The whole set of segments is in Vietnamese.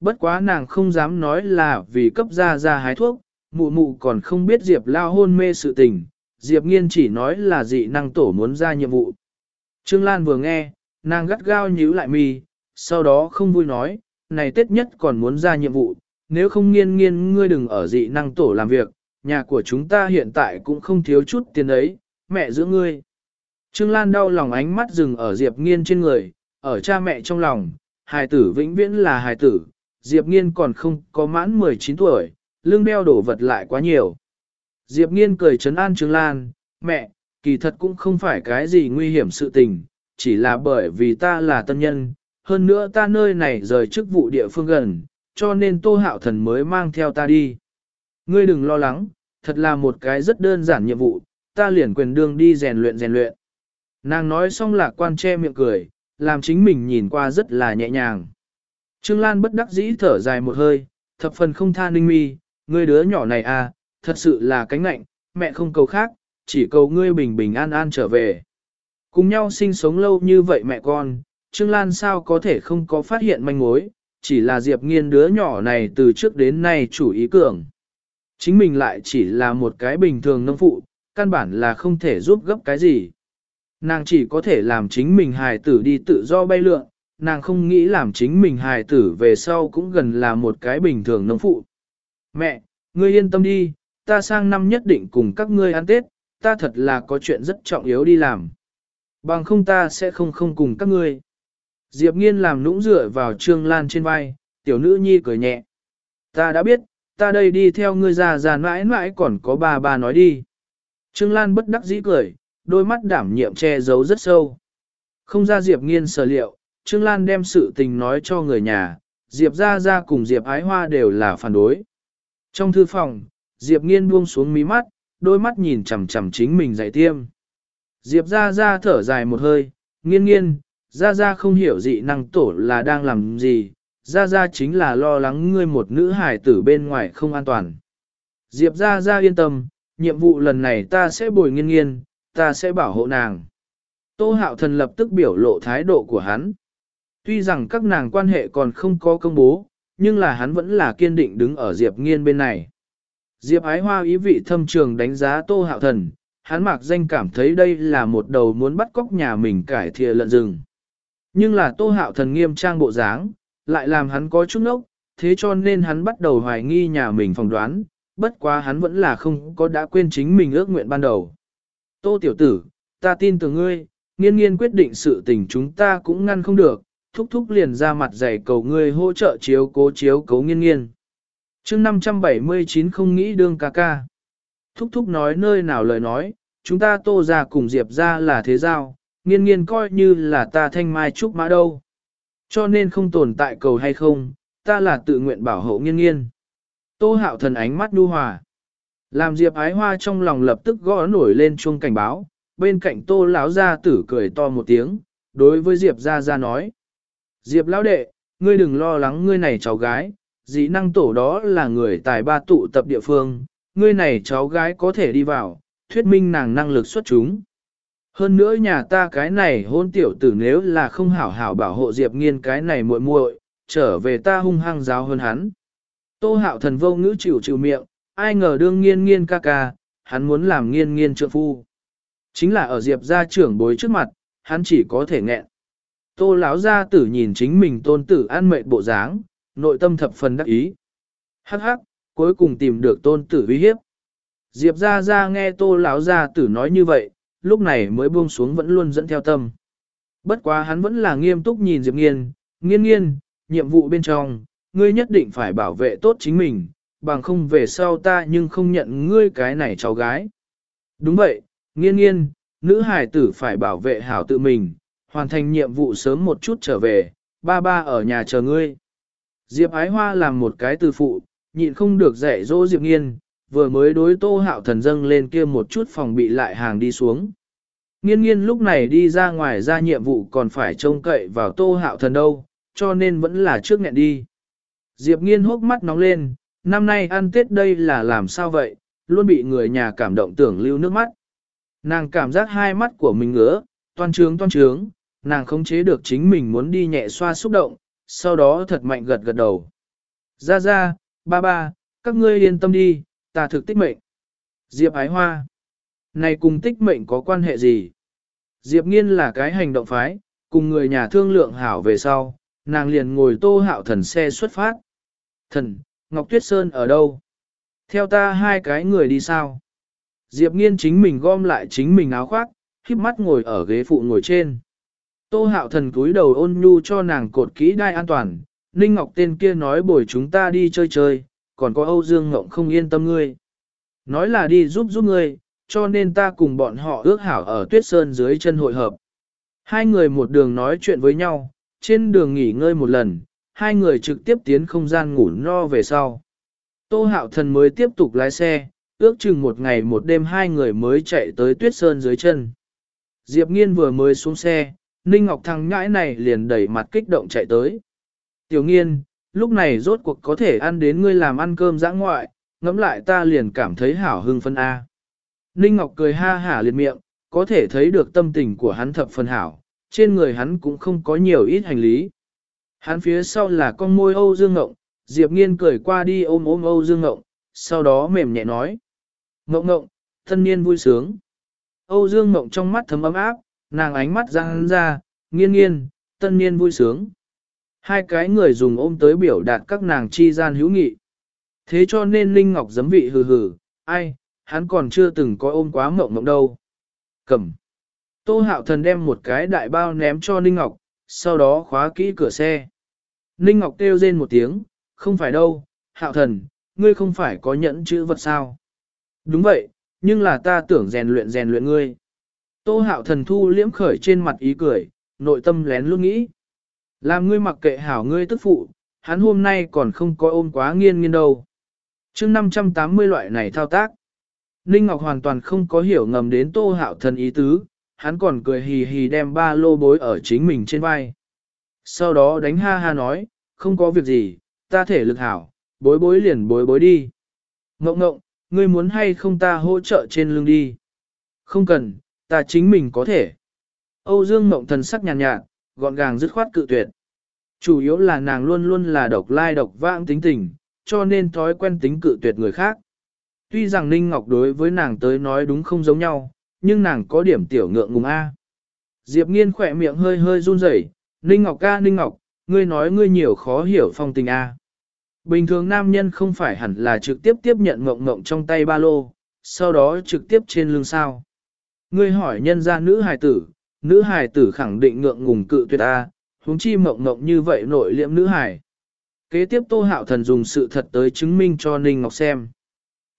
Bất quá nàng không dám nói là vì cấp ra ra hái thuốc, mụ mụ còn không biết Diệp lao hôn mê sự tình, Diệp nghiên chỉ nói là dị năng tổ muốn ra nhiệm vụ. Trương Lan vừa nghe, nàng gắt gao nhíu lại mi, sau đó không vui nói, này Tết nhất còn muốn ra nhiệm vụ, nếu không nghiên nghiên ngươi đừng ở dị năng tổ làm việc, nhà của chúng ta hiện tại cũng không thiếu chút tiền ấy, mẹ giữ ngươi. Trương Lan đau lòng ánh mắt dừng ở Diệp nghiên trên người, ở cha mẹ trong lòng, hài tử vĩnh viễn là hài tử, Diệp nghiên còn không có mãn 19 tuổi, lương đeo đổ vật lại quá nhiều. Diệp nghiên cười trấn an Trương Lan, mẹ, kỳ thật cũng không phải cái gì nguy hiểm sự tình, chỉ là bởi vì ta là tân nhân, hơn nữa ta nơi này rời chức vụ địa phương gần, cho nên tô hạo thần mới mang theo ta đi. Ngươi đừng lo lắng, thật là một cái rất đơn giản nhiệm vụ, ta liền quyền đương đi rèn luyện rèn luyện. Nàng nói xong lạc quan che miệng cười, làm chính mình nhìn qua rất là nhẹ nhàng. Trương Lan bất đắc dĩ thở dài một hơi, thập phần không tha ninh mi, ngươi đứa nhỏ này à, thật sự là cánh nạnh, mẹ không cầu khác, chỉ cầu ngươi bình bình an an trở về. Cùng nhau sinh sống lâu như vậy mẹ con, Trương Lan sao có thể không có phát hiện manh mối, chỉ là Diệp Nghiên đứa nhỏ này từ trước đến nay chủ ý cường. Chính mình lại chỉ là một cái bình thường nông phụ, căn bản là không thể giúp gấp cái gì. Nàng chỉ có thể làm chính mình hài tử đi tự do bay lượn, nàng không nghĩ làm chính mình hài tử về sau cũng gần là một cái bình thường nông phụ. Mẹ, ngươi yên tâm đi, ta sang năm nhất định cùng các ngươi ăn Tết, ta thật là có chuyện rất trọng yếu đi làm. Bằng không ta sẽ không không cùng các ngươi. Diệp nghiên làm nũng dựa vào Trương Lan trên vai, tiểu nữ nhi cười nhẹ. Ta đã biết, ta đây đi theo ngươi già già mãi mãi còn có bà bà nói đi. Trương Lan bất đắc dĩ cười, đôi mắt đảm nhiệm che giấu rất sâu. Không ra Diệp nghiên sở liệu, Trương Lan đem sự tình nói cho người nhà, Diệp Gia Gia cùng Diệp ái hoa đều là phản đối. Trong thư phòng, Diệp nghiên buông xuống mí mắt, đôi mắt nhìn chằm chằm chính mình dạy tiêm. Diệp Gia Gia thở dài một hơi, nghiên nghiên, Gia Gia không hiểu dị năng tổ là đang làm gì, Gia Gia chính là lo lắng ngươi một nữ hải tử bên ngoài không an toàn. Diệp Gia Gia yên tâm, nhiệm vụ lần này ta sẽ bồi nghiên nghiên, ta sẽ bảo hộ nàng. Tô hạo thần lập tức biểu lộ thái độ của hắn. Tuy rằng các nàng quan hệ còn không có công bố, nhưng là hắn vẫn là kiên định đứng ở Diệp nghiên bên này. Diệp ái hoa ý vị thâm trường đánh giá tô hạo thần, hắn mạc danh cảm thấy đây là một đầu muốn bắt cóc nhà mình cải thìa lợn rừng. Nhưng là tô hạo thần nghiêm trang bộ dáng, lại làm hắn có chút nốc, thế cho nên hắn bắt đầu hoài nghi nhà mình phỏng đoán, bất quá hắn vẫn là không có đã quên chính mình ước nguyện ban đầu. Tô tiểu tử, ta tin tưởng ngươi, nghiên nghiên quyết định sự tình chúng ta cũng ngăn không được, thúc thúc liền ra mặt dạy cầu ngươi hỗ trợ chiếu cố chiếu cố nghiên nghiên. chương 579 không nghĩ đương ca ca. Thúc thúc nói nơi nào lời nói, chúng ta tô ra cùng diệp ra là thế giao, nghiên nghiên coi như là ta thanh mai trúc mã đâu. Cho nên không tồn tại cầu hay không, ta là tự nguyện bảo hộ nghiên nghiên. Tô hạo thần ánh mắt nhu hòa. Làm Diệp ái hoa trong lòng lập tức gõ nổi lên chuông cảnh báo, bên cạnh tô lão gia tử cười to một tiếng, đối với Diệp gia gia nói. Diệp lão đệ, ngươi đừng lo lắng ngươi này cháu gái, dĩ năng tổ đó là người tài ba tụ tập địa phương, ngươi này cháu gái có thể đi vào, thuyết minh nàng năng lực xuất chúng. Hơn nữa nhà ta cái này hôn tiểu tử nếu là không hảo hảo bảo hộ Diệp nghiên cái này muội muội, trở về ta hung hăng giáo hơn hắn. Tô hạo thần vô ngữ chịu chịu miệng, ai ngờ đương nghiên nghiên ca ca, hắn muốn làm nghiên nghiên trượng phu. Chính là ở Diệp gia trưởng bối trước mặt, hắn chỉ có thể nghẹn. Tô lão gia tử nhìn chính mình tôn tử an mệnh bộ dáng, nội tâm thập phần đắc ý. Hắc hắc, cuối cùng tìm được tôn tử uy hiếp. Diệp gia gia nghe tô lão gia tử nói như vậy, lúc này mới buông xuống vẫn luôn dẫn theo tâm. Bất quá hắn vẫn là nghiêm túc nhìn Diệp Nghiên, nghiên nghiên, nhiệm vụ bên trong, ngươi nhất định phải bảo vệ tốt chính mình, bằng không về sau ta nhưng không nhận ngươi cái này cháu gái. Đúng vậy, nghiên nghiên, nữ hải tử phải bảo vệ hảo tự mình, hoàn thành nhiệm vụ sớm một chút trở về, ba ba ở nhà chờ ngươi. Diệp Ái Hoa làm một cái từ phụ, nhịn không được dạy dỗ Diệp Nghiên, vừa mới đối tô hạo thần dâng lên kia một chút phòng bị lại hàng đi xuống. Nghiên nghiên lúc này đi ra ngoài ra nhiệm vụ còn phải trông cậy vào tô hạo thần đâu, cho nên vẫn là trước nghẹn đi. Diệp nghiên hốc mắt nóng lên, năm nay ăn Tết đây là làm sao vậy, luôn bị người nhà cảm động tưởng lưu nước mắt. Nàng cảm giác hai mắt của mình ngứa, toan trướng toan trướng, nàng không chế được chính mình muốn đi nhẹ xoa xúc động, sau đó thật mạnh gật gật đầu. Ra ra, ba ba, các ngươi yên tâm đi, ta thực tích mệnh. Diệp ái hoa. Này cùng tích mệnh có quan hệ gì? Diệp nghiên là cái hành động phái, cùng người nhà thương lượng hảo về sau, nàng liền ngồi tô hạo thần xe xuất phát. Thần, Ngọc Tuyết Sơn ở đâu? Theo ta hai cái người đi sao? Diệp nghiên chính mình gom lại chính mình áo khoác, khiếp mắt ngồi ở ghế phụ ngồi trên. Tô hạo thần cúi đầu ôn nhu cho nàng cột kỹ đai an toàn, Ninh Ngọc tên kia nói bồi chúng ta đi chơi chơi, còn có Âu Dương Ngộng không yên tâm ngươi. Nói là đi giúp giúp ngươi, cho nên ta cùng bọn họ ước hảo ở tuyết sơn dưới chân hội hợp. Hai người một đường nói chuyện với nhau, trên đường nghỉ ngơi một lần, hai người trực tiếp tiến không gian ngủ no về sau. Tô hạo thần mới tiếp tục lái xe, ước chừng một ngày một đêm hai người mới chạy tới tuyết sơn dưới chân. Diệp nghiên vừa mới xuống xe, Ninh Ngọc thằng ngãi này liền đẩy mặt kích động chạy tới. Tiểu nghiên, lúc này rốt cuộc có thể ăn đến ngươi làm ăn cơm dã ngoại, ngẫm lại ta liền cảm thấy hảo hưng phân A. Ninh Ngọc cười ha hả liệt miệng, có thể thấy được tâm tình của hắn thập phần hảo, trên người hắn cũng không có nhiều ít hành lý. Hắn phía sau là con môi Âu Dương Ngộng, Diệp Nghiên cười qua đi ôm ôm Âu Dương Ngộng, sau đó mềm nhẹ nói. Ngộng ngộng, thân niên vui sướng. Âu Dương Ngộng trong mắt thấm ấm áp, nàng ánh mắt răng ra, nghiên nghiên, tân niên vui sướng. Hai cái người dùng ôm tới biểu đạt các nàng chi gian hữu nghị. Thế cho nên Linh Ngọc giấm vị hừ hừ, ai, hắn còn chưa từng có ôm quá mộng mộng đâu. Cầm. Tô hạo thần đem một cái đại bao ném cho Ninh Ngọc, sau đó khóa kỹ cửa xe. Ninh Ngọc kêu rên một tiếng, không phải đâu, hạo thần, ngươi không phải có nhẫn chữ vật sao. Đúng vậy, nhưng là ta tưởng rèn luyện rèn luyện ngươi. Tô hạo thần thu liễm khởi trên mặt ý cười, nội tâm lén luôn nghĩ. Làm ngươi mặc kệ hảo ngươi tức phụ, hắn hôm nay còn không có ôm quá nghiên nghiên đâu. chương 580 loại này thao tác. Ninh Ngọc hoàn toàn không có hiểu ngầm đến tô hạo thần ý tứ, hắn còn cười hì hì đem ba lô bối ở chính mình trên vai. Sau đó đánh ha ha nói, không có việc gì, ta thể lực hảo, bối bối liền bối bối đi. Ngộng ngộng, ngươi muốn hay không ta hỗ trợ trên lưng đi? Không cần, ta chính mình có thể. Âu Dương Mộng thần sắc nhàn nhạt, nhạt, gọn gàng dứt khoát cự tuyệt. Chủ yếu là nàng luôn luôn là độc lai độc vãng tính tình, cho nên thói quen tính cự tuyệt người khác. Tuy rằng Ninh Ngọc đối với nàng tới nói đúng không giống nhau, nhưng nàng có điểm tiểu ngượng ngùng A. Diệp nghiên khỏe miệng hơi hơi run rẩy, Ninh Ngọc ca Ninh Ngọc, ngươi nói ngươi nhiều khó hiểu phong tình A. Bình thường nam nhân không phải hẳn là trực tiếp tiếp nhận ngộng ngộng trong tay ba lô, sau đó trực tiếp trên lưng sao. Ngươi hỏi nhân ra nữ hài tử, nữ hài tử khẳng định ngượng ngùng cự tuyệt ta, huống chi mộng mộng như vậy nội liệm nữ hài. Kế tiếp Tô Hạo Thần dùng sự thật tới chứng minh cho Ninh Ngọc xem.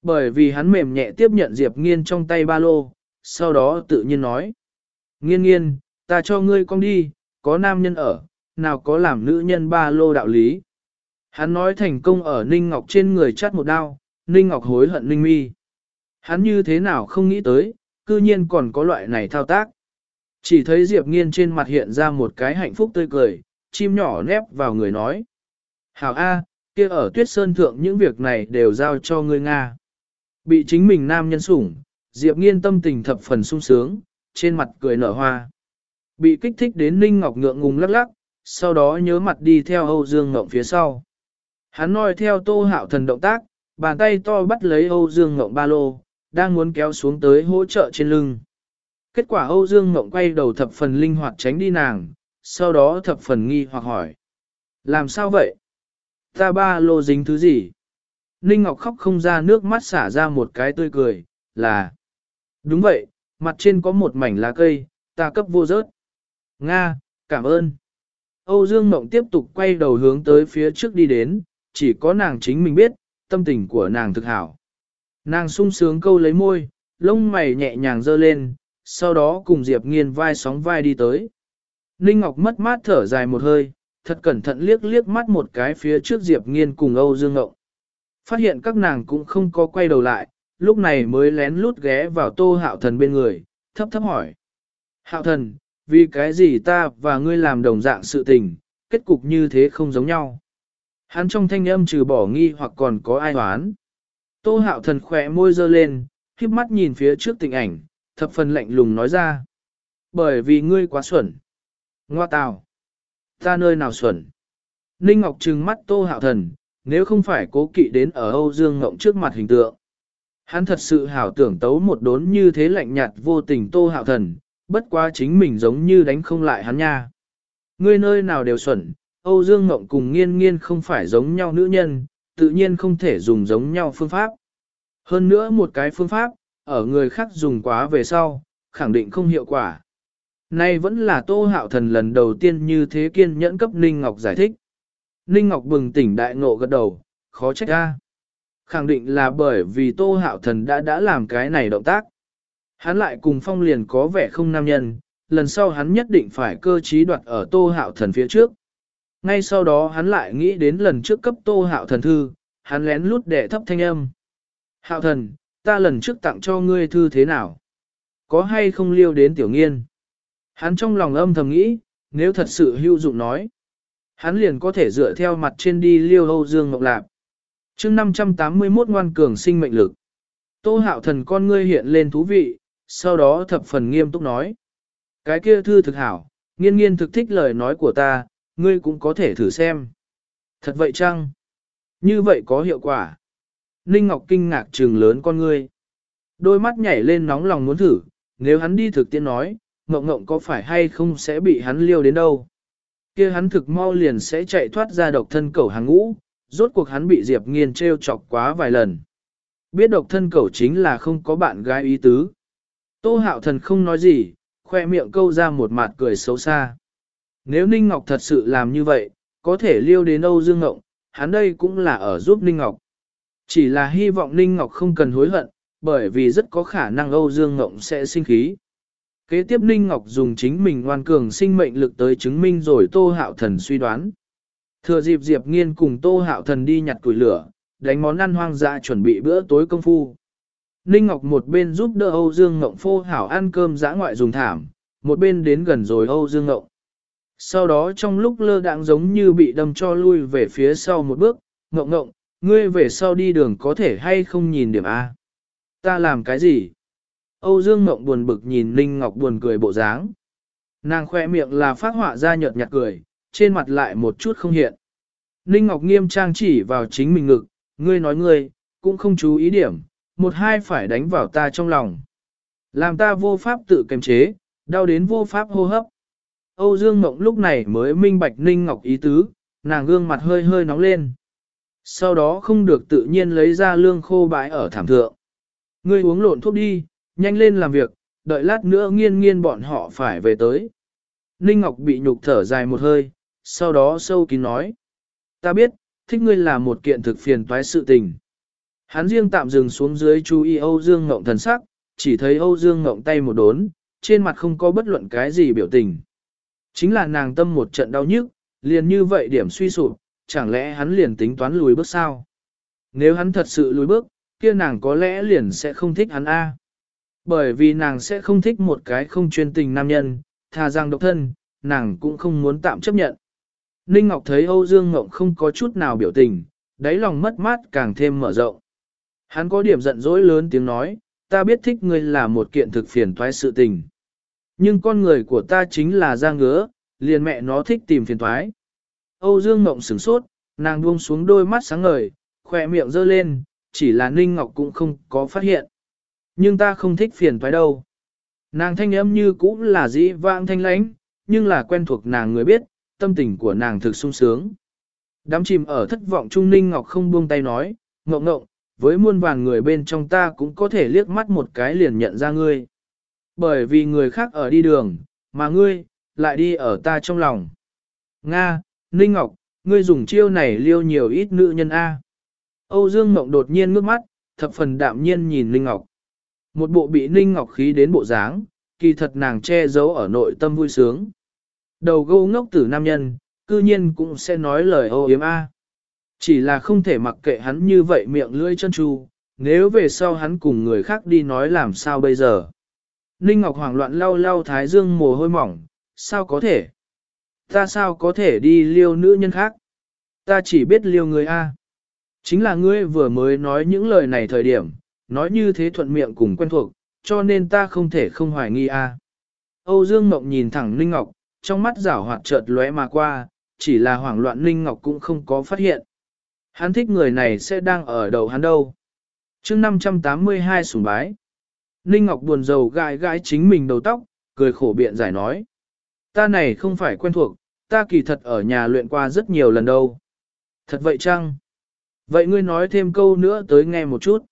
Bởi vì hắn mềm nhẹ tiếp nhận Diệp Nghiên trong tay ba lô, sau đó tự nhiên nói. Nghiên nghiên, ta cho ngươi con đi, có nam nhân ở, nào có làm nữ nhân ba lô đạo lý. Hắn nói thành công ở Ninh Ngọc trên người chắt một đao, Ninh Ngọc hối hận Ninh mi. Hắn như thế nào không nghĩ tới, cư nhiên còn có loại này thao tác. Chỉ thấy Diệp Nghiên trên mặt hiện ra một cái hạnh phúc tươi cười, chim nhỏ nép vào người nói. Hảo A, kia ở tuyết sơn thượng những việc này đều giao cho ngươi Nga. Bị chính mình nam nhân sủng, Diệp Nghiên tâm tình thập phần sung sướng, trên mặt cười nở hoa. Bị kích thích đến Ninh Ngọc ngượng ngùng lắc lắc, sau đó nhớ mặt đi theo Âu Dương Ngộng phía sau. Hắn nói theo tô hạo thần động tác, bàn tay to bắt lấy Âu Dương Ngộng ba lô, đang muốn kéo xuống tới hỗ trợ trên lưng. Kết quả Âu Dương Ngộng quay đầu thập phần linh hoạt tránh đi nàng, sau đó thập phần nghi hoặc hỏi. Làm sao vậy? Ta ba lô dính thứ gì? Ninh Ngọc khóc không ra nước mắt xả ra một cái tươi cười, là Đúng vậy, mặt trên có một mảnh lá cây, ta cấp vô rớt. Nga, cảm ơn. Âu Dương Mộng tiếp tục quay đầu hướng tới phía trước đi đến, chỉ có nàng chính mình biết, tâm tình của nàng thực hảo. Nàng sung sướng câu lấy môi, lông mày nhẹ nhàng dơ lên, sau đó cùng Diệp Nghiên vai sóng vai đi tới. Ninh Ngọc mất mát thở dài một hơi, thật cẩn thận liếc liếc mắt một cái phía trước Diệp Nghiên cùng Âu Dương Ngộng. Phát hiện các nàng cũng không có quay đầu lại, lúc này mới lén lút ghé vào tô hạo thần bên người, thấp thấp hỏi. Hạo thần, vì cái gì ta và ngươi làm đồng dạng sự tình, kết cục như thế không giống nhau. Hắn trong thanh âm trừ bỏ nghi hoặc còn có ai hoán. Tô hạo thần khỏe môi dơ lên, khiếp mắt nhìn phía trước tình ảnh, thập phần lạnh lùng nói ra. Bởi vì ngươi quá xuẩn. Ngoa tào. Ta nơi nào xuẩn. Ninh Ngọc trừng mắt tô hạo thần, nếu không phải cố kỵ đến ở Âu Dương Ngộng trước mặt hình tượng. Hắn thật sự hảo tưởng tấu một đốn như thế lạnh nhạt vô tình tô hạo thần, bất quá chính mình giống như đánh không lại hắn nha. Ngươi nơi nào đều xuẩn, Âu Dương Ngộng cùng nghiên nghiên không phải giống nhau nữ nhân, tự nhiên không thể dùng giống nhau phương pháp. Hơn nữa một cái phương pháp, ở người khác dùng quá về sau, khẳng định không hiệu quả. Nay vẫn là Tô Hạo Thần lần đầu tiên như thế kiên nhẫn cấp Ninh Ngọc giải thích. Ninh Ngọc bừng tỉnh đại ngộ gật đầu, khó trách ra. Khẳng định là bởi vì Tô Hạo Thần đã đã làm cái này động tác. Hắn lại cùng phong liền có vẻ không nam nhân, lần sau hắn nhất định phải cơ trí đoạt ở Tô Hạo Thần phía trước. Ngay sau đó hắn lại nghĩ đến lần trước cấp Tô Hạo Thần thư, hắn lén lút để thấp thanh âm. Hạo Thần, ta lần trước tặng cho ngươi thư thế nào? Có hay không liêu đến tiểu nghiên? Hắn trong lòng âm thầm nghĩ, nếu thật sự hữu dụng nói, hắn liền có thể dựa theo mặt trên đi liêu Âu Dương mộng Lạp. chương 581 ngoan cường sinh mệnh lực. Tô hạo thần con ngươi hiện lên thú vị, sau đó thập phần nghiêm túc nói. Cái kia thư thực hảo, nghiên nghiên thực thích lời nói của ta, ngươi cũng có thể thử xem. Thật vậy chăng? Như vậy có hiệu quả. Ninh Ngọc kinh ngạc trừng lớn con ngươi. Đôi mắt nhảy lên nóng lòng muốn thử, nếu hắn đi thực tiễn nói, ngộng ngộng có phải hay không sẽ bị hắn liêu đến đâu. kia hắn thực mau liền sẽ chạy thoát ra độc thân cẩu hàng ngũ, rốt cuộc hắn bị Diệp Nghiên treo chọc quá vài lần. Biết độc thân cẩu chính là không có bạn gái ý tứ. Tô hạo thần không nói gì, khoe miệng câu ra một mặt cười xấu xa. Nếu Ninh Ngọc thật sự làm như vậy, có thể liêu đến Âu Dương Ngộng, hắn đây cũng là ở giúp Ninh Ngọc. Chỉ là hy vọng Ninh Ngọc không cần hối hận, bởi vì rất có khả năng Âu Dương Ngộng sẽ sinh khí. Kế tiếp Ninh Ngọc dùng chính mình ngoan cường sinh mệnh lực tới chứng minh rồi Tô Hạo Thần suy đoán. Thừa dịp Diệp Nghiên cùng Tô Hạo Thần đi nhặt củi lửa, đánh món ăn hoang dã chuẩn bị bữa tối công phu. Ninh Ngọc một bên giúp đỡ Âu Dương Ngộng phô hảo ăn cơm dã ngoại dùng thảm, một bên đến gần rồi Âu Dương Ngộng. Sau đó trong lúc lơ đãng giống như bị đâm cho lui về phía sau một bước, Ngộng Ngộng, ngươi về sau đi đường có thể hay không nhìn điểm A. Ta làm cái gì? Âu Dương Ngộng buồn bực nhìn Ninh Ngọc buồn cười bộ dáng. Nàng khoe miệng là phát họa ra nhợt nhạt cười, trên mặt lại một chút không hiện. Ninh Ngọc nghiêm trang chỉ vào chính mình ngực, ngươi nói ngươi, cũng không chú ý điểm, một hai phải đánh vào ta trong lòng. Làm ta vô pháp tự kiềm chế, đau đến vô pháp hô hấp. Âu Dương Mộng lúc này mới minh bạch Ninh Ngọc ý tứ, nàng gương mặt hơi hơi nóng lên. Sau đó không được tự nhiên lấy ra lương khô bãi ở thảm thượng. Ngươi uống lộn thuốc đi, nhanh lên làm việc, đợi lát nữa nghiên nghiên bọn họ phải về tới. Ninh Ngọc bị nhục thở dài một hơi, sau đó sâu kín nói. Ta biết, thích ngươi là một kiện thực phiền toái sự tình. Hắn riêng tạm dừng xuống dưới chú ý Âu Dương Ngộng thần sắc, chỉ thấy Âu Dương Ngộng tay một đốn, trên mặt không có bất luận cái gì biểu tình. Chính là nàng tâm một trận đau nhức, liền như vậy điểm suy sụp, chẳng lẽ hắn liền tính toán lùi bước sao? Nếu hắn thật sự lùi bước, kia nàng có lẽ liền sẽ không thích hắn A. Bởi vì nàng sẽ không thích một cái không chuyên tình nam nhân, thà rằng độc thân, nàng cũng không muốn tạm chấp nhận. Ninh Ngọc thấy Âu Dương Ngộng không có chút nào biểu tình, đáy lòng mất mát càng thêm mở rộng. Hắn có điểm giận dỗi lớn tiếng nói, ta biết thích ngươi là một kiện thực phiền toái sự tình. Nhưng con người của ta chính là da ngứa, liền mẹ nó thích tìm phiền toái. Âu Dương Ngộng sửng sốt, nàng buông xuống đôi mắt sáng ngời, khỏe miệng giơ lên, chỉ là Ninh Ngọc cũng không có phát hiện. Nhưng ta không thích phiền toái đâu. Nàng thanh âm như cũ là dĩ vãng thanh lãnh, nhưng là quen thuộc nàng người biết, tâm tình của nàng thực sung sướng. Đám chìm ở thất vọng Trung Ninh Ngọc không buông tay nói, ngộng ngộng, với muôn vàng người bên trong ta cũng có thể liếc mắt một cái liền nhận ra ngươi. Bởi vì người khác ở đi đường, mà ngươi, lại đi ở ta trong lòng. Nga, Ninh Ngọc, ngươi dùng chiêu này liêu nhiều ít nữ nhân A. Âu Dương Mộng đột nhiên ngước mắt, thập phần đạm nhiên nhìn Ninh Ngọc. Một bộ bị Ninh Ngọc khí đến bộ dáng, kỳ thật nàng che giấu ở nội tâm vui sướng. Đầu gâu ngốc tử nam nhân, cư nhiên cũng sẽ nói lời ô yếm A. Chỉ là không thể mặc kệ hắn như vậy miệng lưỡi chân tru, nếu về sau hắn cùng người khác đi nói làm sao bây giờ. Ninh Ngọc hoảng loạn lau lau thái dương mồ hôi mỏng, sao có thể? Ta sao có thể đi liêu nữ nhân khác? Ta chỉ biết liêu người A. Chính là ngươi vừa mới nói những lời này thời điểm, nói như thế thuận miệng cùng quen thuộc, cho nên ta không thể không hoài nghi A. Âu Dương Mộng nhìn thẳng Ninh Ngọc, trong mắt rảo hoạt chợt lóe mà qua, chỉ là hoảng loạn Ninh Ngọc cũng không có phát hiện. Hắn thích người này sẽ đang ở đầu hắn đâu. chương 582 sùng bái. Ninh Ngọc buồn rầu gãi gãi chính mình đầu tóc, cười khổ biện giải nói. Ta này không phải quen thuộc, ta kỳ thật ở nhà luyện qua rất nhiều lần đâu. Thật vậy chăng? Vậy ngươi nói thêm câu nữa tới nghe một chút.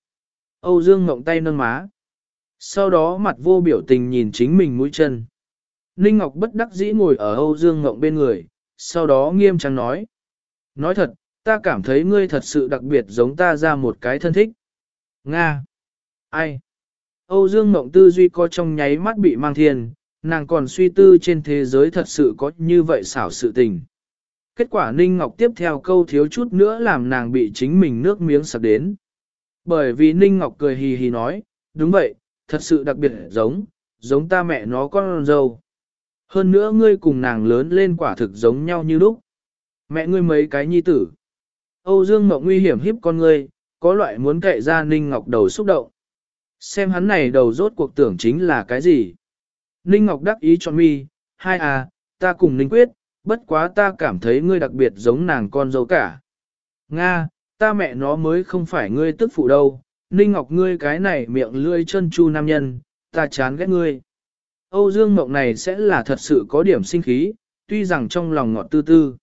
Âu Dương ngọng tay nâng má. Sau đó mặt vô biểu tình nhìn chính mình mũi chân. Ninh Ngọc bất đắc dĩ ngồi ở Âu Dương ngọng bên người, sau đó nghiêm trang nói. Nói thật, ta cảm thấy ngươi thật sự đặc biệt giống ta ra một cái thân thích. Nga! Ai? Âu Dương Mộng tư duy có trong nháy mắt bị mang thiên, nàng còn suy tư trên thế giới thật sự có như vậy xảo sự tình. Kết quả Ninh Ngọc tiếp theo câu thiếu chút nữa làm nàng bị chính mình nước miếng sặc đến. Bởi vì Ninh Ngọc cười hì hì nói, đúng vậy, thật sự đặc biệt giống, giống ta mẹ nó con dâu. Hơn nữa ngươi cùng nàng lớn lên quả thực giống nhau như lúc. Mẹ ngươi mấy cái nhi tử. Âu Dương Mộng nguy hiểm hiếp con ngươi, có loại muốn cậy ra Ninh Ngọc đầu xúc động. Xem hắn này đầu rốt cuộc tưởng chính là cái gì. Ninh Ngọc đắc ý cho mi, hai à, ta cùng Ninh Quyết, bất quá ta cảm thấy ngươi đặc biệt giống nàng con dâu cả. Nga, ta mẹ nó mới không phải ngươi tức phụ đâu, Ninh Ngọc ngươi cái này miệng lươi chân chu nam nhân, ta chán ghét ngươi. Âu Dương Mộng này sẽ là thật sự có điểm sinh khí, tuy rằng trong lòng ngọt tư tư.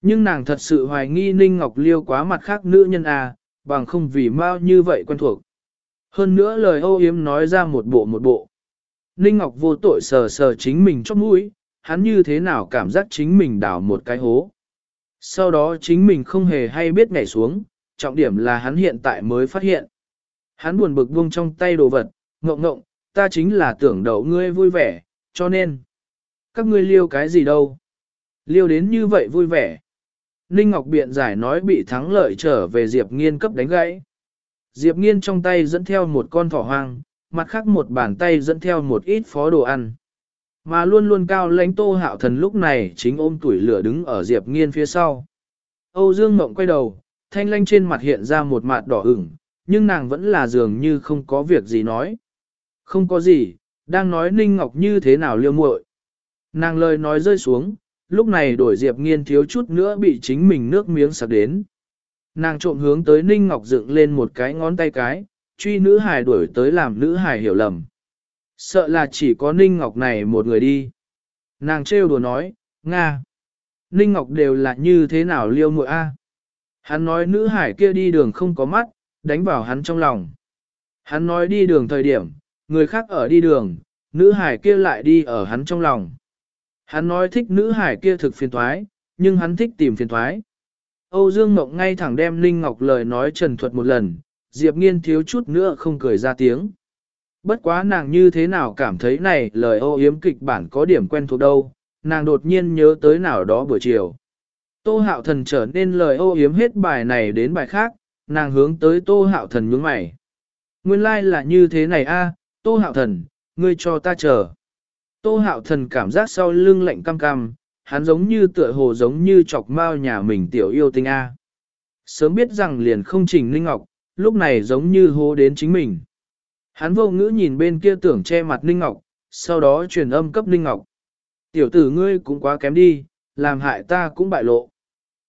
Nhưng nàng thật sự hoài nghi Ninh Ngọc liêu quá mặt khác nữ nhân à, bằng không vì mau như vậy quen thuộc. Hơn nữa lời âu yếm nói ra một bộ một bộ. Ninh Ngọc vô tội sờ sờ chính mình chót mũi, hắn như thế nào cảm giác chính mình đào một cái hố. Sau đó chính mình không hề hay biết nhảy xuống, trọng điểm là hắn hiện tại mới phát hiện. Hắn buồn bực buông trong tay đồ vật, ngộng ngộng, ta chính là tưởng đậu ngươi vui vẻ, cho nên. Các ngươi liêu cái gì đâu? Liêu đến như vậy vui vẻ. Ninh Ngọc biện giải nói bị thắng lợi trở về Diệp Nghiên cấp đánh gãy. Diệp Nghiên trong tay dẫn theo một con thỏ hoang, mặt khác một bàn tay dẫn theo một ít phó đồ ăn. Mà luôn luôn cao lãnh tô hạo thần lúc này chính ôm tuổi lửa đứng ở Diệp Nghiên phía sau. Âu Dương Mộng quay đầu, thanh lanh trên mặt hiện ra một mặt đỏ ửng, nhưng nàng vẫn là dường như không có việc gì nói. Không có gì, đang nói Ninh Ngọc như thế nào liêu muội. Nàng lời nói rơi xuống, lúc này đổi Diệp Nghiên thiếu chút nữa bị chính mình nước miếng sặc đến. Nàng trộm hướng tới Ninh Ngọc dựng lên một cái ngón tay cái, truy nữ hài đuổi tới làm nữ hài hiểu lầm. Sợ là chỉ có Ninh Ngọc này một người đi. Nàng trêu đùa nói, Nga. Ninh Ngọc đều là như thế nào liêu muội a? Hắn nói nữ hải kia đi đường không có mắt, đánh vào hắn trong lòng. Hắn nói đi đường thời điểm, người khác ở đi đường, nữ hải kia lại đi ở hắn trong lòng. Hắn nói thích nữ hải kia thực phiền thoái, nhưng hắn thích tìm phiền thoái. Âu Dương ngọc ngay thẳng đem Linh Ngọc lời nói trần thuật một lần, Diệp Nghiên thiếu chút nữa không cười ra tiếng. Bất quá nàng như thế nào cảm thấy này lời ô yếm kịch bản có điểm quen thuộc đâu, nàng đột nhiên nhớ tới nào đó buổi chiều. Tô hạo thần trở nên lời ô yếm hết bài này đến bài khác, nàng hướng tới tô hạo thần nhướng mày. Nguyên lai like là như thế này a, tô hạo thần, ngươi cho ta chờ. Tô hạo thần cảm giác sau lưng lạnh cam cam, hắn giống như tựa hồ giống như chọc mao nhà mình tiểu yêu tinh A. Sớm biết rằng liền không trình Ninh Ngọc, lúc này giống như hô đến chính mình. Hắn vô ngữ nhìn bên kia tưởng che mặt Ninh Ngọc, sau đó truyền âm cấp Ninh Ngọc. Tiểu tử ngươi cũng quá kém đi, làm hại ta cũng bại lộ.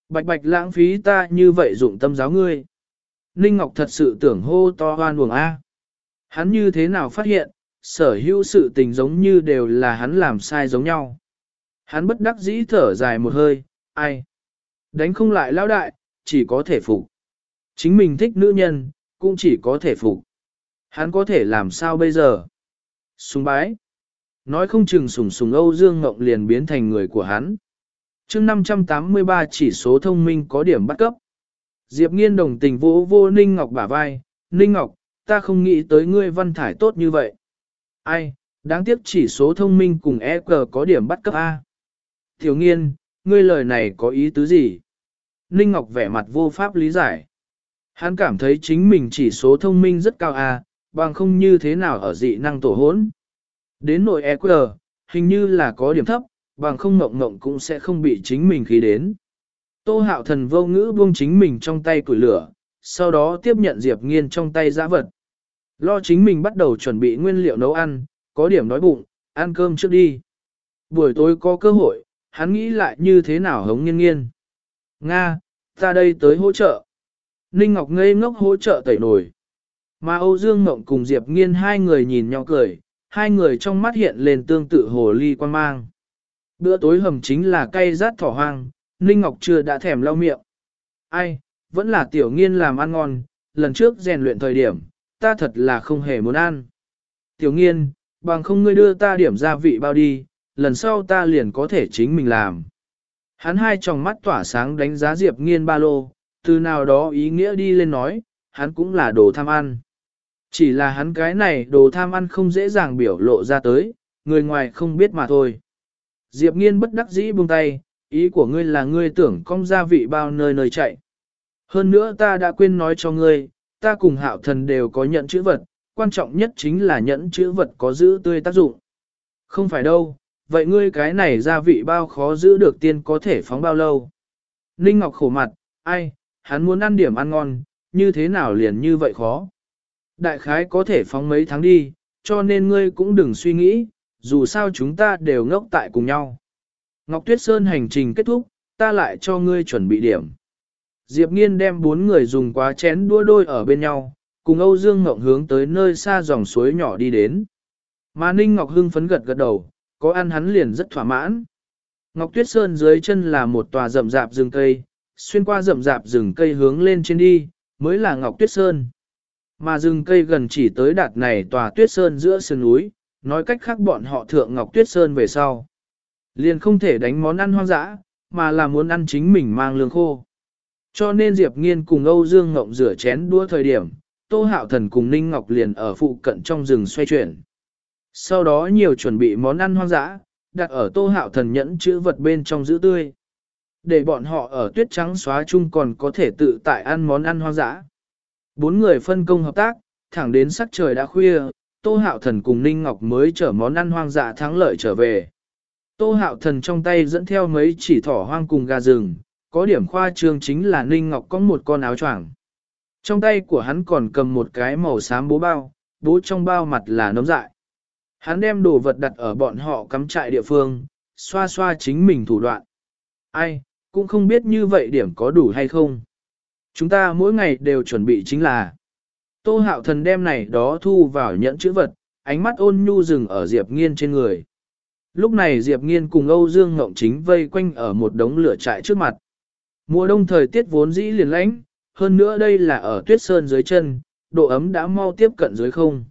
Bạch bạch lãng phí ta như vậy dụng tâm giáo ngươi. Ninh Ngọc thật sự tưởng hô to hoan buồng A. Hắn như thế nào phát hiện, sở hữu sự tình giống như đều là hắn làm sai giống nhau. Hắn bất đắc dĩ thở dài một hơi, ai? Đánh không lại lão đại, chỉ có thể phục. Chính mình thích nữ nhân, cũng chỉ có thể phục. Hắn có thể làm sao bây giờ? Sùng bái. Nói không chừng sùng sùng Âu Dương Ngọc liền biến thành người của hắn. chương 583 chỉ số thông minh có điểm bắt cấp. Diệp nghiên đồng tình vô vô Ninh Ngọc bả vai. Ninh Ngọc, ta không nghĩ tới ngươi văn thải tốt như vậy. Ai, đáng tiếc chỉ số thông minh cùng EQ có điểm bắt cấp A. Tiểu nghiên, ngươi lời này có ý tứ gì? Ninh Ngọc vẻ mặt vô pháp lý giải. Hắn cảm thấy chính mình chỉ số thông minh rất cao à, bằng không như thế nào ở dị năng tổ hỗn. Đến nội EQ, hình như là có điểm thấp, bằng không ngộng ngộng cũng sẽ không bị chính mình khí đến. Tô hạo thần vô ngữ buông chính mình trong tay củi lửa, sau đó tiếp nhận Diệp Nghiên trong tay giã vật. Lo chính mình bắt đầu chuẩn bị nguyên liệu nấu ăn, có điểm đói bụng, ăn cơm trước đi. Buổi tối có cơ hội, hắn nghĩ lại như thế nào hống nghiên nghiên. Nga, ta đây tới hỗ trợ. Ninh Ngọc ngây ngốc hỗ trợ tẩy nồi. Mà Âu Dương Ngộng cùng Diệp Nghiên hai người nhìn nhau cười, hai người trong mắt hiện lên tương tự hồ ly quan mang. Bữa tối hầm chính là cay rát thỏ hoang, Ninh Ngọc chưa đã thèm lau miệng. Ai, vẫn là tiểu nghiên làm ăn ngon, lần trước rèn luyện thời điểm, ta thật là không hề muốn ăn. Tiểu nghiên, bằng không ngươi đưa ta điểm gia vị bao đi, lần sau ta liền có thể chính mình làm. Hắn hai tròng mắt tỏa sáng đánh giá Diệp nghiên ba lô, từ nào đó ý nghĩa đi lên nói, hắn cũng là đồ tham ăn. Chỉ là hắn cái này đồ tham ăn không dễ dàng biểu lộ ra tới, người ngoài không biết mà thôi. Diệp nghiên bất đắc dĩ buông tay, ý của ngươi là ngươi tưởng cong gia vị bao nơi nơi chạy. Hơn nữa ta đã quên nói cho ngươi, ta cùng hạo thần đều có nhận chữ vật, quan trọng nhất chính là nhẫn chữ vật có giữ tươi tác dụng. Không phải đâu, vậy ngươi cái này gia vị bao khó giữ được tiên có thể phóng bao lâu. Ninh Ngọc khổ mặt, ai, hắn muốn ăn điểm ăn ngon, như thế nào liền như vậy khó. Đại khái có thể phóng mấy tháng đi, cho nên ngươi cũng đừng suy nghĩ, dù sao chúng ta đều ngốc tại cùng nhau. Ngọc Tuyết Sơn hành trình kết thúc, ta lại cho ngươi chuẩn bị điểm. Diệp Nghiên đem bốn người dùng quá chén đua đôi ở bên nhau, cùng Âu Dương Ngọc hướng tới nơi xa dòng suối nhỏ đi đến. Mà Ninh Ngọc hưng phấn gật gật đầu, có ăn hắn liền rất thỏa mãn. Ngọc Tuyết Sơn dưới chân là một tòa rậm rạp rừng cây, xuyên qua rậm rạp rừng cây hướng lên trên đi, mới là Ngọc Tuyết Sơn. Mà rừng cây gần chỉ tới đạt này tòa Tuyết Sơn giữa sườn núi, nói cách khác bọn họ thượng Ngọc Tuyết Sơn về sau. Liền không thể đánh món ăn hoang dã, mà là muốn ăn chính mình mang lương khô. Cho nên Diệp Nghiên cùng Âu Dương Ngộng rửa chén đua thời điểm, Tô Hạo Thần cùng Ninh Ngọc liền ở phụ cận trong rừng xoay chuyển. Sau đó nhiều chuẩn bị món ăn hoang dã, đặt ở Tô Hạo Thần nhẫn chữ vật bên trong giữ tươi. Để bọn họ ở tuyết trắng xóa chung còn có thể tự tại ăn món ăn hoang dã. Bốn người phân công hợp tác, thẳng đến sắc trời đã khuya, Tô Hạo Thần cùng Ninh Ngọc mới chở món ăn hoang dã thắng lợi trở về. Tô Hạo Thần trong tay dẫn theo mấy chỉ thỏ hoang cùng gà rừng, có điểm khoa trương chính là Ninh Ngọc có một con áo choàng. Trong tay của hắn còn cầm một cái màu xám bố bao, bố trong bao mặt là nấm dại. Hắn đem đồ vật đặt ở bọn họ cắm trại địa phương, xoa xoa chính mình thủ đoạn. Ai, cũng không biết như vậy điểm có đủ hay không. Chúng ta mỗi ngày đều chuẩn bị chính là Tô hạo thần đem này đó thu vào nhẫn chữ vật, ánh mắt ôn nhu dừng ở Diệp Nghiên trên người. Lúc này Diệp Nghiên cùng Âu Dương Ngộng Chính vây quanh ở một đống lửa trại trước mặt. Mùa đông thời tiết vốn dĩ liền lãnh, hơn nữa đây là ở tuyết sơn dưới chân, độ ấm đã mau tiếp cận dưới không.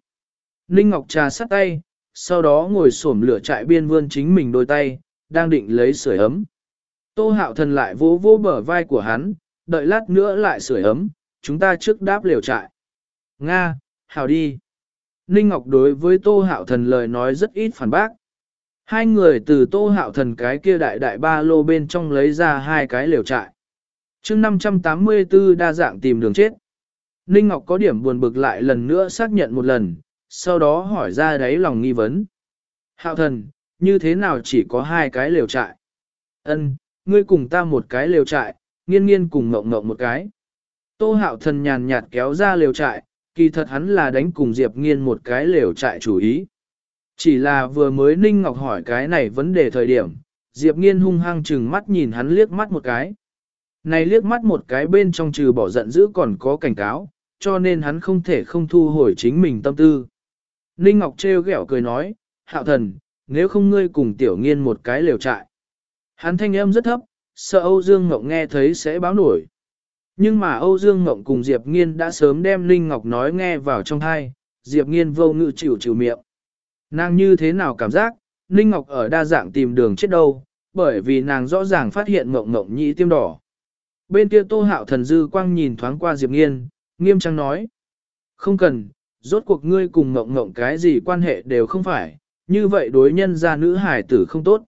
Ninh Ngọc trà sắt tay, sau đó ngồi xổm lửa trại biên vươn chính mình đôi tay, đang định lấy sưởi ấm. Tô hạo thần lại vỗ vỗ bờ vai của hắn, đợi lát nữa lại sưởi ấm, chúng ta trước đáp liều trại. Nga, hào đi. Ninh Ngọc đối với Tô Hạo Thần lời nói rất ít phản bác. Hai người từ Tô Hạo Thần cái kia đại đại ba lô bên trong lấy ra hai cái liều trại chương 584 đa dạng tìm đường chết. Ninh Ngọc có điểm buồn bực lại lần nữa xác nhận một lần, sau đó hỏi ra đáy lòng nghi vấn. Hạo thần, như thế nào chỉ có hai cái lều trại? Ân, ngươi cùng ta một cái lều trại, nghiên nghiên cùng ngộng ngộng một cái. Tô hạo thần nhàn nhạt kéo ra lều trại, kỳ thật hắn là đánh cùng Diệp nghiên một cái lều trại chủ ý. Chỉ là vừa mới Ninh Ngọc hỏi cái này vấn đề thời điểm, Diệp nghiên hung hăng chừng mắt nhìn hắn liếc mắt một cái. Này liếc mắt một cái bên trong trừ bỏ giận dữ còn có cảnh cáo, cho nên hắn không thể không thu hồi chính mình tâm tư. Ninh Ngọc trêu ghẹo cười nói, hạo thần, nếu không ngươi cùng tiểu nghiên một cái liều trại. Hắn thanh âm rất thấp, sợ Âu Dương Ngọc nghe thấy sẽ báo nổi. Nhưng mà Âu Dương Ngọc cùng Diệp Nghiên đã sớm đem Ninh Ngọc nói nghe vào trong thai, Diệp Nghiên vô ngự chịu chịu miệng. Nàng như thế nào cảm giác, Ninh Ngọc ở đa dạng tìm đường chết đâu, bởi vì nàng rõ ràng phát hiện Ngọc Ngọc nhĩ tiêm đỏ. Bên kia tô hạo thần dư quang nhìn thoáng qua Diệp Nghiên, nghiêm trang nói. Không cần, rốt cuộc ngươi cùng ngộng ngộng cái gì quan hệ đều không phải, như vậy đối nhân ra nữ hải tử không tốt.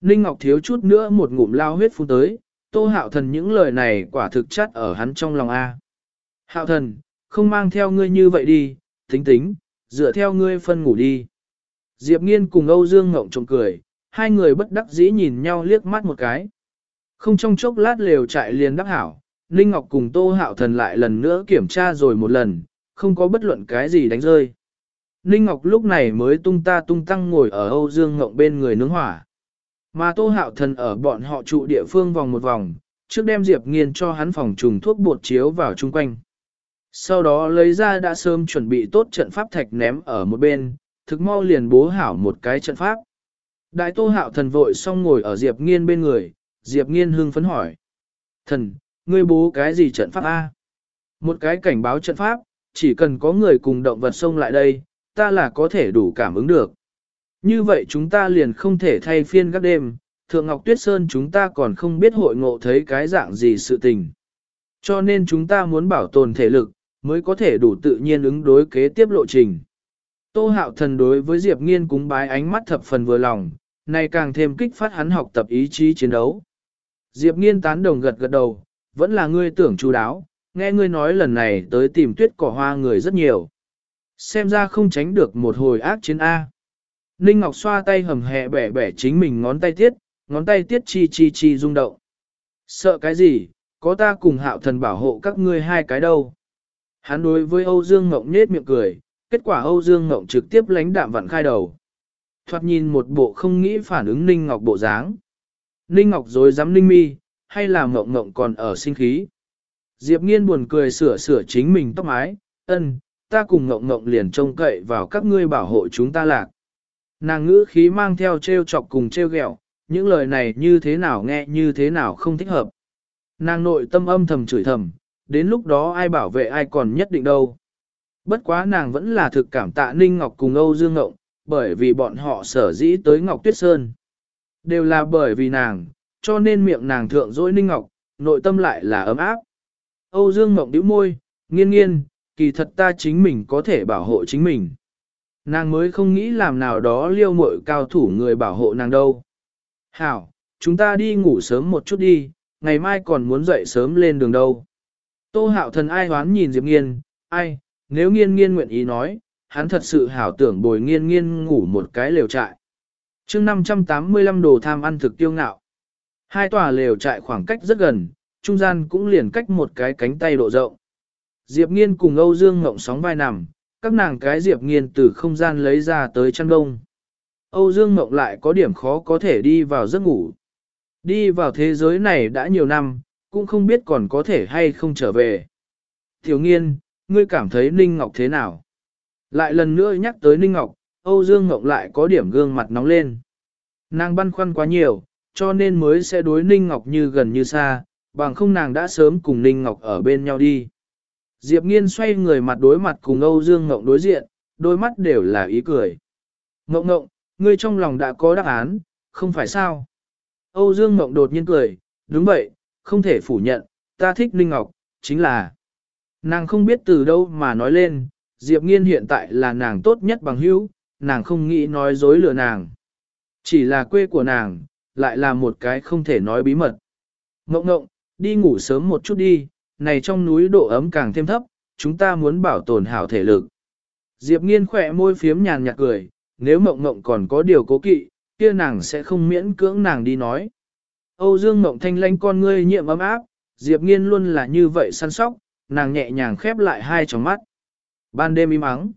Ninh Ngọc thiếu chút nữa một ngụm lao huyết phun tới, tô hạo thần những lời này quả thực chất ở hắn trong lòng A. Hạo thần, không mang theo ngươi như vậy đi, tính tính, dựa theo ngươi phân ngủ đi. Diệp Nghiên cùng Âu Dương Ngộng trộm cười, hai người bất đắc dĩ nhìn nhau liếc mắt một cái. Không trong chốc lát lều chạy liền đắc hảo, Ninh Ngọc cùng Tô Hạo Thần lại lần nữa kiểm tra rồi một lần, không có bất luận cái gì đánh rơi. Ninh Ngọc lúc này mới tung ta tung tăng ngồi ở Âu Dương Ngộng bên người nướng hỏa. Mà Tô Hạo Thần ở bọn họ trụ địa phương vòng một vòng, trước đem Diệp Nghiên cho hắn phòng trùng thuốc bột chiếu vào chung quanh. Sau đó lấy ra đã sớm chuẩn bị tốt trận pháp thạch ném ở một bên, thực mau liền bố hảo một cái trận pháp. Đại tô hạo thần vội xong ngồi ở Diệp Nghiên bên người, Diệp Nghiên hưng phấn hỏi. Thần, ngươi bố cái gì trận pháp A? Một cái cảnh báo trận pháp, chỉ cần có người cùng động vật xông lại đây, ta là có thể đủ cảm ứng được. Như vậy chúng ta liền không thể thay phiên các đêm, Thượng Ngọc Tuyết Sơn chúng ta còn không biết hội ngộ thấy cái dạng gì sự tình. Cho nên chúng ta muốn bảo tồn thể lực, mới có thể đủ tự nhiên ứng đối kế tiếp lộ trình. Tô hạo thần đối với Diệp Nghiên cúng bái ánh mắt thập phần vừa lòng, này càng thêm kích phát hắn học tập ý chí chiến đấu. Diệp Nghiên tán đồng gật gật đầu, vẫn là ngươi tưởng chú đáo, nghe ngươi nói lần này tới tìm tuyết cỏ hoa người rất nhiều. Xem ra không tránh được một hồi ác chiến A. Ninh Ngọc xoa tay hầm hẹ bẻ bẻ chính mình ngón tay tiết, ngón tay tiết chi chi chi rung động. Sợ cái gì, có ta cùng hạo thần bảo hộ các ngươi hai cái đâu. Hắn đối với Âu Dương Ngộng nhết miệng cười, kết quả Âu Dương Ngộng trực tiếp lánh đạm vặn khai đầu. Thoạt nhìn một bộ không nghĩ phản ứng Ninh Ngọc bộ dáng. Ninh Ngọc dối dám Ninh mi, hay là Ngộng Ngộng còn ở sinh khí. Diệp Nghiên buồn cười sửa sửa chính mình tóc mái, ân, ta cùng Ngộng Ngộng liền trông cậy vào các ngươi bảo hộ chúng ta lạc. Nàng ngữ khí mang theo treo chọc cùng treo ghẹo, những lời này như thế nào nghe như thế nào không thích hợp. Nàng nội tâm âm thầm chửi thầm, đến lúc đó ai bảo vệ ai còn nhất định đâu. Bất quá nàng vẫn là thực cảm tạ Ninh Ngọc cùng Âu Dương Ngộng, bởi vì bọn họ sở dĩ tới Ngọc Tuyết Sơn. Đều là bởi vì nàng, cho nên miệng nàng thượng dỗi Ninh Ngọc, nội tâm lại là ấm áp. Âu Dương Mộng đĩu môi, nghiên nghiên, kỳ thật ta chính mình có thể bảo hộ chính mình. Nàng mới không nghĩ làm nào đó liêu muội cao thủ người bảo hộ nàng đâu. Hảo, chúng ta đi ngủ sớm một chút đi, ngày mai còn muốn dậy sớm lên đường đâu. Tô hạo thần ai hoán nhìn Diệp nghiên, ai, nếu nghiên nghiên nguyện ý nói, hắn thật sự hảo tưởng bồi nghiên nghiên ngủ một cái lều trại. chương 585 đồ tham ăn thực tiêu ngạo. Hai tòa lều trại khoảng cách rất gần, trung gian cũng liền cách một cái cánh tay độ rộng. Diệp nghiên cùng Âu Dương ngộng sóng vai nằm, các nàng cái Diệp nghiên từ không gian lấy ra tới chăn đông. Âu Dương Ngộng lại có điểm khó có thể đi vào giấc ngủ. Đi vào thế giới này đã nhiều năm, cũng không biết còn có thể hay không trở về. Thiếu nghiên, ngươi cảm thấy Ninh Ngọc thế nào? Lại lần nữa nhắc tới Ninh Ngọc, Âu Dương Ngộng lại có điểm gương mặt nóng lên. Nàng băn khoăn quá nhiều, cho nên mới sẽ đối Ninh Ngọc như gần như xa, bằng không nàng đã sớm cùng Ninh Ngọc ở bên nhau đi. Diệp Nghiên xoay người mặt đối mặt cùng Âu Dương Ngọc đối diện, đôi mắt đều là ý cười. Ngọc Ngọc, ngươi trong lòng đã có đáp án, không phải sao? Âu Dương Ngọc đột nhiên cười, đúng vậy, không thể phủ nhận, ta thích Ninh Ngọc, chính là... Nàng không biết từ đâu mà nói lên, Diệp Nghiên hiện tại là nàng tốt nhất bằng hữu, nàng không nghĩ nói dối lừa nàng. Chỉ là quê của nàng, lại là một cái không thể nói bí mật. Ngộng ngộng, đi ngủ sớm một chút đi, này trong núi độ ấm càng thêm thấp, chúng ta muốn bảo tồn hảo thể lực. Diệp Nghiên khỏe môi phiếm nhàn nhạt cười, nếu mộng mộng còn có điều cố kỵ, kia nàng sẽ không miễn cưỡng nàng đi nói. Âu Dương mộng thanh lanh con ngươi nhiệm ấm áp, Diệp Nghiên luôn là như vậy săn sóc, nàng nhẹ nhàng khép lại hai tròng mắt. Ban đêm im ắng.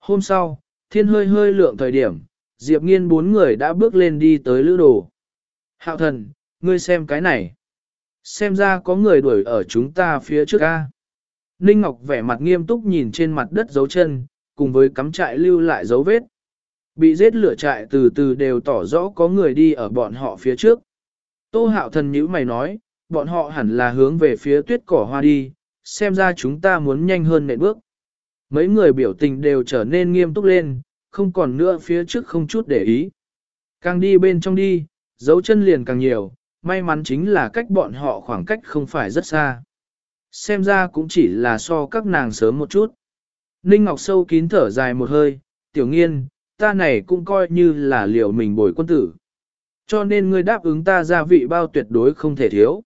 Hôm sau, thiên hơi hơi lượng thời điểm, Diệp Nghiên bốn người đã bước lên đi tới lữ đồ. Hạo thần, ngươi xem cái này. Xem ra có người đuổi ở chúng ta phía trước A. Ninh Ngọc vẻ mặt nghiêm túc nhìn trên mặt đất dấu chân, cùng với cắm trại lưu lại dấu vết. Bị giết lửa trại từ từ đều tỏ rõ có người đi ở bọn họ phía trước. Tô hạo thần nhữ mày nói, bọn họ hẳn là hướng về phía tuyết cỏ hoa đi, xem ra chúng ta muốn nhanh hơn nệm bước. Mấy người biểu tình đều trở nên nghiêm túc lên, không còn nữa phía trước không chút để ý. Càng đi bên trong đi, dấu chân liền càng nhiều, may mắn chính là cách bọn họ khoảng cách không phải rất xa. Xem ra cũng chỉ là so các nàng sớm một chút. Ninh Ngọc sâu kín thở dài một hơi, tiểu nghiên, ta này cũng coi như là liều mình bồi quân tử. Cho nên ngươi đáp ứng ta gia vị bao tuyệt đối không thể thiếu.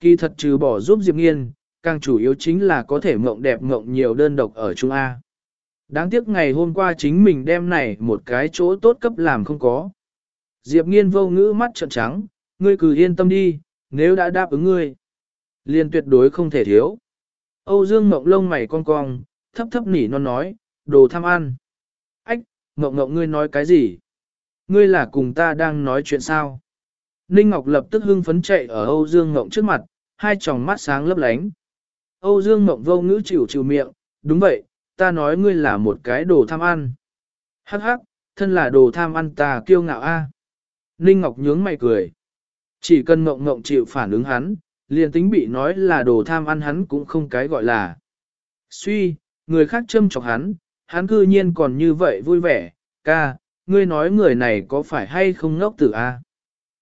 Kỳ thật trừ bỏ giúp Diệp Nghiên, càng chủ yếu chính là có thể mộng đẹp mộng nhiều đơn độc ở Trung A. Đáng tiếc ngày hôm qua chính mình đem này một cái chỗ tốt cấp làm không có. Diệp Nghiên vô ngữ mắt trợn trắng, ngươi cứ yên tâm đi, nếu đã đáp ứng ngươi, liền tuyệt đối không thể thiếu. Âu Dương Ngọc lông mày cong cong, thấp thấp nỉ non nói, đồ tham ăn. Ách, Ngọc Ngọc ngươi nói cái gì? Ngươi là cùng ta đang nói chuyện sao? Ninh Ngọc lập tức hưng phấn chạy ở Âu Dương Ngọc trước mặt, hai tròng mắt sáng lấp lánh. Âu Dương Ngọc vô ngữ chịu chịu miệng, đúng vậy, ta nói ngươi là một cái đồ tham ăn. Hắc hắc, thân là đồ tham ăn ta kiêu ngạo a. Ninh Ngọc nhướng mày cười. Chỉ cần Ngộng Ngộng chịu phản ứng hắn, liền tính bị nói là đồ tham ăn hắn cũng không cái gọi là. Suy, người khác châm chọc hắn, hắn cư nhiên còn như vậy vui vẻ, ca, ngươi nói người này có phải hay không ngốc tử a?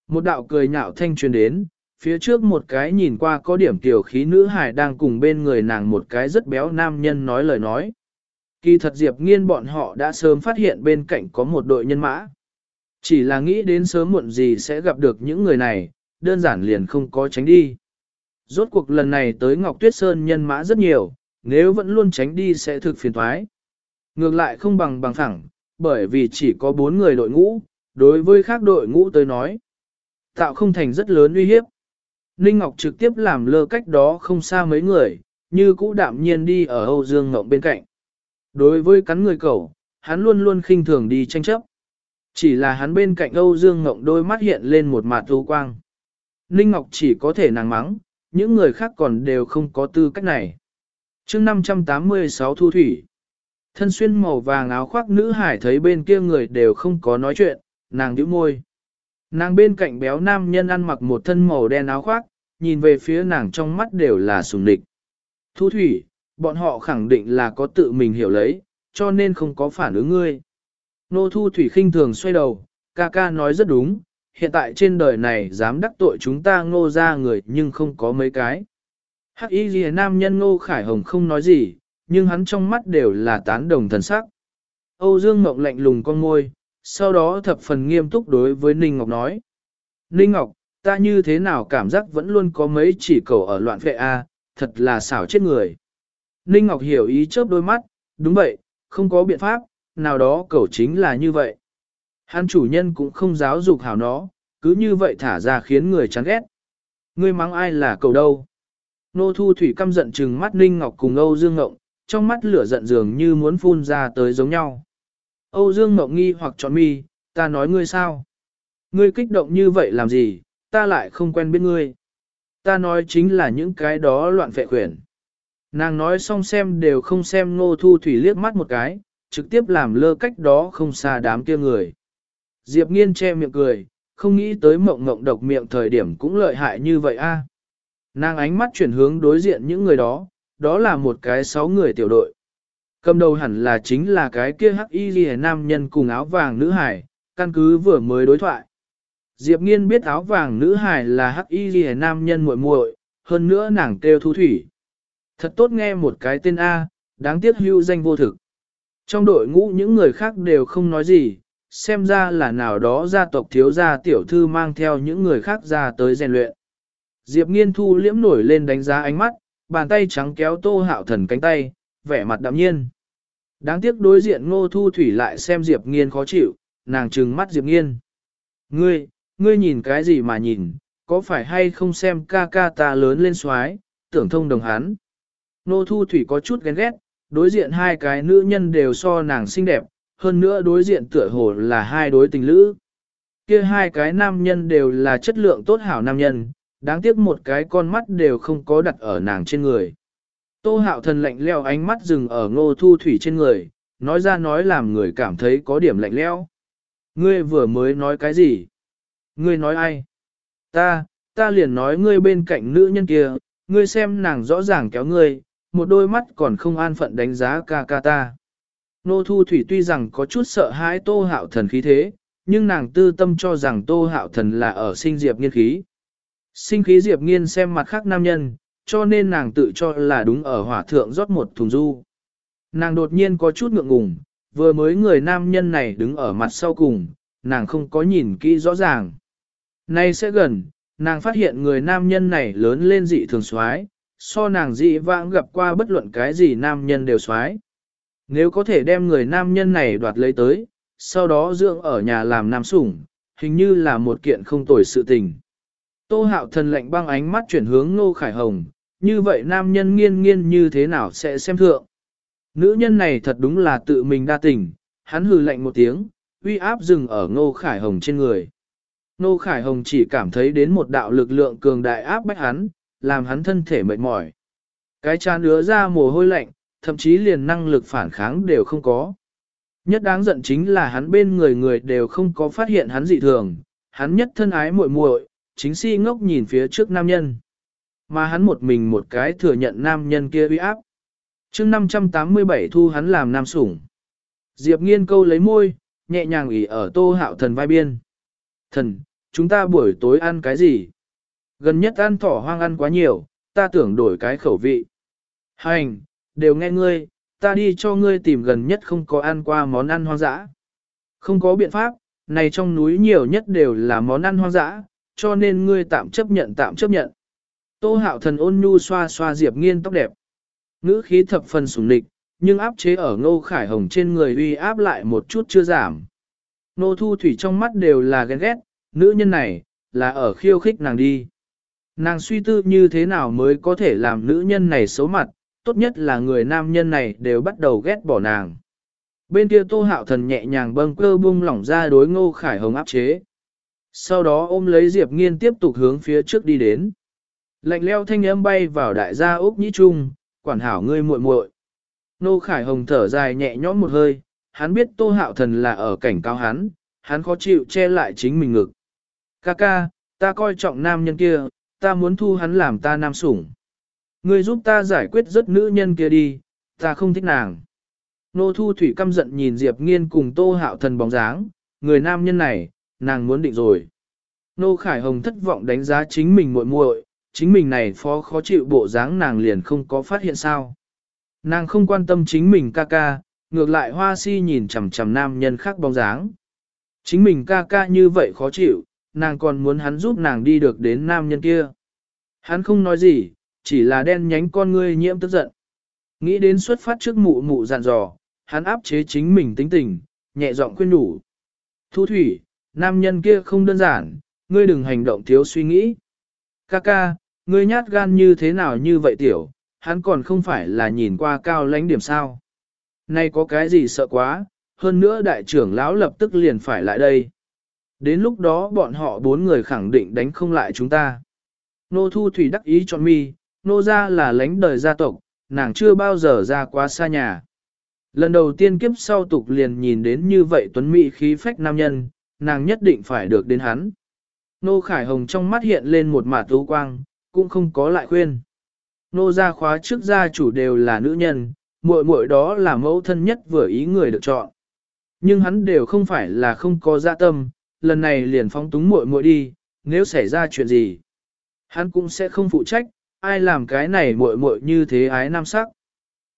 Một đạo cười nhạo thanh truyền đến, phía trước một cái nhìn qua có điểm tiểu khí nữ hải đang cùng bên người nàng một cái rất béo nam nhân nói lời nói. Kỳ thật Diệp Nghiên bọn họ đã sớm phát hiện bên cạnh có một đội nhân mã. Chỉ là nghĩ đến sớm muộn gì sẽ gặp được những người này, đơn giản liền không có tránh đi. Rốt cuộc lần này tới Ngọc Tuyết Sơn nhân mã rất nhiều, nếu vẫn luôn tránh đi sẽ thực phiền thoái. Ngược lại không bằng bằng thẳng, bởi vì chỉ có bốn người đội ngũ, đối với khác đội ngũ tới nói. Tạo không thành rất lớn uy hiếp. Ninh Ngọc trực tiếp làm lơ cách đó không xa mấy người, như cũ đạm nhiên đi ở Âu Dương Ngọc bên cạnh. Đối với cắn người cẩu, hắn luôn luôn khinh thường đi tranh chấp. Chỉ là hắn bên cạnh Âu Dương Ngộng đôi mắt hiện lên một mặt u quang. Ninh Ngọc chỉ có thể nàng mắng, những người khác còn đều không có tư cách này. chương 586 Thu Thủy Thân xuyên màu vàng áo khoác nữ hải thấy bên kia người đều không có nói chuyện, nàng nhíu môi. Nàng bên cạnh béo nam nhân ăn mặc một thân màu đen áo khoác, nhìn về phía nàng trong mắt đều là sùng địch. Thu thủy, bọn họ khẳng định là có tự mình hiểu lấy, cho nên không có phản ứng ngươi. Nô thu thủy khinh thường xoay đầu, ca ca nói rất đúng, hiện tại trên đời này dám đắc tội chúng ta ngô ra người nhưng không có mấy cái. Hắc y ghi nam nhân ngô khải hồng không nói gì, nhưng hắn trong mắt đều là tán đồng thần sắc. Âu Dương Mộng lạnh lùng con môi, sau đó thập phần nghiêm túc đối với Ninh Ngọc nói. Ninh Ngọc, ta như thế nào cảm giác vẫn luôn có mấy chỉ cầu ở loạn vệ A, thật là xảo chết người. Ninh Ngọc hiểu ý chớp đôi mắt, đúng vậy, không có biện pháp, nào đó cầu chính là như vậy. Hắn chủ nhân cũng không giáo dục hảo nó, cứ như vậy thả ra khiến người chán ghét. Ngươi mắng ai là cầu đâu? Nô Thu Thủy căm giận trừng mắt Ninh Ngọc cùng Âu Dương Ngộng, trong mắt lửa giận dường như muốn phun ra tới giống nhau. Âu Dương Ngộng nghi hoặc tròn mi, ta nói ngươi sao? Ngươi kích động như vậy làm gì, ta lại không quen biết ngươi. Ta nói chính là những cái đó loạn phệ quyển. Nàng nói xong xem đều không xem nô thu thủy liếc mắt một cái, trực tiếp làm lơ cách đó không xa đám kia người. Diệp nghiên che miệng cười, không nghĩ tới mộng mộng độc miệng thời điểm cũng lợi hại như vậy a. Nàng ánh mắt chuyển hướng đối diện những người đó, đó là một cái sáu người tiểu đội. Cầm đầu hẳn là chính là cái kia hắc y ghi nam nhân cùng áo vàng nữ hải, căn cứ vừa mới đối thoại. Diệp nghiên biết áo vàng nữ hải là hắc y ghi nam nhân muội muội, hơn nữa nàng kêu thu thủy. Thật tốt nghe một cái tên A, đáng tiếc hưu danh vô thực. Trong đội ngũ những người khác đều không nói gì, xem ra là nào đó gia tộc thiếu gia tiểu thư mang theo những người khác ra tới rèn luyện. Diệp nghiên thu liễm nổi lên đánh giá ánh mắt, bàn tay trắng kéo tô hạo thần cánh tay, vẻ mặt đạm nhiên. Đáng tiếc đối diện ngô thu thủy lại xem Diệp nghiên khó chịu, nàng trừng mắt Diệp nghiên. Ngươi, ngươi nhìn cái gì mà nhìn, có phải hay không xem ca ca ta lớn lên xoái, tưởng thông đồng hắn. Ngô thu thủy có chút ghen ghét, đối diện hai cái nữ nhân đều so nàng xinh đẹp, hơn nữa đối diện tựa hồ là hai đối tình lữ. Kia hai cái nam nhân đều là chất lượng tốt hảo nam nhân, đáng tiếc một cái con mắt đều không có đặt ở nàng trên người. Tô hạo thần lạnh leo ánh mắt dừng ở ngô thu thủy trên người, nói ra nói làm người cảm thấy có điểm lạnh leo. Ngươi vừa mới nói cái gì? Ngươi nói ai? Ta, ta liền nói ngươi bên cạnh nữ nhân kia, ngươi xem nàng rõ ràng kéo ngươi, một đôi mắt còn không an phận đánh giá ca ca ta. Nô Thu Thủy tuy rằng có chút sợ hãi Tô Hạo Thần khí thế, nhưng nàng tư tâm cho rằng Tô Hạo Thần là ở sinh diệp nghiên khí. Sinh khí diệp nghiên xem mặt khác nam nhân, cho nên nàng tự cho là đúng ở hỏa thượng rót một thùng du. Nàng đột nhiên có chút ngượng ngùng, vừa mới người nam nhân này đứng ở mặt sau cùng, nàng không có nhìn kỹ rõ ràng. Nay sẽ gần, nàng phát hiện người nam nhân này lớn lên dị thường xoái, so nàng dị vãng gặp qua bất luận cái gì nam nhân đều xoái. Nếu có thể đem người nam nhân này đoạt lấy tới, sau đó dưỡng ở nhà làm nam sủng, hình như là một kiện không tồi sự tình. Tô hạo thần lệnh băng ánh mắt chuyển hướng Ngô Khải Hồng, như vậy nam nhân nghiên nghiên như thế nào sẽ xem thượng. Nữ nhân này thật đúng là tự mình đa tình, hắn hừ lạnh một tiếng, uy áp dừng ở Ngô Khải Hồng trên người. Nô Khải Hồng chỉ cảm thấy đến một đạo lực lượng cường đại áp bách hắn, làm hắn thân thể mệt mỏi. Cái chán ứa ra mồ hôi lạnh, thậm chí liền năng lực phản kháng đều không có. Nhất đáng giận chính là hắn bên người người đều không có phát hiện hắn dị thường, hắn nhất thân ái muội muội, chính si ngốc nhìn phía trước nam nhân. Mà hắn một mình một cái thừa nhận nam nhân kia uy áp. chương 587 thu hắn làm nam sủng. Diệp nghiên câu lấy môi, nhẹ nhàng ủy ở tô hạo thần vai biên. Thần, chúng ta buổi tối ăn cái gì? Gần nhất ăn thỏ hoang ăn quá nhiều, ta tưởng đổi cái khẩu vị. Hành, đều nghe ngươi, ta đi cho ngươi tìm gần nhất không có ăn qua món ăn hoang dã. Không có biện pháp, này trong núi nhiều nhất đều là món ăn hoang dã, cho nên ngươi tạm chấp nhận tạm chấp nhận. Tô hạo thần ôn nhu xoa xoa Diệp nghiên tóc đẹp. Ngữ khí thập phần sủng nịch, nhưng áp chế ở ngô khải hồng trên người uy áp lại một chút chưa giảm. Nô thu thủy trong mắt đều là ghen ghét, nữ nhân này, là ở khiêu khích nàng đi. Nàng suy tư như thế nào mới có thể làm nữ nhân này xấu mặt, tốt nhất là người nam nhân này đều bắt đầu ghét bỏ nàng. Bên kia tô hạo thần nhẹ nhàng bâng cơ bung lỏng ra đối ngô khải hồng áp chế. Sau đó ôm lấy Diệp Nghiên tiếp tục hướng phía trước đi đến. Lạnh leo thanh âm bay vào đại gia Úc Nhĩ Trung, quản hảo ngươi muội muội. Nô Khải Hồng thở dài nhẹ nhõm một hơi, hắn biết Tô Hạo Thần là ở cảnh cao hắn, hắn khó chịu che lại chính mình ngực. Ca ca, ta coi trọng nam nhân kia, ta muốn thu hắn làm ta nam sủng. Ngươi giúp ta giải quyết rất nữ nhân kia đi, ta không thích nàng. Nô Thu Thủy căm giận nhìn Diệp Nghiên cùng Tô Hạo Thần bóng dáng, người nam nhân này, nàng muốn định rồi. Nô Khải Hồng thất vọng đánh giá chính mình muội muội, chính mình này phó khó chịu bộ dáng nàng liền không có phát hiện sao. Nàng không quan tâm chính mình ca ca, ngược lại hoa si nhìn chằm chằm nam nhân khác bóng dáng. Chính mình ca ca như vậy khó chịu, nàng còn muốn hắn giúp nàng đi được đến nam nhân kia. Hắn không nói gì, chỉ là đen nhánh con ngươi nhiễm tức giận. Nghĩ đến xuất phát trước mụ mụ dặn dò, hắn áp chế chính mình tính tình, nhẹ giọng khuyên nhủ. Thu thủy, nam nhân kia không đơn giản, ngươi đừng hành động thiếu suy nghĩ. Ca ca, ngươi nhát gan như thế nào như vậy tiểu, hắn còn không phải là nhìn qua cao lãnh điểm sao. Nay có cái gì sợ quá, hơn nữa đại trưởng lão lập tức liền phải lại đây. Đến lúc đó bọn họ bốn người khẳng định đánh không lại chúng ta. Nô Thu Thủy đắc ý chọn mi, nô ra là lãnh đời gia tộc, nàng chưa bao giờ ra quá xa nhà. Lần đầu tiên kiếp sau tục liền nhìn đến như vậy tuấn mỹ khí phách nam nhân, nàng nhất định phải được đến hắn. Nô Khải Hồng trong mắt hiện lên một mạt tú quang, cũng không có lại khuyên. Nô gia khóa trước gia chủ đều là nữ nhân, muội muội đó là mẫu thân nhất vừa ý người được chọn. Nhưng hắn đều không phải là không có dạ tâm, lần này liền phóng túng muội muội đi, nếu xảy ra chuyện gì, hắn cũng sẽ không phụ trách, ai làm cái này muội muội như thế ái nam sắc.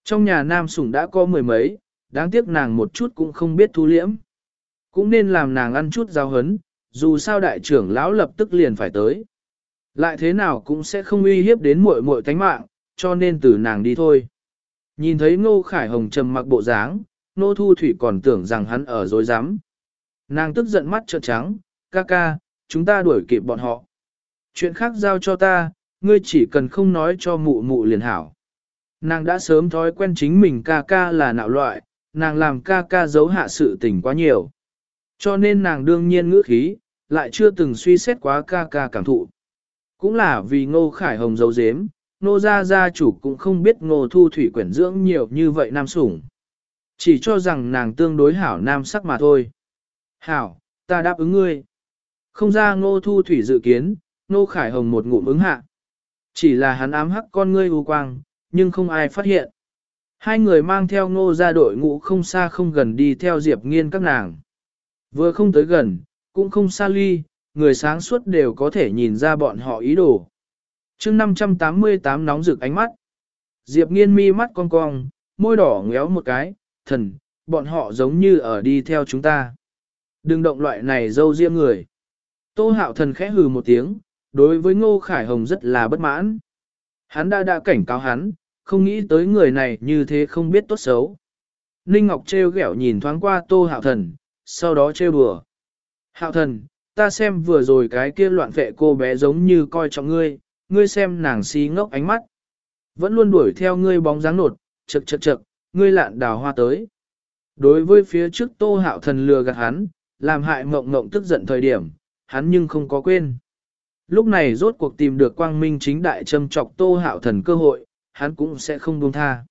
Trong nhà nam sủng đã có mười mấy, đáng tiếc nàng một chút cũng không biết thu liễm. Cũng nên làm nàng ăn chút giao hấn, dù sao đại trưởng lão lập tức liền phải tới. Lại thế nào cũng sẽ không uy hiếp đến muội muội tánh mạng, cho nên từ nàng đi thôi. Nhìn thấy Ngô Khải Hồng trầm mặc bộ dáng, Nô Thu Thủy còn tưởng rằng hắn ở dối rắm Nàng tức giận mắt trợn trắng, ca ca, chúng ta đuổi kịp bọn họ. Chuyện khác giao cho ta, ngươi chỉ cần không nói cho mụ mụ liền hảo. Nàng đã sớm thói quen chính mình ca ca là nạo loại, nàng làm ca ca giấu hạ sự tình quá nhiều. Cho nên nàng đương nhiên ngữ khí, lại chưa từng suy xét quá ca ca cảm thụ. Cũng là vì ngô khải hồng giấu dếm, ngô gia gia chủ cũng không biết ngô thu thủy quyển dưỡng nhiều như vậy nam sủng. Chỉ cho rằng nàng tương đối hảo nam sắc mà thôi. Hảo, ta đáp ứng ngươi. Không ra ngô thu thủy dự kiến, ngô khải hồng một ngụm ứng hạ. Chỉ là hắn ám hắc con ngươi u quang, nhưng không ai phát hiện. Hai người mang theo ngô ra đội ngũ không xa không gần đi theo Diệp nghiên các nàng. Vừa không tới gần, cũng không xa ly, người sáng suốt đều có thể nhìn ra bọn họ ý đồ. chương 588 nóng rực ánh mắt. Diệp nghiên mi mắt cong cong, môi đỏ ngéo một cái, thần, bọn họ giống như ở đi theo chúng ta. Đừng động loại này dâu riêng người. Tô hạo thần khẽ hừ một tiếng, đối với Ngô Khải Hồng rất là bất mãn. Hắn đã đã cảnh cáo hắn, không nghĩ tới người này như thế không biết tốt xấu. Ninh Ngọc treo ghẹo nhìn thoáng qua Tô Hạo Thần, sau đó trêu đùa. Hạo Thần, ta xem vừa rồi cái kia loạn vệ cô bé giống như coi trọng ngươi, ngươi xem nàng xí ngốc ánh mắt. Vẫn luôn đuổi theo ngươi bóng dáng nột, chật chật chật, ngươi lạn đào hoa tới. Đối với phía trước Tô Hạo Thần lừa gạt hắn, làm hại mộng mộng tức giận thời điểm, hắn nhưng không có quên. Lúc này rốt cuộc tìm được quang minh chính đại châm trọc tô hạo thần cơ hội, hắn cũng sẽ không buông tha.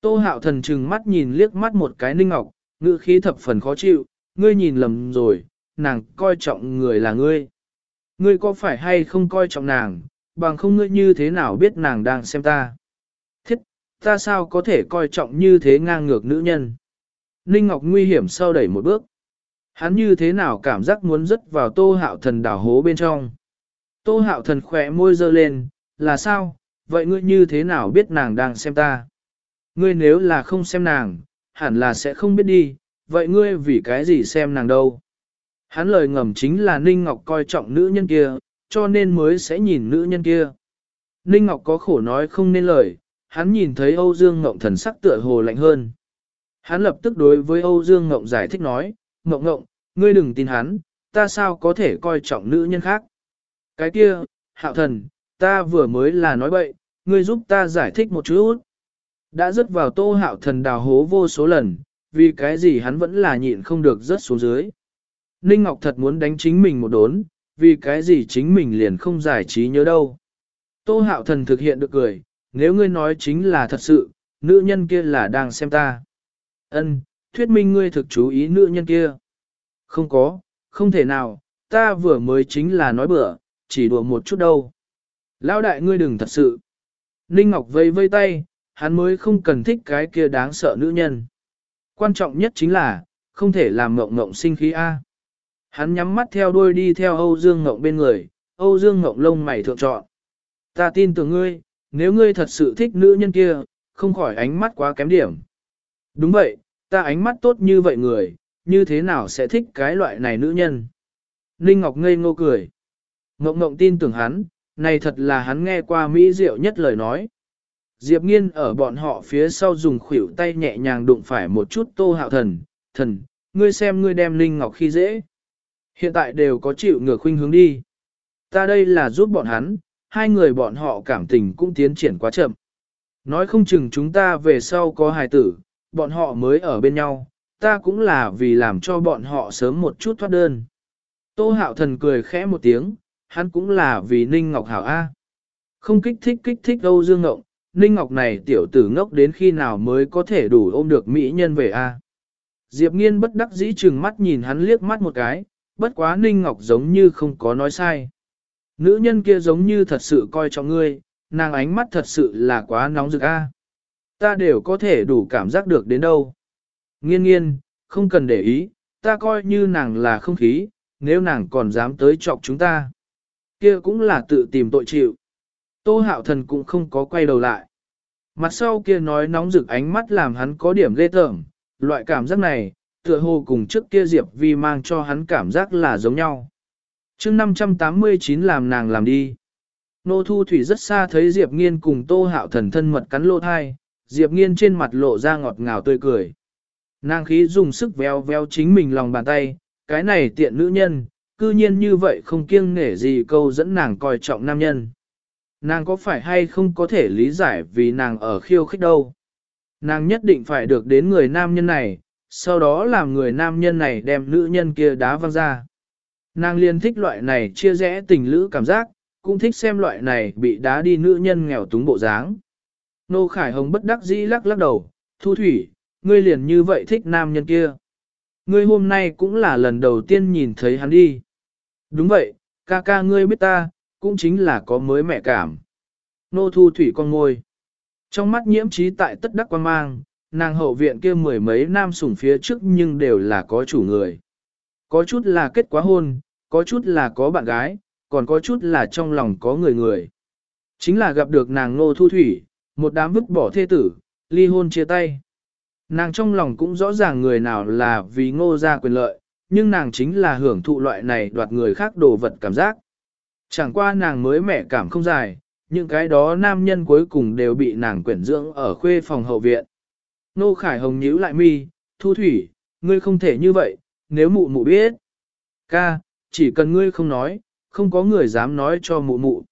Tô hạo thần trừng mắt nhìn liếc mắt một cái ninh ngọc, ngữ khí thập phần khó chịu, ngươi nhìn lầm rồi, nàng coi trọng người là ngươi. Ngươi có phải hay không coi trọng nàng, bằng không ngươi như thế nào biết nàng đang xem ta. Thiết, ta sao có thể coi trọng như thế ngang ngược nữ nhân. Ninh Ngọc nguy hiểm sau đẩy một bước. Hắn như thế nào cảm giác muốn rớt vào tô hạo thần đảo hố bên trong. Tô hạo thần khỏe môi dơ lên, là sao, vậy ngươi như thế nào biết nàng đang xem ta? Ngươi nếu là không xem nàng, hẳn là sẽ không biết đi, vậy ngươi vì cái gì xem nàng đâu? Hắn lời ngầm chính là Ninh Ngọc coi trọng nữ nhân kia, cho nên mới sẽ nhìn nữ nhân kia. Ninh Ngọc có khổ nói không nên lời, hắn nhìn thấy Âu Dương Ngộng thần sắc tựa hồ lạnh hơn. Hắn lập tức đối với Âu Dương Ngộng giải thích nói, Ngộng Ngộng, ngươi đừng tin hắn, ta sao có thể coi trọng nữ nhân khác. Cái kia, hạo thần, ta vừa mới là nói bậy, ngươi giúp ta giải thích một chút. Đã rớt vào tô hạo thần đào hố vô số lần, vì cái gì hắn vẫn là nhịn không được rớt xuống dưới. Ninh Ngọc thật muốn đánh chính mình một đốn, vì cái gì chính mình liền không giải trí nhớ đâu. Tô hạo thần thực hiện được cười, nếu ngươi nói chính là thật sự, nữ nhân kia là đang xem ta. Ân, thuyết minh ngươi thực chú ý nữ nhân kia. Không có, không thể nào, ta vừa mới chính là nói bừa, chỉ đùa một chút đâu. Lão đại ngươi đừng thật sự. Ninh Ngọc vây vây tay, hắn mới không cần thích cái kia đáng sợ nữ nhân. Quan trọng nhất chính là, không thể làm ngộng ngộng sinh khí A. Hắn nhắm mắt theo đuôi đi theo Âu Dương Ngộng bên người, Âu Dương Ngộng lông mày thượng chọn. Ta tin tưởng ngươi, nếu ngươi thật sự thích nữ nhân kia, không khỏi ánh mắt quá kém điểm. Đúng vậy, ta ánh mắt tốt như vậy người, như thế nào sẽ thích cái loại này nữ nhân? Ninh Ngọc ngây ngô cười. Ngộng Ngộng tin tưởng hắn, này thật là hắn nghe qua mỹ diệu nhất lời nói. Diệp Nghiên ở bọn họ phía sau dùng khuỷu tay nhẹ nhàng đụng phải một chút tô hạo thần, thần, ngươi xem ngươi đem Ninh Ngọc khi dễ. Hiện tại đều có chịu ngược khuynh hướng đi. Ta đây là giúp bọn hắn, hai người bọn họ cảm tình cũng tiến triển quá chậm. Nói không chừng chúng ta về sau có hài tử, bọn họ mới ở bên nhau, ta cũng là vì làm cho bọn họ sớm một chút thoát đơn. Tô hạo thần cười khẽ một tiếng, hắn cũng là vì Ninh Ngọc hảo A. Không kích thích kích thích Âu Dương Ngộng, Ninh Ngọc này tiểu tử ngốc đến khi nào mới có thể đủ ôm được mỹ nhân về A. Diệp nghiên bất đắc dĩ chừng mắt nhìn hắn liếc mắt một cái, bất quá Ninh Ngọc giống như không có nói sai. Nữ nhân kia giống như thật sự coi trọng ngươi, nàng ánh mắt thật sự là quá nóng rực a. Ta đều có thể đủ cảm giác được đến đâu. Nghiên nghiên, không cần để ý, ta coi như nàng là không khí, nếu nàng còn dám tới chọc chúng ta. Kia cũng là tự tìm tội chịu. Tô hạo thần cũng không có quay đầu lại. Mặt sau kia nói nóng rực ánh mắt làm hắn có điểm ghê tởm, loại cảm giác này, tựa hồ cùng trước kia Diệp Vi mang cho hắn cảm giác là giống nhau. chương 589 làm nàng làm đi. Nô Thu Thủy rất xa thấy Diệp Nghiên cùng Tô Hạo Thần thân mật cắn lô thai, Diệp Nghiên trên mặt lộ ra ngọt ngào tươi cười. Nàng khí dùng sức véo véo chính mình lòng bàn tay, cái này tiện nữ nhân, cư nhiên như vậy không kiêng nể gì câu dẫn nàng coi trọng nam nhân. Nàng có phải hay không có thể lý giải vì nàng ở khiêu khích đâu. Nàng nhất định phải được đến người nam nhân này, sau đó làm người nam nhân này đem nữ nhân kia đá văng ra. Nàng liên thích loại này chia rẽ tình lữ cảm giác, cũng thích xem loại này bị đá đi nữ nhân nghèo túng bộ dáng. Nô Khải Hồng bất đắc dĩ lắc lắc đầu, thu thủy, ngươi liền như vậy thích nam nhân kia. Ngươi hôm nay cũng là lần đầu tiên nhìn thấy hắn đi. Đúng vậy, ca ca ngươi biết ta, cũng chính là có mới mẹ cảm. Nô thu thủy con ngôi. Trong mắt nhiễm trí tại tất đắc quan mang, nàng hậu viện kia mười mấy nam sủng phía trước nhưng đều là có chủ người. Có chút là kết quá hôn, có chút là có bạn gái, còn có chút là trong lòng có người người. Chính là gặp được nàng nô thu thủy, một đám vứt bỏ thê tử, ly hôn chia tay. Nàng trong lòng cũng rõ ràng người nào là vì ngô ra quyền lợi, nhưng nàng chính là hưởng thụ loại này đoạt người khác đồ vật cảm giác. Chẳng qua nàng mới mẹ cảm không dài, những cái đó nam nhân cuối cùng đều bị nàng quyển dưỡng ở khuê phòng hậu viện. Nô Khải Hồng nhíu lại mi, thu thủy, ngươi không thể như vậy, nếu mụ mụ biết. Ca, chỉ cần ngươi không nói, không có người dám nói cho mụ mụ.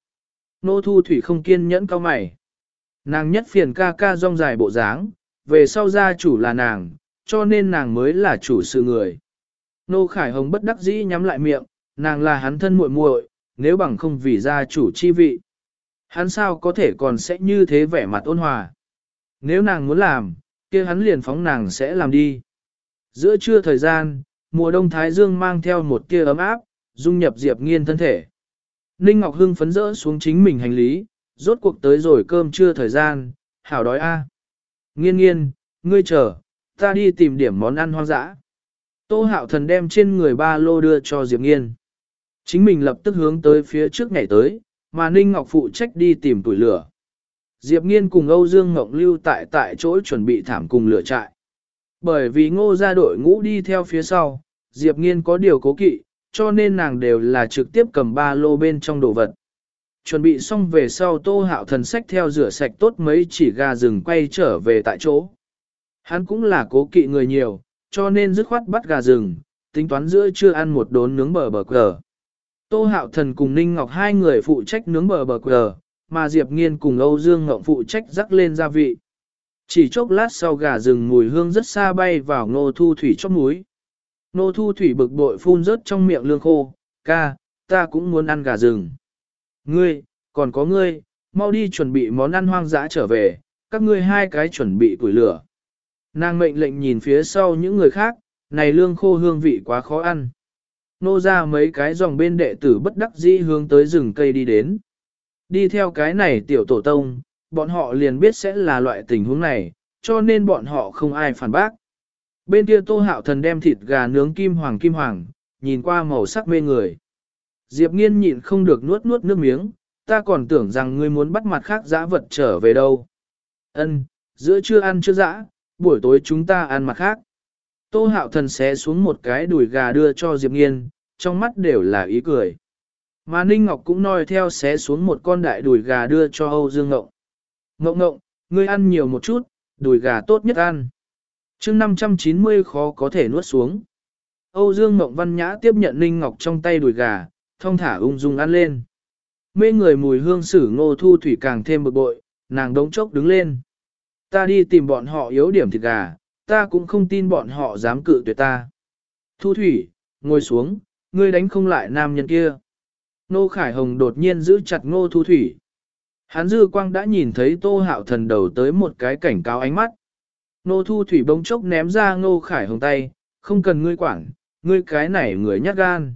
Nô thu thủy không kiên nhẫn cao mày. Nàng nhất phiền ca ca rong dài bộ dáng, về sau gia chủ là nàng, cho nên nàng mới là chủ sự người. Nô Khải Hồng bất đắc dĩ nhắm lại miệng, nàng là hắn thân muội muội, nếu bằng không vì gia chủ chi vị. Hắn sao có thể còn sẽ như thế vẻ mặt ôn hòa. Nếu nàng muốn làm, kia hắn liền phóng nàng sẽ làm đi. Giữa trưa thời gian, mùa đông thái dương mang theo một tia ấm áp, dung nhập Diệp Nghiên thân thể. Ninh Ngọc Hưng phấn rỡ xuống chính mình hành lý, rốt cuộc tới rồi cơm trưa thời gian, hảo đói a. Nghiên nghiên, ngươi chờ, ta đi tìm điểm món ăn hoang dã. Tô hạo thần đem trên người ba lô đưa cho Diệp Nghiên. Chính mình lập tức hướng tới phía trước ngày tới, mà Ninh Ngọc phụ trách đi tìm tuổi lửa. Diệp Nghiên cùng Âu Dương Ngọc lưu tại tại chỗ chuẩn bị thảm cùng lửa trại. Bởi vì ngô ra đội ngũ đi theo phía sau, Diệp Nghiên có điều cố kỵ, cho nên nàng đều là trực tiếp cầm ba lô bên trong đồ vật. Chuẩn bị xong về sau tô hạo thần sách theo rửa sạch tốt mấy chỉ gà rừng quay trở về tại chỗ. Hắn cũng là cố kỵ người nhiều, cho nên dứt khoát bắt gà rừng, tính toán giữa chưa ăn một đốn nướng bờ bờ cờ. Tô hạo thần cùng Ninh Ngọc hai người phụ trách nướng bờ bờ cờ, mà Diệp Nghiên cùng Âu Dương Ngọc phụ trách rắc lên gia vị. Chỉ chốc lát sau gà rừng mùi hương rất xa bay vào ngô thu thủy chóp núi. Ngô thu thủy bực bội phun rớt trong miệng lương khô, ca, ta cũng muốn ăn gà rừng. Ngươi, còn có ngươi, mau đi chuẩn bị món ăn hoang dã trở về, các ngươi hai cái chuẩn bị củi lửa. Nàng mệnh lệnh nhìn phía sau những người khác, này lương khô hương vị quá khó ăn. Nô ra mấy cái dòng bên đệ tử bất đắc dĩ hướng tới rừng cây đi đến. Đi theo cái này tiểu tổ tông, bọn họ liền biết sẽ là loại tình huống này, cho nên bọn họ không ai phản bác. Bên kia tô hạo thần đem thịt gà nướng kim hoàng kim hoàng, nhìn qua màu sắc mê người. Diệp nghiên nhịn không được nuốt nuốt nước miếng, ta còn tưởng rằng ngươi muốn bắt mặt khác dã vật trở về đâu. Ân, giữa trưa ăn chưa dã, buổi tối chúng ta ăn mặt khác. Tô hạo thần xé xuống một cái đùi gà đưa cho Diệp nghiên, trong mắt đều là ý cười. Mà Ninh Ngọc cũng nói theo xé xuống một con đại đùi gà đưa cho Âu Dương Ngộng. Ngộng ngộng, ngươi ăn nhiều một chút, đùi gà tốt nhất ăn. chương 590 khó có thể nuốt xuống. Âu Dương Ngộng văn nhã tiếp nhận Ninh Ngọc trong tay đùi gà, thong thả ung dung ăn lên. Mê người mùi hương sử ngô thu thủy càng thêm bực bội, nàng đống chốc đứng lên. Ta đi tìm bọn họ yếu điểm thịt gà, ta cũng không tin bọn họ dám cự tuyệt ta. Thu thủy, ngồi xuống, ngươi đánh không lại nam nhân kia. Nô Khải Hồng đột nhiên giữ chặt ngô thu thủy. Hán dư quang đã nhìn thấy tô hạo thần đầu tới một cái cảnh cáo ánh mắt. Nô thu thủy bỗng chốc ném ra ngô Khải Hồng tay, không cần ngươi quản, ngươi cái này người nhát gan.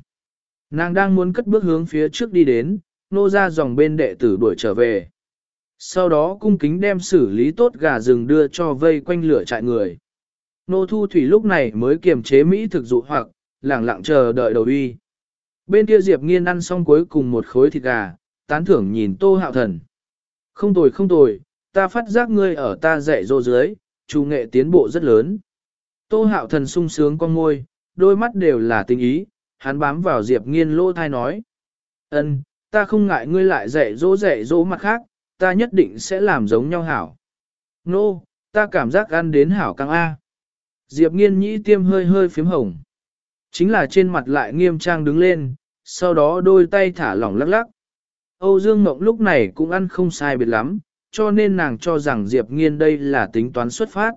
Nàng đang muốn cất bước hướng phía trước đi đến, nô ra dòng bên đệ tử đuổi trở về. Sau đó cung kính đem xử lý tốt gà rừng đưa cho vây quanh lửa trại người. Nô thu thủy lúc này mới kiềm chế Mỹ thực dụ hoặc, lẳng lặng chờ đợi đầu uy. Bên kia Diệp Nghiên ăn xong cuối cùng một khối thịt gà, tán thưởng nhìn Tô Hạo Thần. Không tồi không tồi, ta phát giác ngươi ở ta dạy dỗ dưới, chủ nghệ tiến bộ rất lớn. Tô Hạo Thần sung sướng con ngôi, đôi mắt đều là tình ý, hắn bám vào Diệp Nghiên lô thai nói. ân, ta không ngại ngươi lại dạy dỗ dạy dỗ mặt khác, ta nhất định sẽ làm giống nhau hảo. Nô, no, ta cảm giác ăn đến hảo căng A. Diệp Nghiên nhĩ tiêm hơi hơi phím hồng. Chính là trên mặt lại nghiêm trang đứng lên, sau đó đôi tay thả lỏng lắc lắc. Âu Dương Mộng lúc này cũng ăn không sai biệt lắm, cho nên nàng cho rằng Diệp Nghiên đây là tính toán xuất phát.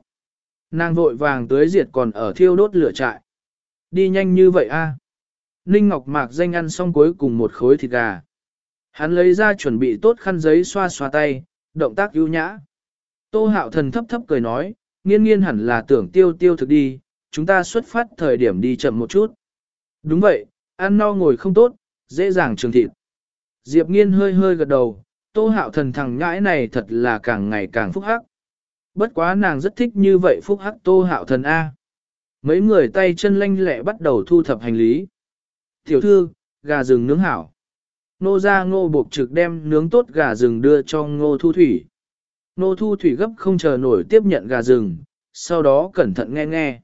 Nàng vội vàng tới diệt còn ở thiêu đốt lửa trại. Đi nhanh như vậy a? Ninh Ngọc Mạc danh ăn xong cuối cùng một khối thịt gà. Hắn lấy ra chuẩn bị tốt khăn giấy xoa xoa tay, động tác ưu nhã. Tô hạo thần thấp thấp cười nói, nghiên nghiên hẳn là tưởng tiêu tiêu thực đi, chúng ta xuất phát thời điểm đi chậm một chút. Đúng vậy, ăn no ngồi không tốt, dễ dàng trường thịt. Diệp nghiên hơi hơi gật đầu, tô hạo thần thằng nhãi này thật là càng ngày càng phúc hắc. Bất quá nàng rất thích như vậy phúc hắc tô hạo thần A. Mấy người tay chân lanh lẹ bắt đầu thu thập hành lý. Tiểu thư, gà rừng nướng hảo. Nô ra ngô buộc trực đem nướng tốt gà rừng đưa cho ngô thu thủy. Ngô thu thủy gấp không chờ nổi tiếp nhận gà rừng, sau đó cẩn thận nghe nghe.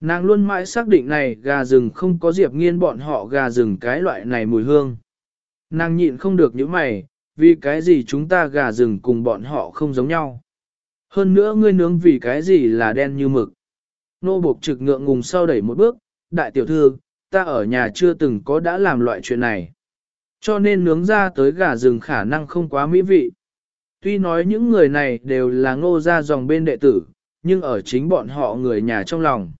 Nàng luôn mãi xác định này gà rừng không có diệp nghiên bọn họ gà rừng cái loại này mùi hương. Nàng nhịn không được những mày, vì cái gì chúng ta gà rừng cùng bọn họ không giống nhau. Hơn nữa ngươi nướng vì cái gì là đen như mực. Nô buộc trực ngượng ngùng sau đẩy một bước, đại tiểu thư, ta ở nhà chưa từng có đã làm loại chuyện này. Cho nên nướng ra tới gà rừng khả năng không quá mỹ vị. Tuy nói những người này đều là ngô ra dòng bên đệ tử, nhưng ở chính bọn họ người nhà trong lòng.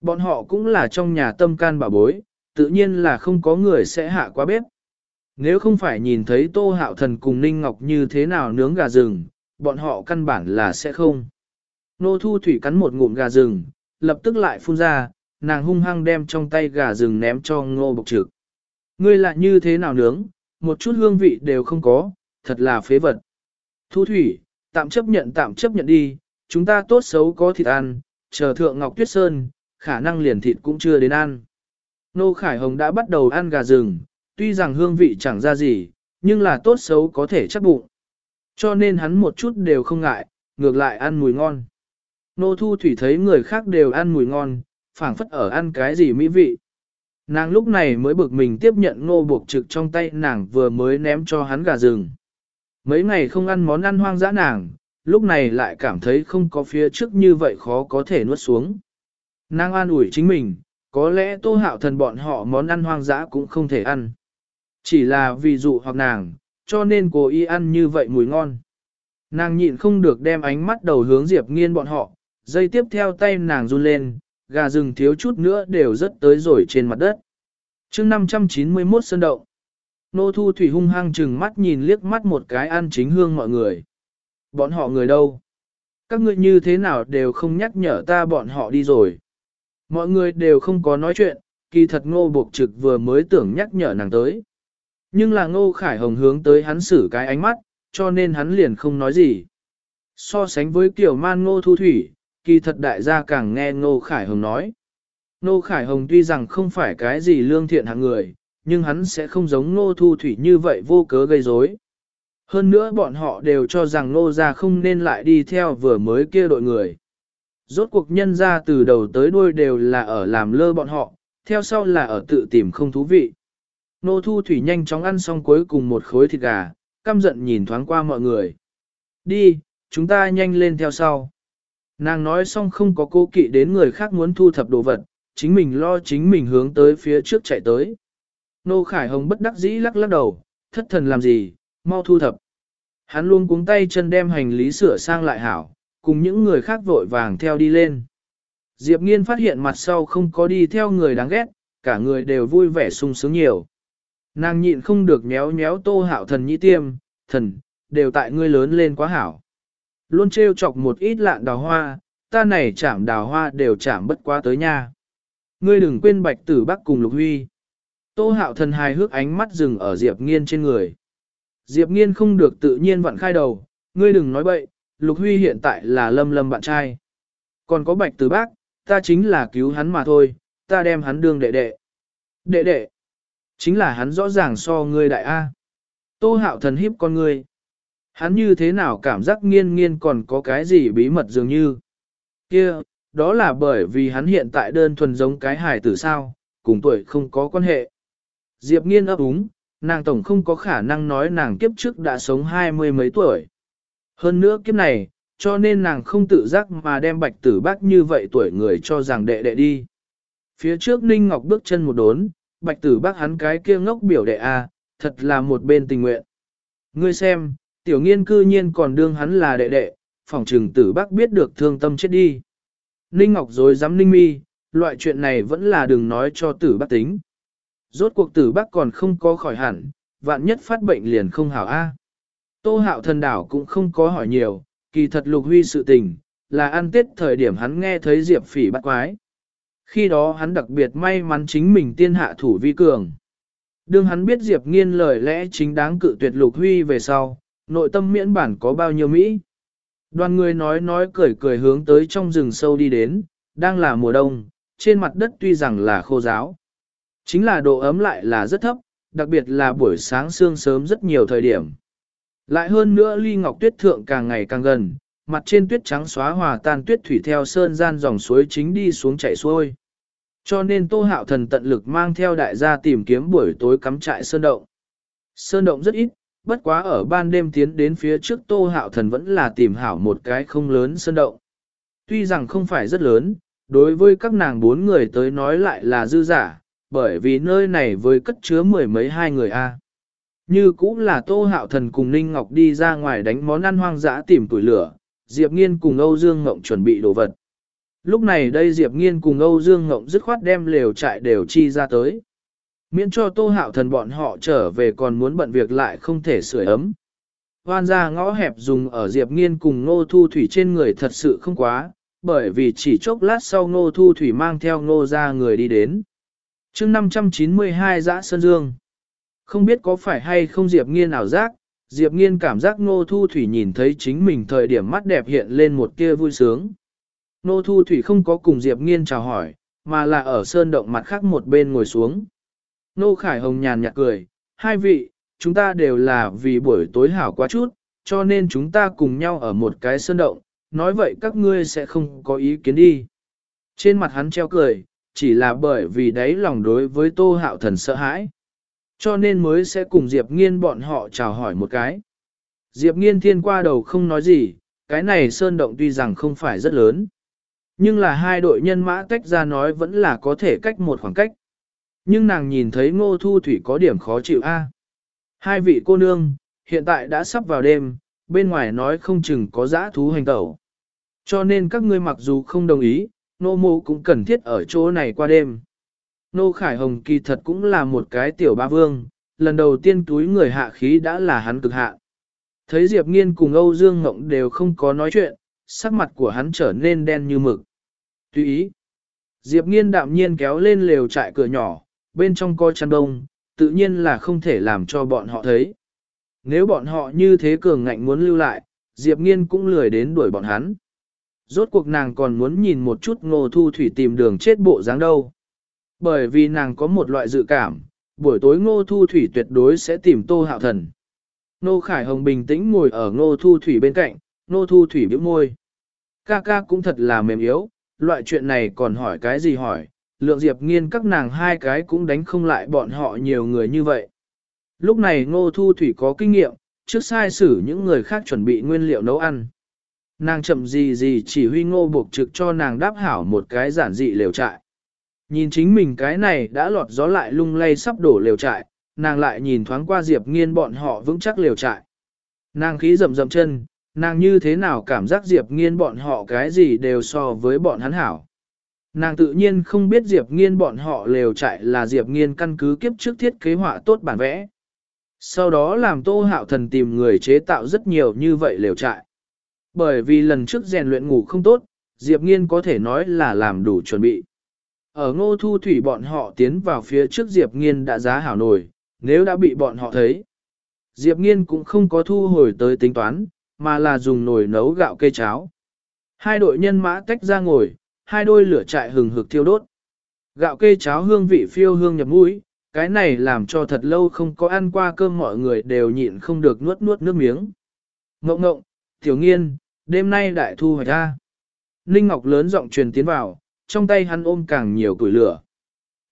Bọn họ cũng là trong nhà tâm can bà bối, tự nhiên là không có người sẽ hạ qua bếp. Nếu không phải nhìn thấy Tô Hạo Thần cùng Ninh Ngọc như thế nào nướng gà rừng, bọn họ căn bản là sẽ không. Nô Thu Thủy cắn một ngụm gà rừng, lập tức lại phun ra, nàng hung hăng đem trong tay gà rừng ném cho ngô bộc trực. Ngươi lại như thế nào nướng, một chút hương vị đều không có, thật là phế vật. Thu Thủy, tạm chấp nhận tạm chấp nhận đi, chúng ta tốt xấu có thịt ăn, chờ thượng Ngọc Tuyết Sơn, khả năng liền thịt cũng chưa đến ăn. Nô Khải Hồng đã bắt đầu ăn gà rừng, tuy rằng hương vị chẳng ra gì, nhưng là tốt xấu có thể chắc bụng. Cho nên hắn một chút đều không ngại, ngược lại ăn mùi ngon. Nô Thu Thủy thấy người khác đều ăn mùi ngon, phảng phất ở ăn cái gì mỹ vị. Nàng lúc này mới bực mình tiếp nhận ngô buộc trực trong tay nàng vừa mới ném cho hắn gà rừng. Mấy ngày không ăn món ăn hoang dã nàng, lúc này lại cảm thấy không có phía trước như vậy khó có thể nuốt xuống. Nàng an ủi chính mình, có lẽ tô hạo thần bọn họ món ăn hoang dã cũng không thể ăn. Chỉ là vì dụ hoặc nàng, cho nên cố ý ăn như vậy mùi ngon. Nàng nhịn không được đem ánh mắt đầu hướng Diệp nghiên bọn họ, dây tiếp theo tay nàng run lên, gà rừng thiếu chút nữa đều rớt tới rồi trên mặt đất. chương 591 sơn động. Nô thu thủy hung hăng chừng mắt nhìn liếc mắt một cái ăn chính hương mọi người. Bọn họ người đâu? Các ngươi như thế nào đều không nhắc nhở ta bọn họ đi rồi. Mọi người đều không có nói chuyện, kỳ thật ngô buộc trực vừa mới tưởng nhắc nhở nàng tới. Nhưng là ngô khải hồng hướng tới hắn xử cái ánh mắt, cho nên hắn liền không nói gì. So sánh với kiểu man ngô thu thủy, kỳ thật đại gia càng nghe ngô khải hồng nói. Ngô khải hồng tuy rằng không phải cái gì lương thiện hạng người, nhưng hắn sẽ không giống ngô thu thủy như vậy vô cớ gây rối. Hơn nữa bọn họ đều cho rằng ngô gia không nên lại đi theo vừa mới kia đội người. Rốt cuộc nhân ra từ đầu tới đuôi đều là ở làm lơ bọn họ, theo sau là ở tự tìm không thú vị. Nô Thu Thủy nhanh chóng ăn xong cuối cùng một khối thịt gà, căm giận nhìn thoáng qua mọi người. Đi, chúng ta nhanh lên theo sau. Nàng nói xong không có cố kỵ đến người khác muốn thu thập đồ vật, chính mình lo chính mình hướng tới phía trước chạy tới. Nô Khải Hồng bất đắc dĩ lắc lắc đầu, thất thần làm gì, mau thu thập. Hắn luôn cuống tay chân đem hành lý sửa sang lại hảo, cùng những người khác vội vàng theo đi lên. Diệp Nghiên phát hiện mặt sau không có đi theo người đáng ghét, cả người đều vui vẻ sung sướng nhiều. Nàng nhịn không được méo méo tô hạo thần nhĩ tiêm, thần, đều tại ngươi lớn lên quá hảo. Luôn trêu chọc một ít lạn đào hoa, ta này chạm đào hoa đều chạm bất quá tới nha. Ngươi đừng quên bạch tử bắc cùng lục huy. Tô hạo thần hài hước ánh mắt dừng ở Diệp nghiên trên người. Diệp nghiên không được tự nhiên vặn khai đầu, ngươi đừng nói bậy, lục huy hiện tại là lâm lâm bạn trai. Còn có bạch tử bác, ta chính là cứu hắn mà thôi, ta đem hắn đương đệ đệ. Đệ đệ. Chính là hắn rõ ràng so ngươi đại A. Tô hạo thần hiếp con ngươi. Hắn như thế nào cảm giác nghiên nghiên còn có cái gì bí mật dường như. kia đó là bởi vì hắn hiện tại đơn thuần giống cái hài tử sao, cùng tuổi không có quan hệ. Diệp nghiên ấp úng, nàng tổng không có khả năng nói nàng kiếp trước đã sống hai mươi mấy tuổi. Hơn nữa kiếp này, cho nên nàng không tự giác mà đem bạch tử bác như vậy tuổi người cho rằng đệ đệ đi. Phía trước Ninh Ngọc bước chân một đốn, bạch tử bác hắn cái kia ngốc biểu đệ a, thật là một bên tình nguyện. Ngươi xem, tiểu nghiên cư nhiên còn đương hắn là đệ đệ, phòng trừng tử bác biết được thương tâm chết đi. Ninh Ngọc dối dám ninh mi, loại chuyện này vẫn là đừng nói cho tử bác tính. Rốt cuộc tử bác còn không có khỏi hẳn, vạn nhất phát bệnh liền không hảo a. Tô hạo thần đảo cũng không có hỏi nhiều, kỳ thật lục huy sự tình, là ăn tết thời điểm hắn nghe thấy Diệp phỉ bắt quái. Khi đó hắn đặc biệt may mắn chính mình tiên hạ thủ vi cường. Đương hắn biết Diệp nghiên lời lẽ chính đáng cự tuyệt lục huy về sau, nội tâm miễn bản có bao nhiêu Mỹ. Đoàn người nói nói cười cười hướng tới trong rừng sâu đi đến, đang là mùa đông, trên mặt đất tuy rằng là khô giáo. Chính là độ ấm lại là rất thấp, đặc biệt là buổi sáng sương sớm rất nhiều thời điểm. Lại hơn nữa ly ngọc tuyết thượng càng ngày càng gần, mặt trên tuyết trắng xóa hòa tan tuyết thủy theo sơn gian dòng suối chính đi xuống chảy xuôi. Cho nên Tô Hạo Thần tận lực mang theo đại gia tìm kiếm buổi tối cắm trại sơn động. Sơn động rất ít, bất quá ở ban đêm tiến đến phía trước Tô Hạo Thần vẫn là tìm hảo một cái không lớn sơn động. Tuy rằng không phải rất lớn, đối với các nàng bốn người tới nói lại là dư giả, bởi vì nơi này với cất chứa mười mấy hai người a. Như cũng là Tô Hạo Thần cùng Ninh Ngọc đi ra ngoài đánh món ăn hoang dã tìm tuổi lửa, Diệp Nghiên cùng Âu Dương Ngộng chuẩn bị đồ vật. Lúc này đây Diệp Nghiên cùng Âu Dương Ngộng dứt khoát đem lều trại đều chi ra tới miễn cho tô hạo thần bọn họ trở về còn muốn bận việc lại không thể sửa ấm. Hoan ra ngõ hẹp dùng ở Diệp Nghiên cùng Ngô Thu Thủy trên người thật sự không quá, bởi vì chỉ chốc lát sau Ngô Thu Thủy mang theo Ngô ra người đi đến. chương 592 Giã Sơn Dương Không biết có phải hay không Diệp Nghiên ảo giác, Diệp Nghiên cảm giác Ngô Thu Thủy nhìn thấy chính mình thời điểm mắt đẹp hiện lên một tia vui sướng. Ngô Thu Thủy không có cùng Diệp Nghiên chào hỏi, mà là ở sơn động mặt khác một bên ngồi xuống. Nô Khải Hồng nhàn nhạt cười, hai vị, chúng ta đều là vì buổi tối hảo quá chút, cho nên chúng ta cùng nhau ở một cái sơn động, nói vậy các ngươi sẽ không có ý kiến đi. Trên mặt hắn treo cười, chỉ là bởi vì đấy lòng đối với Tô Hạo Thần sợ hãi. Cho nên mới sẽ cùng Diệp Nghiên bọn họ chào hỏi một cái. Diệp Nghiên thiên qua đầu không nói gì, cái này sơn động tuy rằng không phải rất lớn. Nhưng là hai đội nhân mã tách ra nói vẫn là có thể cách một khoảng cách. Nhưng nàng nhìn thấy ngô thu thủy có điểm khó chịu a. Hai vị cô nương, hiện tại đã sắp vào đêm, bên ngoài nói không chừng có dã thú hành tẩu. Cho nên các ngươi mặc dù không đồng ý, nô mô cũng cần thiết ở chỗ này qua đêm. Nô Khải Hồng kỳ thật cũng là một cái tiểu ba vương, lần đầu tiên túi người hạ khí đã là hắn cực hạ. Thấy Diệp Nghiên cùng Âu Dương Ngộng đều không có nói chuyện, sắc mặt của hắn trở nên đen như mực. Tùy ý. Diệp Nghiên đạm nhiên kéo lên lều trại cửa nhỏ, bên trong coi chăn đông, tự nhiên là không thể làm cho bọn họ thấy. Nếu bọn họ như thế cường ngạnh muốn lưu lại, Diệp Nghiên cũng lười đến đuổi bọn hắn. Rốt cuộc nàng còn muốn nhìn một chút ngô thu thủy tìm đường chết bộ dáng đâu. Bởi vì nàng có một loại dự cảm, buổi tối ngô thu thủy tuyệt đối sẽ tìm tô hạo thần. nô Khải Hồng bình tĩnh ngồi ở ngô thu thủy bên cạnh, ngô thu thủy biểu môi. Ca ca cũng thật là mềm yếu, loại chuyện này còn hỏi cái gì hỏi, lượng diệp nghiên các nàng hai cái cũng đánh không lại bọn họ nhiều người như vậy. Lúc này ngô thu thủy có kinh nghiệm, trước sai xử những người khác chuẩn bị nguyên liệu nấu ăn. Nàng chậm gì gì chỉ huy ngô buộc trực cho nàng đáp hảo một cái giản dị lều trại. Nhìn chính mình cái này đã lọt gió lại lung lay sắp đổ lều trại, nàng lại nhìn thoáng qua diệp nghiên bọn họ vững chắc lều trại. Nàng khí rầm rầm chân, nàng như thế nào cảm giác diệp nghiên bọn họ cái gì đều so với bọn hắn hảo. Nàng tự nhiên không biết Diệp Nghiên bọn họ lều trại là Diệp Nghiên căn cứ kiếp trước thiết kế họa tốt bản vẽ. Sau đó làm Tô Hạo Thần tìm người chế tạo rất nhiều như vậy lều trại. Bởi vì lần trước rèn luyện ngủ không tốt, Diệp Nghiên có thể nói là làm đủ chuẩn bị. Ở ngô thu thủy bọn họ tiến vào phía trước Diệp Nghiên đã giá hảo nổi, nếu đã bị bọn họ thấy. Diệp Nghiên cũng không có thu hồi tới tính toán, mà là dùng nồi nấu gạo cây cháo. Hai đội nhân mã tách ra ngồi, hai đôi lửa trại hừng hực thiêu đốt. Gạo kê cháo hương vị phiêu hương nhập mũi, cái này làm cho thật lâu không có ăn qua cơm mọi người đều nhịn không được nuốt nuốt nước miếng. Ngộng ngộng, tiểu nghiên, đêm nay đại thu hoạch ra. Ninh Ngọc lớn giọng truyền tiến vào, trong tay hắn ôm càng nhiều củi lửa.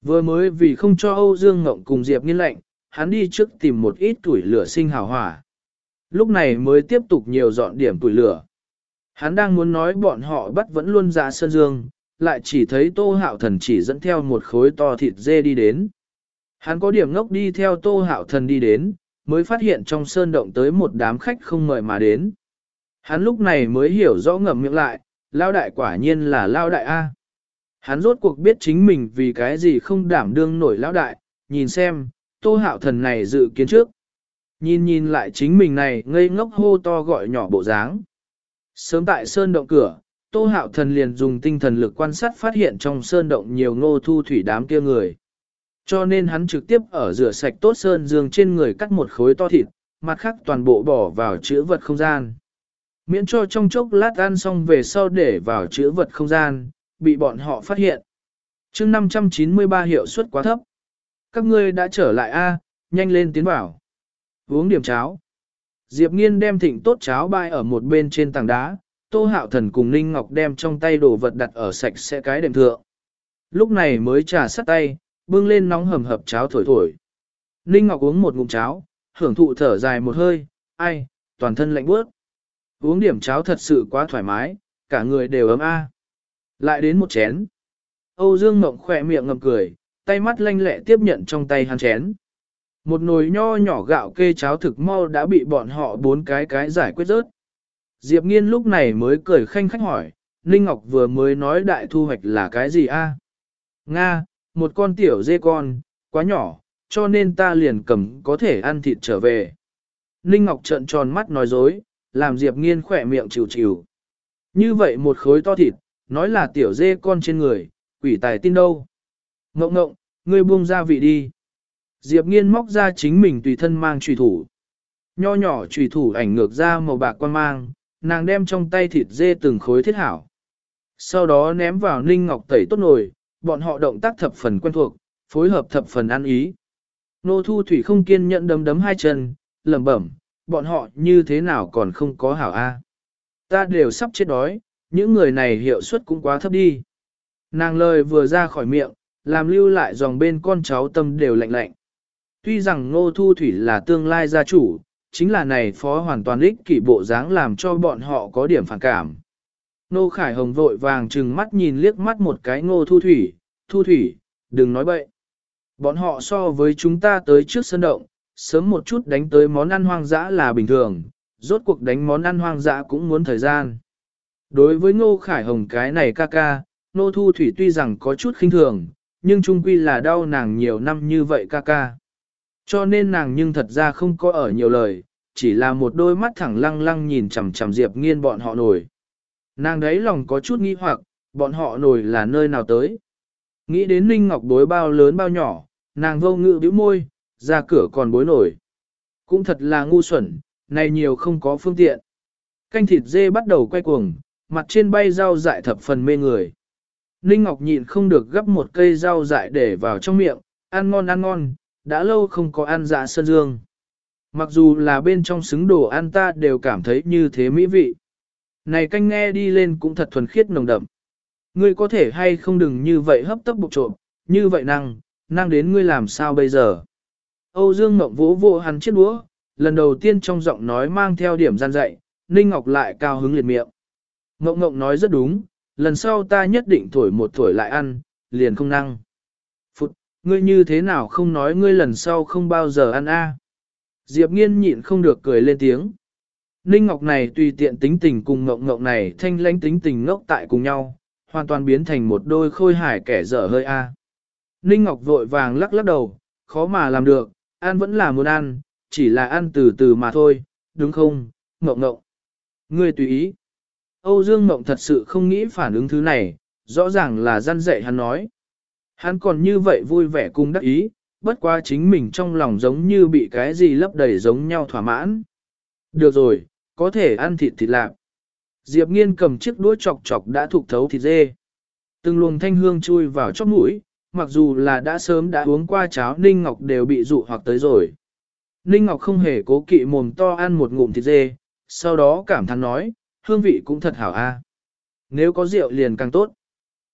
Vừa mới vì không cho Âu Dương Ngộng cùng Diệp nghiên lệnh, hắn đi trước tìm một ít củi lửa sinh hào hỏa. Lúc này mới tiếp tục nhiều dọn điểm củi lửa. Hắn đang muốn nói bọn họ bắt vẫn luôn ra sơn dương, lại chỉ thấy tô hạo thần chỉ dẫn theo một khối to thịt dê đi đến. Hắn có điểm ngốc đi theo tô hạo thần đi đến, mới phát hiện trong sơn động tới một đám khách không mời mà đến. Hắn lúc này mới hiểu rõ ngậm miệng lại, lao đại quả nhiên là lao đại A. Hắn rốt cuộc biết chính mình vì cái gì không đảm đương nổi lao đại, nhìn xem, tô hạo thần này dự kiến trước. Nhìn nhìn lại chính mình này ngây ngốc hô to gọi nhỏ bộ dáng. Sớm tại sơn động cửa, Tô Hạo Thần liền dùng tinh thần lực quan sát phát hiện trong sơn động nhiều ngô thu thủy đám kia người. Cho nên hắn trực tiếp ở rửa sạch tốt sơn dương trên người cắt một khối to thịt, mặt khác toàn bộ bỏ vào chữ vật không gian. Miễn cho trong chốc lát ăn xong về sau để vào chữ vật không gian, bị bọn họ phát hiện. chương 593 hiệu suất quá thấp. Các ngươi đã trở lại A, nhanh lên tiến vào. Uống điểm cháo. Diệp Nghiên đem thịnh tốt cháo bay ở một bên trên tảng đá, Tô Hạo Thần cùng Ninh Ngọc đem trong tay đồ vật đặt ở sạch sẽ cái đệm thượng. Lúc này mới trà sắt tay, bưng lên nóng hầm hập cháo thổi thổi. Ninh Ngọc uống một ngụm cháo, hưởng thụ thở dài một hơi, ai, toàn thân lạnh bước. Uống điểm cháo thật sự quá thoải mái, cả người đều ấm a. Lại đến một chén. Âu Dương Mộng khỏe miệng ngầm cười, tay mắt lanh lẹ tiếp nhận trong tay hắn chén. Một nồi nho nhỏ gạo kê cháo thực mau đã bị bọn họ bốn cái cái giải quyết rớt. Diệp Nghiên lúc này mới cười khanh khách hỏi, Ninh Ngọc vừa mới nói đại thu hoạch là cái gì a? Nga, một con tiểu dê con, quá nhỏ, cho nên ta liền cầm có thể ăn thịt trở về. Ninh Ngọc trợn tròn mắt nói dối, làm Diệp Nghiên khỏe miệng chịu chịu. Như vậy một khối to thịt, nói là tiểu dê con trên người, quỷ tài tin đâu. Ngộng ngộng, ngươi buông ra vị đi. Diệp Nghiên móc ra chính mình tùy thân mang trùy thủ. Nho nhỏ trùy thủ ảnh ngược ra màu bạc quan mang, nàng đem trong tay thịt dê từng khối thiết hảo. Sau đó ném vào Ninh Ngọc tẩy tốt nồi, bọn họ động tác thập phần quen thuộc, phối hợp thập phần ăn ý. Nô Thu Thủy không kiên nhẫn đấm đấm hai chân, lẩm bẩm, bọn họ như thế nào còn không có hảo a? Ta đều sắp chết đói, những người này hiệu suất cũng quá thấp đi. Nàng lời vừa ra khỏi miệng, làm lưu lại dòng bên con cháu tâm đều lạnh lạnh. Tuy rằng Ngô Thu Thủy là tương lai gia chủ, chính là này phó hoàn toàn ích kỷ bộ dáng làm cho bọn họ có điểm phản cảm. Nô Khải Hồng vội vàng trừng mắt nhìn liếc mắt một cái Ngô Thu Thủy, Thu Thủy, đừng nói bậy. Bọn họ so với chúng ta tới trước sân động, sớm một chút đánh tới món ăn hoang dã là bình thường, rốt cuộc đánh món ăn hoang dã cũng muốn thời gian. Đối với Ngô Khải Hồng cái này ca ca, Nô Thu Thủy tuy rằng có chút khinh thường, nhưng trung quy là đau nàng nhiều năm như vậy ca ca. Cho nên nàng nhưng thật ra không có ở nhiều lời, chỉ là một đôi mắt thẳng lăng lăng nhìn chằm chằm Diệp Nghiên bọn họ nổi. Nàng đấy lòng có chút nghi hoặc, bọn họ nổi là nơi nào tới. Nghĩ đến Ninh Ngọc bối bao lớn bao nhỏ, nàng vô ngự bĩu môi, ra cửa còn bối nổi. Cũng thật là ngu xuẩn, này nhiều không có phương tiện. Canh thịt dê bắt đầu quay cuồng, mặt trên bay rau dại thập phần mê người. Ninh Ngọc nhịn không được gấp một cây rau dại để vào trong miệng, ăn ngon ăn ngon, đã lâu không có ăn dạ sơn dương. Mặc dù là bên trong xứng đồ ăn ta đều cảm thấy như thế mỹ vị. Này canh nghe đi lên cũng thật thuần khiết nồng đậm. Ngươi có thể hay không đừng như vậy hấp tấp bục trộm, như vậy năng, năng đến ngươi làm sao bây giờ. Âu Dương Ngọc vỗ vỗ hắn chiếc đũa, lần đầu tiên trong giọng nói mang theo điểm gian dạy, Ninh Ngọc lại cao hứng liệt miệng. Ngọc Ngọc nói rất đúng, lần sau ta nhất định thổi một thổi lại ăn, liền không năng. Ngươi như thế nào không nói ngươi lần sau không bao giờ ăn a? Diệp nghiên nhịn không được cười lên tiếng. Ninh Ngọc này tùy tiện tính tình cùng Ngộng Ngộng này thanh lãnh tính tình ngốc tại cùng nhau, hoàn toàn biến thành một đôi khôi hải kẻ dở hơi a. Ninh Ngọc vội vàng lắc lắc đầu, khó mà làm được, ăn vẫn là muốn ăn, chỉ là ăn từ từ mà thôi, đúng không, Ngộng Ngộng. Ngươi tùy ý. Âu Dương Ngộng thật sự không nghĩ phản ứng thứ này, rõ ràng là gian dạy hắn nói. Hắn còn như vậy vui vẻ cùng đắc ý, bất quá chính mình trong lòng giống như bị cái gì lấp đầy giống nhau thỏa mãn. Được rồi, có thể ăn thịt thịt lạc. Diệp nghiên cầm chiếc đũa chọc chọc đã thục thấu thịt dê. Từng luồng thanh hương chui vào chóp mũi, mặc dù là đã sớm đã uống qua cháo Ninh Ngọc đều bị dụ hoặc tới rồi. Ninh Ngọc không hề cố kỵ mồm to ăn một ngụm thịt dê, sau đó cảm thán nói, hương vị cũng thật hảo a. Nếu có rượu liền càng tốt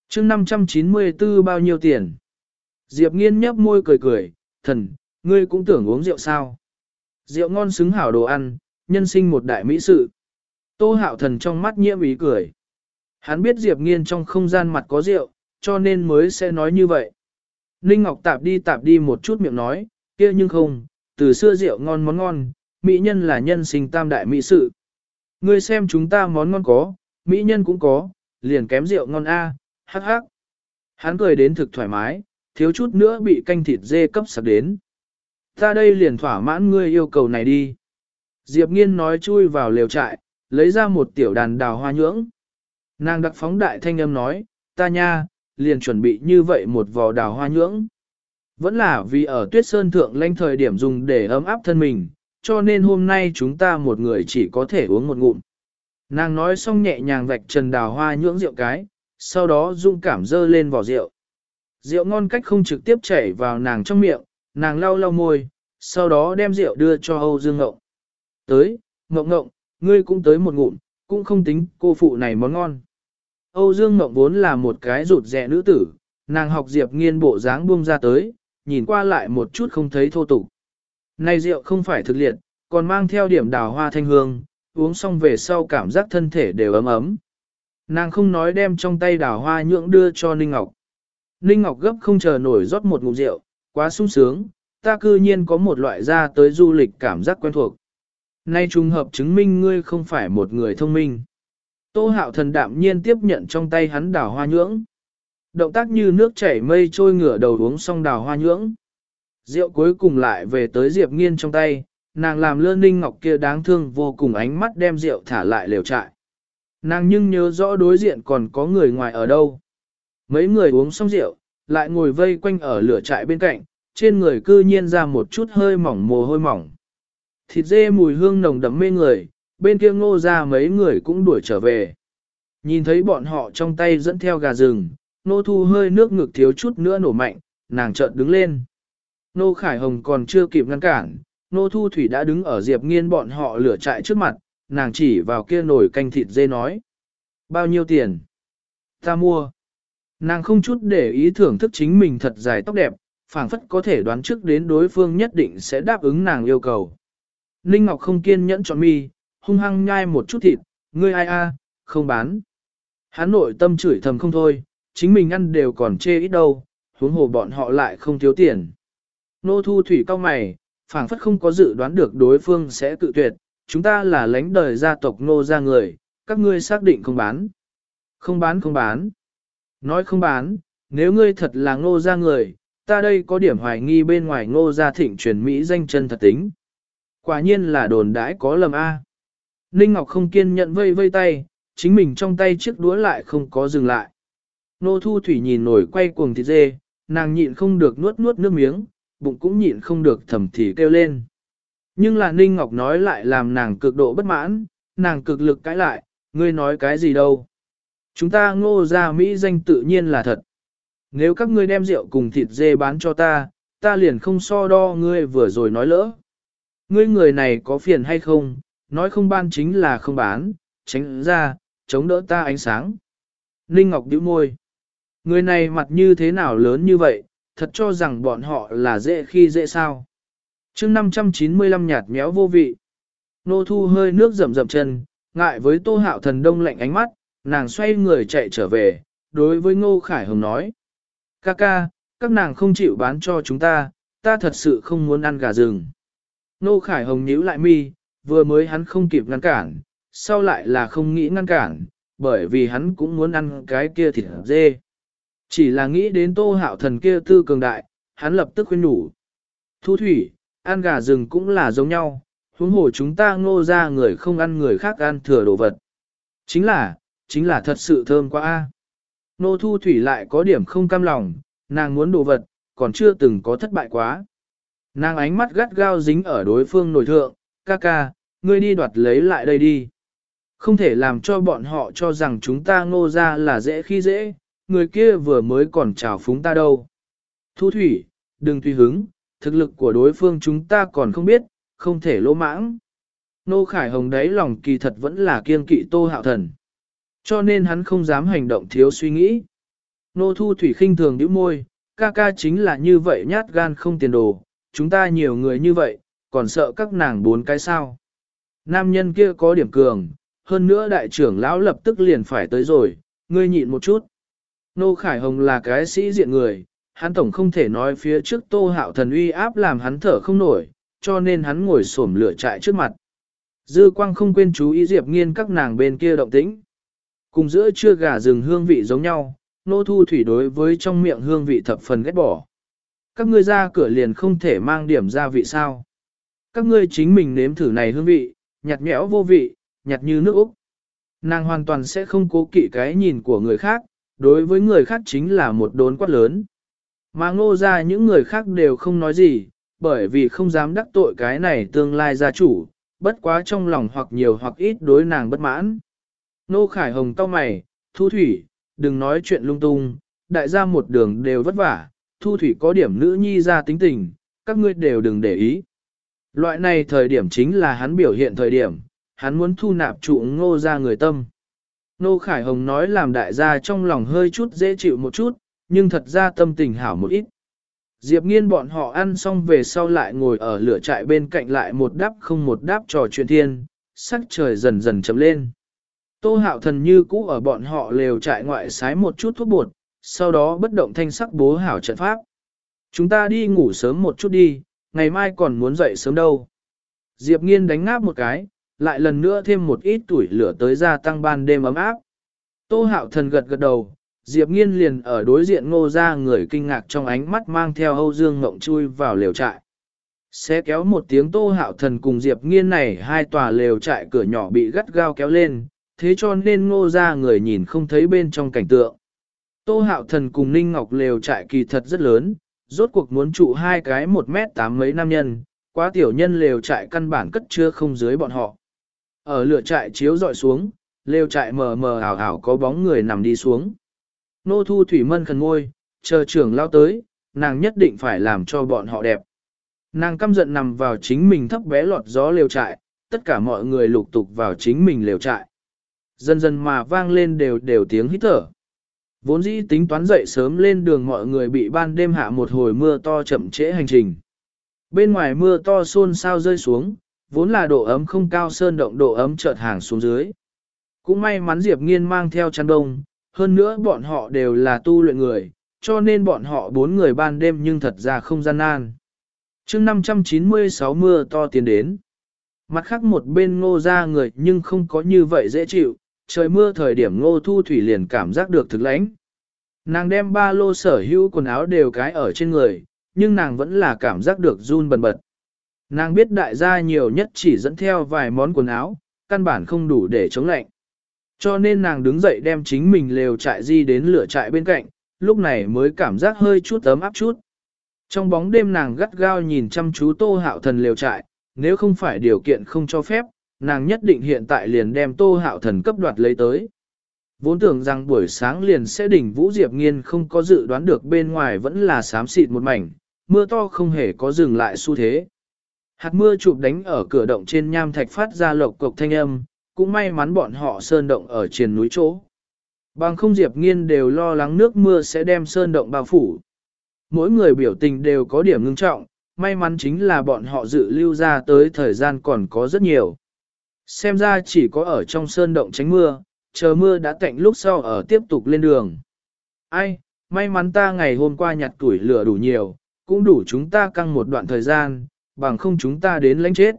chương 594 bao nhiêu tiền? Diệp nghiên nhấp môi cười cười, thần, ngươi cũng tưởng uống rượu sao? Rượu ngon xứng hảo đồ ăn, nhân sinh một đại mỹ sự. Tô hạo thần trong mắt nhiễm ý cười. Hắn biết Diệp nghiên trong không gian mặt có rượu, cho nên mới sẽ nói như vậy. Ninh Ngọc tạp đi tạp đi một chút miệng nói, kia nhưng không, từ xưa rượu ngon món ngon, mỹ nhân là nhân sinh tam đại mỹ sự. Ngươi xem chúng ta món ngon có, mỹ nhân cũng có, liền kém rượu ngon a, hắc hắc. Hắn cười đến thực thoải mái, thiếu chút nữa bị canh thịt dê cấp sạc đến. Ta đây liền thỏa mãn ngươi yêu cầu này đi. Diệp nghiên nói chui vào lều trại, lấy ra một tiểu đàn đào hoa nhưỡng. Nàng đặc phóng đại thanh âm nói, ta nha, liền chuẩn bị như vậy một vò đào hoa nhưỡng. Vẫn là vì ở tuyết sơn thượng lanh thời điểm dùng để ấm áp thân mình, cho nên hôm nay chúng ta một người chỉ có thể uống một ngụm. Nàng nói xong nhẹ nhàng vạch trần đào hoa nhưỡng rượu cái, sau đó dung cảm dơ lên vỏ rượu. Rượu ngon cách không trực tiếp chảy vào nàng trong miệng, nàng lau lau môi, sau đó đem rượu đưa cho Âu Dương Ngộng. Tới, Ngộng Ngộng, ngươi cũng tới một ngụm, cũng không tính cô phụ này món ngon. Âu Dương Ngộng vốn là một cái rụt rẻ nữ tử, nàng học Diệp nghiên bộ dáng buông ra tới, nhìn qua lại một chút không thấy thô tục. Này rượu không phải thực liệt, còn mang theo điểm đào hoa thanh hương, uống xong về sau cảm giác thân thể đều ấm ấm. Nàng không nói đem trong tay đào hoa nhượng đưa cho Ninh Ngọc. Ninh Ngọc gấp không chờ nổi rót một ngụm rượu, quá sung sướng, ta cư nhiên có một loại ra tới du lịch cảm giác quen thuộc. Nay trùng hợp chứng minh ngươi không phải một người thông minh. Tô hạo thần đạm nhiên tiếp nhận trong tay hắn đào hoa nhưỡng. Động tác như nước chảy mây trôi ngửa đầu uống xong đào hoa nhưỡng. Rượu cuối cùng lại về tới Diệp Nghiên trong tay, nàng làm lơ ninh ngọc kia đáng thương vô cùng ánh mắt đem rượu thả lại lều trại. Nàng nhưng nhớ rõ đối diện còn có người ngoài ở đâu. Mấy người uống xong rượu, lại ngồi vây quanh ở lửa trại bên cạnh, trên người cư nhiên ra một chút hơi mỏng mồ hôi mỏng. Thịt dê mùi hương nồng đậm mê người, bên kia ngô ra mấy người cũng đuổi trở về. Nhìn thấy bọn họ trong tay dẫn theo gà rừng, nô thu hơi nước ngực thiếu chút nữa nổ mạnh, nàng chợt đứng lên. Nô Khải Hồng còn chưa kịp ngăn cản, nô thu thủy đã đứng ở diệp nghiên bọn họ lửa trại trước mặt, nàng chỉ vào kia nồi canh thịt dê nói. Bao nhiêu tiền? Ta mua. Nàng không chút để ý thưởng thức chính mình thật dài tóc đẹp, phảng phất có thể đoán trước đến đối phương nhất định sẽ đáp ứng nàng yêu cầu. Ninh Ngọc không kiên nhẫn chọn mi, hung hăng nhai một chút thịt, ngươi ai a, không bán. Hắn nội tâm chửi thầm không thôi, chính mình ăn đều còn chê ít đâu, huống hồ bọn họ lại không thiếu tiền. Nô thu thủy cao mày, phảng phất không có dự đoán được đối phương sẽ cự tuyệt, chúng ta là lãnh đời gia tộc nô gia người, các ngươi xác định không bán. Không bán không bán. Nói không bán, nếu ngươi thật là ngô gia người, ta đây có điểm hoài nghi bên ngoài ngô gia thịnh truyền Mỹ danh chân thật tính. Quả nhiên là đồn đãi có lầm A. Ninh Ngọc không kiên nhận vây vây tay, chính mình trong tay chiếc đũa lại không có dừng lại. Nô Thu Thủy nhìn nổi quay cuồng thịt dê, nàng nhịn không được nuốt nuốt nước miếng, bụng cũng nhịn không được thầm thì kêu lên. Nhưng là Ninh Ngọc nói lại làm nàng cực độ bất mãn, nàng cực lực cãi lại, ngươi nói cái gì đâu. Chúng ta ngô ra Mỹ danh tự nhiên là thật. Nếu các ngươi đem rượu cùng thịt dê bán cho ta, ta liền không so đo ngươi vừa rồi nói lỡ. Ngươi người này có phiền hay không, nói không ban chính là không bán, tránh ra, chống đỡ ta ánh sáng. Ninh Ngọc bĩu môi. Người này mặt như thế nào lớn như vậy, thật cho rằng bọn họ là dễ khi dễ sao chương 595 nhạt méo vô vị. Nô thu hơi nước rầm rầm chân, ngại với tô hạo thần đông lạnh ánh mắt, nàng xoay người chạy trở về, đối với Ngô Khải Hồng nói. Ca ca, các nàng không chịu bán cho chúng ta, ta thật sự không muốn ăn gà rừng. Ngô Khải Hồng nhíu lại mi, vừa mới hắn không kịp ngăn cản, sau lại là không nghĩ ngăn cản, bởi vì hắn cũng muốn ăn cái kia thịt dê. Chỉ là nghĩ đến tô hạo thần kia tư cường đại, hắn lập tức khuyên nhủ. Thu thủy, ăn gà rừng cũng là giống nhau, huống hồ chúng ta ngô ra người không ăn người khác ăn thừa đồ vật. Chính là, chính là thật sự thơm quá a. Nô thu thủy lại có điểm không cam lòng, nàng muốn đồ vật, còn chưa từng có thất bại quá. Nàng ánh mắt gắt gao dính ở đối phương nổi thượng, ca ca, ngươi đi đoạt lấy lại đây đi. Không thể làm cho bọn họ cho rằng chúng ta ngô ra là dễ khi dễ, người kia vừa mới còn chào phúng ta đâu. Thu thủy, đừng tùy hứng, thực lực của đối phương chúng ta còn không biết, không thể lỗ mãng. Nô Khải Hồng đấy lòng kỳ thật vẫn là kiên kỵ tô hạo thần. Cho nên hắn không dám hành động thiếu suy nghĩ. Nô Thu Thủy khinh thường nhíu môi, ca ca chính là như vậy nhát gan không tiền đồ, chúng ta nhiều người như vậy, còn sợ các nàng bốn cái sao. Nam nhân kia có điểm cường, hơn nữa đại trưởng lão lập tức liền phải tới rồi, ngươi nhịn một chút. Nô Khải Hồng là cái sĩ diện người, hắn tổng không thể nói phía trước tô hạo thần uy áp làm hắn thở không nổi, cho nên hắn ngồi xổm lửa trại trước mặt. Dư quang không quên chú ý Diệp nghiên các nàng bên kia động tĩnh. Cùng giữa chưa gà rừng hương vị giống nhau, nô thu thủy đối với trong miệng hương vị thập phần ghét bỏ. Các ngươi ra cửa liền không thể mang điểm gia vị sao. Các ngươi chính mình nếm thử này hương vị, nhạt nhẽo vô vị, nhạt như nước Úc. Nàng hoàn toàn sẽ không cố kỵ cái nhìn của người khác, đối với người khác chính là một đốn quát lớn. Mà ngô ra những người khác đều không nói gì, bởi vì không dám đắc tội cái này tương lai gia chủ, bất quá trong lòng hoặc nhiều hoặc ít đối nàng bất mãn. Nô Khải Hồng cau mày, Thu Thủy, đừng nói chuyện lung tung, đại gia một đường đều vất vả, Thu Thủy có điểm nữ nhi ra tính tình, các ngươi đều đừng để ý. Loại này thời điểm chính là hắn biểu hiện thời điểm, hắn muốn thu nạp trụ ngô ra người tâm. Nô Khải Hồng nói làm đại gia trong lòng hơi chút dễ chịu một chút, nhưng thật ra tâm tình hảo một ít. Diệp nghiên bọn họ ăn xong về sau lại ngồi ở lửa trại bên cạnh lại một đáp không một đáp trò chuyện thiên, sắc trời dần dần chấm lên. Tô hạo thần như cũ ở bọn họ lều trại ngoại sái một chút thuốc bột, sau đó bất động thanh sắc bố hảo trận pháp. Chúng ta đi ngủ sớm một chút đi, ngày mai còn muốn dậy sớm đâu. Diệp nghiên đánh ngáp một cái, lại lần nữa thêm một ít tuổi lửa tới gia tăng ban đêm ấm áp. Tô hạo thần gật gật đầu, Diệp Nghiên liền ở đối diện ngô ra người kinh ngạc trong ánh mắt mang theo Âu Dương Ngộng chui vào lều trại. Sẽ kéo một tiếng tô hạo thần cùng Diệp Nghiên này hai tòa lều trại cửa nhỏ bị gắt gao kéo lên, thế cho nên ngô ra người nhìn không thấy bên trong cảnh tượng. Tô hạo thần cùng Ninh Ngọc lều trại kỳ thật rất lớn, rốt cuộc muốn trụ hai cái một mét tám mấy nam nhân, quá tiểu nhân lều trại căn bản cất chưa không dưới bọn họ. Ở lửa trại chiếu dọi xuống, lều trại mờ mờ ảo ảo có bóng người nằm đi xuống. Nô thu thủy mân khẩn ngôi, chờ trưởng lao tới, nàng nhất định phải làm cho bọn họ đẹp. Nàng căm giận nằm vào chính mình thấp bé lọt gió lều trại, tất cả mọi người lục tục vào chính mình lều trại. Dần dần mà vang lên đều đều tiếng hít thở. Vốn dĩ tính toán dậy sớm lên đường mọi người bị ban đêm hạ một hồi mưa to chậm trễ hành trình. Bên ngoài mưa to xôn sao rơi xuống, vốn là độ ấm không cao sơn động độ ấm chợt hàng xuống dưới. Cũng may mắn Diệp Nghiên mang theo chăn đông, hơn nữa bọn họ đều là tu luyện người, cho nên bọn họ bốn người ban đêm nhưng thật ra không gian nan. chương 596 mưa to tiến đến. Mặt khác một bên ngô ra người nhưng không có như vậy dễ chịu, trời mưa thời điểm ngô thu thủy liền cảm giác được thực lãnh. Nàng đem ba lô sở hữu quần áo đều cái ở trên người, nhưng nàng vẫn là cảm giác được run bần bật. Nàng biết đại gia nhiều nhất chỉ dẫn theo vài món quần áo, căn bản không đủ để chống lạnh. Cho nên nàng đứng dậy đem chính mình lều trại di đến lửa trại bên cạnh, lúc này mới cảm giác hơi chút ấm áp chút. Trong bóng đêm nàng gắt gao nhìn chăm chú tô hạo thần lều trại, nếu không phải điều kiện không cho phép, nàng nhất định hiện tại liền đem tô hạo thần cấp đoạt lấy tới. Vốn tưởng rằng buổi sáng liền sẽ đỉnh Vũ Diệp Nghiên không có dự đoán được bên ngoài vẫn là xám xịt một mảnh, mưa to không hề có dừng lại xu thế. Hạt mưa chụp đánh ở cửa động trên nham thạch phát ra lộc cộc thanh âm, cũng may mắn bọn họ sơn động ở trên núi chỗ. Bằng không Diệp Nghiên đều lo lắng nước mưa sẽ đem sơn động bao phủ. Mỗi người biểu tình đều có điểm ngưng trọng, may mắn chính là bọn họ dự lưu ra tới thời gian còn có rất nhiều. Xem ra chỉ có ở trong sơn động tránh mưa, chờ mưa đã tạnh lúc sau ở tiếp tục lên đường. Ai, may mắn ta ngày hôm qua nhặt tuổi lửa đủ nhiều, cũng đủ chúng ta căng một đoạn thời gian, bằng không chúng ta đến lãnh chết.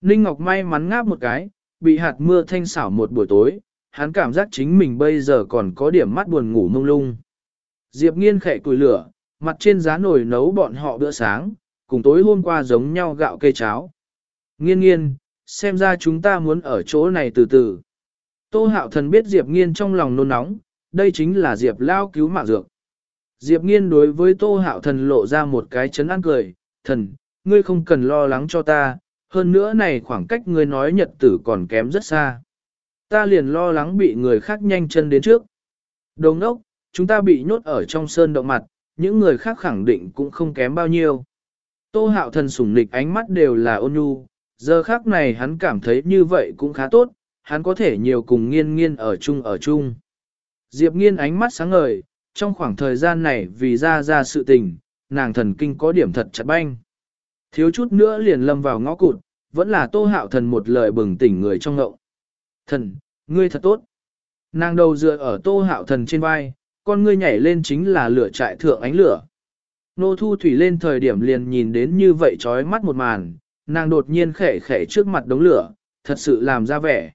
Ninh Ngọc may mắn ngáp một cái, bị hạt mưa thanh xảo một buổi tối, hắn cảm giác chính mình bây giờ còn có điểm mắt buồn ngủ mông lung. Diệp nghiên khẽ cùi lửa, mặt trên giá nồi nấu bọn họ bữa sáng, cùng tối hôm qua giống nhau gạo cây cháo. Nghiên nghiên, xem ra chúng ta muốn ở chỗ này từ từ. Tô hạo thần biết Diệp nghiên trong lòng nôn nóng, đây chính là Diệp lao cứu mạng dược. Diệp nghiên đối với tô hạo thần lộ ra một cái chấn an cười, thần, ngươi không cần lo lắng cho ta, hơn nữa này khoảng cách ngươi nói nhật tử còn kém rất xa. Ta liền lo lắng bị người khác nhanh chân đến trước. Đồng ốc, chúng ta bị nhốt ở trong sơn động mặt, những người khác khẳng định cũng không kém bao nhiêu. Tô hạo thần sủng nịch ánh mắt đều là ôn nhu, giờ khác này hắn cảm thấy như vậy cũng khá tốt, hắn có thể nhiều cùng nghiên nghiên ở chung ở chung. Diệp nghiên ánh mắt sáng ngời, trong khoảng thời gian này vì ra ra sự tình, nàng thần kinh có điểm thật chặt banh. Thiếu chút nữa liền lâm vào ngõ cụt, vẫn là tô hạo thần một lời bừng tỉnh người trong ngậu. Thần, ngươi thật tốt. Nàng đầu dựa ở tô hạo thần trên vai, con ngươi nhảy lên chính là lửa trại thượng ánh lửa. Nô thu thủy lên thời điểm liền nhìn đến như vậy trói mắt một màn, nàng đột nhiên khẽ khẽ trước mặt đống lửa, thật sự làm ra vẻ.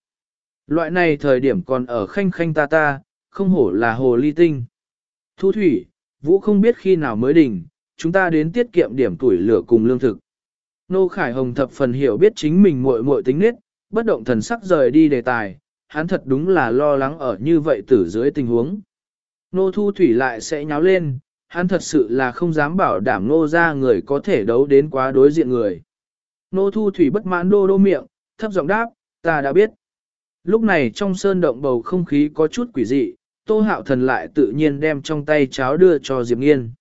Loại này thời điểm còn ở khanh khanh ta ta, không hổ là hồ ly tinh. Thu thủy, vũ không biết khi nào mới đỉnh, chúng ta đến tiết kiệm điểm tuổi lửa cùng lương thực. Nô Khải Hồng thập phần hiểu biết chính mình muội muội tính nết, bất động thần sắc rời đi đề tài, hắn thật đúng là lo lắng ở như vậy tử dưới tình huống. Nô Thu Thủy lại sẽ nháo lên, hắn thật sự là không dám bảo đảm nô ra người có thể đấu đến quá đối diện người. Nô Thu Thủy bất mãn đô đô miệng, thấp giọng đáp, ta đã biết. Lúc này trong sơn động bầu không khí có chút quỷ dị, Tô Hạo Thần lại tự nhiên đem trong tay cháo đưa cho Diệp Nghiên.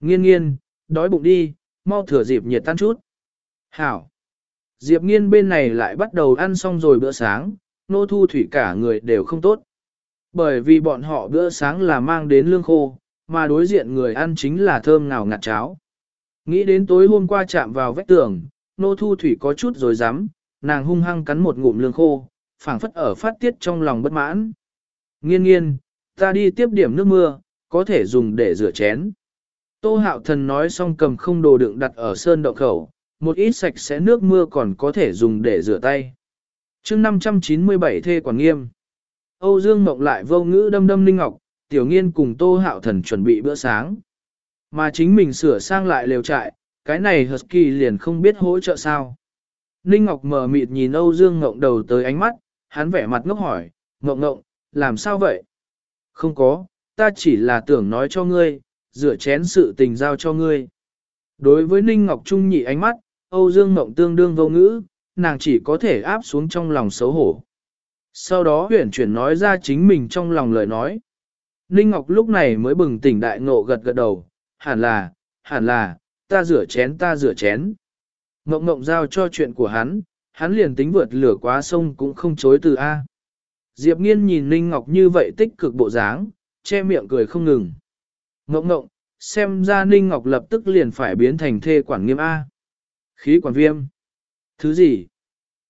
Nghiên nghiên, đói bụng đi, mau thừa dịp nhiệt tan chút. Hảo. Diệp nghiên bên này lại bắt đầu ăn xong rồi bữa sáng, nô thu thủy cả người đều không tốt. Bởi vì bọn họ bữa sáng là mang đến lương khô, mà đối diện người ăn chính là thơm ngào ngạt cháo. Nghĩ đến tối hôm qua chạm vào vách tường, nô thu thủy có chút rồi dám, nàng hung hăng cắn một ngụm lương khô, phảng phất ở phát tiết trong lòng bất mãn. Nghiên nghiên, ta đi tiếp điểm nước mưa, có thể dùng để rửa chén. Tô hạo thần nói xong cầm không đồ đựng đặt ở sơn động khẩu, một ít sạch sẽ nước mưa còn có thể dùng để rửa tay. chương 597 thê quản nghiêm. Âu Dương Mộng lại vô ngữ đâm đâm Linh Ngọc, tiểu nghiên cùng tô hạo thần chuẩn bị bữa sáng. Mà chính mình sửa sang lại lều trại, cái này Husky liền không biết hỗ trợ sao. Ninh Ngọc mờ mịt nhìn Âu Dương Ngộng đầu tới ánh mắt, hắn vẻ mặt ngốc hỏi, Ngộng Ngộng, làm sao vậy? Không có, ta chỉ là tưởng nói cho ngươi, rửa chén sự tình giao cho ngươi. Đối với Ninh Ngọc Trung nhị ánh mắt, Âu Dương Ngộng tương đương vô ngữ, nàng chỉ có thể áp xuống trong lòng xấu hổ. Sau đó huyển chuyển nói ra chính mình trong lòng lời nói. Ninh Ngọc lúc này mới bừng tỉnh đại ngộ gật gật đầu, hẳn là, hẳn là, ta rửa chén ta rửa chén. Ngộng ngộng giao cho chuyện của hắn, hắn liền tính vượt lửa quá sông cũng không chối từ A. Diệp nghiên nhìn Ninh Ngọc như vậy tích cực bộ dáng, che miệng cười không ngừng. Ngộng ngộng, xem ra Ninh Ngọc lập tức liền phải biến thành thê quản nghiêm A. Khí quản viêm. Thứ gì?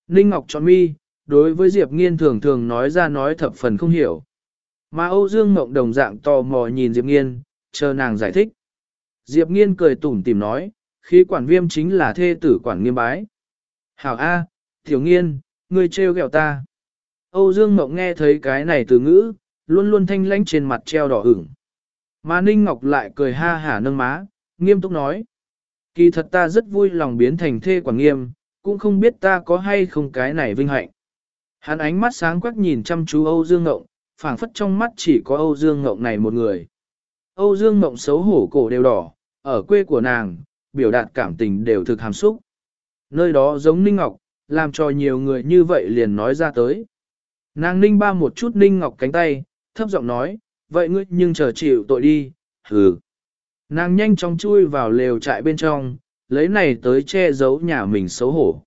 Ninh Ngọc chọn mi, đối với Diệp nghiên thường thường nói ra nói thập phần không hiểu. Mà Âu Dương Ngộng đồng dạng tò mò nhìn Diệp nghiên, chờ nàng giải thích. Diệp nghiên cười tủm tìm nói, khí quản viêm chính là thê tử quản nghiêm bái. Hảo A, tiểu nghiên, ngươi trêu ghẹo ta. Âu Dương Mộng nghe thấy cái này từ ngữ, luôn luôn thanh lãnh trên mặt treo đỏ ửng. Mà Ninh Ngọc lại cười ha hả nâng má, nghiêm túc nói. Kỳ thật ta rất vui lòng biến thành thê quản nghiêm, cũng không biết ta có hay không cái này vinh hạnh. Hắn ánh mắt sáng quắc nhìn chăm chú Âu Dương Ngộng, phảng phất trong mắt chỉ có Âu Dương Ngộng này một người. Âu Dương Ngộng xấu hổ cổ đều đỏ, ở quê của nàng, biểu đạt cảm tình đều thực hàm xúc. Nơi đó giống Ninh Ngọc, làm cho nhiều người như vậy liền nói ra tới. Nàng Ninh ba một chút Ninh Ngọc cánh tay, thấp giọng nói, vậy ngươi nhưng chờ chịu tội đi, hừ. Nàng nhanh chóng chui vào lều trại bên trong, lấy này tới che giấu nhà mình xấu hổ.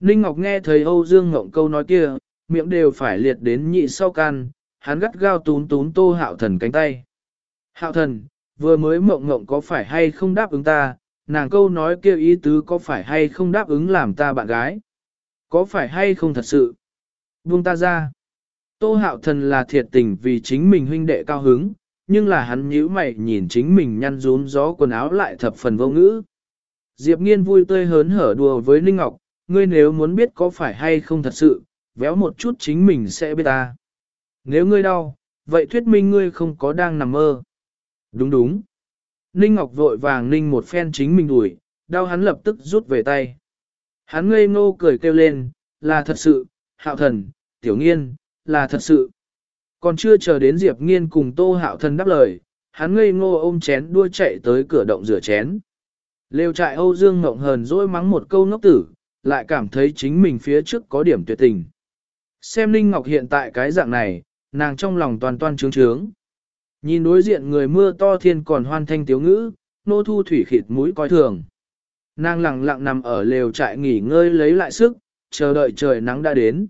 Ninh Ngọc nghe thấy Âu Dương Ngộng câu nói kia, miệng đều phải liệt đến nhị sau can, hắn gắt gao tún tún tô hạo thần cánh tay. Hạo thần, vừa mới mộng ngộng có phải hay không đáp ứng ta, nàng câu nói kêu ý tứ có phải hay không đáp ứng làm ta bạn gái. Có phải hay không thật sự? Buông ta ra. Tô hạo thần là thiệt tình vì chính mình huynh đệ cao hứng, nhưng là hắn nhíu mày nhìn chính mình nhăn rún gió quần áo lại thập phần vô ngữ. Diệp nghiên vui tươi hớn hở đùa với Ninh Ngọc, ngươi nếu muốn biết có phải hay không thật sự, véo một chút chính mình sẽ biết ta. Nếu ngươi đau, vậy thuyết minh ngươi không có đang nằm mơ. Đúng đúng. Ninh Ngọc vội vàng ninh một phen chính mình đuổi, đau hắn lập tức rút về tay. Hắn ngây ngô cười kêu lên, là thật sự, hạo thần, tiểu nghiên, là thật sự. Còn chưa chờ đến Diệp nghiên cùng tô hạo thần đáp lời, hắn ngây ngô ôm chén đua chạy tới cửa động rửa chén. Lêu trại Âu Dương Ngộng hờn dỗi mắng một câu ngốc tử, lại cảm thấy chính mình phía trước có điểm tuyệt tình. Xem Ninh Ngọc hiện tại cái dạng này, nàng trong lòng toàn toan trướng trướng. Nhìn đối diện người mưa to thiên còn hoan thanh tiếu ngữ, nô thu thủy khịt mũi coi thường. Nàng lặng lặng nằm ở lều trại nghỉ ngơi lấy lại sức, chờ đợi trời nắng đã đến.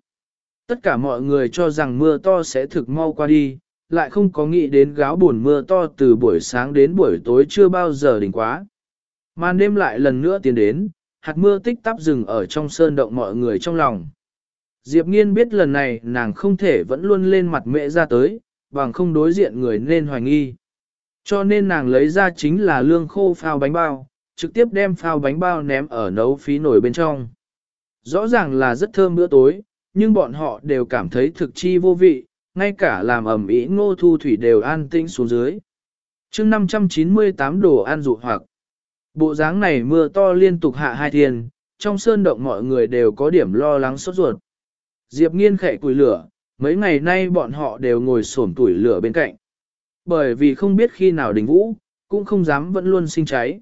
Tất cả mọi người cho rằng mưa to sẽ thực mau qua đi, lại không có nghĩ đến gáo buồn mưa to từ buổi sáng đến buổi tối chưa bao giờ đỉnh quá. Màn đêm lại lần nữa tiến đến, hạt mưa tích tắp rừng ở trong sơn động mọi người trong lòng. Diệp nghiên biết lần này nàng không thể vẫn luôn lên mặt mẹ ra tới, bằng không đối diện người nên hoài nghi. Cho nên nàng lấy ra chính là lương khô phao bánh bao, trực tiếp đem phao bánh bao ném ở nấu phí nổi bên trong. Rõ ràng là rất thơm bữa tối, nhưng bọn họ đều cảm thấy thực chi vô vị, ngay cả làm ẩm ý ngô thu thủy đều an tĩnh xuống dưới. chương 598 đồ ăn dụ hoặc, bộ dáng này mưa to liên tục hạ hai thiên, trong sơn động mọi người đều có điểm lo lắng sốt ruột. Diệp nghiên khẽ củi lửa, mấy ngày nay bọn họ đều ngồi xổm tuổi lửa bên cạnh. Bởi vì không biết khi nào đình vũ, cũng không dám vẫn luôn sinh cháy.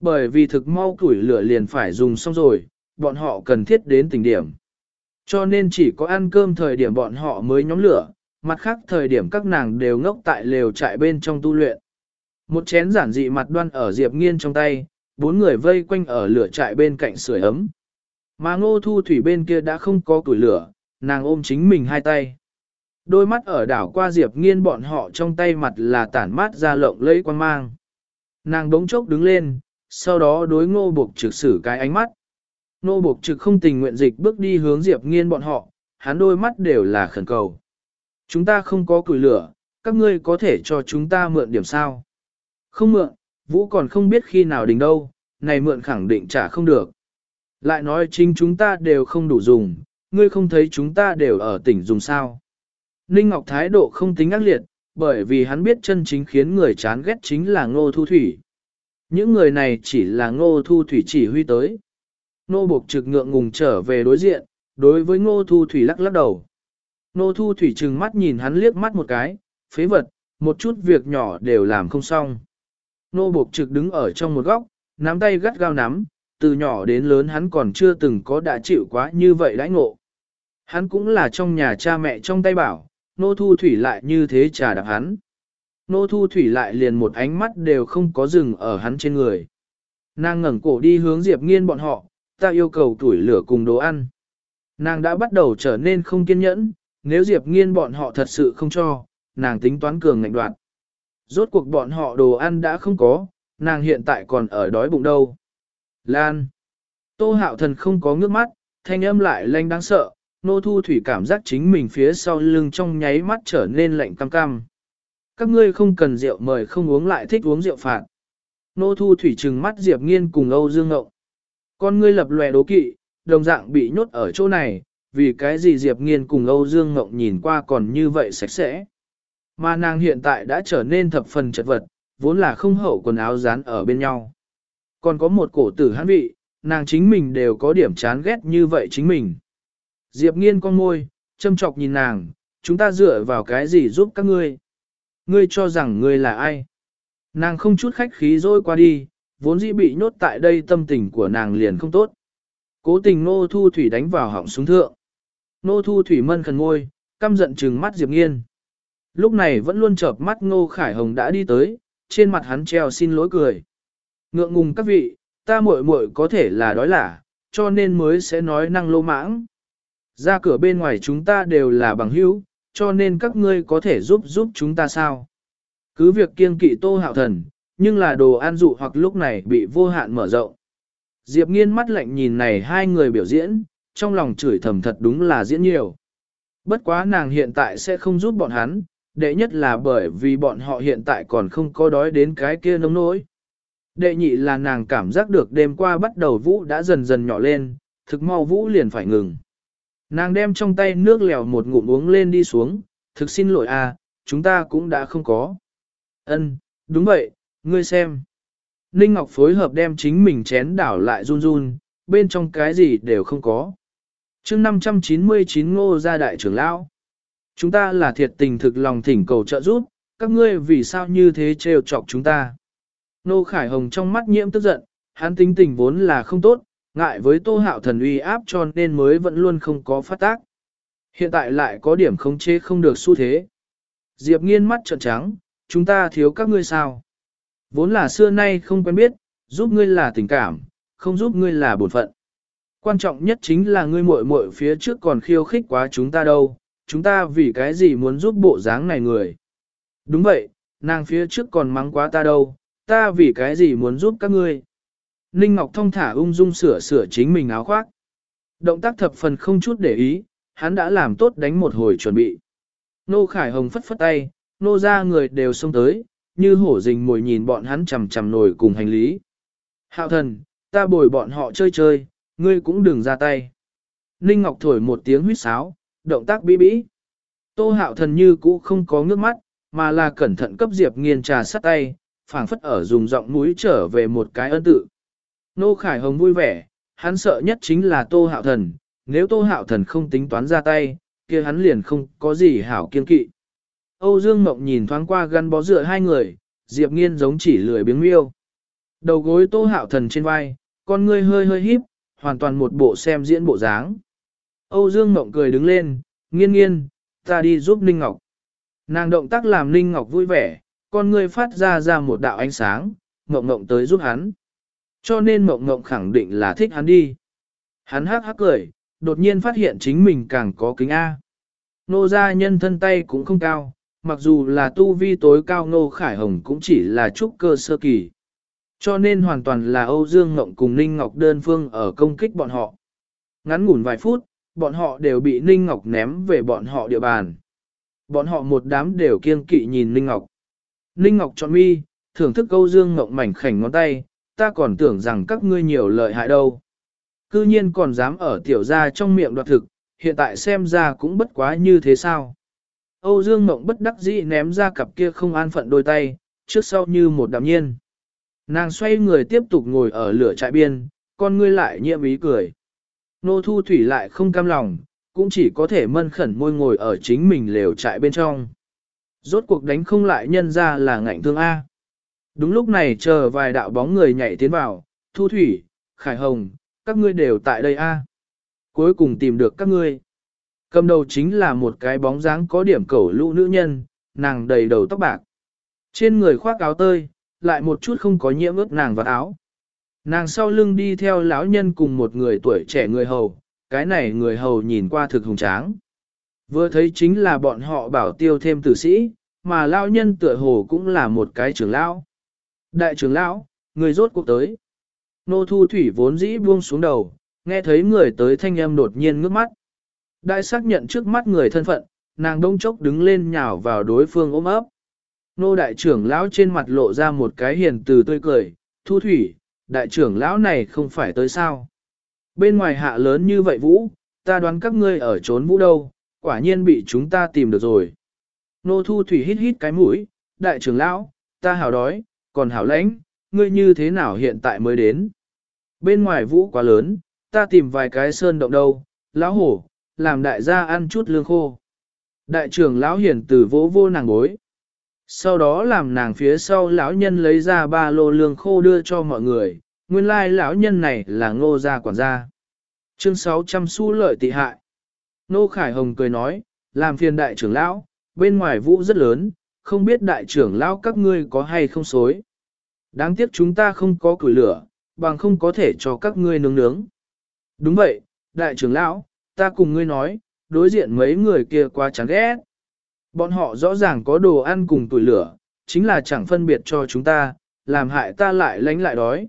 Bởi vì thực mau tuổi lửa liền phải dùng xong rồi, bọn họ cần thiết đến tình điểm. Cho nên chỉ có ăn cơm thời điểm bọn họ mới nhóm lửa, mặt khác thời điểm các nàng đều ngốc tại lều trại bên trong tu luyện. Một chén giản dị mặt đoan ở Diệp Nghiên trong tay, bốn người vây quanh ở lửa trại bên cạnh sưởi ấm. Mà ngô thu thủy bên kia đã không có củi lửa, nàng ôm chính mình hai tay. Đôi mắt ở đảo qua Diệp nghiên bọn họ trong tay mặt là tản mát ra lộng lẫy quan mang. Nàng đống chốc đứng lên, sau đó đối ngô buộc trực sử cái ánh mắt. Nô buộc trực không tình nguyện dịch bước đi hướng Diệp nghiên bọn họ, hắn đôi mắt đều là khẩn cầu. Chúng ta không có củi lửa, các ngươi có thể cho chúng ta mượn điểm sao? Không mượn, Vũ còn không biết khi nào đình đâu, này mượn khẳng định trả không được. Lại nói chính chúng ta đều không đủ dùng, ngươi không thấy chúng ta đều ở tỉnh dùng sao. Ninh Ngọc thái độ không tính ác liệt, bởi vì hắn biết chân chính khiến người chán ghét chính là ngô thu thủy. Những người này chỉ là ngô thu thủy chỉ huy tới. Nô buộc trực ngượng ngùng trở về đối diện, đối với ngô thu thủy lắc lắc đầu. Nô thu thủy trừng mắt nhìn hắn liếc mắt một cái, phế vật, một chút việc nhỏ đều làm không xong. Nô buộc trực đứng ở trong một góc, nắm tay gắt gao nắm, từ nhỏ đến lớn hắn còn chưa từng có đã chịu quá như vậy đãi ngộ. Hắn cũng là trong nhà cha mẹ trong tay bảo, nô thu thủy lại như thế trà đạp hắn. Nô thu thủy lại liền một ánh mắt đều không có dừng ở hắn trên người. Nàng ngẩng cổ đi hướng Diệp nghiên bọn họ, ta yêu cầu tuổi lửa cùng đồ ăn. Nàng đã bắt đầu trở nên không kiên nhẫn, nếu Diệp nghiên bọn họ thật sự không cho, nàng tính toán cường ngạnh đoạt. Rốt cuộc bọn họ đồ ăn đã không có, nàng hiện tại còn ở đói bụng đâu. Lan. Tô hạo thần không có ngước mắt, thanh âm lại lanh đáng sợ, nô thu thủy cảm giác chính mình phía sau lưng trong nháy mắt trở nên lạnh cam cam. Các ngươi không cần rượu mời không uống lại thích uống rượu phạt. Nô thu thủy trừng mắt Diệp Nghiên cùng Âu Dương Ngộng. Con ngươi lập lòe đố kỵ, đồng dạng bị nhốt ở chỗ này, vì cái gì Diệp Nghiên cùng Âu Dương Ngộng nhìn qua còn như vậy sạch sẽ. Mà nàng hiện tại đã trở nên thập phần chật vật, vốn là không hậu quần áo dán ở bên nhau. Còn có một cổ tử hãn vị, nàng chính mình đều có điểm chán ghét như vậy chính mình. Diệp nghiên con môi, châm chọc nhìn nàng, chúng ta dựa vào cái gì giúp các ngươi? Ngươi cho rằng ngươi là ai? Nàng không chút khách khí rồi qua đi, vốn dĩ bị nhốt tại đây tâm tình của nàng liền không tốt. Cố tình nô thu thủy đánh vào họng súng thượng. Nô thu thủy mân khẩn ngôi, căm giận trừng mắt Diệp nghiên. Lúc này vẫn luôn chợp mắt ngô khải hồng đã đi tới, trên mặt hắn treo xin lỗi cười. Ngượng ngùng các vị, ta muội muội có thể là đói lả, cho nên mới sẽ nói năng lô mãng. Ra cửa bên ngoài chúng ta đều là bằng hữu, cho nên các ngươi có thể giúp giúp chúng ta sao? Cứ việc kiên kỵ tô hạo thần, nhưng là đồ ăn dụ hoặc lúc này bị vô hạn mở rộng. Diệp nghiên mắt lạnh nhìn này hai người biểu diễn, trong lòng chửi thầm thật đúng là diễn nhiều. Bất quá nàng hiện tại sẽ không giúp bọn hắn, đệ nhất là bởi vì bọn họ hiện tại còn không có đói đến cái kia nông nỗi. Đệ nhị là nàng cảm giác được đêm qua bắt đầu vũ đã dần dần nhỏ lên, thực mau vũ liền phải ngừng. Nàng đem trong tay nước lèo một ngụm uống lên đi xuống, thực xin lỗi à, chúng ta cũng đã không có. Ân, đúng vậy, ngươi xem. Ninh Ngọc phối hợp đem chính mình chén đảo lại run run, bên trong cái gì đều không có. chương 599 ngô ra đại trưởng lão. Chúng ta là thiệt tình thực lòng thỉnh cầu trợ giúp, các ngươi vì sao như thế trêu chọc chúng ta. Nô Khải Hồng trong mắt nhiễm tức giận, hắn tính tình vốn là không tốt, ngại với tô hạo thần uy áp cho nên mới vẫn luôn không có phát tác. Hiện tại lại có điểm khống chế không được xu thế. Diệp nghiên mắt trợn trắng, chúng ta thiếu các ngươi sao? Vốn là xưa nay không quen biết, giúp ngươi là tình cảm, không giúp ngươi là bổn phận. Quan trọng nhất chính là ngươi muội muội phía trước còn khiêu khích quá chúng ta đâu, chúng ta vì cái gì muốn giúp bộ dáng này người. Đúng vậy, nàng phía trước còn mắng quá ta đâu, ta vì cái gì muốn giúp các ngươi. Ninh Ngọc thông thả ung dung sửa sửa chính mình áo khoác. Động tác thập phần không chút để ý, hắn đã làm tốt đánh một hồi chuẩn bị. Nô Khải Hồng phất phất tay, nô ra người đều xông tới, như hổ rình mồi nhìn bọn hắn chầm chầm nổi cùng hành lý. Hạo thần, ta bồi bọn họ chơi chơi, ngươi cũng đừng ra tay. Ninh Ngọc thổi một tiếng huýt sáo, động tác bí bĩ. Tô hạo thần như cũ không có nước mắt, mà là cẩn thận cấp Diệp nghiên trà sắt tay, phảng phất ở dùng giọng mũi trở về một cái ân tự. Nô Khải Hồng vui vẻ, hắn sợ nhất chính là Tô Hạo Thần, nếu Tô Hạo Thần không tính toán ra tay, kia hắn liền không có gì hảo kiên kỵ. Âu Dương Mộng nhìn thoáng qua gắn bó dựa hai người, Diệp Nghiên giống chỉ lười biếng miêu. Đầu gối Tô Hạo Thần trên vai, con ngươi hơi hơi híp, hoàn toàn một bộ xem diễn bộ dáng. Âu Dương Mộng cười đứng lên, nghiên nghiên, ta đi giúp Ninh Ngọc. Nàng động tác làm Ninh Ngọc vui vẻ, con ngươi phát ra ra một đạo ánh sáng, Mộng Mộng tới giúp hắn. Cho nên Mộng Mộng khẳng định là thích hắn đi. Hắn hắc hắc cười, đột nhiên phát hiện chính mình càng có kính A. Nô gia nhân thân tay cũng không cao, mặc dù là tu vi tối cao Nô Khải Hồng cũng chỉ là trúc cơ sơ kỳ. Cho nên hoàn toàn là Âu Dương Ngộng cùng Ninh Ngọc đơn phương ở công kích bọn họ. Ngắn ngủn vài phút, bọn họ đều bị Ninh Ngọc ném về bọn họ địa bàn. Bọn họ một đám đều kiêng kỵ nhìn Ninh Ngọc. Ninh Ngọc chọn mi, thưởng thức âu dương ngộng mảnh khảnh ngón tay, ta còn tưởng rằng các ngươi nhiều lợi hại đâu. Cư nhiên còn dám ở tiểu gia trong miệng đoạt thực, hiện tại xem ra cũng bất quá như thế sao. Âu Dương Mộng bất đắc dĩ ném ra cặp kia không an phận đôi tay, trước sau như một đạm nhiên. Nàng xoay người tiếp tục ngồi ở lửa trại biên, con ngươi lại nhiệm ý cười. Nô Thu Thủy lại không cam lòng, cũng chỉ có thể mân khẩn môi ngồi ở chính mình lều trại bên trong. Rốt cuộc đánh không lại nhân ra là ngạnh thương A. Đúng lúc này chờ vài đạo bóng người nhảy tiến vào, Thu Thủy, Khải Hồng, các ngươi đều tại đây A. Cuối cùng tìm được các ngươi. Cầm đầu chính là một cái bóng dáng có điểm cẩu lũ nữ nhân, nàng đầy đầu tóc bạc. Trên người khoác áo tơi, lại một chút không có nhiễm ướt nàng vào áo. Nàng sau lưng đi theo lão nhân cùng một người tuổi trẻ người hầu, cái này người hầu nhìn qua thực hùng tráng. Vừa thấy chính là bọn họ bảo tiêu thêm tử sĩ, mà lão nhân tựa hồ cũng là một cái trưởng lão. Đại trưởng lão, người rốt cuộc tới. Nô thu thủy vốn dĩ buông xuống đầu, nghe thấy người tới thanh âm đột nhiên ngước mắt. Đại xác nhận trước mắt người thân phận, nàng đông chốc đứng lên nhào vào đối phương ôm ấp. Nô đại trưởng lão trên mặt lộ ra một cái hiền từ tươi cười, thu thủy, đại trưởng lão này không phải tới sao. Bên ngoài hạ lớn như vậy vũ, ta đoán các ngươi ở trốn vũ đâu, quả nhiên bị chúng ta tìm được rồi. Nô thu thủy hít hít cái mũi, đại trưởng lão, ta hảo đói, còn hảo lãnh, ngươi như thế nào hiện tại mới đến. Bên ngoài vũ quá lớn, ta tìm vài cái sơn động đâu, lão hổ, làm đại gia ăn chút lương khô. Đại trưởng lão hiển từ vỗ vô nàng bối. Sau đó làm nàng phía sau lão nhân lấy ra ba lô lương khô đưa cho mọi người, nguyên lai lão nhân này là ngô gia quản gia. Chương 600 xu lợi tị hại. Nô Khải Hồng cười nói, làm phiền đại trưởng lão, bên ngoài vũ rất lớn, không biết đại trưởng lão các ngươi có hay không xối. Đáng tiếc chúng ta không có củi lửa, bằng không có thể cho các ngươi nướng nướng. Đúng vậy, đại trưởng lão, ta cùng ngươi nói, đối diện mấy người kia quá chán ghét. Bọn họ rõ ràng có đồ ăn cùng tuổi lửa, chính là chẳng phân biệt cho chúng ta, làm hại ta lại lánh lại đói.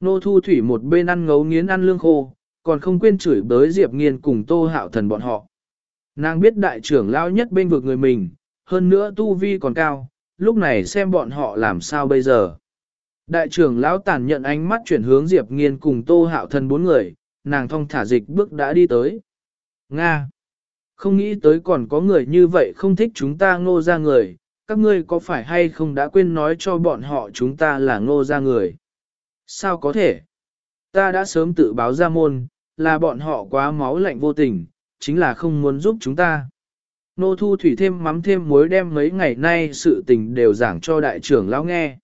Nô thu thủy một bên ăn ngấu nghiến ăn lương khô, còn không quên chửi bới Diệp Nghiên cùng Tô Hạo Thần bọn họ. Nàng biết đại trưởng lao nhất bên vực người mình, hơn nữa tu vi còn cao, lúc này xem bọn họ làm sao bây giờ. Đại trưởng lão tàn nhận ánh mắt chuyển hướng Diệp Nghiên cùng Tô Hạo Thần bốn người, nàng thong thả dịch bước đã đi tới. Nga! Không nghĩ tới còn có người như vậy không thích chúng ta ngô ra người, các ngươi có phải hay không đã quên nói cho bọn họ chúng ta là ngô ra người? Sao có thể? Ta đã sớm tự báo ra môn, là bọn họ quá máu lạnh vô tình, chính là không muốn giúp chúng ta. Nô thu thủy thêm mắm thêm muối đem mấy ngày nay sự tình đều giảng cho đại trưởng lão nghe.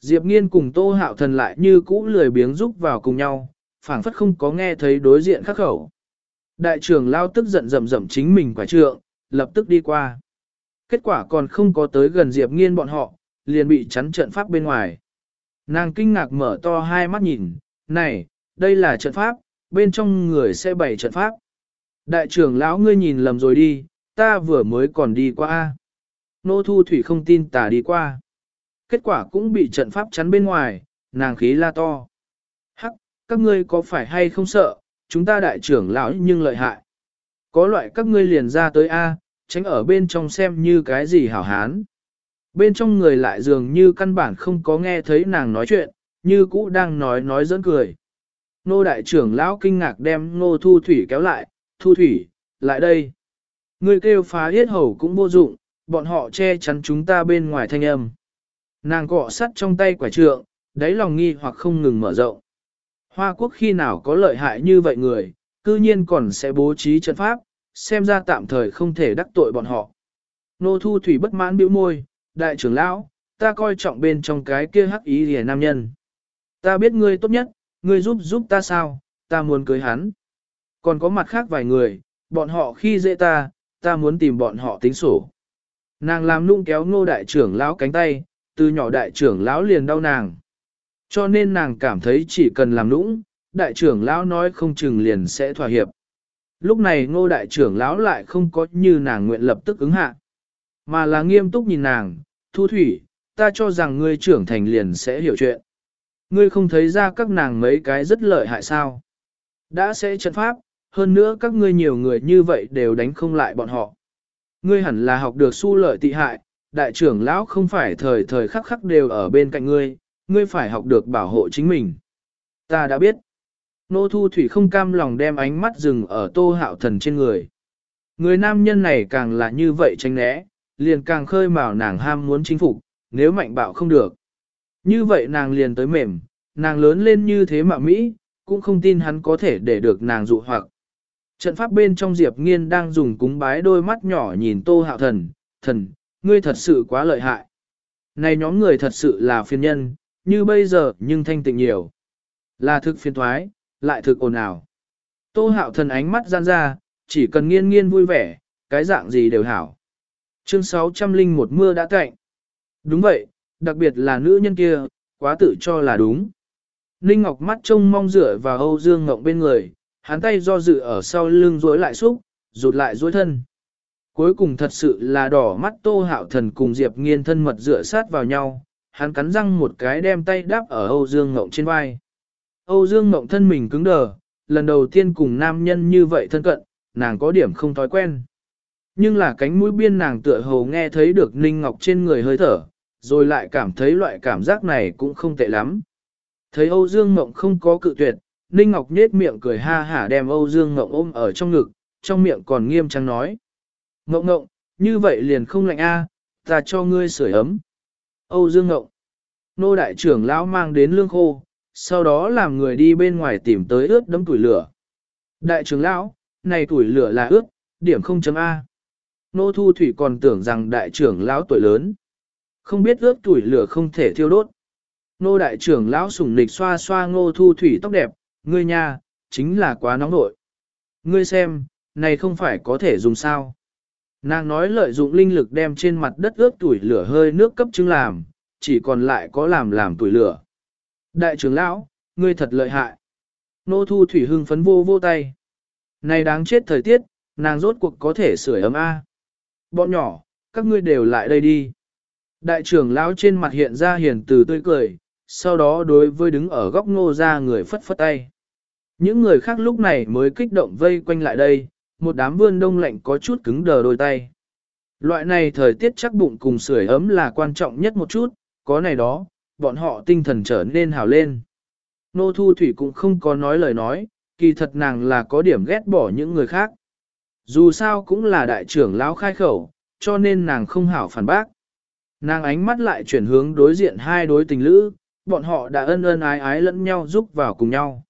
Diệp nghiên cùng tô hạo thần lại như cũ lười biếng giúp vào cùng nhau, phảng phất không có nghe thấy đối diện khắc khẩu. Đại trưởng lao tức giận rầm rầm chính mình quả trượng, lập tức đi qua. Kết quả còn không có tới gần Diệp nghiên bọn họ, liền bị chắn trận pháp bên ngoài. Nàng kinh ngạc mở to hai mắt nhìn, này, đây là trận pháp, bên trong người sẽ bày trận pháp. Đại trưởng lão ngươi nhìn lầm rồi đi, ta vừa mới còn đi qua. Nô thu thủy không tin tả đi qua. Kết quả cũng bị trận pháp chắn bên ngoài, nàng khí la to. Hắc, các ngươi có phải hay không sợ, chúng ta đại trưởng lão nhưng lợi hại. Có loại các ngươi liền ra tới A, tránh ở bên trong xem như cái gì hảo hán. Bên trong người lại dường như căn bản không có nghe thấy nàng nói chuyện, như cũ đang nói nói dẫn cười. Nô đại trưởng lão kinh ngạc đem nô thu thủy kéo lại, thu thủy, lại đây. Người kêu phá yết hầu cũng vô dụng, bọn họ che chắn chúng ta bên ngoài thanh âm. Nàng cọ sắt trong tay quả trượng, đáy lòng nghi hoặc không ngừng mở rộng. Hoa quốc khi nào có lợi hại như vậy người, cư nhiên còn sẽ bố trí trận pháp, xem ra tạm thời không thể đắc tội bọn họ. Nô thu thủy bất mãn bĩu môi, đại trưởng lão, ta coi trọng bên trong cái kia hắc ý rìa nam nhân. Ta biết ngươi tốt nhất, ngươi giúp giúp ta sao, ta muốn cưới hắn. Còn có mặt khác vài người, bọn họ khi dễ ta, ta muốn tìm bọn họ tính sổ. Nàng làm nung kéo ngô đại trưởng lão cánh tay, từ nhỏ đại trưởng lão liền đau nàng. Cho nên nàng cảm thấy chỉ cần làm nũng, đại trưởng lão nói không chừng liền sẽ thỏa hiệp. Lúc này ngô đại trưởng lão lại không có như nàng nguyện lập tức ứng hạ, mà là nghiêm túc nhìn nàng, thu thủy, ta cho rằng ngươi trưởng thành liền sẽ hiểu chuyện. Ngươi không thấy ra các nàng mấy cái rất lợi hại sao. Đã sẽ trận pháp, hơn nữa các ngươi nhiều người như vậy đều đánh không lại bọn họ. Ngươi hẳn là học được su lợi tị hại, đại trưởng lão không phải thời thời khắc khắc đều ở bên cạnh ngươi, ngươi phải học được bảo hộ chính mình. Ta đã biết. Nô Thu Thủy không cam lòng đem ánh mắt dừng ở tô hạo thần trên người. Người nam nhân này càng là như vậy tránh né, liền càng khơi mào nàng ham muốn chinh phục, nếu mạnh bạo không được. Như vậy nàng liền tới mềm, nàng lớn lên như thế mà Mỹ, cũng không tin hắn có thể để được nàng dụ hoặc. Trận pháp bên trong Diệp Nghiên đang dùng cúng bái đôi mắt nhỏ nhìn Tô Hạo Thần, thần, ngươi thật sự quá lợi hại. Này nhóm người thật sự là phiền nhân, như bây giờ nhưng thanh tịnh nhiều. Là thực phiền thoái, lại thực ồn ào. Tô Hạo Thần ánh mắt gian ra, chỉ cần nghiên nghiên vui vẻ, cái dạng gì đều hảo. Chương 600 linh một mưa đã cạnh. Đúng vậy, đặc biệt là nữ nhân kia, quá tự cho là đúng. Ninh Ngọc mắt trông mong rửa vào Âu Dương Ngọc bên người, hắn tay do dự ở sau lưng rối lại xúc, rụt lại rối thân. Cuối cùng thật sự là đỏ mắt Tô Hạo Thần cùng Diệp Nghiên thân mật dựa sát vào nhau, hắn cắn răng một cái đem tay đáp ở Âu Dương Ngộng trên vai. Âu Dương Ngộng thân mình cứng đờ, lần đầu tiên cùng nam nhân như vậy thân cận, nàng có điểm không thói quen. Nhưng là cánh mũi biên nàng tựa hồ nghe thấy được Ninh Ngọc trên người hơi thở, rồi lại cảm thấy loại cảm giác này cũng không tệ lắm. Thấy Âu Dương Ngộng không có cự tuyệt, Ninh Ngọc nhết miệng cười ha hả đem Âu Dương Ngộng ôm ở trong ngực, trong miệng còn nghiêm trang nói. Ngộng Ngộng, như vậy liền không lạnh a, ta cho ngươi sưởi ấm. Âu Dương Ngộng. nô đại trưởng lão mang đến lương khô, sau đó làm người đi bên ngoài tìm tới ướt đấm tuổi lửa. Đại trưởng lão, này tuổi lửa là ướt, điểm không chấm A. Nô Thu Thủy còn tưởng rằng đại trưởng lão tuổi lớn. Không biết ướt tuổi lửa không thể thiêu đốt. Nô đại trưởng lão sủng nịch xoa xoa ngô Thu Thủy tóc đẹp, ngươi nha, chính là quá nóng nội. Ngươi xem, này không phải có thể dùng sao. Nàng nói lợi dụng linh lực đem trên mặt đất ướp tuổi lửa hơi nước cấp chứng làm, chỉ còn lại có làm làm tuổi lửa. Đại trưởng lão, ngươi thật lợi hại. Nô thu thủy hưng phấn vô vô tay. Này đáng chết thời tiết, nàng rốt cuộc có thể sưởi ấm A. Bọn nhỏ, các ngươi đều lại đây đi. Đại trưởng lão trên mặt hiện ra hiền từ tươi cười, sau đó đối với đứng ở góc ngô ra người phất phất tay. Những người khác lúc này mới kích động vây quanh lại đây, một đám vươn đông lạnh có chút cứng đờ đôi tay. Loại này thời tiết chắc bụng cùng sưởi ấm là quan trọng nhất một chút, có này đó, bọn họ tinh thần trở nên hào lên. Nô Thu Thủy cũng không có nói lời nói, kỳ thật nàng là có điểm ghét bỏ những người khác. Dù sao cũng là đại trưởng lão khai khẩu, cho nên nàng không hảo phản bác. Nàng ánh mắt lại chuyển hướng đối diện hai đối tình lữ, bọn họ đã ân ân ái ái lẫn nhau giúp vào cùng nhau.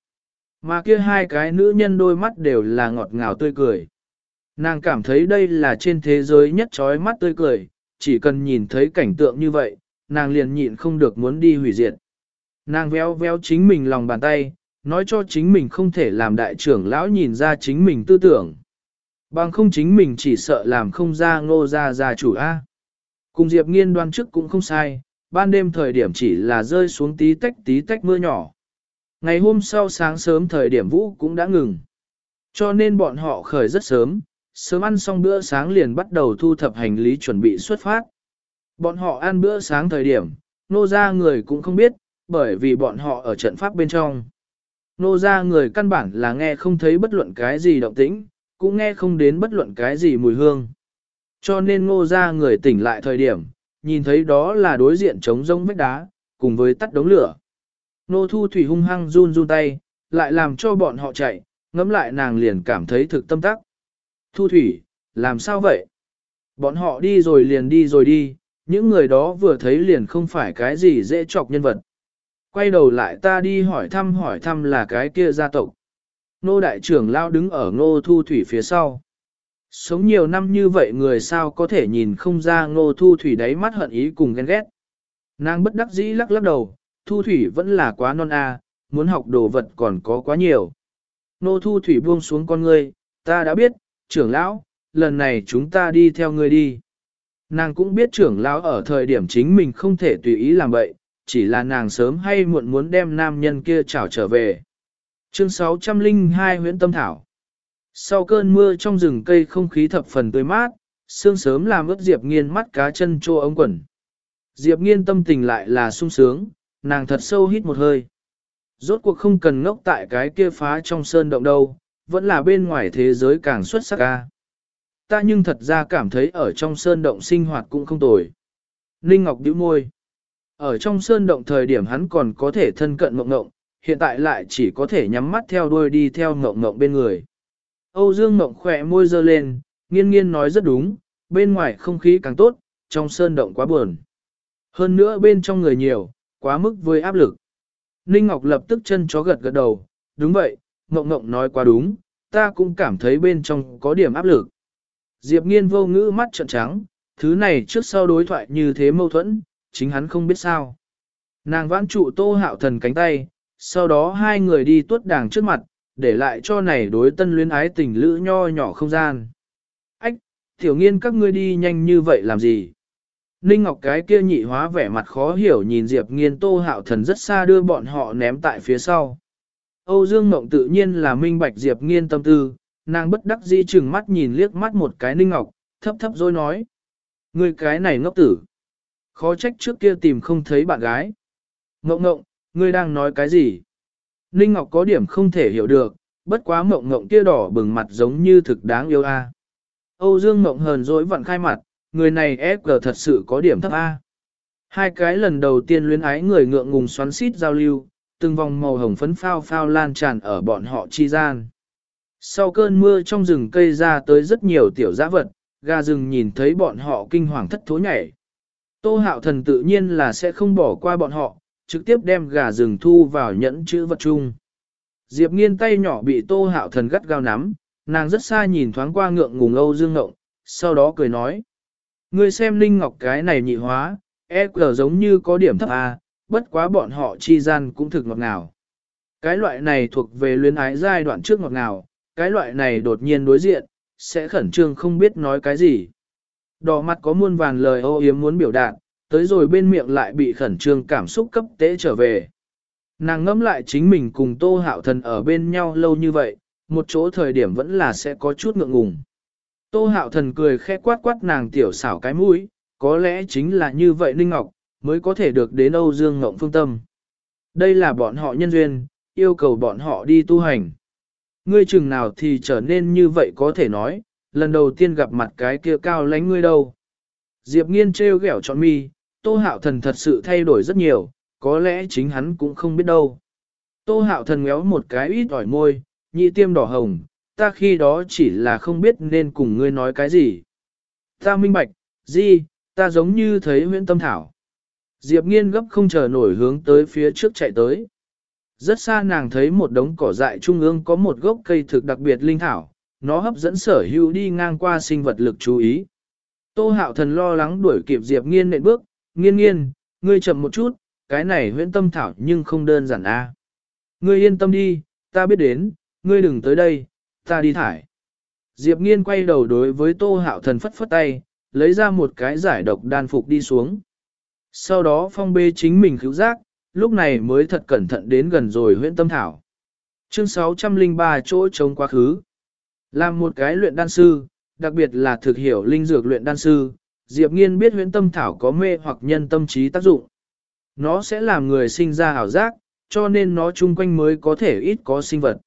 Mà kia hai cái nữ nhân đôi mắt đều là ngọt ngào tươi cười. Nàng cảm thấy đây là trên thế giới nhất trói mắt tươi cười, chỉ cần nhìn thấy cảnh tượng như vậy, nàng liền nhịn không được muốn đi hủy diệt. Nàng véo véo chính mình lòng bàn tay, nói cho chính mình không thể làm đại trưởng lão nhìn ra chính mình tư tưởng. Bằng không chính mình chỉ sợ làm không ra ngô ra gia chủ A. Cùng Diệp nghiên đoan trước cũng không sai, ban đêm thời điểm chỉ là rơi xuống tí tách tí tách mưa nhỏ. Ngày hôm sau sáng sớm thời điểm vũ cũng đã ngừng. Cho nên bọn họ khởi rất sớm, sớm ăn xong bữa sáng liền bắt đầu thu thập hành lý chuẩn bị xuất phát. Bọn họ ăn bữa sáng thời điểm, nô ra người cũng không biết, bởi vì bọn họ ở trận pháp bên trong. Nô ra người căn bản là nghe không thấy bất luận cái gì động tĩnh, cũng nghe không đến bất luận cái gì mùi hương. Cho nên ngô ra người tỉnh lại thời điểm, nhìn thấy đó là đối diện trống rông vách đá, cùng với tắt đống lửa. Nô thu thủy hung hăng run run tay, lại làm cho bọn họ chạy, Ngẫm lại nàng liền cảm thấy thực tâm tắc. Thu thủy, làm sao vậy? Bọn họ đi rồi liền đi rồi đi, những người đó vừa thấy liền không phải cái gì dễ chọc nhân vật. Quay đầu lại ta đi hỏi thăm hỏi thăm là cái kia gia tộc. Nô đại trưởng lao đứng ở ngô thu thủy phía sau. Sống nhiều năm như vậy người sao có thể nhìn không ra ngô thu thủy đáy mắt hận ý cùng ghen ghét. Nàng bất đắc dĩ lắc lắc đầu, thu thủy vẫn là quá non a, à, muốn học đồ vật còn có quá nhiều. Nô thu thủy buông xuống con ngươi, ta đã biết, trưởng lão, lần này chúng ta đi theo ngươi đi. Nàng cũng biết trưởng lão ở thời điểm chính mình không thể tùy ý làm vậy, chỉ là nàng sớm hay muộn muốn đem nam nhân kia trảo trở về. Chương 602 huyện Tâm Thảo Sau cơn mưa trong rừng cây không khí thập phần tươi mát, sương sớm làm ướt Diệp Nghiên mắt cá chân trô ống quần. Diệp Nghiên tâm tình lại là sung sướng, nàng thật sâu hít một hơi. Rốt cuộc không cần ngốc tại cái kia phá trong sơn động đâu, vẫn là bên ngoài thế giới càng xuất sắc ca ta nhưng thật ra cảm thấy ở trong sơn động sinh hoạt cũng không tồi. Ninh Ngọc bĩu môi. Ở trong sơn động thời điểm hắn còn có thể thân cận mộng ngộng, hiện tại lại chỉ có thể nhắm mắt theo đuôi đi theo mộng ngộng bên người. Âu Dương mộng khỏe môi dơ lên, Nghiên nghiên nói rất đúng, bên ngoài không khí càng tốt, trong sơn động quá buồn. Hơn nữa bên trong người nhiều, quá mức với áp lực. Ninh Ngọc lập tức chân chó gật gật đầu, đúng vậy, Ngọc Ngọc nói quá đúng, ta cũng cảm thấy bên trong có điểm áp lực. Diệp nghiên vô ngữ mắt trợn trắng, thứ này trước sau đối thoại như thế mâu thuẫn, chính hắn không biết sao. Nàng vãn trụ tô hạo thần cánh tay, sau đó hai người đi tuốt đàng trước mặt, để lại cho này đối tân luyến ái tình lữ nho nhỏ không gian. Ách, tiểu nghiên các ngươi đi nhanh như vậy làm gì? Ninh Ngọc cái kia nhị hóa vẻ mặt khó hiểu nhìn Diệp nghiên tô hạo thần rất xa đưa bọn họ ném tại phía sau. Âu Dương Ngộng tự nhiên là minh bạch Diệp nghiên tâm tư, nàng bất đắc dĩ chừng mắt nhìn liếc mắt một cái Ninh Ngọc, thấp thấp rồi nói. Người cái này ngốc tử. Khó trách trước kia tìm không thấy bạn gái. Ngộng ngộng, ngươi đang nói cái gì? Ninh Ngọc có điểm không thể hiểu được, bất quá Ngộng ngộng kia đỏ bừng mặt giống như thực đáng yêu a. Âu Dương Ngộng hờn dỗi vặn khai mặt, người này FG thật sự có điểm thấp a. Hai cái lần đầu tiên luyến ái người ngượng ngùng xoắn xít giao lưu, từng vòng màu hồng phấn phao phao lan tràn ở bọn họ chi gian. Sau cơn mưa trong rừng cây ra tới rất nhiều tiểu giã vật, gà rừng nhìn thấy bọn họ kinh hoàng thất thố nhảy. Tô hạo thần tự nhiên là sẽ không bỏ qua bọn họ, trực tiếp đem gà rừng thu vào nhẫn chữ vật chung. Diệp nghiên tay nhỏ bị tô hạo thần gắt gao nắm, nàng rất xa nhìn thoáng qua ngượng ngùng Âu Dương Ngộng, sau đó cười nói. Ngươi xem Linh Ngọc cái này nhị hóa, e cờ giống như có điểm thấp à, bất quá bọn họ chi gian cũng thực ngọt ngào. Cái loại này thuộc về luyến ái giai đoạn trước ngọt ngào, cái loại này đột nhiên đối diện, sẽ khẩn trương không biết nói cái gì. Đỏ mặt có muôn vàn lời ô yếm muốn biểu đạt, tới rồi bên miệng lại bị khẩn trương cảm xúc cấp tế trở về. Nàng ngẫm lại chính mình cùng Tô Hạo Thần ở bên nhau lâu như vậy, một chỗ thời điểm vẫn là sẽ có chút ngượng ngùng. Tô Hạo Thần cười khẽ quát quát nàng tiểu xảo cái mũi, có lẽ chính là như vậy Ninh Ngọc, mới có thể được đến Âu Dương Ngộng Phương Tâm. Đây là bọn họ nhân duyên, yêu cầu bọn họ đi tu hành. Ngươi chừng nào thì trở nên như vậy có thể nói, lần đầu tiên gặp mặt cái kia cao lánh ngươi đâu. Diệp nghiên trêu ghẹo trọn mi, tô hạo thần thật sự thay đổi rất nhiều, có lẽ chính hắn cũng không biết đâu. Tô hạo thần ngéo một cái ít ỏi môi, nhị tiêm đỏ hồng, ta khi đó chỉ là không biết nên cùng ngươi nói cái gì. Ta minh bạch, gì, ta giống như thấy huyện tâm thảo. Diệp nghiên gấp không chờ nổi hướng tới phía trước chạy tới. Rất xa nàng thấy một đống cỏ dại trung ương có một gốc cây thực đặc biệt linh thảo, nó hấp dẫn sở hữu đi ngang qua sinh vật lực chú ý. Tô hạo thần lo lắng đuổi kịp Diệp nghiên nện bước, nghiên nghiên, ngươi chậm một chút, cái này huyễn tâm thảo nhưng không đơn giản a. Ngươi yên tâm đi, ta biết đến, ngươi đừng tới đây, ta đi thải. Diệp nghiên quay đầu đối với tô hạo thần phất phất tay, lấy ra một cái giải độc đan phục đi xuống. Sau đó phong bê chính mình cứu giác, lúc này mới thật cẩn thận đến gần rồi huyện tâm thảo. Chương 603 chỗ trống quá khứ. Làm một cái luyện đan sư, đặc biệt là thực hiểu linh dược luyện đan sư, Diệp Nghiên biết huyễn tâm thảo có mê hoặc nhân tâm trí tác dụng. Nó sẽ làm người sinh ra hảo giác, cho nên nó chung quanh mới có thể ít có sinh vật.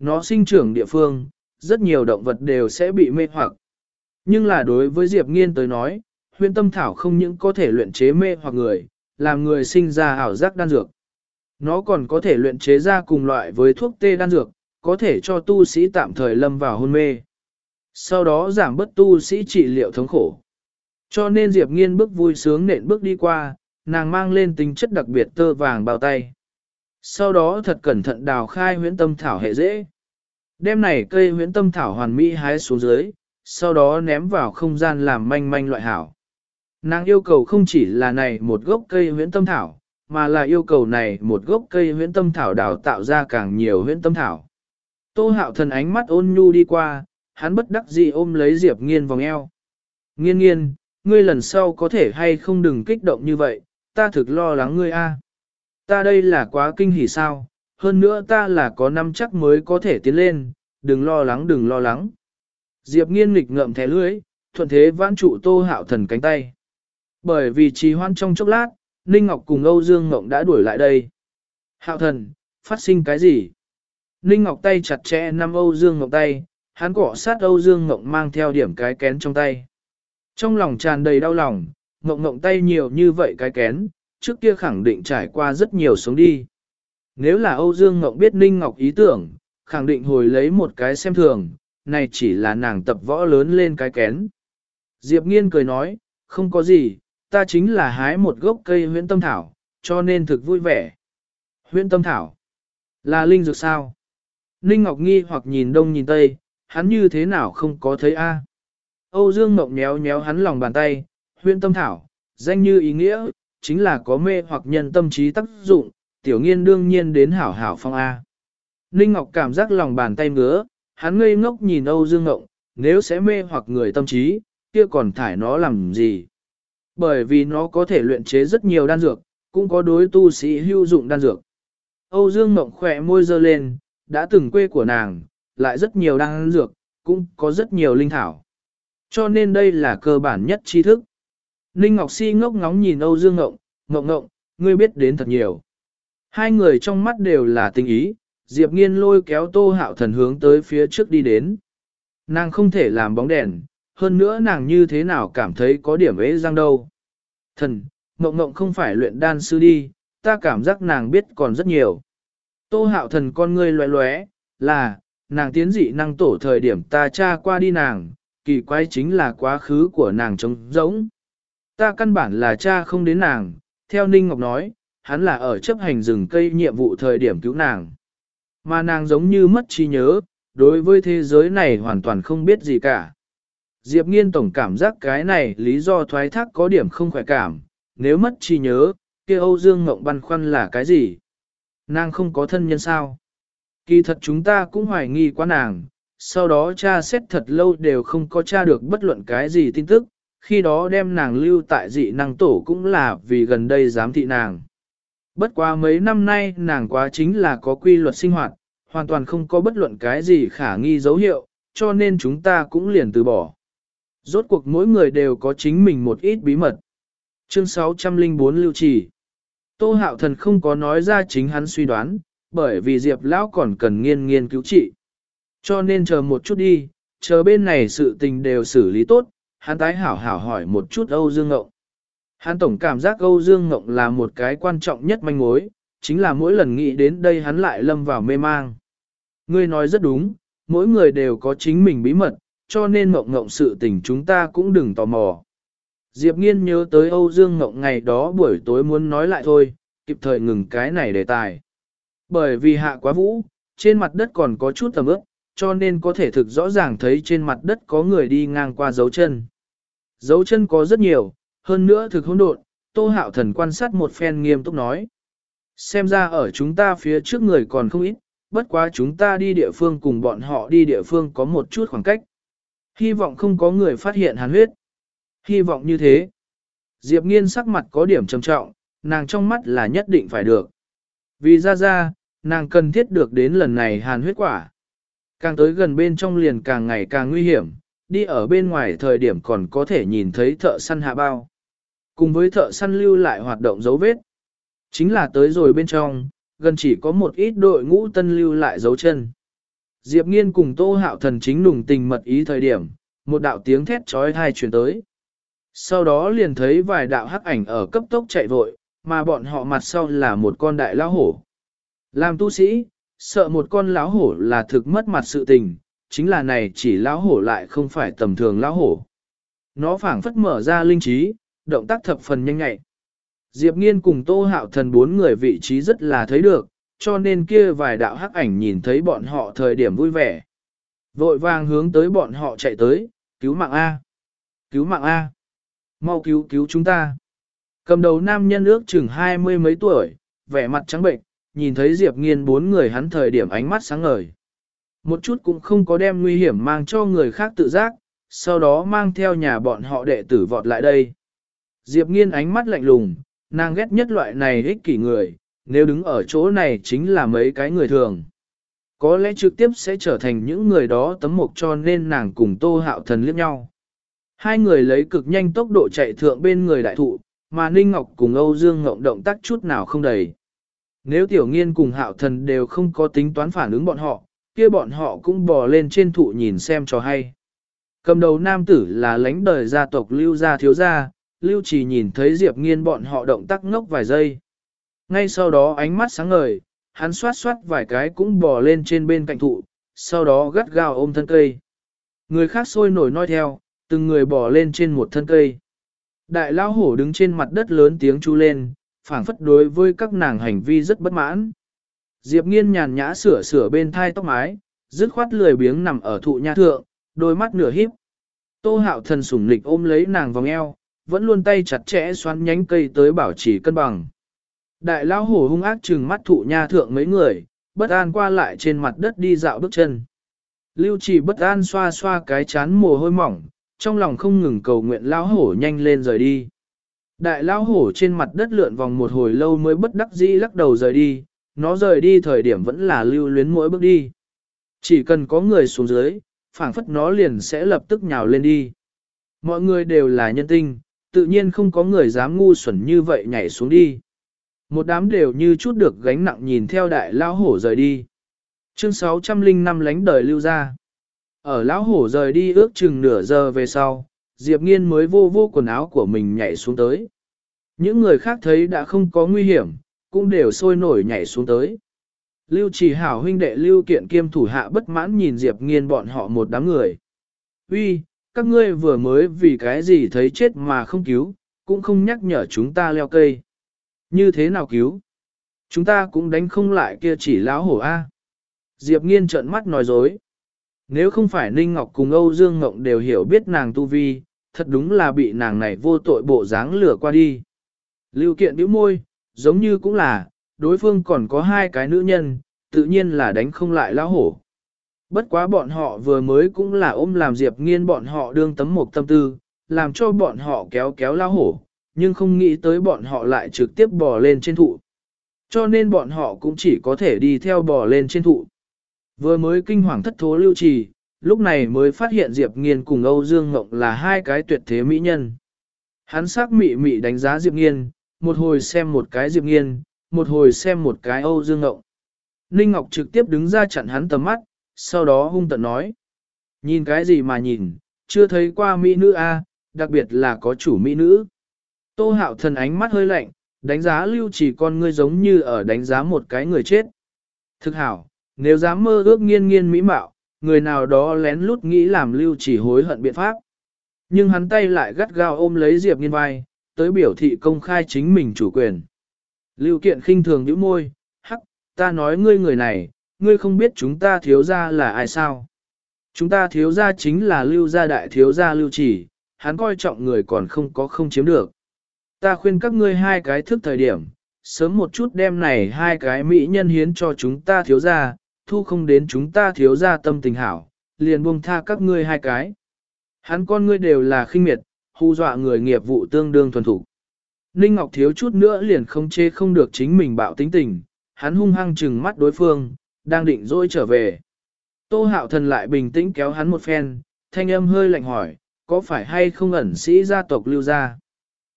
Nó sinh trưởng địa phương, rất nhiều động vật đều sẽ bị mê hoặc. Nhưng là đối với Diệp Nghiên tới nói, huyện tâm thảo không những có thể luyện chế mê hoặc người, làm người sinh ra ảo giác đan dược. Nó còn có thể luyện chế ra cùng loại với thuốc tê đan dược, có thể cho tu sĩ tạm thời lâm vào hôn mê. Sau đó giảm bất tu sĩ trị liệu thống khổ. Cho nên Diệp Nghiên bước vui sướng nện bước đi qua, nàng mang lên tính chất đặc biệt tơ vàng bao tay. Sau đó thật cẩn thận đào khai huyễn tâm thảo hệ dễ. đêm này cây huyễn tâm thảo hoàn mỹ hái xuống dưới, sau đó ném vào không gian làm manh manh loại hảo. Nàng yêu cầu không chỉ là này một gốc cây huyễn tâm thảo, mà là yêu cầu này một gốc cây huyễn tâm thảo đào tạo ra càng nhiều huyễn tâm thảo. Tô hạo thần ánh mắt ôn nhu đi qua, hắn bất đắc dĩ ôm lấy Diệp nghiên vòng eo. Nghiên nghiên, ngươi lần sau có thể hay không đừng kích động như vậy, ta thực lo lắng ngươi a. Ta đây là quá kinh hỉ sao, hơn nữa ta là có năm chắc mới có thể tiến lên, đừng lo lắng đừng lo lắng. Diệp nghiên nghịch ngậm thẻ lưới, thuận thế vãn trụ tô hạo thần cánh tay. Bởi vì trì hoan trong chốc lát, Ninh Ngọc cùng Âu Dương Ngộng đã đuổi lại đây. Hạo thần, phát sinh cái gì? Ninh Ngọc tay chặt chẽ năm Âu Dương Ngộng tay, hắn cọ sát Âu Dương Ngộng mang theo điểm cái kén trong tay. Trong lòng tràn đầy đau lòng, Ngộng Ngộng tay nhiều như vậy cái kén, trước kia khẳng định trải qua rất nhiều sống đi. Nếu là Âu Dương Ngọc biết Ninh Ngọc ý tưởng, khẳng định hồi lấy một cái xem thường, này chỉ là nàng tập võ lớn lên cái kén. Diệp nghiên cười nói, không có gì, ta chính là hái một gốc cây huyễn tâm thảo, cho nên thực vui vẻ. Huyễn tâm thảo, là linh dược sao? Ninh Ngọc nghi hoặc nhìn đông nhìn tây, hắn như thế nào không có thấy a? Âu Dương Ngọc nhéo nhéo hắn lòng bàn tay, huyễn tâm thảo, danh như ý nghĩa, chính là có mê hoặc nhân tâm trí tác dụng, tiểu nghiên đương nhiên đến hảo hảo phong A. Ninh Ngọc cảm giác lòng bàn tay ngứa, hắn ngây ngốc nhìn Âu Dương Ngọc, nếu sẽ mê hoặc người tâm trí, kia còn thải nó làm gì? Bởi vì nó có thể luyện chế rất nhiều đan dược, cũng có đối tu sĩ hữu dụng đan dược. Âu Dương Ngọc khỏe môi dơ lên, đã từng quê của nàng, lại rất nhiều đan dược, cũng có rất nhiều linh thảo. Cho nên đây là cơ bản nhất tri thức. Ninh Ngọc Si ngốc ngóng nhìn Âu Dương Ngộng, Ngộng Ngộng, ngươi biết đến thật nhiều. Hai người trong mắt đều là tình ý, Diệp Nghiên lôi kéo Tô Hạo Thần hướng tới phía trước đi đến. Nàng không thể làm bóng đèn, hơn nữa nàng như thế nào cảm thấy có điểm ế răng đâu. Thần, Ngộng Ngộng không phải luyện đan sư đi, ta cảm giác nàng biết còn rất nhiều. Tô Hạo Thần con ngươi loé loé, là, nàng tiến dị năng tổ thời điểm ta tra qua đi nàng, kỳ quái chính là quá khứ của nàng trống rỗng. Ta căn bản là cha không đến nàng, theo Ninh Ngọc nói, hắn là ở chấp hành rừng cây nhiệm vụ thời điểm cứu nàng. Mà nàng giống như mất trí nhớ, đối với thế giới này hoàn toàn không biết gì cả. Diệp nghiên tổng cảm giác cái này lý do thoái thác có điểm không khỏe cảm, nếu mất trí nhớ, kia Âu Dương Ngộng băn khoăn là cái gì? Nàng không có thân nhân sao? Kỳ thật chúng ta cũng hoài nghi quá nàng, sau đó cha xét thật lâu đều không có tra được bất luận cái gì tin tức, khi đó đem nàng lưu tại dị năng tổ cũng là vì gần đây giám thị nàng. Bất quá mấy năm nay nàng quá chính là có quy luật sinh hoạt, hoàn toàn không có bất luận cái gì khả nghi dấu hiệu, cho nên chúng ta cũng liền từ bỏ. Rốt cuộc mỗi người đều có chính mình một ít bí mật. Chương 604 lưu trì. Tô hạo thần không có nói ra chính hắn suy đoán, bởi vì Diệp Lão còn cần nghiên nghiên cứu trị. Cho nên chờ một chút đi, chờ bên này sự tình đều xử lý tốt, hắn tái hảo hảo hỏi một chút Âu Dương Ngộng. Hắn tổng cảm giác Âu Dương Ngộng là một cái quan trọng nhất manh mối, chính là mỗi lần nghĩ đến đây hắn lại lâm vào mê mang. Ngươi nói rất đúng, mỗi người đều có chính mình bí mật, cho nên Ngộng Ngộng sự tình chúng ta cũng đừng tò mò. Diệp Nghiên nhớ tới Âu Dương Ngộng ngày đó buổi tối muốn nói lại thôi, kịp thời ngừng cái này đề tài. Bởi vì hạ quá vũ, trên mặt đất còn có chút tầm ướp, cho nên có thể thực rõ ràng thấy trên mặt đất có người đi ngang qua dấu chân. Dấu chân có rất nhiều, hơn nữa thực hỗn độn, Tô Hạo Thần quan sát một phen nghiêm túc nói. Xem ra ở chúng ta phía trước người còn không ít, bất quá chúng ta đi địa phương cùng bọn họ đi địa phương có một chút khoảng cách. Hy vọng không có người phát hiện hàn huyết. Hy vọng như thế. Diệp nghiên sắc mặt có điểm trầm trọng, nàng trong mắt là nhất định phải được. Vì ra ra, nàng cần thiết được đến lần này hàn huyết quả. Càng tới gần bên trong liền càng ngày càng nguy hiểm, đi ở bên ngoài thời điểm còn có thể nhìn thấy thợ săn hạ bao. Cùng với thợ săn lưu lại hoạt động dấu vết. Chính là tới rồi bên trong, gần chỉ có một ít đội ngũ tân lưu lại dấu chân. Diệp Nghiên cùng Tô Hạo Thần chính nùng tình mật ý thời điểm, một đạo tiếng thét trói thai truyền tới. Sau đó liền thấy vài đạo hắc ảnh ở cấp tốc chạy vội, mà bọn họ mặt sau là một con đại lão hổ. Làm tu sĩ, sợ một con lão hổ là thực mất mặt sự tình, chính là này chỉ lão hổ lại không phải tầm thường lão hổ. Nó phảng phất mở ra linh trí, động tác thập phần nhanh nhạy. Diệp Nghiên cùng Tô Hạo Thần bốn người vị trí rất là thấy được, cho nên kia vài đạo hắc ảnh nhìn thấy bọn họ thời điểm vui vẻ. Vội vàng hướng tới bọn họ chạy tới, cứu mạng A. Cứu mạng A. Mau cứu cứu chúng ta. Cầm đầu nam nhân ước chừng hai mươi mấy tuổi, vẻ mặt trắng bệnh, nhìn thấy Diệp Nghiên bốn người hắn thời điểm ánh mắt sáng ngời. Một chút cũng không có đem nguy hiểm mang cho người khác tự giác, sau đó mang theo nhà bọn họ đệ tử vọt lại đây. Diệp Nghiên ánh mắt lạnh lùng, nàng ghét nhất loại này ích kỷ người, nếu đứng ở chỗ này chính là mấy cái người thường. Có lẽ trực tiếp sẽ trở thành những người đó tấm mộc cho nên nàng cùng Tô Hạo Thần liếc nhau. Hai người lấy cực nhanh tốc độ chạy thượng bên người đại thụ, mà Ninh Ngọc cùng Âu Dương Ngộng động tác chút nào không đầy. Nếu tiểu nghiên cùng hạo thần đều không có tính toán phản ứng bọn họ, kia bọn họ cũng bò lên trên thụ nhìn xem cho hay. Cầm đầu nam tử là lãnh đời gia tộc lưu gia thiếu gia, lưu chỉ nhìn thấy Diệp nghiên bọn họ động tác ngốc vài giây. Ngay sau đó ánh mắt sáng ngời, hắn xoát xoát vài cái cũng bò lên trên bên cạnh thụ, sau đó gắt gao ôm thân cây. Người khác sôi nổi nói theo, từng người bò lên trên một thân cây. Đại lao hổ đứng trên mặt đất lớn tiếng chu lên, phảng phất đối với các nàng hành vi rất bất mãn. Diệp nghiên nhàn nhã sửa sửa bên thai tóc mái, dứt khoát lười biếng nằm ở thụ nha thượng, đôi mắt nửa híp. Tô hạo thần sủng lịch ôm lấy nàng vòng eo, vẫn luôn tay chặt chẽ xoắn nhánh cây tới bảo trì cân bằng. Đại lão hổ hung ác trừng mắt thụ nha thượng mấy người, bất an qua lại trên mặt đất đi dạo bước chân. Lưu chỉ bất an xoa xoa cái chán mồ hôi mỏng, trong lòng không ngừng cầu nguyện lão hổ nhanh lên rời đi. Đại lão hổ trên mặt đất lượn vòng một hồi lâu mới bất đắc dĩ lắc đầu rời đi, nó rời đi thời điểm vẫn là lưu luyến mỗi bước đi. Chỉ cần có người xuống dưới, phảng phất nó liền sẽ lập tức nhào lên đi. Mọi người đều là nhân tinh, tự nhiên không có người dám ngu xuẩn như vậy nhảy xuống đi. Một đám đều như chút được gánh nặng nhìn theo đại lão hổ rời đi. Chương 605 lánh đời lưu ra. Ở lão hổ rời đi ước chừng nửa giờ về sau, Diệp Nghiên mới vô vô quần áo của mình nhảy xuống tới. Những người khác thấy đã không có nguy hiểm, cũng đều sôi nổi nhảy xuống tới. Lưu chỉ hảo huynh đệ lưu kiện kiêm thủ hạ bất mãn nhìn Diệp Nghiên bọn họ một đám người. Uy, các ngươi vừa mới vì cái gì thấy chết mà không cứu, cũng không nhắc nhở chúng ta leo cây. Như thế nào cứu? Chúng ta cũng đánh không lại kia chỉ lão hổ A. Diệp nghiên trợn mắt nói dối. Nếu không phải Ninh Ngọc cùng Âu Dương Ngộng đều hiểu biết nàng tu vi, thật đúng là bị nàng này vô tội bộ dáng lừa qua đi. Lưu kiện bĩu môi, giống như cũng là, đối phương còn có hai cái nữ nhân, tự nhiên là đánh không lại lão hổ. Bất quá bọn họ vừa mới cũng là ôm làm Diệp nghiên bọn họ đương tấm một tâm tư, làm cho bọn họ kéo kéo lão hổ, nhưng không nghĩ tới bọn họ lại trực tiếp bò lên trên thụ. Cho nên bọn họ cũng chỉ có thể đi theo bò lên trên thụ. Vừa mới kinh hoàng thất thố lưu trì, lúc này mới phát hiện Diệp Nghiên cùng Âu Dương Ngộng là hai cái tuyệt thế mỹ nhân. Hắn sắc mị mị đánh giá Diệp Nghiên, một hồi xem một cái Diệp Nghiên, một hồi xem một cái Âu Dương Ngộng. Ninh Ngọc trực tiếp đứng ra chặn hắn tầm mắt, sau đó hung tận nói. Nhìn cái gì mà nhìn, chưa thấy qua mỹ nữ a, đặc biệt là có chủ mỹ nữ. Tô hạo thần ánh mắt hơi lạnh, đánh giá lưu chỉ con ngươi giống như ở đánh giá một cái người chết. Thực hảo, nếu dám mơ ước nghiên nghiên mỹ mạo, người nào đó lén lút nghĩ làm lưu chỉ hối hận biện pháp. Nhưng hắn tay lại gắt gao ôm lấy Diệp nghiên vai, tới biểu thị công khai chính mình chủ quyền. Lưu kiện khinh thường nhíu môi, hắc, ta nói ngươi người này, ngươi không biết chúng ta thiếu gia là ai sao. Chúng ta thiếu gia chính là lưu gia đại thiếu gia lưu chỉ, hắn coi trọng người còn không có không chiếm được. Ta khuyên các ngươi hai cái thức thời điểm, sớm một chút đem này hai cái mỹ nhân hiến cho chúng ta thiếu gia, thu không đến chúng ta thiếu gia tâm tình hảo, liền buông tha các ngươi hai cái. Hắn con ngươi đều là khinh miệt, hù dọa người nghiệp vụ tương đương thuần thủ. Ninh Ngọc thiếu chút nữa liền không chê không được chính mình bạo tính tình, hắn hung hăng trừng mắt đối phương, đang định dỗi trở về. Tô hạo thần lại bình tĩnh kéo hắn một phen, thanh âm hơi lạnh hỏi, có phải hay không ẩn sĩ gia tộc lưu gia?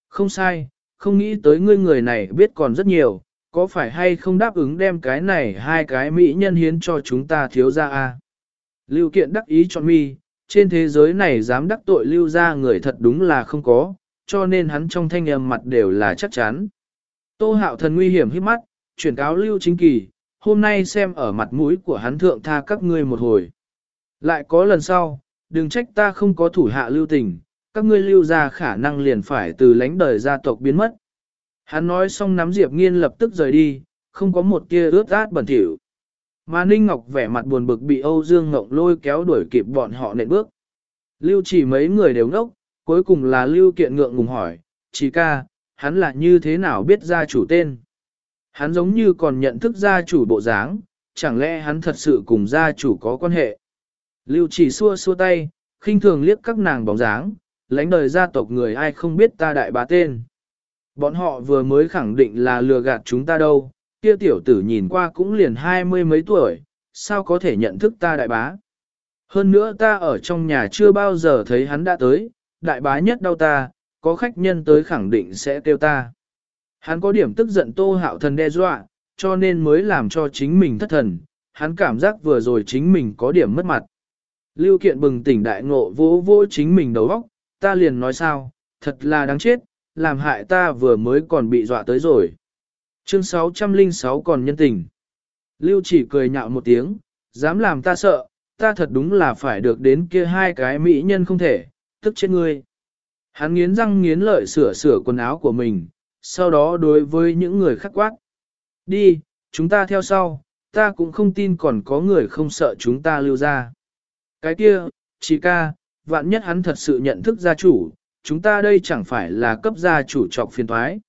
Không sai, không nghĩ tới ngươi người này biết còn rất nhiều, có phải hay không đáp ứng đem cái này hai cái mỹ nhân hiến cho chúng ta thiếu ra a à? Lưu kiện đắc ý chọn mi, trên thế giới này dám đắc tội lưu ra người thật đúng là không có, cho nên hắn trong thanh âm mặt đều là chắc chắn. Tô hạo thần nguy hiểm hít mắt, chuyển cáo lưu chính kỳ, hôm nay xem ở mặt mũi của hắn thượng tha các ngươi một hồi. Lại có lần sau, đừng trách ta không có thủ hạ lưu tình, các ngươi lưu ra khả năng liền phải từ lãnh đời gia tộc biến mất. Hắn nói xong nắm Diệp Nghiên lập tức rời đi, không có một tia ướt át bẩn thỉu. Mà Ninh Ngọc vẻ mặt buồn bực bị Âu Dương Ngọc lôi kéo đuổi kịp bọn họ nện bước. Lưu chỉ mấy người đều ngốc, cuối cùng là Lưu kiện ngượng ngùng hỏi, chỉ ca, hắn là như thế nào biết gia chủ tên. Hắn giống như còn nhận thức gia chủ bộ dáng, chẳng lẽ hắn thật sự cùng gia chủ có quan hệ. Lưu chỉ xua xua tay, khinh thường liếc các nàng bóng dáng, lãnh đời gia tộc người ai không biết ta đại bá tên. Bọn họ vừa mới khẳng định là lừa gạt chúng ta đâu, kia tiểu tử nhìn qua cũng liền hai mươi mấy tuổi, sao có thể nhận thức ta đại bá. Hơn nữa ta ở trong nhà chưa bao giờ thấy hắn đã tới, đại bá nhất đau ta, có khách nhân tới khẳng định sẽ kêu ta. Hắn có điểm tức giận tô hạo thần đe dọa, cho nên mới làm cho chính mình thất thần, hắn cảm giác vừa rồi chính mình có điểm mất mặt. Lưu kiện bừng tỉnh đại ngộ vỗ vỗ chính mình đầu óc, ta liền nói sao, thật là đáng chết, làm hại ta vừa mới còn bị dọa tới rồi. Chương 606 còn nhân tình. Lưu chỉ cười nhạo một tiếng, dám làm ta sợ, ta thật đúng là phải được đến kia hai cái mỹ nhân không thể, tức chết ngươi. Hắn nghiến răng nghiến lợi sửa sửa quần áo của mình, sau đó đối với những người khắc quát. Đi, chúng ta theo sau, ta cũng không tin còn có người không sợ chúng ta lưu ra. Cái kia, chỉ ca, vạn nhất hắn thật sự nhận thức gia chủ, chúng ta đây chẳng phải là cấp gia chủ trọc phiền thoái.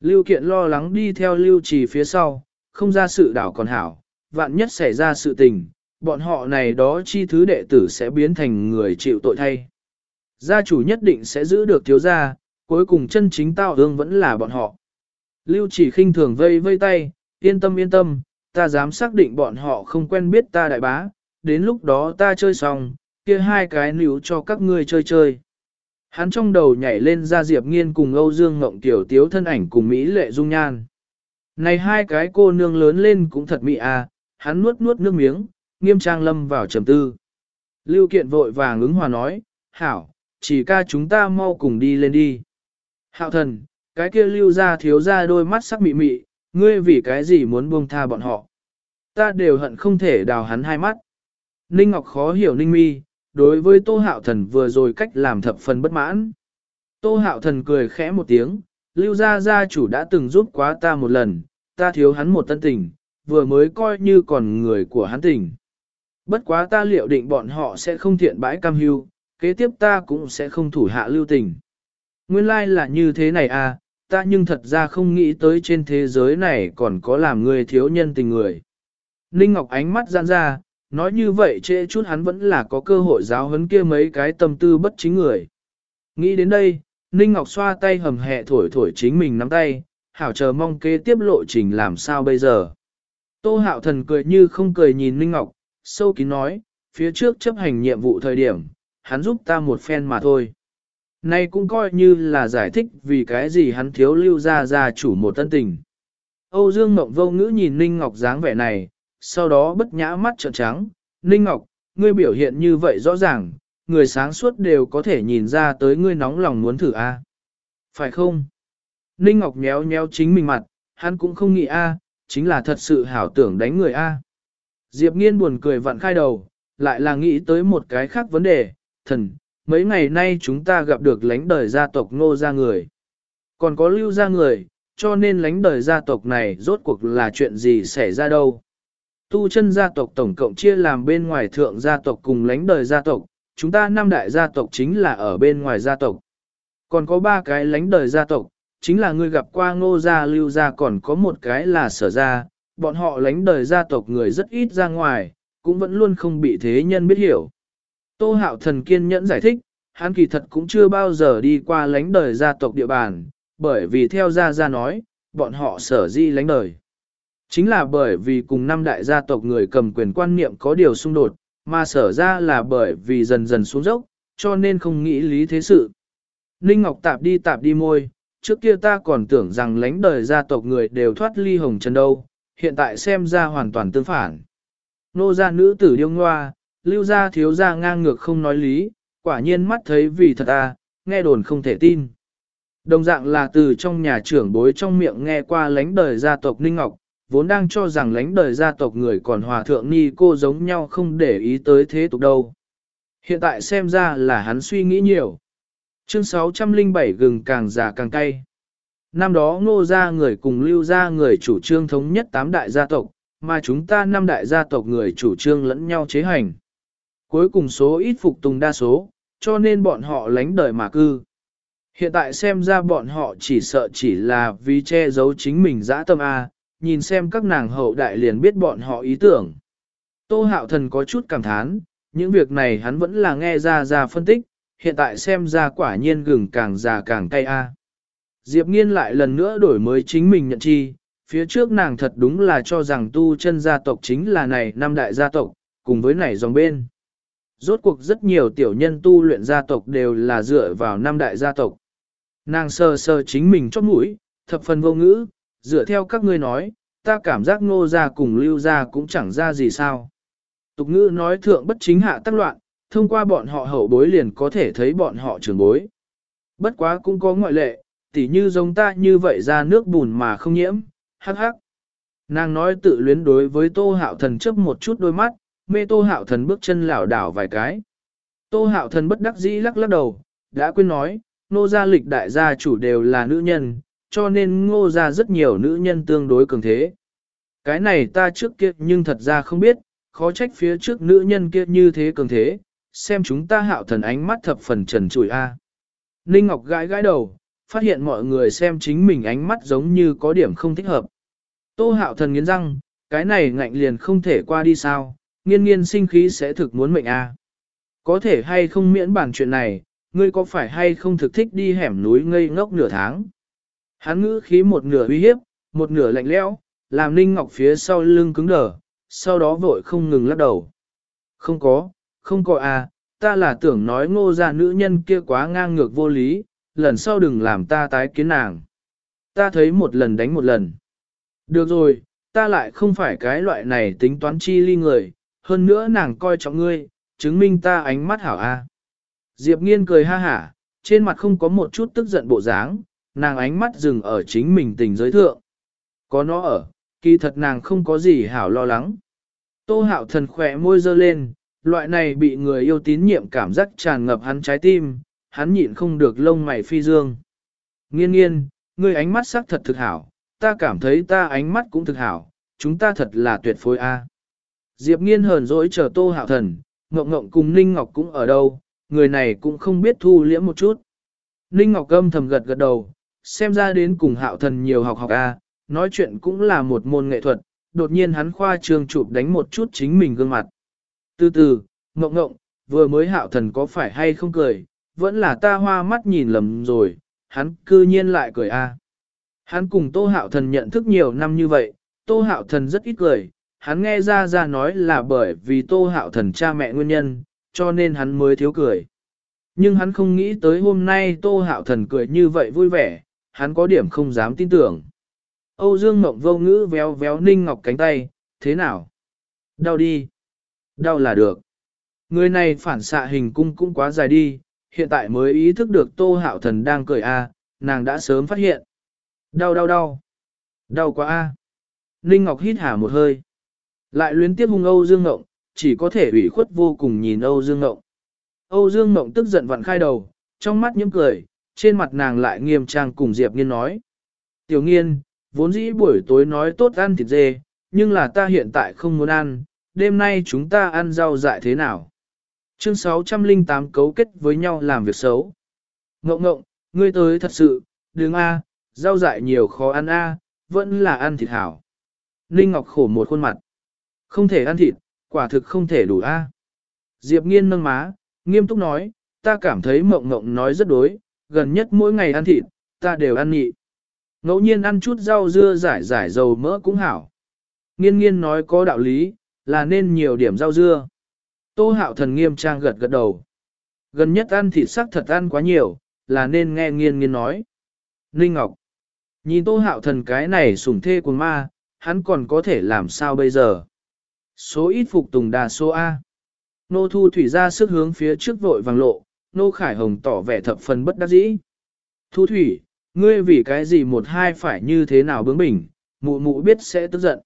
Lưu kiện lo lắng đi theo lưu trì phía sau, không ra sự đảo còn hảo, vạn nhất xảy ra sự tình, bọn họ này đó chi thứ đệ tử sẽ biến thành người chịu tội thay. Gia chủ nhất định sẽ giữ được thiếu gia, cuối cùng chân chính tao hương vẫn là bọn họ. Lưu chỉ khinh thường vây vây tay, yên tâm yên tâm, ta dám xác định bọn họ không quen biết ta đại bá, đến lúc đó ta chơi xong, kia hai cái níu cho các ngươi chơi chơi. Hắn trong đầu nhảy lên ra Diệp Nghiên cùng Âu Dương Ngộng Tiểu Tiếu thân ảnh cùng Mỹ lệ dung nhan. Này hai cái cô nương lớn lên cũng thật mỹ à, hắn nuốt nuốt nước miếng, nghiêm trang lâm vào trầm tư. Lưu Kiện vội vàng ứng hòa nói, hảo, chỉ ca chúng ta mau cùng đi lên đi. Hạo thần, cái kia lưu ra thiếu ra đôi mắt sắc mị mị, ngươi vì cái gì muốn buông tha bọn họ. Ta đều hận không thể đào hắn hai mắt. Ninh Ngọc khó hiểu Ninh Mi, đối với Tô Hạo Thần vừa rồi cách làm thập phần bất mãn. Tô Hạo Thần cười khẽ một tiếng, lưu gia gia chủ đã từng giúp quá ta một lần, ta thiếu hắn một tân tình, vừa mới coi như còn người của hắn tình. Bất quá ta liệu định bọn họ sẽ không thiện bãi cam hưu, kế tiếp ta cũng sẽ không thủ hạ lưu tình. Nguyên lai like là như thế này à, ta nhưng thật ra không nghĩ tới trên thế giới này còn có làm người thiếu nhân tình người. Ninh Ngọc ánh mắt giãn ra, nói như vậy trễ chút hắn vẫn là có cơ hội giáo huấn kia mấy cái tâm tư bất chính người. Nghĩ đến đây, Ninh Ngọc xoa tay hầm hẹ thổi thổi chính mình nắm tay, hảo chờ mong kế tiếp lộ trình làm sao bây giờ. Tô hạo thần cười như không cười nhìn Ninh Ngọc, sâu kín nói, phía trước chấp hành nhiệm vụ thời điểm, hắn giúp ta một phen mà thôi. Nay cũng coi như là giải thích vì cái gì hắn thiếu lưu ra ra chủ một tân tình. Âu Dương Mộng vô ngữ nhìn Ninh Ngọc dáng vẻ này, sau đó bất nhã mắt trợn trắng, Ninh Ngọc, ngươi biểu hiện như vậy rõ ràng, người sáng suốt đều có thể nhìn ra tới ngươi nóng lòng muốn thử a, Phải không? Ninh Ngọc nhéo nhéo chính mình mặt, hắn cũng không nghĩ a, chính là thật sự hảo tưởng đánh người a. Diệp Nghiên buồn cười vặn khai đầu, lại là nghĩ tới một cái khác vấn đề, thần, mấy ngày nay chúng ta gặp được lãnh đời gia tộc ngô gia người. Còn có lưu gia người, cho nên lãnh đời gia tộc này rốt cuộc là chuyện gì xảy ra đâu. Tu chân gia tộc tổng cộng chia làm bên ngoài thượng gia tộc cùng lãnh đời gia tộc, chúng ta năm đại gia tộc chính là ở bên ngoài gia tộc. Còn có ba cái lãnh đời gia tộc, chính là người gặp qua ngô gia lưu gia còn có một cái là sở gia, bọn họ lãnh đời gia tộc người rất ít ra ngoài, cũng vẫn luôn không bị thế nhân biết hiểu. Tô hạo thần kiên nhẫn giải thích, hắn kỳ thật cũng chưa bao giờ đi qua lãnh đời gia tộc địa bàn, bởi vì theo gia gia nói, bọn họ sở di lãnh đời. Chính là bởi vì cùng năm đại gia tộc người cầm quyền quan niệm có điều xung đột, mà sở ra là bởi vì dần dần xuống dốc, cho nên không nghĩ lý thế sự. Ninh Ngọc tạp đi tạp đi môi, trước kia ta còn tưởng rằng lãnh đời gia tộc người đều thoát ly hồng trần đâu, hiện tại xem ra hoàn toàn tương phản. Nô gia nữ tử điêu ngoa, lưu gia thiếu gia ngang ngược không nói lý, quả nhiên mắt thấy vì thật à, nghe đồn không thể tin. Đồng dạng là từ trong nhà trưởng bối trong miệng nghe qua lãnh đời gia tộc Ninh Ngọc, vốn đang cho rằng lãnh đời gia tộc người còn hòa thượng ni cô giống nhau không để ý tới thế tục đâu. Hiện tại xem ra là hắn suy nghĩ nhiều. Chương 607 gừng càng già càng cay. Năm đó ngô gia người cùng lưu gia người chủ trương thống nhất tám đại gia tộc, mà chúng ta năm đại gia tộc người chủ trương lẫn nhau chế hành. Cuối cùng số ít phục tùng đa số, cho nên bọn họ lánh đời mà cư. Hiện tại xem ra bọn họ chỉ sợ chỉ là vì che giấu chính mình dã tâm A, nhìn xem các nàng hậu đại liền biết bọn họ ý tưởng. Tô hạo thần có chút cảm thán, những việc này hắn vẫn là nghe ra ra phân tích, hiện tại xem ra quả nhiên gừng càng già càng cay a. Diệp nghiên lại lần nữa đổi mới chính mình nhận chi, phía trước nàng thật đúng là cho rằng tu chân gia tộc chính là này năm đại gia tộc, cùng với này dòng bên. Rốt cuộc rất nhiều tiểu nhân tu luyện gia tộc đều là dựa vào năm đại gia tộc. Nàng sơ sơ chính mình chót mũi, thập phần vô ngữ, dựa theo các ngươi nói, ta cảm giác ngô gia cùng lưu gia cũng chẳng ra gì sao. Tục ngữ nói thượng bất chính hạ tác loạn, thông qua bọn họ hậu bối liền có thể thấy bọn họ trường bối. Bất quá cũng có ngoại lệ, tỉ như giống ta như vậy ra nước bùn mà không nhiễm, hắc hắc. Nàng nói tự luyến đối với tô hạo thần chấp một chút đôi mắt, mê tô hạo thần bước chân lảo đảo vài cái. Tô hạo thần bất đắc dĩ lắc lắc đầu, đã quên nói, nô gia lịch đại gia chủ đều là nữ nhân, cho nên ngô gia rất nhiều nữ nhân tương đối cường thế. Cái này ta trước kia nhưng thật ra không biết, khó trách phía trước nữ nhân kia như thế cường thế, xem chúng ta hạo thần ánh mắt thập phần trần trụi a. Ninh Ngọc gãi gãi đầu, phát hiện mọi người xem chính mình ánh mắt giống như có điểm không thích hợp. Tô hạo thần nghiến răng, cái này ngạnh liền không thể qua đi sao, nghiên nghiên sinh khí sẽ thực muốn mệnh a. Có thể hay không miễn bản chuyện này, ngươi có phải hay không thực thích đi hẻm núi ngây ngốc nửa tháng. Hắn ngữ khí một nửa uy hiếp, một nửa lạnh lẽo, làm Ninh Ngọc phía sau lưng cứng đờ, sau đó vội không ngừng lắc đầu. Không có, không có à, ta là tưởng nói ngô gia nữ nhân kia quá ngang ngược vô lý, lần sau đừng làm ta tái kiến nàng. Ta thấy một lần đánh một lần. Được rồi, ta lại không phải cái loại này tính toán chi ly người, hơn nữa nàng coi trọng ngươi, chứng minh ta ánh mắt hảo a. Diệp nghiên cười ha hả, trên mặt không có một chút tức giận bộ dáng, nàng ánh mắt dừng ở chính mình tình giới thượng. Có nó ở, kỳ thật nàng không có gì hảo lo lắng. Tô hạo thần khỏe môi dơ lên, loại này bị người yêu tín nhiệm cảm giác tràn ngập hắn trái tim, hắn nhịn không được lông mày phi dương. Nghiên nghiên, ngươi ánh mắt sắc thật thực hảo, ta cảm thấy ta ánh mắt cũng thực hảo, chúng ta thật là tuyệt phối a. Diệp nghiên hờn dỗi chờ tô hạo thần, ngộng ngộng cùng Ninh Ngọc cũng ở đâu, người này cũng không biết thu liễm một chút. Ninh Ngọc âm thầm gật gật đầu, xem ra đến cùng hạo thần nhiều học học a, nói chuyện cũng là một môn nghệ thuật, đột nhiên hắn khoa trương chụp đánh một chút chính mình gương mặt. Từ từ, ngộng ngộng, vừa mới hạo thần có phải hay không cười, vẫn là ta hoa mắt nhìn lầm rồi, hắn cư nhiên lại cười a. Hắn cùng Tô Hạo Thần nhận thức nhiều năm như vậy, Tô Hạo Thần rất ít cười, hắn nghe ra ra nói là bởi vì Tô Hạo Thần cha mẹ nguyên nhân, cho nên hắn mới thiếu cười. Nhưng hắn không nghĩ tới hôm nay Tô Hạo Thần cười như vậy vui vẻ, hắn có điểm không dám tin tưởng. Âu Dương Mộng vô ngữ véo véo Ninh Ngọc cánh tay, thế nào? Đau đi. Đau là được. Người này phản xạ hình cung cũng quá dài đi, hiện tại mới ý thức được Tô Hạo Thần đang cười a, nàng đã sớm phát hiện. Đau đau đau. Đau quá a. Ninh Ngọc hít hà một hơi. Lại luyến tiếp hung Âu Dương Ngộng, chỉ có thể ủy khuất vô cùng nhìn Âu Dương Ngộng. Âu Dương Ngộng tức giận vặn khai đầu, trong mắt nhếch cười, trên mặt nàng lại nghiêm trang cùng Diệp Nghiên nói. Tiểu Nghiên, vốn dĩ buổi tối nói tốt ăn thịt dê, nhưng là ta hiện tại không muốn ăn, đêm nay chúng ta ăn rau dại thế nào? Chương 608 cấu kết với nhau làm việc xấu. Ngộng ngộng, ngươi tới thật sự, đứng a, rau dại nhiều khó ăn a, vẫn là ăn thịt hảo. Ninh Ngọc khổ một khuôn mặt. Không thể ăn thịt, quả thực không thể đủ a. Diệp nghiên nâng má, nghiêm túc nói, ta cảm thấy mộng mộng nói rất đối, gần nhất mỗi ngày ăn thịt, ta đều ăn nhị. Ngẫu nhiên ăn chút rau dưa giải giải dầu mỡ cũng hảo. Nghiên nghiên nói có đạo lý, là nên nhiều điểm rau dưa. Tô hạo thần nghiêm trang gật gật đầu. Gần nhất ăn thịt sắc thật ăn quá nhiều, là nên nghe nghiên nghiên nói. Ninh Ngọc. Nhìn tô hạo thần cái này sủng thê của ma, hắn còn có thể làm sao bây giờ? Số ít phục tùng đà số A. Nô thu thủy ra sức hướng phía trước vội vàng lộ, nô khải hồng tỏ vẻ thập phần bất đắc dĩ. Thu thủy, ngươi vì cái gì một hai phải như thế nào bướng bỉnh, mụ mụ biết sẽ tức giận.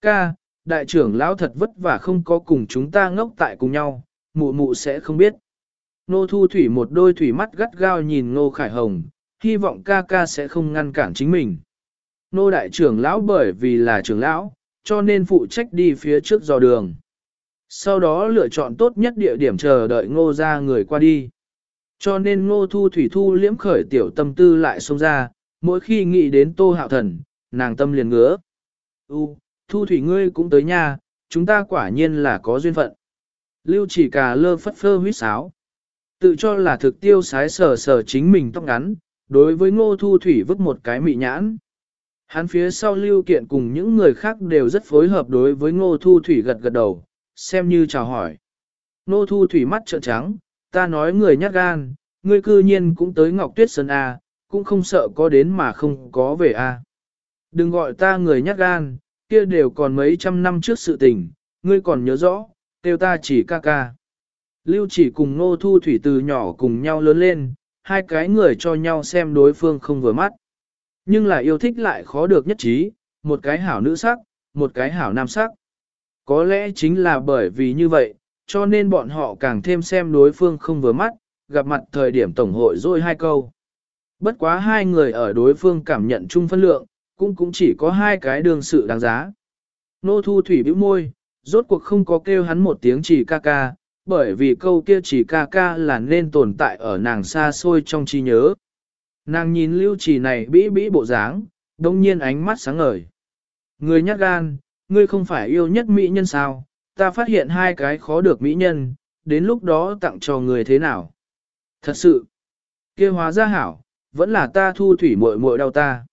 Ca, đại trưởng lão thật vất vả không có cùng chúng ta ngốc tại cùng nhau, mụ mụ sẽ không biết. Nô thu thủy một đôi thủy mắt gắt gao nhìn Nô khải hồng, hy vọng ca ca sẽ không ngăn cản chính mình. Nô đại trưởng lão bởi vì là trưởng lão, cho nên phụ trách đi phía trước dò đường. Sau đó lựa chọn tốt nhất địa điểm chờ đợi ngô ra người qua đi. Cho nên ngô thu thủy thu liễm khởi tiểu tâm tư lại xông ra, mỗi khi nghĩ đến tô hạo thần, nàng tâm liền ngứa. U, thu thủy ngươi cũng tới nha, chúng ta quả nhiên là có duyên phận. Lưu chỉ cà lơ phất phơ huyết sáo. Tự cho là thực tiêu sái sờ sờ chính mình tóc ngắn, đối với ngô thu thủy vứt một cái mị nhãn. Hắn phía sau lưu kiện cùng những người khác đều rất phối hợp đối với ngô thu thủy gật gật đầu, xem như chào hỏi. Ngô thu thủy mắt trợn trắng, ta nói người nhát gan, ngươi cư nhiên cũng tới Ngọc Tuyết Sơn A, cũng không sợ có đến mà không có về A. Đừng gọi ta người nhát gan, kia đều còn mấy trăm năm trước sự tình, ngươi còn nhớ rõ, kêu ta chỉ ca ca. Lưu chỉ cùng Ngô Thu Thủy từ nhỏ cùng nhau lớn lên, hai cái người cho nhau xem đối phương không vừa mắt. Nhưng là yêu thích lại khó được nhất trí, một cái hảo nữ sắc, một cái hảo nam sắc. Có lẽ chính là bởi vì như vậy, cho nên bọn họ càng thêm xem đối phương không vừa mắt, gặp mặt thời điểm tổng hội rồi hai câu. Bất quá hai người ở đối phương cảm nhận chung phân lượng, cũng cũng chỉ có hai cái đường sự đáng giá. Nô thu thủy bĩu môi, rốt cuộc không có kêu hắn một tiếng chỉ ca ca, bởi vì câu kia chỉ ca ca là nên tồn tại ở nàng xa xôi trong trí nhớ. Nàng nhìn lưu chỉ này bĩ bĩ bộ dáng, đông nhiên ánh mắt sáng ngời. Người nhát gan, ngươi không phải yêu nhất mỹ nhân sao, ta phát hiện hai cái khó được mỹ nhân, đến lúc đó tặng cho người thế nào. Thật sự, kia hóa ra hảo, vẫn là ta thu thủy muội muội đau ta.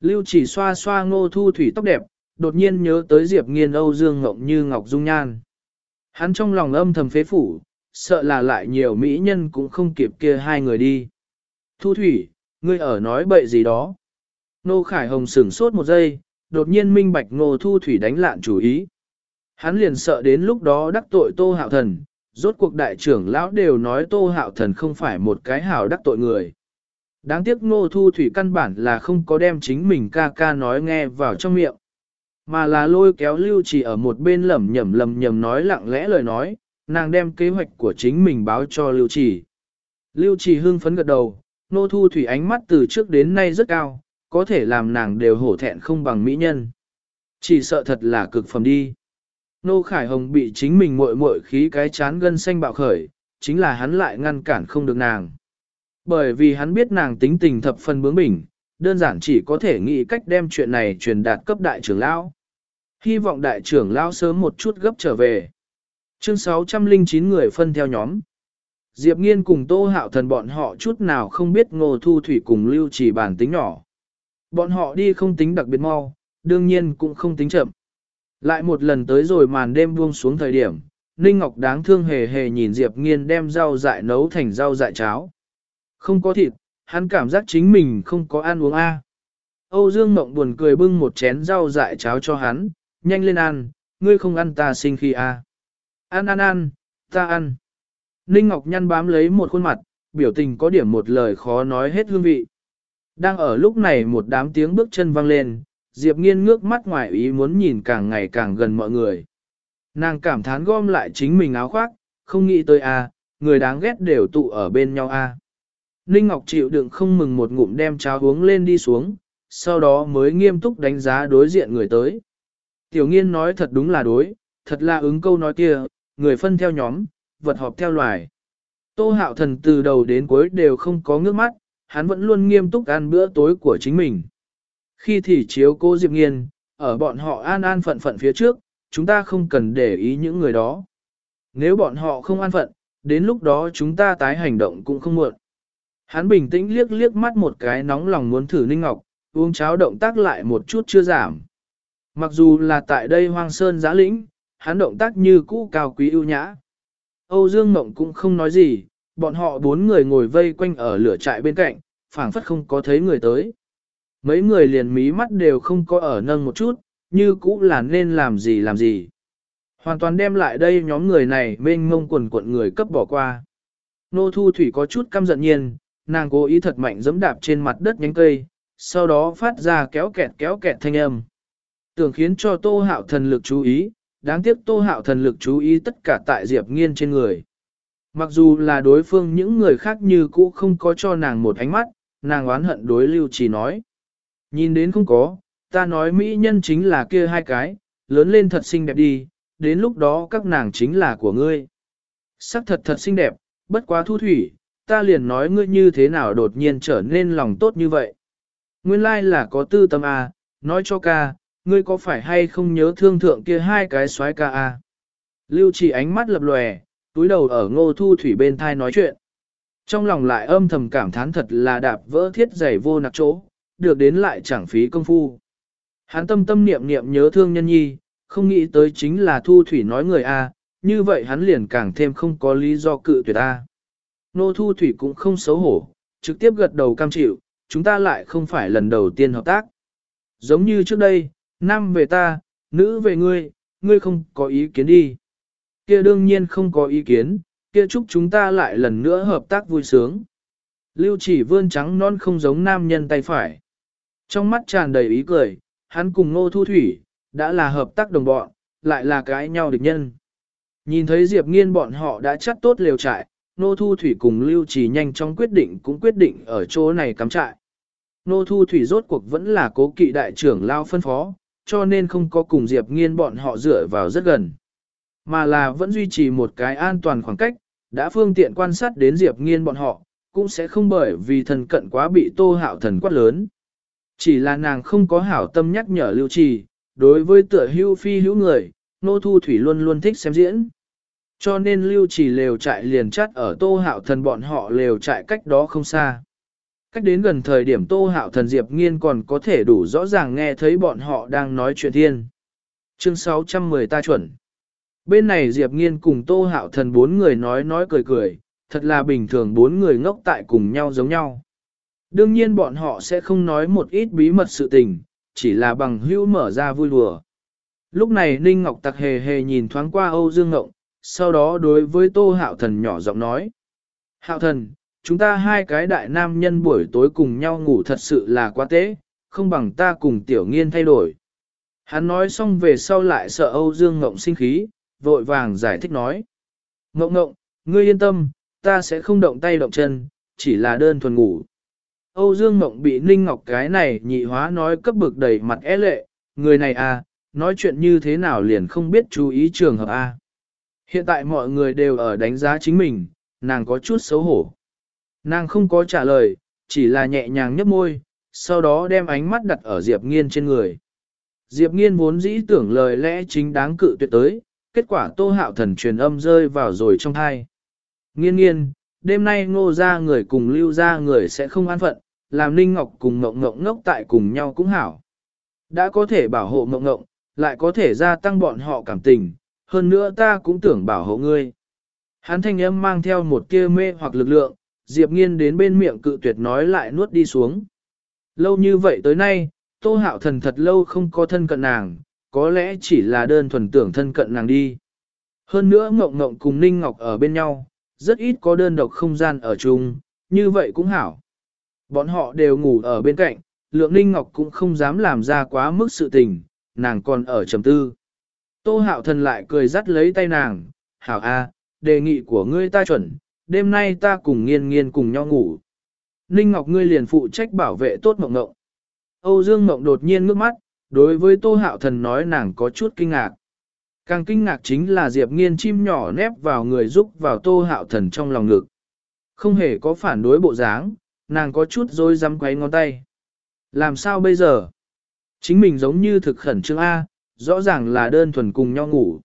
Lưu chỉ xoa xoa ngô thu thủy tóc đẹp, đột nhiên nhớ tới Diệp nghiên Âu Dương Ngộng như Ngọc Dung Nhan. Hắn trong lòng âm thầm phế phủ, sợ là lại nhiều mỹ nhân cũng không kịp kia hai người đi. Thu thủy, ngươi ở nói bậy gì đó. Nô Khải Hồng sửng sốt một giây, đột nhiên minh bạch Ngô Thu Thủy đánh lạn chủ ý. Hắn liền sợ đến lúc đó đắc tội Tô Hạo Thần, rốt cuộc đại trưởng lão đều nói Tô Hạo Thần không phải một cái hảo đắc tội người. Đáng tiếc Ngô Thu Thủy căn bản là không có đem chính mình ca ca nói nghe vào trong miệng, mà là lôi kéo Lưu Chỉ ở một bên lẩm nhẩm lẩm nhẩm nói lặng lẽ lời nói, nàng đem kế hoạch của chính mình báo cho Lưu Chỉ. Lưu Chỉ hưng phấn gật đầu, Ngô Thu Thủy ánh mắt từ trước đến nay rất cao, có thể làm nàng đều hổ thẹn không bằng mỹ nhân. Chỉ sợ thật là cực phẩm đi. Nô Khải Hồng bị chính mình muội muội khí cái chán gân xanh bạo khởi, chính là hắn lại ngăn cản không được nàng. Bởi vì hắn biết nàng tính tình thập phần bướng bỉnh, đơn giản chỉ có thể nghĩ cách đem chuyện này truyền đạt cấp đại trưởng lão. Hy vọng đại trưởng lão sớm một chút gấp trở về. Chương 609 người phân theo nhóm. Diệp Nghiên cùng Tô Hạo Thần bọn họ chút nào không biết Ngô Thu Thủy cùng Lưu Chỉ bản tính nhỏ. Bọn họ đi không tính đặc biệt mau, đương nhiên cũng không tính chậm. Lại một lần tới rồi màn đêm buông xuống thời điểm, Ninh Ngọc đáng thương hề hề nhìn Diệp Nghiên đem rau dại nấu thành rau dại cháo. Không có thịt, hắn cảm giác chính mình không có ăn uống a. Âu Dương Mộng buồn cười bưng một chén rau dại cháo cho hắn, nhanh lên ăn, ngươi không ăn ta sinh khi a. Ăn ăn ăn, ta ăn. Ninh Ngọc nhăn bám lấy một khuôn mặt, biểu tình có điểm một lời khó nói hết hương vị. Đang ở lúc này một đám tiếng bước chân vang lên, Diệp Nghiên ngước mắt ngoài ý muốn nhìn càng ngày càng gần mọi người. Nàng cảm thán gom lại chính mình áo khoác, không nghĩ tới a, người đáng ghét đều tụ ở bên nhau a. Ninh Ngọc chịu đựng không mừng một ngụm đem cháo uống lên đi xuống, sau đó mới nghiêm túc đánh giá đối diện người tới. Tiểu nghiên nói thật đúng là đối, thật là ứng câu nói kia, người phân theo nhóm, vật họp theo loài. Tô hạo thần từ đầu đến cuối đều không có ngước mắt, hắn vẫn luôn nghiêm túc ăn bữa tối của chính mình. Khi thì chiếu cô Diệp Nghiên, ở bọn họ an an phận phận phía trước, chúng ta không cần để ý những người đó. Nếu bọn họ không an phận, đến lúc đó chúng ta tái hành động cũng không muộn. Hắn bình tĩnh liếc liếc mắt một cái nóng lòng muốn thử Ninh Ngọc, uống cháo động tác lại một chút chưa giảm. Mặc dù là tại đây hoang sơn giã lĩnh, hắn động tác như cũ cao quý ưu nhã. Âu Dương Mộng cũng không nói gì, bọn họ bốn người ngồi vây quanh ở lửa trại bên cạnh, phảng phất không có thấy người tới. Mấy người liền mí mắt đều không có ở nâng một chút, như cũ là nên làm gì làm gì. Hoàn toàn đem lại đây nhóm người này mênh mông quần quận người cấp bỏ qua. Nô Thu Thủy có chút căm giận nhiên, nàng cố ý thật mạnh giẫm đạp trên mặt đất nhánh cây, sau đó phát ra kéo kẹt kéo kẹt thanh âm. Tưởng khiến cho Tô Hạo thần lực chú ý, đáng tiếc Tô Hạo thần lực chú ý tất cả tại Diệp Nghiên trên người. Mặc dù là đối phương những người khác như cũ không có cho nàng một ánh mắt, nàng oán hận đối lưu chỉ nói. Nhìn đến không có, ta nói mỹ nhân chính là kia hai cái, lớn lên thật xinh đẹp đi, đến lúc đó các nàng chính là của ngươi. Sắc thật thật xinh đẹp, bất quá thu thủy, ta liền nói ngươi như thế nào đột nhiên trở nên lòng tốt như vậy. Nguyên lai là có tư tâm à, nói cho ca, ngươi có phải hay không nhớ thương thượng kia hai cái xoái ca à. Lưu chỉ ánh mắt lập lòe, túi đầu ở ngô thu thủy bên thai nói chuyện. Trong lòng lại âm thầm cảm thán thật là đạp vỡ thiết giày vô nặc chỗ, được đến lại chẳng phí công phu. Hắn tâm tâm niệm niệm nhớ thương nhân nhi, không nghĩ tới chính là thu thủy nói người A, như vậy hắn liền càng thêm không có lý do cự tuyệt A. Nô thu thủy cũng không xấu hổ, trực tiếp gật đầu cam chịu, chúng ta lại không phải lần đầu tiên hợp tác. Giống như trước đây, nam về ta, nữ về ngươi, ngươi không có ý kiến đi. Kia đương nhiên không có ý kiến, kia chúc chúng ta lại lần nữa hợp tác vui sướng. Lưu chỉ vươn trắng non không giống nam nhân tay phải. Trong mắt tràn đầy ý cười, hắn cùng Ngô Thu Thủy, đã là hợp tác đồng bọn, lại là cái nhau địch nhân. Nhìn thấy Diệp Nghiên bọn họ đã chắt tốt liều trại, Nô Thu Thủy cùng Lưu Trì nhanh chóng quyết định cũng quyết định ở chỗ này cắm trại. Nô Thu Thủy rốt cuộc vẫn là cố kỵ đại trưởng lao phân phó, cho nên không có cùng Diệp Nghiên bọn họ dựa vào rất gần. Mà là vẫn duy trì một cái an toàn khoảng cách, đã phương tiện quan sát đến Diệp Nghiên bọn họ, cũng sẽ không bởi vì thần cận quá bị tô hạo thần quát lớn. Chỉ là nàng không có hảo tâm nhắc nhở lưu trì, đối với tựa hưu phi hữu người, nô thu thủy luôn luôn thích xem diễn. Cho nên lưu trì lều trại liền chắt ở tô hạo thần bọn họ lều trại cách đó không xa. Cách đến gần thời điểm tô hạo thần Diệp Nghiên còn có thể đủ rõ ràng nghe thấy bọn họ đang nói chuyện thiên. Chương 610 ta chuẩn. Bên này Diệp Nghiên cùng tô hạo thần bốn người nói nói cười cười, thật là bình thường bốn người ngốc tại cùng nhau giống nhau. Đương nhiên bọn họ sẽ không nói một ít bí mật sự tình, chỉ là bằng hữu mở ra vui đùa. Lúc này Ninh Ngọc Tặc hề hề nhìn thoáng qua Âu Dương Ngộng, sau đó đối với Tô Hạo Thần nhỏ giọng nói. Hạo Thần, chúng ta hai cái đại nam nhân buổi tối cùng nhau ngủ thật sự là quá tế, không bằng ta cùng Tiểu Nghiên thay đổi. Hắn nói xong về sau lại sợ Âu Dương Ngộng sinh khí, vội vàng giải thích nói. Ngộng Ngộng, ngươi yên tâm, ta sẽ không động tay động chân, chỉ là đơn thuần ngủ. Âu Dương Mộng bị Ninh Ngọc cái này nhị hóa nói cấp bực đầy mặt é lệ, người này à, nói chuyện như thế nào liền không biết chú ý trường hợp a. À. Hiện tại mọi người đều ở đánh giá chính mình, nàng có chút xấu hổ. Nàng không có trả lời, chỉ là nhẹ nhàng nhấp môi, sau đó đem ánh mắt đặt ở Diệp Nghiên trên người. Diệp Nghiên vốn dĩ tưởng lời lẽ chính đáng cự tuyệt tới, kết quả tô hạo thần truyền âm rơi vào rồi trong thai. Nghiên nghiên, đêm nay ngô ra người cùng lưu ra người sẽ không an phận, làm Ninh Ngọc cùng Ngộng Ngộng ngốc tại cùng nhau cũng hảo. Đã có thể bảo hộ Ngộng Ngộng, lại có thể gia tăng bọn họ cảm tình, hơn nữa ta cũng tưởng bảo hộ ngươi. Hắn thanh âm mang theo một kia mê hoặc lực lượng, Diệp Nghiên đến bên miệng cự tuyệt nói lại nuốt đi xuống. Lâu như vậy tới nay, Tô Hạo Thần thật lâu không có thân cận nàng, có lẽ chỉ là đơn thuần tưởng thân cận nàng đi. Hơn nữa Ngộng Ngộng cùng Ninh Ngọc ở bên nhau, rất ít có đơn độc không gian ở chung, như vậy cũng hảo. Bọn họ đều ngủ ở bên cạnh, lượng ninh ngọc cũng không dám làm ra quá mức sự tình, nàng còn ở trầm tư. Tô hạo thần lại cười dắt lấy tay nàng, hảo a, đề nghị của ngươi ta chuẩn, đêm nay ta cùng nghiên nghiên cùng nhau ngủ. Ninh Ngọc ngươi liền phụ trách bảo vệ tốt mộng ngộng. Âu Dương Mộng đột nhiên ngước mắt, đối với Tô Hạo Thần nói nàng có chút kinh ngạc. Càng kinh ngạc chính là Diệp Nghiên chim nhỏ nép vào người giúp vào Tô Hạo Thần trong lòng ngực. Không hề có phản đối bộ dáng, nàng có chút rồi dám quấy ngón tay. Làm sao bây giờ? Chính mình giống như thực khẩn trương A, rõ ràng là đơn thuần cùng nhau ngủ.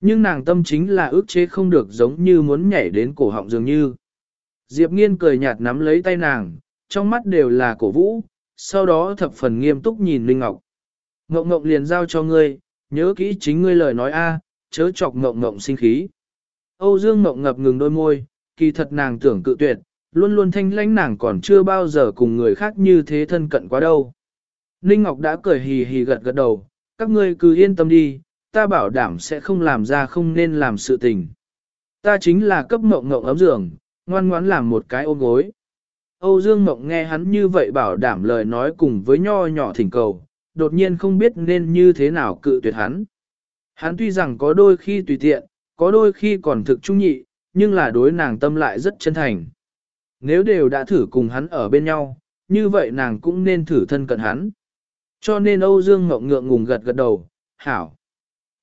Nhưng nàng tâm chính là ước chế không được giống như muốn nhảy đến cổ họng dường như. Diệp nghiên cười nhạt nắm lấy tay nàng, trong mắt đều là cổ vũ, sau đó thập phần nghiêm túc nhìn Linh Ngọc. Ngộng ngộng liền giao cho ngươi, nhớ kỹ chính ngươi lời nói A, chớ chọc ngộng ngộng sinh khí. Âu Dương ngộng ngập ngừng đôi môi, kỳ thật nàng tưởng cự tuyệt, luôn luôn thanh lãnh nàng còn chưa bao giờ cùng người khác như thế thân cận quá đâu. Ninh Ngọc đã cười hì hì gật gật đầu, các ngươi cứ yên tâm đi, ta bảo đảm sẽ không làm ra không nên làm sự tình. Ta chính là cấp mộng mộng ấm giường, ngoan ngoãn làm một cái ôm gối. Âu Dương Mộng nghe hắn như vậy bảo đảm lời nói cùng với nho nhỏ thỉnh cầu, đột nhiên không biết nên như thế nào cự tuyệt hắn. Hắn tuy rằng có đôi khi tùy tiện, có đôi khi còn thực trung nhị, nhưng là đối nàng tâm lại rất chân thành nếu đều đã thử cùng hắn ở bên nhau, như vậy nàng cũng nên thử thân cận hắn. Cho nên Âu Dương Ngọc ngượng ngùng gật gật đầu, hảo.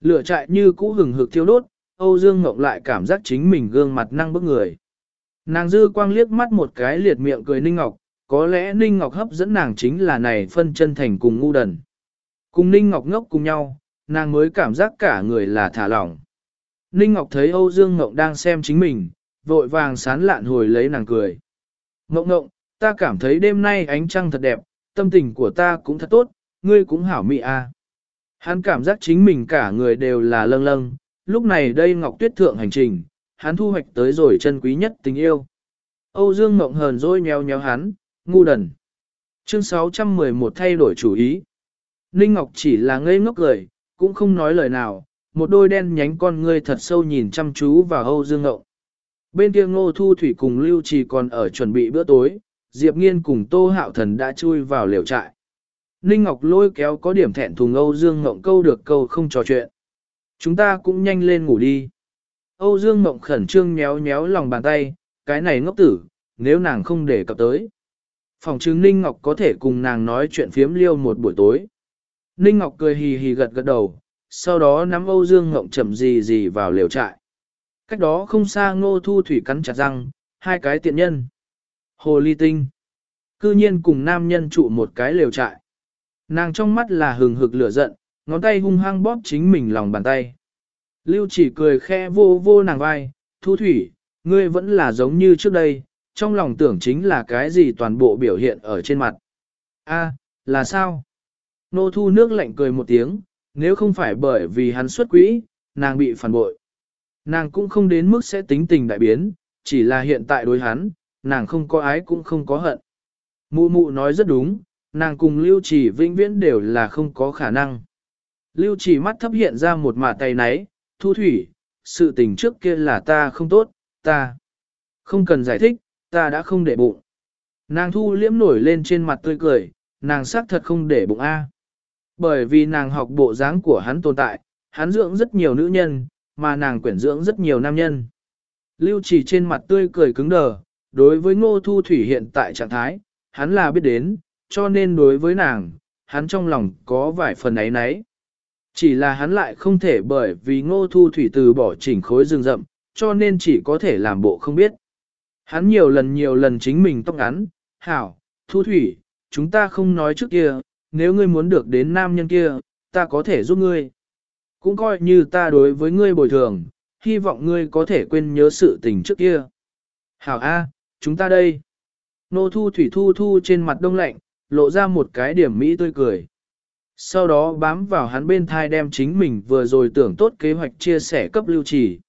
Lửa trại như cũ hừng hực thiêu đốt, Âu Dương Ngọc lại cảm giác chính mình gương mặt năng bức người. Nàng dư quang liếc mắt một cái liệt miệng cười Ninh Ngọc, có lẽ Ninh Ngọc hấp dẫn nàng chính là này phân chân thành cùng ngu đần. Cùng Ninh Ngọc ngốc cùng nhau, nàng mới cảm giác cả người là thả lỏng. Ninh Ngọc thấy Âu Dương Ngọc đang xem chính mình, vội vàng sán lạn hồi lấy nàng cười. Ngộng ngộng, ta cảm thấy đêm nay ánh trăng thật đẹp, tâm tình của ta cũng thật tốt, ngươi cũng hảo mị. À. Hắn cảm giác chính mình cả người đều là lâng lâng, lúc này đây Ngọc Tuyết thượng hành trình, hắn thu hoạch tới rồi chân quý nhất tình yêu. Âu Dương Ngộng hờn dỗi nheo nhéo hắn, ngu đần. Chương 611 thay đổi chủ ý. Ninh Ngọc chỉ là ngây ngốc cười, cũng không nói lời nào, một đôi đen nhánh con ngươi thật sâu nhìn chăm chú vào Âu Dương Ngộng. Bên kia ngô thu thủy cùng lưu trì còn ở chuẩn bị bữa tối, Diệp Nghiên cùng Tô Hạo Thần đã chui vào liều trại. Ninh Ngọc lôi kéo có điểm thẹn thùng Âu Dương Ngộng câu được câu không trò chuyện. Chúng ta cũng nhanh lên ngủ đi. Âu Dương ngọng khẩn trương nhéo nhéo lòng bàn tay, cái này ngốc tử, nếu nàng không để cập tới. Phòng chứng Ninh Ngọc có thể cùng nàng nói chuyện phiếm liêu một buổi tối. Ninh Ngọc cười hì hì gật gật đầu, sau đó nắm Âu Dương Ngộng chậm gì gì vào liều trại. Cách đó không xa ngô thu thủy cắn chặt răng, hai cái tiện nhân. Hồ ly tinh. Cư nhiên cùng nam nhân trụ một cái lều trại. Nàng trong mắt là hừng hực lửa giận, ngón tay hung hăng bóp chính mình lòng bàn tay. Lưu chỉ cười khe vô vô nàng vai, thu thủy, ngươi vẫn là giống như trước đây, trong lòng tưởng chính là cái gì toàn bộ biểu hiện ở trên mặt. A, là sao? Nô thu nước lạnh cười một tiếng, nếu không phải bởi vì hắn xuất quỹ, nàng bị phản bội. Nàng cũng không đến mức sẽ tính tình đại biến, chỉ là hiện tại đối hắn, nàng không có ái cũng không có hận. Mụ mụ nói rất đúng, nàng cùng lưu chỉ vĩnh viễn đều là không có khả năng. Lưu chỉ mắt thấp hiện ra một mả tay náy, thu thủy, sự tình trước kia là ta không tốt, ta không cần giải thích, ta đã không để bụng. Nàng thu liễm nổi lên trên mặt tươi cười, nàng xác thật không để bụng A. Bởi vì nàng học bộ dáng của hắn tồn tại, hắn dưỡng rất nhiều nữ nhân, mà nàng quyển dưỡng rất nhiều nam nhân. Lưu chỉ trên mặt tươi cười cứng đờ, đối với ngô thu thủy hiện tại trạng thái, hắn là biết đến, cho nên đối với nàng, hắn trong lòng có vài phần ấy nấy. Chỉ là hắn lại không thể bởi vì ngô thu thủy từ bỏ chỉnh khối rừng rậm, cho nên chỉ có thể làm bộ không biết. Hắn nhiều lần nhiều lần chính mình tóc ngắn, hảo, thu thủy, chúng ta không nói trước kia, nếu ngươi muốn được đến nam nhân kia, ta có thể giúp ngươi. Cũng coi như ta đối với ngươi bồi thường, hy vọng ngươi có thể quên nhớ sự tình trước kia. Hảo A, chúng ta đây. Nô thu thủy thu thu trên mặt đông lạnh, lộ ra một cái điểm mỹ tươi cười. Sau đó bám vào hắn bên thai đem chính mình vừa rồi tưởng tốt kế hoạch chia sẻ cấp lưu trì.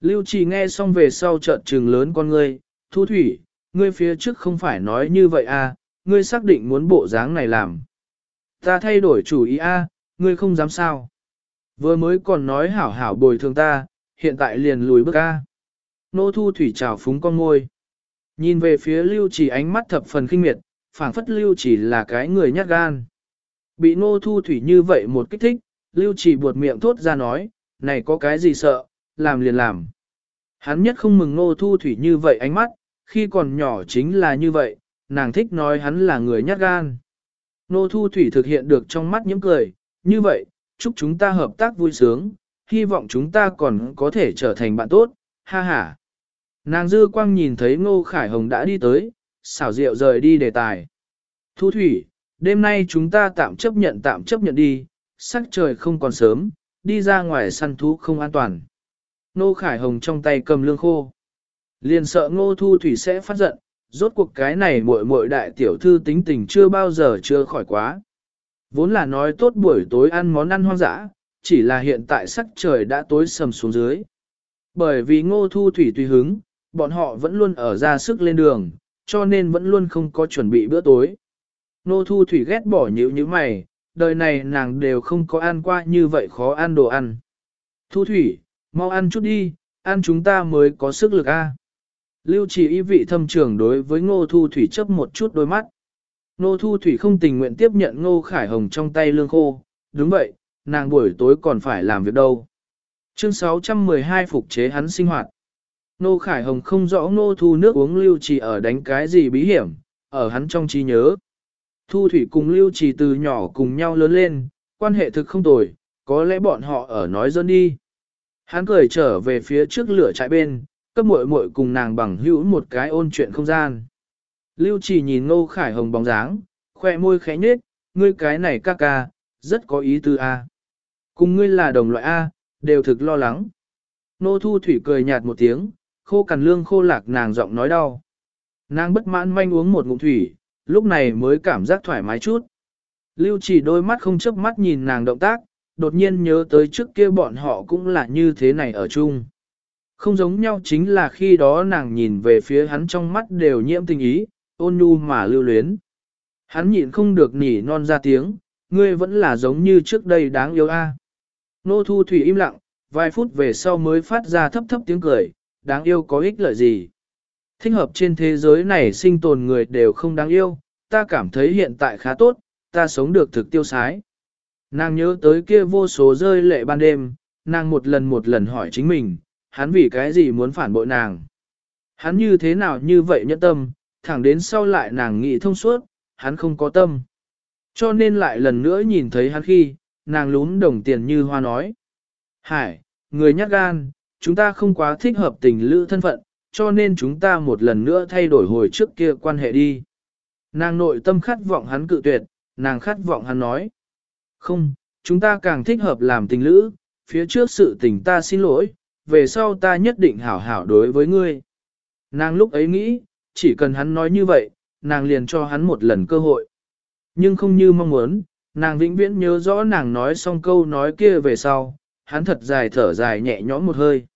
Lưu trì nghe xong về sau trận trừng lớn con ngươi, thu thủy, ngươi phía trước không phải nói như vậy à, ngươi xác định muốn bộ dáng này làm. Ta thay đổi chủ ý a, à, ngươi không dám sao. Vừa mới còn nói hảo hảo bồi thường ta, hiện tại liền lùi bước ra. Nô thu thủy trào phúng con ngôi. Nhìn về phía lưu chỉ ánh mắt thập phần khinh miệt, phảng phất lưu chỉ là cái người nhát gan. Bị nô thu thủy như vậy một kích thích, lưu chỉ buột miệng thốt ra nói, này có cái gì sợ, làm liền làm. Hắn nhất không mừng nô thu thủy như vậy ánh mắt, khi còn nhỏ chính là như vậy, nàng thích nói hắn là người nhát gan. Nô thu thủy thực hiện được trong mắt những cười, như vậy, chúc chúng ta hợp tác vui sướng, hy vọng chúng ta còn có thể trở thành bạn tốt, ha ha. Nàng dư quang nhìn thấy Ngô Khải Hồng đã đi tới, xảo diệu rời đi đề tài. Thu thủy, đêm nay chúng ta tạm chấp nhận tạm chấp nhận đi, sắc trời không còn sớm, đi ra ngoài săn thú không an toàn. Ngô Khải Hồng trong tay cầm lương khô. Liền sợ Ngô Thu Thủy sẽ phát giận, rốt cuộc cái này muội muội đại tiểu thư tính tình chưa bao giờ chưa khỏi quá. Vốn là nói tốt buổi tối ăn món ăn hoang dã, chỉ là hiện tại sắc trời đã tối sầm xuống dưới. Bởi vì ngô thu thủy tùy hứng, bọn họ vẫn luôn ở ra sức lên đường, cho nên vẫn luôn không có chuẩn bị bữa tối. Ngô thu thủy ghét bỏ nhữ như mày, đời này nàng đều không có ăn qua như vậy khó ăn đồ ăn. Thu thủy, mau ăn chút đi, ăn chúng ta mới có sức lực a. Lưu chỉ ý vị thâm trường đối với ngô thu thủy chấp một chút đôi mắt. Nô thu thủy không tình nguyện tiếp nhận ngô khải hồng trong tay lương khô, đúng vậy, nàng buổi tối còn phải làm việc đâu. Chương 612 phục chế hắn sinh hoạt. Nô Khải Hồng không rõ nô thu nước uống lưu trì ở đánh cái gì bí hiểm, ở hắn trong trí nhớ. Thu thủy cùng lưu trì từ nhỏ cùng nhau lớn lên, quan hệ thực không tồi, có lẽ bọn họ ở nói dân đi. Hắn cười trở về phía trước lửa trại bên, cấp muội muội cùng nàng bằng hữu một cái ôn chuyện không gian. Lưu Chỉ nhìn Ngô Khải Hồng bóng dáng, khoe môi khẽ nhếch, ngươi cái này ca ca, rất có ý tư a. Cùng ngươi là đồng loại A, đều thực lo lắng. Nô thu thủy cười nhạt một tiếng, khô cằn lương khô lạc nàng giọng nói đau. Nàng bất mãn manh uống một ngụm thủy, lúc này mới cảm giác thoải mái chút. Lưu chỉ đôi mắt không chớp mắt nhìn nàng động tác, đột nhiên nhớ tới trước kia bọn họ cũng là như thế này ở chung. Không giống nhau chính là khi đó nàng nhìn về phía hắn trong mắt đều nhiễm tình ý, ôn nhu mà lưu luyến. Hắn nhịn không được nỉ non ra tiếng, ngươi vẫn là giống như trước đây đáng yêu a. Nô Thu Thủy im lặng, vài phút về sau mới phát ra thấp thấp tiếng cười, đáng yêu có ích lợi gì. Thích hợp trên thế giới này sinh tồn người đều không đáng yêu, ta cảm thấy hiện tại khá tốt, ta sống được thực tiêu sái. Nàng nhớ tới kia vô số rơi lệ ban đêm, nàng một lần một lần hỏi chính mình, hắn vì cái gì muốn phản bội nàng. Hắn như thế nào như vậy nhẫn tâm, thẳng đến sau lại nàng nghĩ thông suốt, hắn không có tâm. Cho nên lại lần nữa nhìn thấy hắn khi, nàng lún đồng tiền như hoa nói. Hải, người nhát gan, chúng ta không quá thích hợp tình lữ thân phận, cho nên chúng ta một lần nữa thay đổi hồi trước kia quan hệ đi. Nàng nội tâm khát vọng hắn cự tuyệt, nàng khát vọng hắn nói. Không, chúng ta càng thích hợp làm tình lữ, phía trước sự tình ta xin lỗi, về sau ta nhất định hảo hảo đối với ngươi. Nàng lúc ấy nghĩ, chỉ cần hắn nói như vậy, nàng liền cho hắn một lần cơ hội. Nhưng không như mong muốn, nàng vĩnh viễn nhớ rõ nàng nói xong câu nói kia về sau, hắn thật dài thở dài nhẹ nhõm một hơi.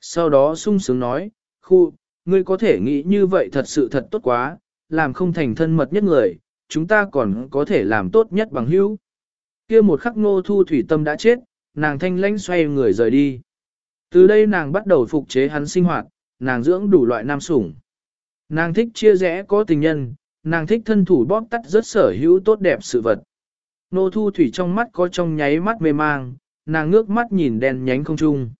Sau đó sung sướng nói, khu, ngươi có thể nghĩ như vậy thật sự thật tốt quá, làm không thành thân mật nhất người, chúng ta còn có thể làm tốt nhất bằng hữu. Kia một khắc ngô thu thủy tâm đã chết, nàng thanh lãnh xoay người rời đi. Từ đây nàng bắt đầu phục chế hắn sinh hoạt, nàng dưỡng đủ loại nam sủng. Nàng thích chia rẽ có tình nhân, nàng thích thân thủ bóp tắt rất sở hữu tốt đẹp sự vật. Nô thu thủy trong mắt có trong nháy mắt mê mang, nàng ngước mắt nhìn đen nhánh không trung.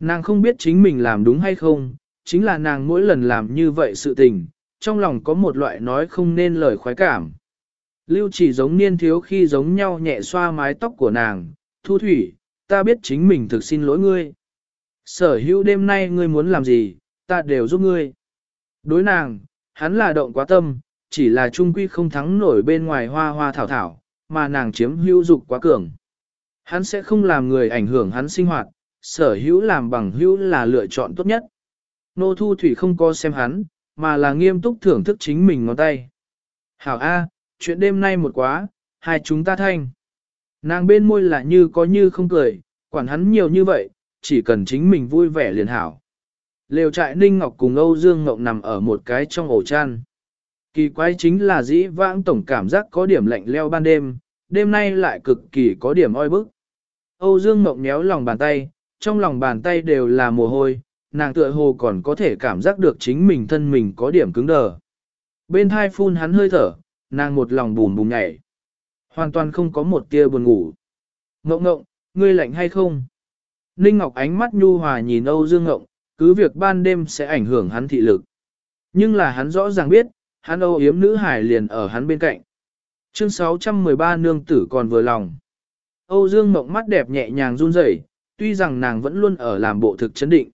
Nàng không biết chính mình làm đúng hay không, chính là nàng mỗi lần làm như vậy sự tình, trong lòng có một loại nói không nên lời khoái cảm. Lưu chỉ giống niên thiếu khi giống nhau nhẹ xoa mái tóc của nàng, thu thủy, ta biết chính mình thực xin lỗi ngươi. Sở hữu đêm nay ngươi muốn làm gì, ta đều giúp ngươi. Đối nàng, hắn là động quá tâm, chỉ là trung quy không thắng nổi bên ngoài hoa hoa thảo thảo, mà nàng chiếm hữu dục quá cường. Hắn sẽ không làm người ảnh hưởng hắn sinh hoạt, sở hữu làm bằng hữu là lựa chọn tốt nhất. Nô Thu Thủy không có xem hắn, mà là nghiêm túc thưởng thức chính mình ngón tay. Hảo A, chuyện đêm nay một quá, hai chúng ta thanh. Nàng bên môi là như có như không cười, quản hắn nhiều như vậy, chỉ cần chính mình vui vẻ liền hảo. Lều trại Ninh Ngọc cùng Âu Dương Ngọc nằm ở một cái trong ổ chăn. Kỳ quái chính là dĩ vãng tổng cảm giác có điểm lạnh leo ban đêm, đêm nay lại cực kỳ có điểm oi bức. Âu Dương Ngọc nhéo lòng bàn tay, trong lòng bàn tay đều là mồ hôi, nàng tựa hồ còn có thể cảm giác được chính mình thân mình có điểm cứng đờ. Bên hai phun hắn hơi thở, nàng một lòng bùn bùn nhảy. Hoàn toàn không có một tia buồn ngủ. Ngộng ngộng, ngươi lạnh hay không? Ninh Ngọc ánh mắt nhu hòa nhìn Âu Dương Ngộng, cứ việc ban đêm sẽ ảnh hưởng hắn thị lực. Nhưng là hắn rõ ràng biết, hắn âu yếm nữ hải liền ở hắn bên cạnh. Chương 613 nương tử còn vừa lòng. Âu Dương Mộng mắt đẹp nhẹ nhàng run rẩy, tuy rằng nàng vẫn luôn ở làm bộ thực chấn định.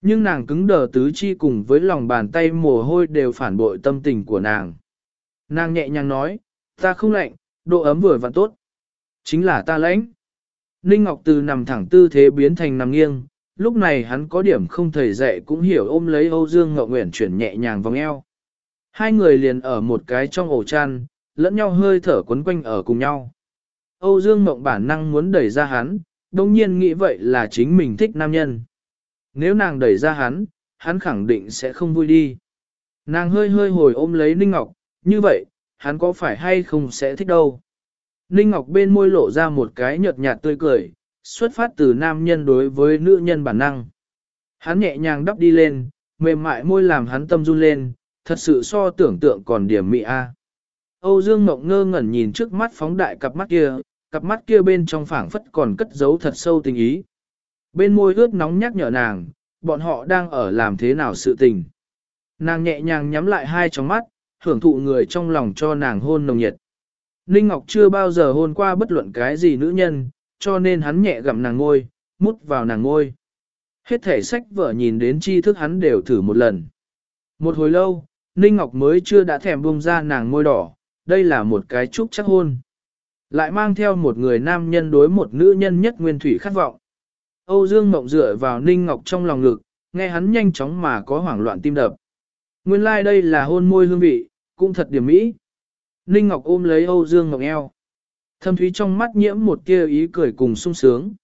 Nhưng nàng cứng đờ tứ chi cùng với lòng bàn tay mồ hôi đều phản bội tâm tình của nàng. Nàng nhẹ nhàng nói, ta không lạnh, độ ấm vừa vặn tốt. Chính là ta lãnh. Ninh Ngọc Từ nằm thẳng tư thế biến thành nằm nghiêng, lúc này hắn có điểm không thầy dạy cũng hiểu ôm lấy Âu Dương Ngọc Nguyễn chuyển nhẹ nhàng vòng eo. Hai người liền ở một cái trong ổ chăn, lẫn nhau hơi thở quấn quanh ở cùng nhau. Âu Dương Ngọc bản năng muốn đẩy ra hắn, đồng nhiên nghĩ vậy là chính mình thích nam nhân. Nếu nàng đẩy ra hắn, hắn khẳng định sẽ không vui đi. Nàng hơi hơi hồi ôm lấy Ninh Ngọc, như vậy, hắn có phải hay không sẽ thích đâu. Ninh Ngọc bên môi lộ ra một cái nhợt nhạt tươi cười, xuất phát từ nam nhân đối với nữ nhân bản năng. Hắn nhẹ nhàng đắp đi lên, mềm mại môi làm hắn tâm run lên, thật sự so tưởng tượng còn điểm mị a. Âu Dương Mộng ngơ ngẩn nhìn trước mắt phóng đại cặp mắt kia, cặp mắt kia bên trong phảng phất còn cất giấu thật sâu tình ý. Bên môi ướt nóng nhắc nhở nàng, bọn họ đang ở làm thế nào sự tình. Nàng nhẹ nhàng nhắm lại hai tròng mắt, hưởng thụ người trong lòng cho nàng hôn nồng nhiệt. Ninh Ngọc chưa bao giờ hôn qua bất luận cái gì nữ nhân, cho nên hắn nhẹ gặm nàng ngôi, mút vào nàng ngôi. Hết thể sách vở nhìn đến tri thức hắn đều thử một lần. Một hồi lâu, Ninh Ngọc mới chưa đã thèm buông ra nàng môi đỏ, đây là một cái chúc chắc hôn. Lại mang theo một người nam nhân đối một nữ nhân nhất nguyên thủy khát vọng. Âu Dương Mộng dựa vào Ninh Ngọc trong lòng ngực, nghe hắn nhanh chóng mà có hoảng loạn tim đập. Nguyên lai like đây là hôn môi hương vị, cũng thật điểm mỹ. Ninh Ngọc ôm lấy Âu Dương Mộng eo. Thâm thúy trong mắt nhiễm một tia ý cười cùng sung sướng.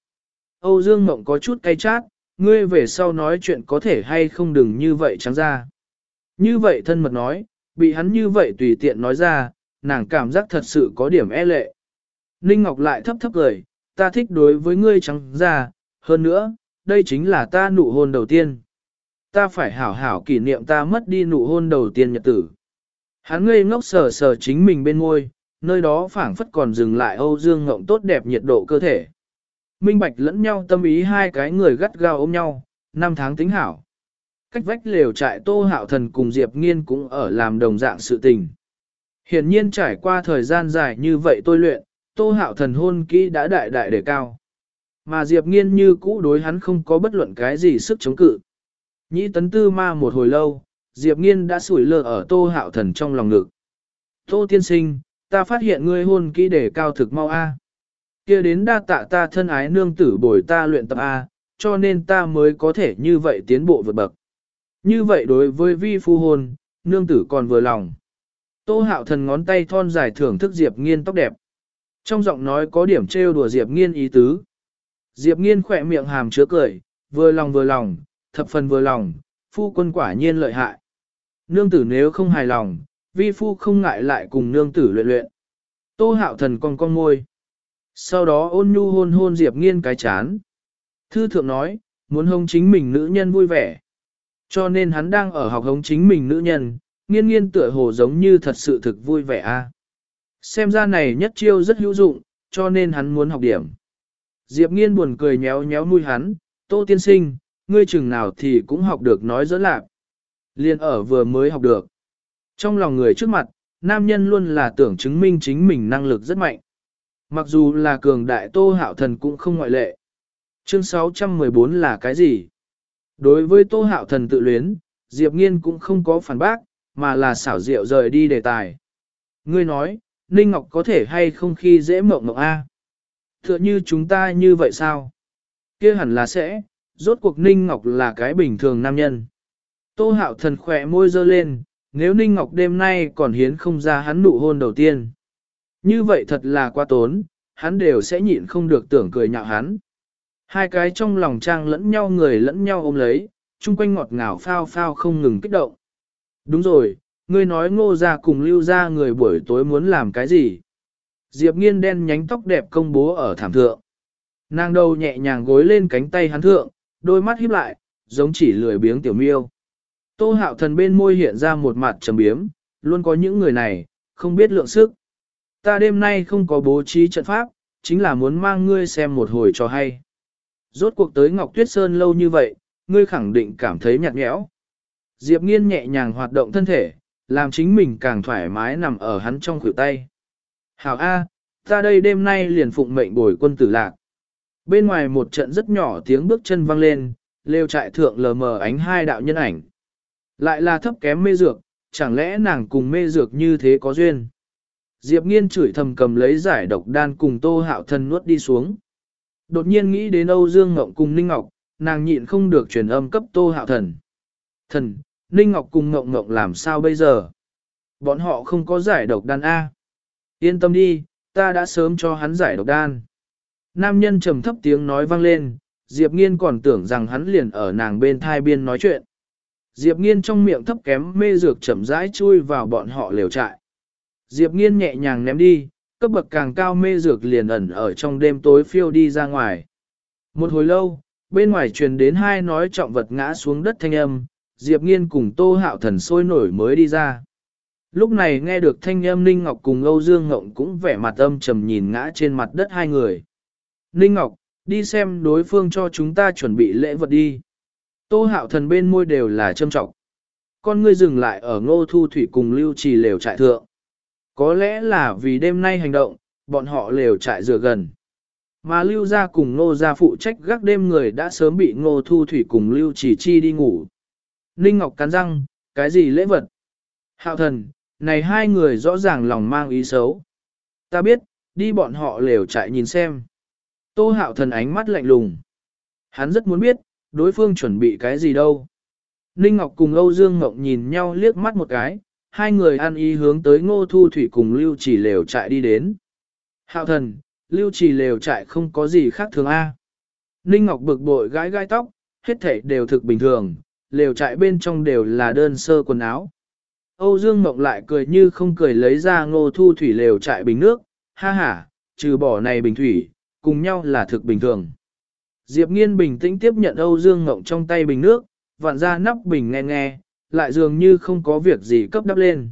Âu Dương Mộng có chút cay chát, ngươi về sau nói chuyện có thể hay không đừng như vậy trắng ra. Như vậy thân mật nói, bị hắn như vậy tùy tiện nói ra, nàng cảm giác thật sự có điểm e lệ. Ninh Ngọc lại thấp thấp cười, ta thích đối với ngươi trắng ra, hơn nữa, đây chính là ta nụ hôn đầu tiên. Ta phải hảo hảo kỷ niệm ta mất đi nụ hôn đầu tiên nhật tử. Hắn ngây ngốc sờ sờ chính mình bên môi, nơi đó phảng phất còn dừng lại Âu Dương Ngộng tốt đẹp nhiệt độ cơ thể. minh bạch lẫn nhau tâm ý hai cái người gắt gao ôm nhau, năm tháng tính hảo. Cách vách lều trại Tô Hạo Thần cùng Diệp Nghiên cũng ở làm đồng dạng sự tình. Hiển nhiên trải qua thời gian dài như vậy tôi luyện, Tô Hạo Thần hôn kỹ đã đại đại đề cao. Mà Diệp Nghiên như cũ đối hắn không có bất luận cái gì sức chống cự. Nhĩ tấn tư ma một hồi lâu, Diệp Nghiên đã sủi lơ ở Tô Hạo Thần trong lòng ngực. Tô tiên sinh, ta phát hiện ngươi hôn kỹ đề cao thực mau A. kia đến đa tạ ta thân ái nương tử bồi ta luyện tập A, cho nên ta mới có thể như vậy tiến bộ vượt bậc. Như vậy đối với vi phu hôn, nương tử còn vừa lòng. Tô hạo thần ngón tay thon dài thưởng thức Diệp nghiên tóc đẹp. Trong giọng nói có điểm trêu đùa Diệp nghiên ý tứ. Diệp nghiên khỏe miệng hàm chứa cười, vừa lòng vừa lòng, thập phần vừa lòng, phu quân quả nhiên lợi hại. Nương tử nếu không hài lòng, vi phu không ngại lại cùng nương tử luyện luyện. Tô hạo thần con con môi. Sau đó ôn nhu hôn hôn Diệp nghiên cái chán. Thư thượng nói, muốn hông chính mình nữ nhân vui vẻ. Cho nên hắn đang ở học hống chính mình nữ nhân, nghiên nghiên tựa hồ giống như thật sự thực vui vẻ a. Xem ra này nhất chiêu rất hữu dụng, cho nên hắn muốn học điểm. Diệp nghiên buồn cười nhéo nhéo nuôi hắn, tô tiên sinh, ngươi chừng nào thì cũng học được nói dỡ lạc. Liên ở vừa mới học được. Trong lòng người trước mặt, nam nhân luôn là tưởng chứng minh chính mình năng lực rất mạnh. Mặc dù là cường đại tô hạo thần cũng không ngoại lệ. Chương 614 là cái gì? Đối với tô hạo thần tự luyến, Diệp Nghiên cũng không có phản bác, mà là xảo diệu rời đi đề tài. Ngươi nói, Ninh Ngọc có thể hay không khi dễ mộng mộng A? Tựa như chúng ta như vậy sao? kia hẳn là sẽ, rốt cuộc Ninh Ngọc là cái bình thường nam nhân. Tô hạo thần khỏe môi dơ lên, nếu Ninh Ngọc đêm nay còn hiến không ra hắn nụ hôn đầu tiên. Như vậy thật là quá tốn, hắn đều sẽ nhịn không được tưởng cười nhạo hắn. Hai cái trong lòng trang lẫn nhau người lẫn nhau ôm lấy, chung quanh ngọt ngào phao phao không ngừng kích động. Đúng rồi, ngươi nói ngô ra cùng lưu ra người buổi tối muốn làm cái gì? Diệp nghiên đen nhánh tóc đẹp công bố ở thảm thượng. Nàng đầu nhẹ nhàng gối lên cánh tay hắn thượng, đôi mắt híp lại, giống chỉ lười biếng tiểu miêu. Tô hạo thần bên môi hiện ra một mặt trầm biếm, luôn có những người này, không biết lượng sức. Ta đêm nay không có bố trí trận pháp, chính là muốn mang ngươi xem một hồi cho hay. Rốt cuộc tới Ngọc Tuyết Sơn lâu như vậy, ngươi khẳng định cảm thấy nhạt nhẽo. Diệp nghiên nhẹ nhàng hoạt động thân thể, làm chính mình càng thoải mái nằm ở hắn trong khuỷu tay. Hảo A, ta đây đêm nay liền phụng mệnh bồi quân tử lạc. Bên ngoài một trận rất nhỏ tiếng bước chân vang lên, lêu trại thượng lờ mờ ánh hai đạo nhân ảnh. Lại là thấp kém mê dược, chẳng lẽ nàng cùng mê dược như thế có duyên. Diệp nghiên chửi thầm cầm lấy giải độc đan cùng tô hạo thân nuốt đi xuống. Đột nhiên nghĩ đến Âu Dương Ngọc cùng Ninh Ngọc, nàng nhịn không được truyền âm cấp Tô Hạo Thần. Thần, Ninh Ngọc cùng Ngọc Ngọc làm sao bây giờ? Bọn họ không có giải độc đan A. Yên tâm đi, ta đã sớm cho hắn giải độc đan. Nam nhân trầm thấp tiếng nói vang lên, Diệp Nghiên còn tưởng rằng hắn liền ở nàng bên thai biên nói chuyện. Diệp Nghiên trong miệng thấp kém mê dược chậm rãi chui vào bọn họ liều trại. Diệp Nghiên nhẹ nhàng ném đi, cấp bậc càng cao mê dược liền ẩn ở trong đêm tối phiêu đi ra ngoài. Một hồi lâu, bên ngoài truyền đến hai nói trọng vật ngã xuống đất thanh âm, Diệp Nghiên cùng Tô Hạo Thần sôi nổi mới đi ra. Lúc này nghe được thanh âm Ninh Ngọc cùng Âu Dương Ngộng cũng vẻ mặt âm trầm nhìn ngã trên mặt đất hai người. Ninh Ngọc, đi xem đối phương cho chúng ta chuẩn bị lễ vật đi. Tô Hạo Thần bên môi đều là châm trọng. Con ngươi dừng lại ở ngô thu thủy cùng lưu trì lều trại thượng. Có lẽ là vì đêm nay hành động, bọn họ lều trại dựa gần. Mà lưu gia cùng ngô gia phụ trách gác đêm người đã sớm bị ngô thu thủy cùng lưu chỉ chi đi ngủ. Ninh Ngọc cắn răng, cái gì lễ vật? Hạo thần, này hai người rõ ràng lòng mang ý xấu. Ta biết, đi bọn họ lều trại nhìn xem. Tô hạo thần ánh mắt lạnh lùng. Hắn rất muốn biết, đối phương chuẩn bị cái gì đâu. Ninh Ngọc cùng Âu Dương Ngọc nhìn nhau liếc mắt một cái, hai người ăn ý hướng tới ngô thu thủy cùng lưu chỉ lều trại đi đến. Hạo thần, lưu chỉ lều trại không có gì khác thường A. Ninh Ngọc bực bội gãi gai tóc, hết thảy đều thực bình thường, lều trại bên trong đều là đơn sơ quần áo. Âu Dương Ngọc lại cười như không cười lấy ra ngô thu thủy lều trại bình nước, ha ha, trừ bỏ này bình thủy, cùng nhau là thực bình thường. Diệp Nghiên bình tĩnh tiếp nhận Âu Dương Ngộng trong tay bình nước, vặn ra nắp bình nghe nghe, lại dường như không có việc gì cấp đắp lên.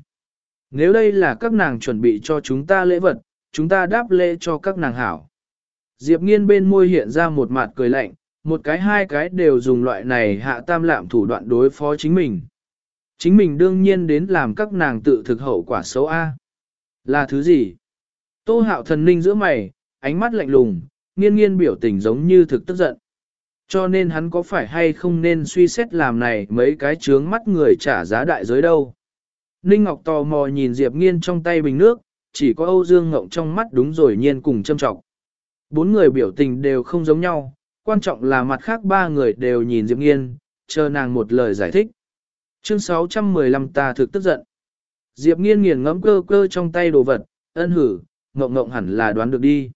Nếu đây là các nàng chuẩn bị cho chúng ta lễ vật, chúng ta đáp lễ cho các nàng hảo. Diệp nghiên bên môi hiện ra một mặt cười lạnh, một cái hai cái đều dùng loại này hạ tam lạm thủ đoạn đối phó chính mình. Chính mình đương nhiên đến làm các nàng tự thực hậu quả xấu A. Là thứ gì? Tô hạo thần ninh giữa mày, ánh mắt lạnh lùng, nghiên nghiên biểu tình giống như thực tức giận. Cho nên hắn có phải hay không nên suy xét làm này mấy cái trướng mắt người trả giá đại giới đâu. Ninh Ngọc tò mò nhìn Diệp Nghiên trong tay bình nước, chỉ có Âu Dương Ngộng trong mắt đúng rồi nhiên cùng châm trọng. Bốn người biểu tình đều không giống nhau, quan trọng là mặt khác ba người đều nhìn Diệp Nghiên, chờ nàng một lời giải thích. Chương 615 ta thực tức giận. Diệp Nghiên nghiền ngẫm cơ cơ trong tay đồ vật, ân hử, ngộng ngộng hẳn là đoán được đi.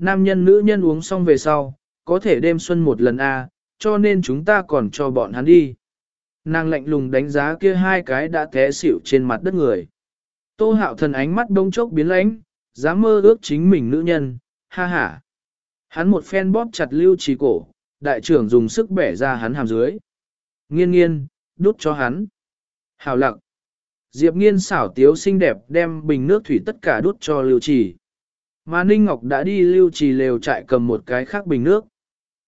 Nam nhân nữ nhân uống xong về sau, có thể đêm xuân một lần a, à, cho nên chúng ta còn cho bọn hắn đi. Nàng lạnh lùng đánh giá kia hai cái đã té xỉu trên mặt đất người. Tô hạo thần ánh mắt đông chốc biến lãnh, dám mơ ước chính mình nữ nhân, ha ha. Hắn một phen bóp chặt lưu trì cổ, đại trưởng dùng sức bẻ ra hắn hàm dưới. Nghiên nghiên, đút cho hắn. Hào lặng. Diệp nghiên xảo tiếu xinh đẹp đem bình nước thủy tất cả đút cho lưu trì. Mà Ninh Ngọc đã đi lưu trì lều trại cầm một cái khác bình nước.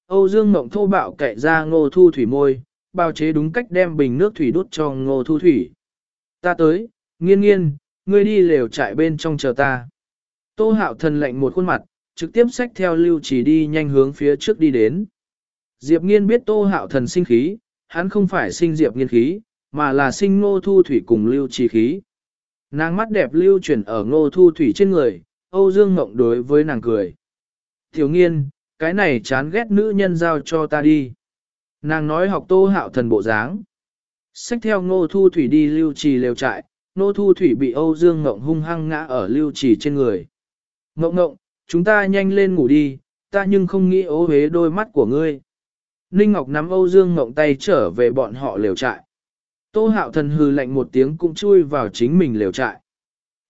Âu Dương Mộng thô bạo cậy ra ngô thu thủy môi, bao chế đúng cách đem bình nước thủy đút cho ngô thu thủy. Ta tới, nghiên nghiên, ngươi đi lều trại bên trong chờ ta. Tô hạo thần lệnh một khuôn mặt, trực tiếp xách theo lưu trì đi nhanh hướng phía trước đi đến. Diệp nghiên biết tô hạo thần sinh khí, hắn không phải sinh diệp nghiên khí, mà là sinh ngô thu thủy cùng lưu trì khí. Nàng mắt đẹp lưu chuyển ở ngô thu thủy trên người, Âu Dương Ngộng đối với nàng cười. Thiếu nghiên, cái này chán ghét nữ nhân giao cho ta đi. Nàng nói học tô hạo thần bộ dáng. Xách theo ngô thu thủy đi lưu trì lều trại, ngô thu thủy bị Âu Dương Ngộng hung hăng ngã ở lưu trì trên người. Ngộng ngộng, chúng ta nhanh lên ngủ đi, ta nhưng không nghĩ ố hế đôi mắt của ngươi. Ninh Ngọc nắm Âu Dương Ngộng tay trở về bọn họ lều trại. Tô hạo thần hừ lạnh một tiếng cũng chui vào chính mình lều trại.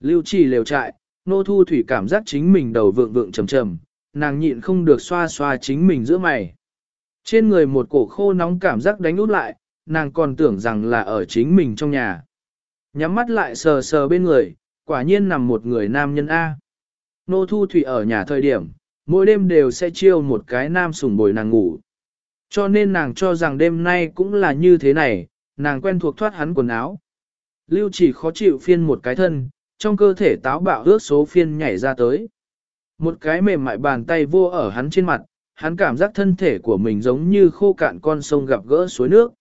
Lưu trì lều trại, nô thu thủy cảm giác chính mình đầu vượng vượng trầm trầm, nàng nhịn không được xoa xoa chính mình giữa mày. Trên người một cổ khô nóng cảm giác đánh út lại, nàng còn tưởng rằng là ở chính mình trong nhà. Nhắm mắt lại sờ sờ bên người, quả nhiên nằm một người nam nhân A. Nô thu thủy ở nhà thời điểm, mỗi đêm đều sẽ chiêu một cái nam sủng bồi nàng ngủ. Cho nên nàng cho rằng đêm nay cũng là như thế này, nàng quen thuộc thoát hắn quần áo. Lưu chỉ khó chịu phiên một cái thân, trong cơ thể táo bạo ước số phiên nhảy ra tới. Một cái mềm mại bàn tay vô ở hắn trên mặt, hắn cảm giác thân thể của mình giống như khô cạn con sông gặp gỡ suối nước.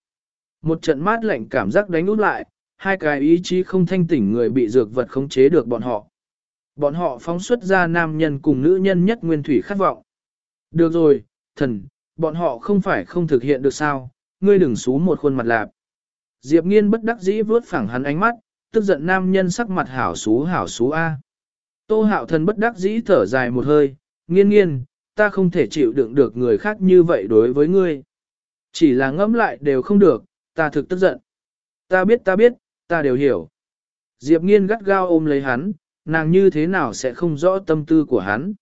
Một trận mát lạnh cảm giác đánh út lại, hai cái ý chí không thanh tỉnh người bị dược vật khống chế được bọn họ. Bọn họ phóng xuất ra nam nhân cùng nữ nhân nhất nguyên thủy khát vọng. Được rồi, thần, bọn họ không phải không thực hiện được sao, ngươi đừng xú một khuôn mặt lạp. Diệp nghiên bất đắc dĩ vướt phẳng hắn ánh mắt, tức giận nam nhân sắc mặt hảo xú hảo xú A. Tô hạo thần bất đắc dĩ thở dài một hơi, nghiên nghiên, ta không thể chịu đựng được người khác như vậy đối với ngươi. Chỉ là ngẫm lại đều không được, ta thực tức giận. Ta biết ta biết, ta đều hiểu. Diệp nghiên gắt gao ôm lấy hắn, nàng như thế nào sẽ không rõ tâm tư của hắn.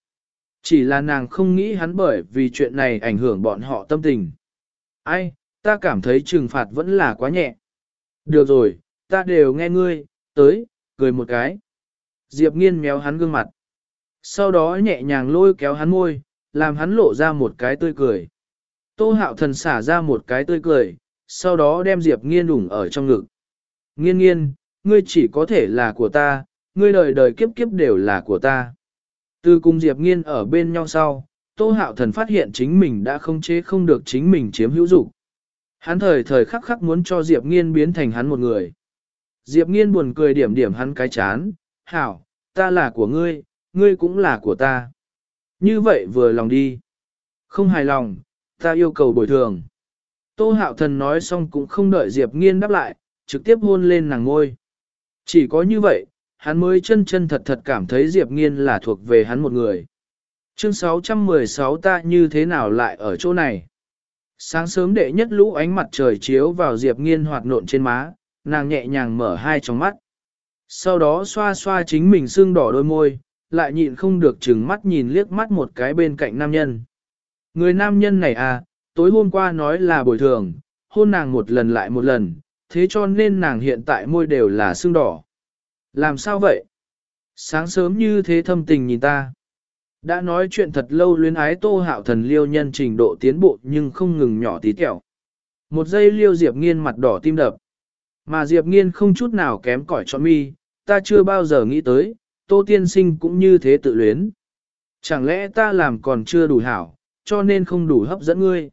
Chỉ là nàng không nghĩ hắn bởi vì chuyện này ảnh hưởng bọn họ tâm tình. Ai, ta cảm thấy trừng phạt vẫn là quá nhẹ. Được rồi, ta đều nghe ngươi, tới, cười một cái. Diệp nghiên méo hắn gương mặt. Sau đó nhẹ nhàng lôi kéo hắn môi, làm hắn lộ ra một cái tươi cười. Tô hạo thần xả ra một cái tươi cười, sau đó đem Diệp nghiên đủng ở trong ngực. Nghiên nghiên, ngươi chỉ có thể là của ta, ngươi đời đời kiếp kiếp đều là của ta. Từ cùng Diệp nghiên ở bên nhau sau, Tô hạo thần phát hiện chính mình đã không chế không được chính mình chiếm hữu dục. Hắn thời thời khắc khắc muốn cho Diệp nghiên biến thành hắn một người. Diệp nghiên buồn cười điểm điểm hắn cái chán, hảo, ta là của ngươi, ngươi cũng là của ta. Như vậy vừa lòng đi. Không hài lòng, ta yêu cầu bồi thường. Tô hạo thần nói xong cũng không đợi Diệp nghiên đáp lại, trực tiếp hôn lên nàng ngôi. Chỉ có như vậy, hắn mới chân chân thật thật cảm thấy Diệp nghiên là thuộc về hắn một người. Chương 616 ta như thế nào lại ở chỗ này? Sáng sớm đệ nhất lũ ánh mặt trời chiếu vào Diệp nghiên hoạt nộn trên má, nàng nhẹ nhàng mở hai tròng mắt. Sau đó xoa xoa chính mình sưng đỏ đôi môi, lại nhịn không được chừng mắt nhìn liếc mắt một cái bên cạnh nam nhân. Người nam nhân này à, tối hôm qua nói là bồi thường, hôn nàng một lần lại một lần, thế cho nên nàng hiện tại môi đều là sưng đỏ. Làm sao vậy? Sáng sớm như thế thâm tình nhìn ta. Đã nói chuyện thật lâu luyến ái tô hạo thần liêu nhân trình độ tiến bộ nhưng không ngừng nhỏ tí tẹo. Một giây liêu Diệp nghiên mặt đỏ tim đập. Mà Diệp nghiên không chút nào kém cỏi cho mi, ta chưa bao giờ nghĩ tới, tô tiên sinh cũng như thế tự luyến. Chẳng lẽ ta làm còn chưa đủ hảo, cho nên không đủ hấp dẫn ngươi.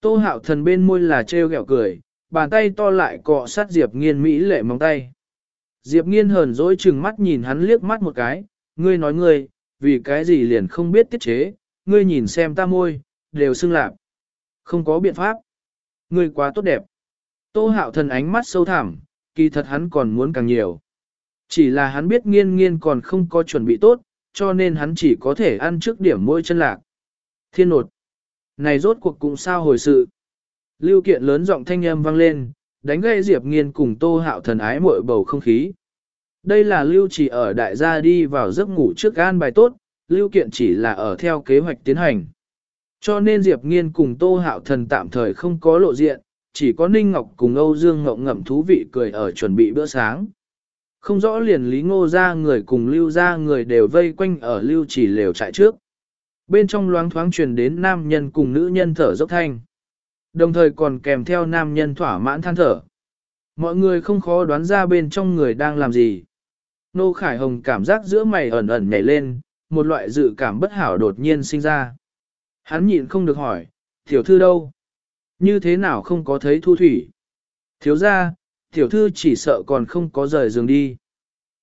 Tô hạo thần bên môi là trêu ghẹo cười, bàn tay to lại cọ sát Diệp nghiên mỹ lệ móng tay. Diệp nghiên hờn dỗi chừng mắt nhìn hắn liếc mắt một cái, ngươi nói ngươi, vì cái gì liền không biết tiết chế, ngươi nhìn xem ta môi, đều xưng lạc. Không có biện pháp. Ngươi quá tốt đẹp. Tô hạo thần ánh mắt sâu thẳm, kỳ thật hắn còn muốn càng nhiều. Chỉ là hắn biết nghiên nghiên còn không có chuẩn bị tốt, cho nên hắn chỉ có thể ăn trước điểm môi chân lạc. Thiên nột. Này rốt cuộc cũng sao hồi sự. Lưu kiện lớn giọng thanh âm vang lên, đánh gây Diệp Nghiên cùng Tô Hạo thần ái muội bầu không khí. Đây là Lưu chỉ ở đại gia đi vào giấc ngủ trước Gan bài tốt, Lưu kiện chỉ là ở theo kế hoạch tiến hành. Cho nên Diệp Nghiên cùng Tô Hạo thần tạm thời không có lộ diện, chỉ có Ninh Ngọc cùng Âu Dương Ngọc ngậm thú vị cười ở chuẩn bị bữa sáng. Không rõ liền Lý Ngô ra người cùng Lưu ra người đều vây quanh ở Lưu chỉ lều trại trước. Bên trong loáng thoáng truyền đến nam nhân cùng nữ nhân thở dốc thanh. Đồng thời còn kèm theo nam nhân thỏa mãn than thở. Mọi người không khó đoán ra bên trong người đang làm gì. Nô Khải Hồng cảm giác giữa mày ẩn ẩn nhảy lên, một loại dự cảm bất hảo đột nhiên sinh ra. Hắn nhịn không được hỏi, tiểu thư đâu? Như thế nào không có thấy thu thủy? Thiếu ra, tiểu thư chỉ sợ còn không có rời giường đi.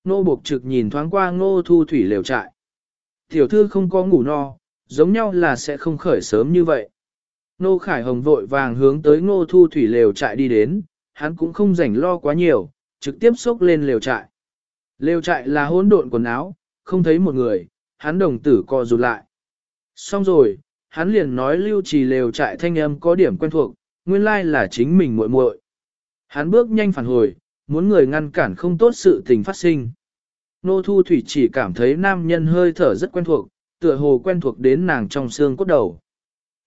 Nô buộc Trực nhìn thoáng qua ngô thu thủy lều trại. Tiểu thư không có ngủ no, giống nhau là sẽ không khởi sớm như vậy. Nô Khải Hồng vội vàng hướng tới ngô thu thủy lều trại đi đến, hắn cũng không rảnh lo quá nhiều, trực tiếp xốc lên lều trại. Lều trại là hỗn độn quần áo, không thấy một người, hắn đồng tử co rụt lại. Xong rồi, hắn liền nói lưu trì lều trại thanh âm có điểm quen thuộc, nguyên lai là chính mình muội muội. Hắn bước nhanh phản hồi, muốn người ngăn cản không tốt sự tình phát sinh. Nô Thu Thủy chỉ cảm thấy nam nhân hơi thở rất quen thuộc, tựa hồ quen thuộc đến nàng trong xương cốt đầu.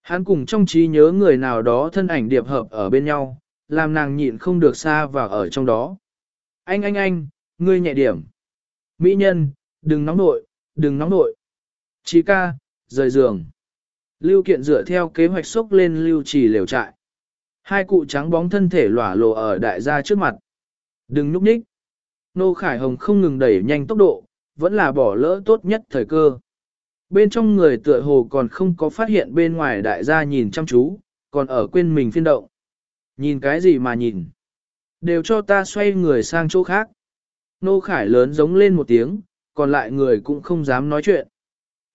Hắn cùng trong trí nhớ người nào đó thân ảnh điệp hợp ở bên nhau, làm nàng nhịn không được xa và ở trong đó. Anh anh anh, ngươi nhẹ điểm. Mỹ nhân, đừng nóng nội, đừng nóng nội. Chí ca, rời giường. Lưu kiện dựa theo kế hoạch xốc lên lưu trì liều trại. Hai cụ trắng bóng thân thể lỏa lộ ở đại gia trước mặt. Đừng núp nhích. Nô Khải Hồng không ngừng đẩy nhanh tốc độ, vẫn là bỏ lỡ tốt nhất thời cơ. Bên trong người tựa hồ còn không có phát hiện bên ngoài đại gia nhìn chăm chú, còn ở quên mình phiên động. Nhìn cái gì mà nhìn? Đều cho ta xoay người sang chỗ khác. Nô Khải lớn giống lên một tiếng, còn lại người cũng không dám nói chuyện.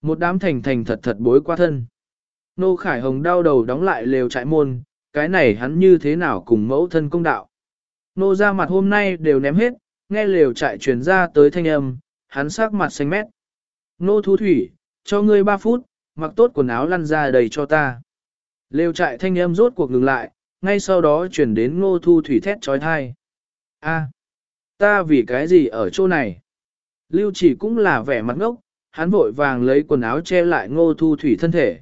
Một đám thành thành thật thật bối qua thân. Nô Khải Hồng đau đầu đóng lại lều trại môn, cái này hắn như thế nào cùng mẫu thân công đạo. Nô ra mặt hôm nay đều ném hết, nghe lều trại truyền ra tới thanh âm, hắn sắc mặt xanh mét. Nô thu thủy, cho ngươi 3 phút, mặc tốt quần áo lăn ra đầy cho ta. Lều trại thanh âm rốt cuộc ngừng lại, ngay sau đó chuyển đến Nô thu thủy thét trói thai. A, ta vì cái gì ở chỗ này? Lưu chỉ cũng là vẻ mặt ngốc, hắn vội vàng lấy quần áo che lại ngô thu thủy thân thể.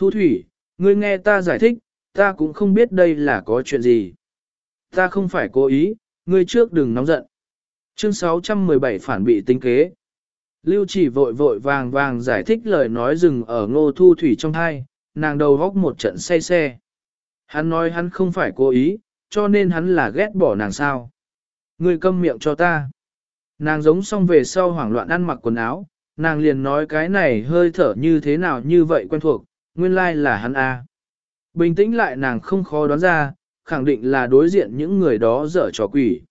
Thu thủy, ngươi nghe ta giải thích, ta cũng không biết đây là có chuyện gì. Ta không phải cố ý, ngươi trước đừng nóng giận. Chương 617 phản bị tính kế. Lưu chỉ vội vội vàng vàng giải thích lời nói dừng ở ngô thu thủy trong thai, nàng đầu góc một trận say xe. Hắn nói hắn không phải cố ý, cho nên hắn là ghét bỏ nàng sao. Ngươi câm miệng cho ta. Nàng giống xong về sau hoảng loạn ăn mặc quần áo, nàng liền nói cái này hơi thở như thế nào như vậy quen thuộc, nguyên lai là hắn a. Bình tĩnh lại nàng không khó đoán ra, khẳng định là đối diện những người đó dở trò quỷ.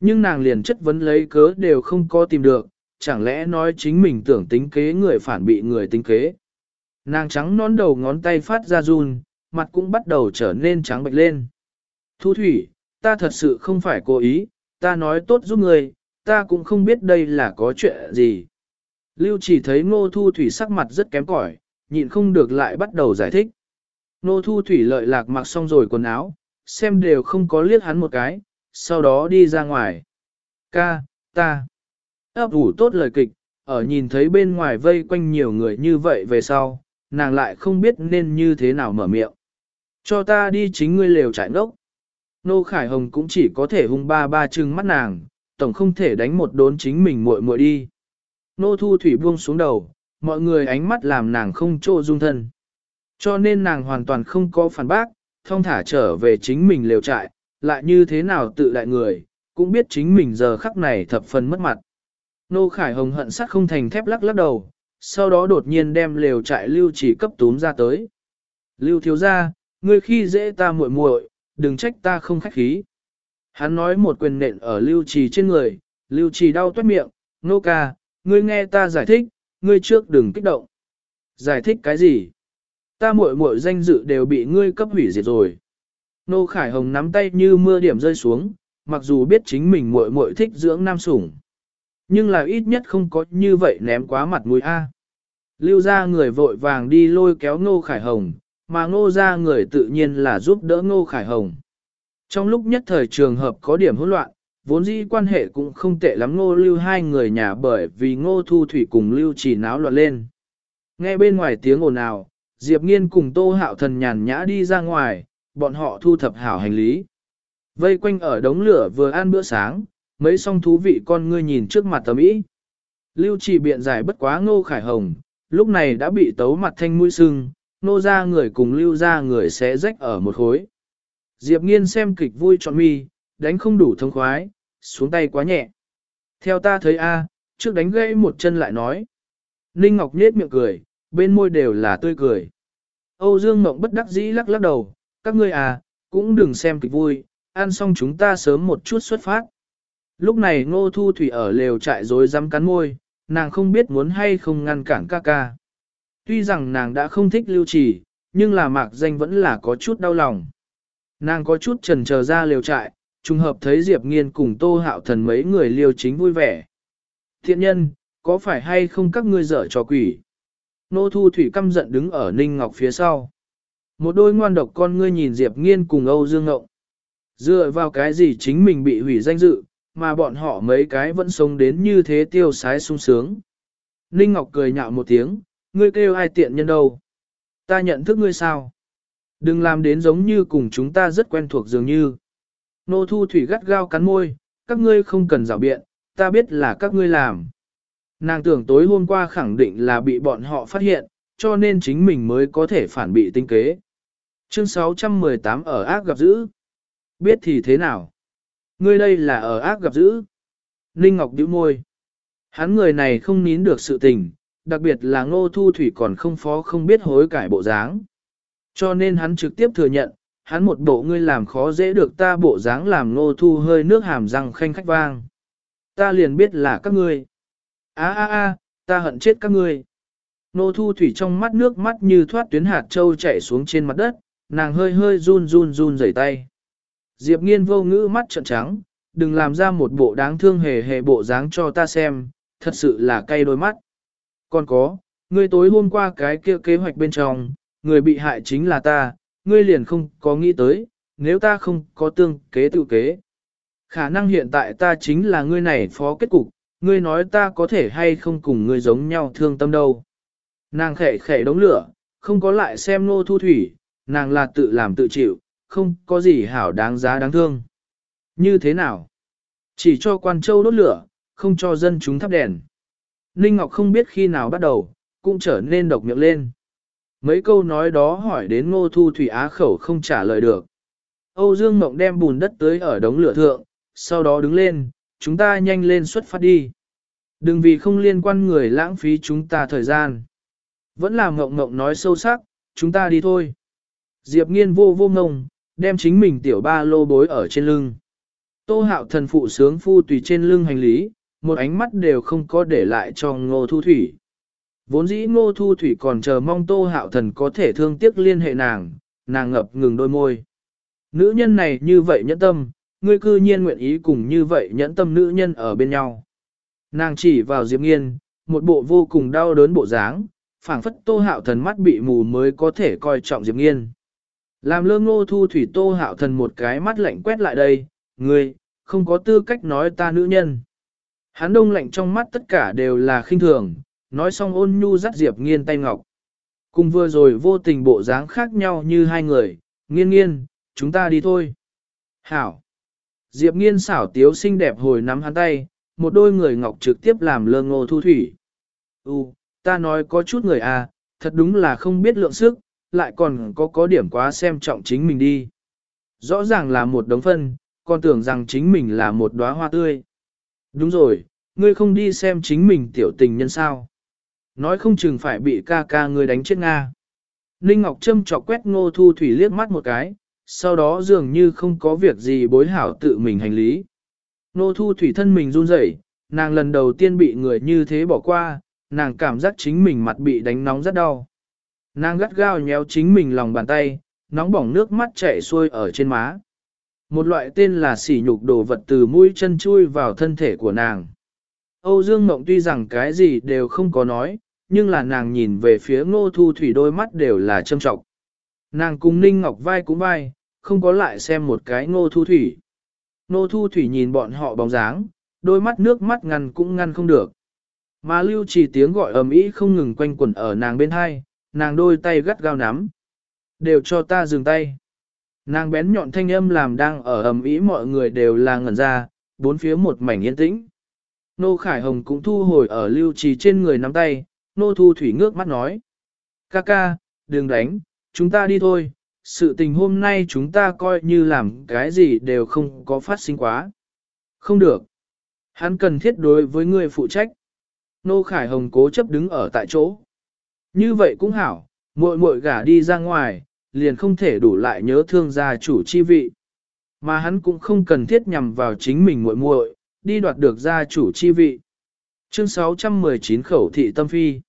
Nhưng nàng liền chất vấn lấy cớ đều không có tìm được, chẳng lẽ nói chính mình tưởng tính kế người phản bị người tính kế. Nàng trắng nón đầu ngón tay phát ra run, mặt cũng bắt đầu trở nên trắng bệch lên. Thu thủy, ta thật sự không phải cố ý, ta nói tốt giúp người, ta cũng không biết đây là có chuyện gì. Lưu chỉ thấy ngô thu thủy sắc mặt rất kém cỏi, nhịn không được lại bắt đầu giải thích. Nô thu thủy lợi lạc mặc xong rồi quần áo, xem đều không có liếc hắn một cái, sau đó đi ra ngoài. Ca, ta, ấp ủ tốt lời kịch, ở nhìn thấy bên ngoài vây quanh nhiều người như vậy về sau, nàng lại không biết nên như thế nào mở miệng. Cho ta đi chính ngươi lều trải ngốc. Nô Khải Hồng cũng chỉ có thể hung ba ba trừng mắt nàng, tổng không thể đánh một đốn chính mình muội muội đi. Nô Thu Thủy buông xuống đầu, mọi người ánh mắt làm nàng không chỗ dung thân. Cho nên nàng hoàn toàn không có phản bác, thông thả trở về chính mình liều trại, lại như thế nào tự đại người, cũng biết chính mình giờ khắc này thập phần mất mặt. Nô Khải Hồng hận sắc không thành thép lắc lắc đầu, sau đó đột nhiên đem lều trại lưu chỉ cấp túm ra tới. Lưu thiếu ra, ngươi khi dễ ta muội muội, đừng trách ta không khách khí. Hắn nói một quyền nện ở lưu trì trên người, lưu trì đau toát miệng, nô ca, ngươi nghe ta giải thích, ngươi trước đừng kích động. Giải thích cái gì? Ta muội muội danh dự đều bị ngươi cấp hủy diệt rồi. Nô Khải Hồng nắm tay như mưa điểm rơi xuống, mặc dù biết chính mình muội muội thích dưỡng nam sủng. Nhưng là ít nhất không có như vậy ném quá mặt mũi A. Lưu ra người vội vàng đi lôi kéo Ngô Khải Hồng, mà Ngô ra người tự nhiên là giúp đỡ Ngô Khải Hồng. Trong lúc nhất thời trường hợp có điểm hỗn loạn, vốn dĩ quan hệ cũng không tệ lắm Ngô Lưu hai người nhà bởi vì Ngô Thu Thủy cùng Lưu chỉ náo loạn lên. Nghe bên ngoài tiếng ồn ào, Diệp Nghiên cùng Tô Hạo Thần nhàn nhã đi ra ngoài, bọn họ thu thập hảo hành lý. Vây quanh ở đống lửa vừa ăn bữa sáng, mấy song thú vị con ngươi nhìn trước mặt tầm ý. Lưu chỉ biện giải bất quá ngô khải hồng, lúc này đã bị tấu mặt thanh mũi sưng, nô ra người cùng lưu ra người sẽ rách ở một khối. Diệp nghiên xem kịch vui trọn mi, đánh không đủ thông khoái, xuống tay quá nhẹ. Theo ta thấy A, trước đánh gãy một chân lại nói. Ninh Ngọc nhết miệng cười, bên môi đều là tươi cười. Âu Dương Ngọc bất đắc dĩ lắc lắc đầu, các ngươi à, cũng đừng xem kịch vui, ăn xong chúng ta sớm một chút xuất phát. Lúc này ngô thu thủy ở lều trại rồi dám cắn môi, nàng không biết muốn hay không ngăn cản ca ca. Tuy rằng nàng đã không thích lưu trì, nhưng là mạc danh vẫn là có chút đau lòng. Nàng có chút trần chờ ra lều trại, trùng hợp thấy Diệp Nghiên cùng Tô Hạo Thần mấy người liêu chính vui vẻ. Thiện nhân, có phải hay không các ngươi dở trò quỷ? Nô Thu Thủy căm giận đứng ở Ninh Ngọc phía sau. Một đôi ngoan độc con ngươi nhìn Diệp Nghiên cùng Âu Dương Ngộng. Dựa vào cái gì chính mình bị hủy danh dự, mà bọn họ mấy cái vẫn sống đến như thế tiêu sái sung sướng. Ninh Ngọc cười nhạo một tiếng, ngươi kêu ai tiện nhân đâu. Ta nhận thức ngươi sao? Đừng làm đến giống như cùng chúng ta rất quen thuộc dường như. Nô Thu Thủy gắt gao cắn môi, các ngươi không cần rào biện, ta biết là các ngươi làm. Nàng tưởng tối hôm qua khẳng định là bị bọn họ phát hiện, cho nên chính mình mới có thể phản bị tinh kế. Chương 618 ở ác gặp dữ. Biết thì thế nào? Ngươi đây là ở ác gặp dữ. Ninh Ngọc điếu môi. Hắn người này không nín được sự tình, đặc biệt là ngô thu thủy còn không phó không biết hối cải bộ dáng. Cho nên hắn trực tiếp thừa nhận, hắn một bộ ngươi làm khó dễ được ta bộ dáng làm ngô thu hơi nước hàm răng khanh khách vang. Ta liền biết là các ngươi. a a a ta hận chết các ngươi. Ngô thu thủy trong mắt nước mắt như thoát tuyến hạt châu chảy xuống trên mặt đất, nàng hơi hơi run run run rẩy tay. Diệp nghiên vô ngữ mắt trợn trắng, đừng làm ra một bộ đáng thương hề hề bộ dáng cho ta xem, thật sự là cay đôi mắt. Còn có, ngươi tối hôm qua cái kia kế hoạch bên trong, người bị hại chính là ta, ngươi liền không có nghĩ tới, nếu ta không có tương kế tự kế. Khả năng hiện tại ta chính là ngươi này phó kết cục, ngươi nói ta có thể hay không cùng ngươi giống nhau thương tâm đâu. Nàng khẽ khẽ đống lửa, không có lại xem nô thu thủy, nàng là tự làm tự chịu, không có gì hảo đáng giá đáng thương. Như thế nào? Chỉ cho quan châu đốt lửa, không cho dân chúng thắp đèn. Ninh Ngọc không biết khi nào bắt đầu, cũng trở nên độc miệng lên. Mấy câu nói đó hỏi đến ngô thu thủy á khẩu không trả lời được. Âu Dương Mộng đem bùn đất tới ở đống lửa thượng, sau đó đứng lên, chúng ta nhanh lên xuất phát đi. Đừng vì không liên quan người lãng phí chúng ta thời gian. Vẫn là Mộng Mộng nói sâu sắc, chúng ta đi thôi. Diệp nghiên vô vô ngông, đem chính mình tiểu ba lô bối ở trên lưng. Tô hạo thần phụ sướng phu tùy trên lưng hành lý, một ánh mắt đều không có để lại cho ngô thu thủy. Vốn dĩ ngô thu thủy còn chờ mong tô hạo thần có thể thương tiếc liên hệ nàng, nàng ngập ngừng đôi môi. Nữ nhân này như vậy nhẫn tâm, ngươi cư nhiên nguyện ý cùng như vậy nhẫn tâm nữ nhân ở bên nhau. Nàng chỉ vào Diệp Nghiên, một bộ vô cùng đau đớn bộ dáng, phảng phất tô hạo thần mắt bị mù mới có thể coi trọng Diệp Nghiên. Làm lơ ngô thu thủy tô hạo thần một cái mắt lạnh quét lại đây, ngươi, không có tư cách nói ta nữ nhân. Hán đông lạnh trong mắt tất cả đều là khinh thường, nói xong ôn nhu dắt Diệp nghiên tay ngọc. Cùng vừa rồi vô tình bộ dáng khác nhau như hai người, nghiên nghiên, chúng ta đi thôi. Hảo. Diệp nghiên xảo tiếu xinh đẹp hồi nắm hắn tay, một đôi người ngọc trực tiếp làm lơ ngô thu thủy. U, ta nói có chút người à, thật đúng là không biết lượng sức, lại còn có có điểm quá xem trọng chính mình đi. Rõ ràng là một đống phân, còn tưởng rằng chính mình là một đóa hoa tươi. Đúng rồi, ngươi không đi xem chính mình tiểu tình nhân sao. Nói không chừng phải bị ca ca ngươi đánh chết Nga. Ninh Ngọc Trâm chọc quét ngô thu thủy liếc mắt một cái, sau đó dường như không có việc gì bối hảo tự mình hành lý. Ngô thu thủy thân mình run rẩy, nàng lần đầu tiên bị người như thế bỏ qua, nàng cảm giác chính mình mặt bị đánh nóng rất đau. Nàng gắt gao nhéo chính mình lòng bàn tay, nóng bỏng nước mắt chảy xuôi ở trên má. Một loại tên là sỉ nhục đồ vật từ mũi chân chui vào thân thể của nàng. Âu Dương Mộng tuy rằng cái gì đều không có nói, nhưng là nàng nhìn về phía ngô thu thủy đôi mắt đều là châm trọng. Nàng cùng Ninh Ngọc vai cũng vai, không có lại xem một cái ngô thu thủy. Ngô thu thủy nhìn bọn họ bóng dáng, đôi mắt nước mắt ngăn cũng ngăn không được. Mà lưu chỉ tiếng gọi ầm ĩ không ngừng quanh quẩn ở nàng bên hai, nàng đôi tay gắt gao nắm. Đều cho ta dừng tay. Nàng bén nhọn thanh âm làm đang ở ầm ĩ mọi người đều là ngẩn ra, bốn phía một mảnh yên tĩnh. Nô Khải Hồng cũng thu hồi ở lưu trì trên người nắm tay, nô thu thủy ngước mắt nói. Ca ca, đừng đánh, chúng ta đi thôi, sự tình hôm nay chúng ta coi như làm cái gì đều không có phát sinh quá. Không được. Hắn cần thiết đối với người phụ trách. Nô Khải Hồng cố chấp đứng ở tại chỗ. Như vậy cũng hảo, muội muội gả đi ra ngoài, liền không thể đủ lại nhớ thương gia chủ chi vị. Mà hắn cũng không cần thiết nhằm vào chính mình muội muội, đi đoạt được gia chủ chi vị. Chương 619 khẩu thị tâm phi.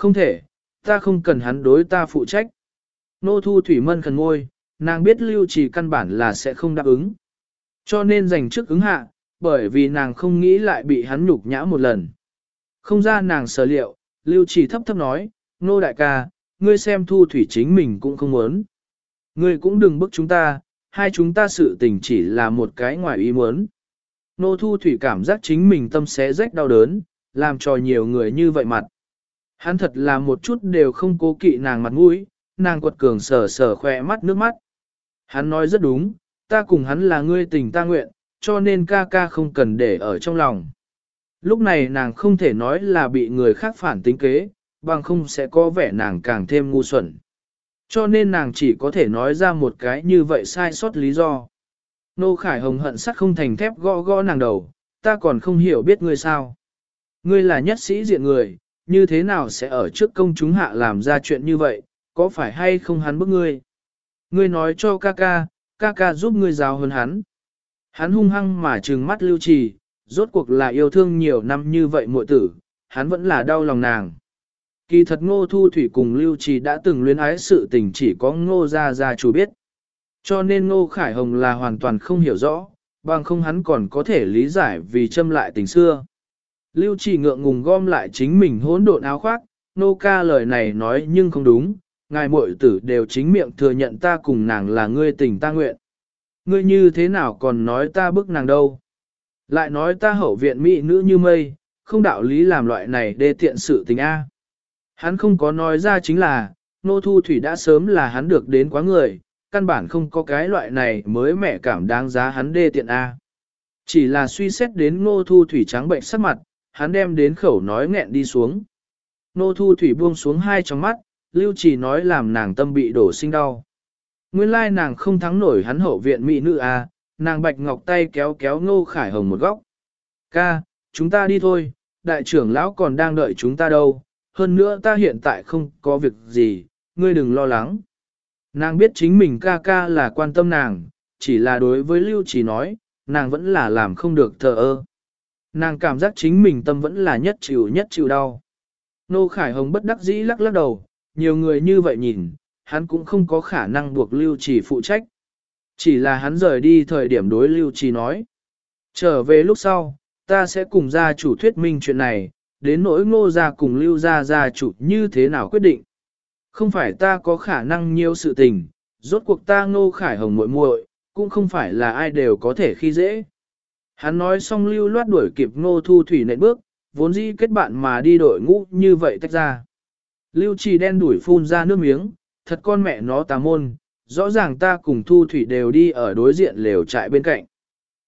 Không thể, ta không cần hắn đối ta phụ trách. Nô thu thủy mân khẩn ngôi, nàng biết lưu trì căn bản là sẽ không đáp ứng. Cho nên dành trước ứng hạ, bởi vì nàng không nghĩ lại bị hắn nhục nhã một lần. Không ra nàng sở liệu, lưu trì thấp thấp nói, nô đại ca, ngươi xem thu thủy chính mình cũng không muốn. Ngươi cũng đừng bức chúng ta, hai chúng ta sự tình chỉ là một cái ngoài ý muốn. Nô thu thủy cảm giác chính mình tâm xé rách đau đớn, làm cho nhiều người như vậy mặt. Hắn thật là một chút đều không cố kỵ nàng mặt mũi, nàng quật cường sờ sờ khoe mắt nước mắt. Hắn nói rất đúng, ta cùng hắn là ngươi tình ta nguyện, cho nên ca ca không cần để ở trong lòng. Lúc này nàng không thể nói là bị người khác phản tính kế, bằng không sẽ có vẻ nàng càng thêm ngu xuẩn. Cho nên nàng chỉ có thể nói ra một cái như vậy sai sót lý do. Nô Khải Hồng hận sắt không thành thép gõ gõ nàng đầu, ta còn không hiểu biết ngươi sao. Ngươi là nhất sĩ diện người, như thế nào sẽ ở trước công chúng hạ làm ra chuyện như vậy, có phải hay không hắn bức ngươi? Ngươi nói cho ca ca, ca ca giúp ngươi giáo hơn hắn. Hắn hung hăng mà trừng mắt lưu trì, rốt cuộc là yêu thương nhiều năm như vậy muội tử, hắn vẫn là đau lòng nàng. Kỳ thật ngô thu thủy cùng lưu trì đã từng luyến ái sự tình chỉ có ngô gia gia chủ biết. Cho nên ngô khải hồng là hoàn toàn không hiểu rõ, bằng không hắn còn có thể lý giải vì châm lại tình xưa. Lưu Chỉ ngượng ngùng gom lại chính mình hỗn độn áo khoác, nô ca lời này nói nhưng không đúng, ngài muội tử đều chính miệng thừa nhận ta cùng nàng là ngươi tình ta nguyện. Ngươi như thế nào còn nói ta bức nàng đâu? Lại nói ta hậu viện mỹ nữ như mây, không đạo lý làm loại này đê tiện sự tình A. Hắn không có nói ra chính là, nô thu thủy đã sớm là hắn được đến quá người, căn bản không có cái loại này mới mẹ cảm đáng giá hắn đê tiện A. Chỉ là suy xét đến ngô thu thủy trắng bệnh sắc mặt, hắn đem đến khẩu nói nghẹn đi xuống. Nô thu thủy buông xuống hai trong mắt, lưu trì nói làm nàng tâm bị đổ sinh đau. Nguyên lai nàng không thắng nổi hắn hậu viện mỹ nữ à, nàng bạch ngọc tay kéo kéo ngô khải hồng một góc. Ca, chúng ta đi thôi, đại trưởng lão còn đang đợi chúng ta đâu, hơn nữa ta hiện tại không có việc gì, ngươi đừng lo lắng. Nàng biết chính mình ca ca là quan tâm nàng, chỉ là đối với lưu trì nói, nàng vẫn là làm không được thờ ơ. Nàng cảm giác chính mình tâm vẫn là nhất chịu nhất chịu đau. Nô Khải Hồng bất đắc dĩ lắc lắc đầu, nhiều người như vậy nhìn, hắn cũng không có khả năng buộc Lưu Trì phụ trách. Chỉ là hắn rời đi thời điểm đối Lưu Trì nói. Trở về lúc sau, ta sẽ cùng gia chủ thuyết minh chuyện này, đến nỗi ngô gia cùng Lưu gia gia chủ như thế nào quyết định. Không phải ta có khả năng nhiều sự tình, rốt cuộc ta ngô khải hồng muội muội, cũng không phải là ai đều có thể khi dễ. Hắn nói xong lưu loát đuổi kịp ngô thu thủy nện bước, vốn dĩ kết bạn mà đi đội ngũ như vậy tách ra. Lưu trì đen đuổi phun ra nước miếng, thật con mẹ nó tà môn, rõ ràng ta cùng thu thủy đều đi ở đối diện lều trại bên cạnh.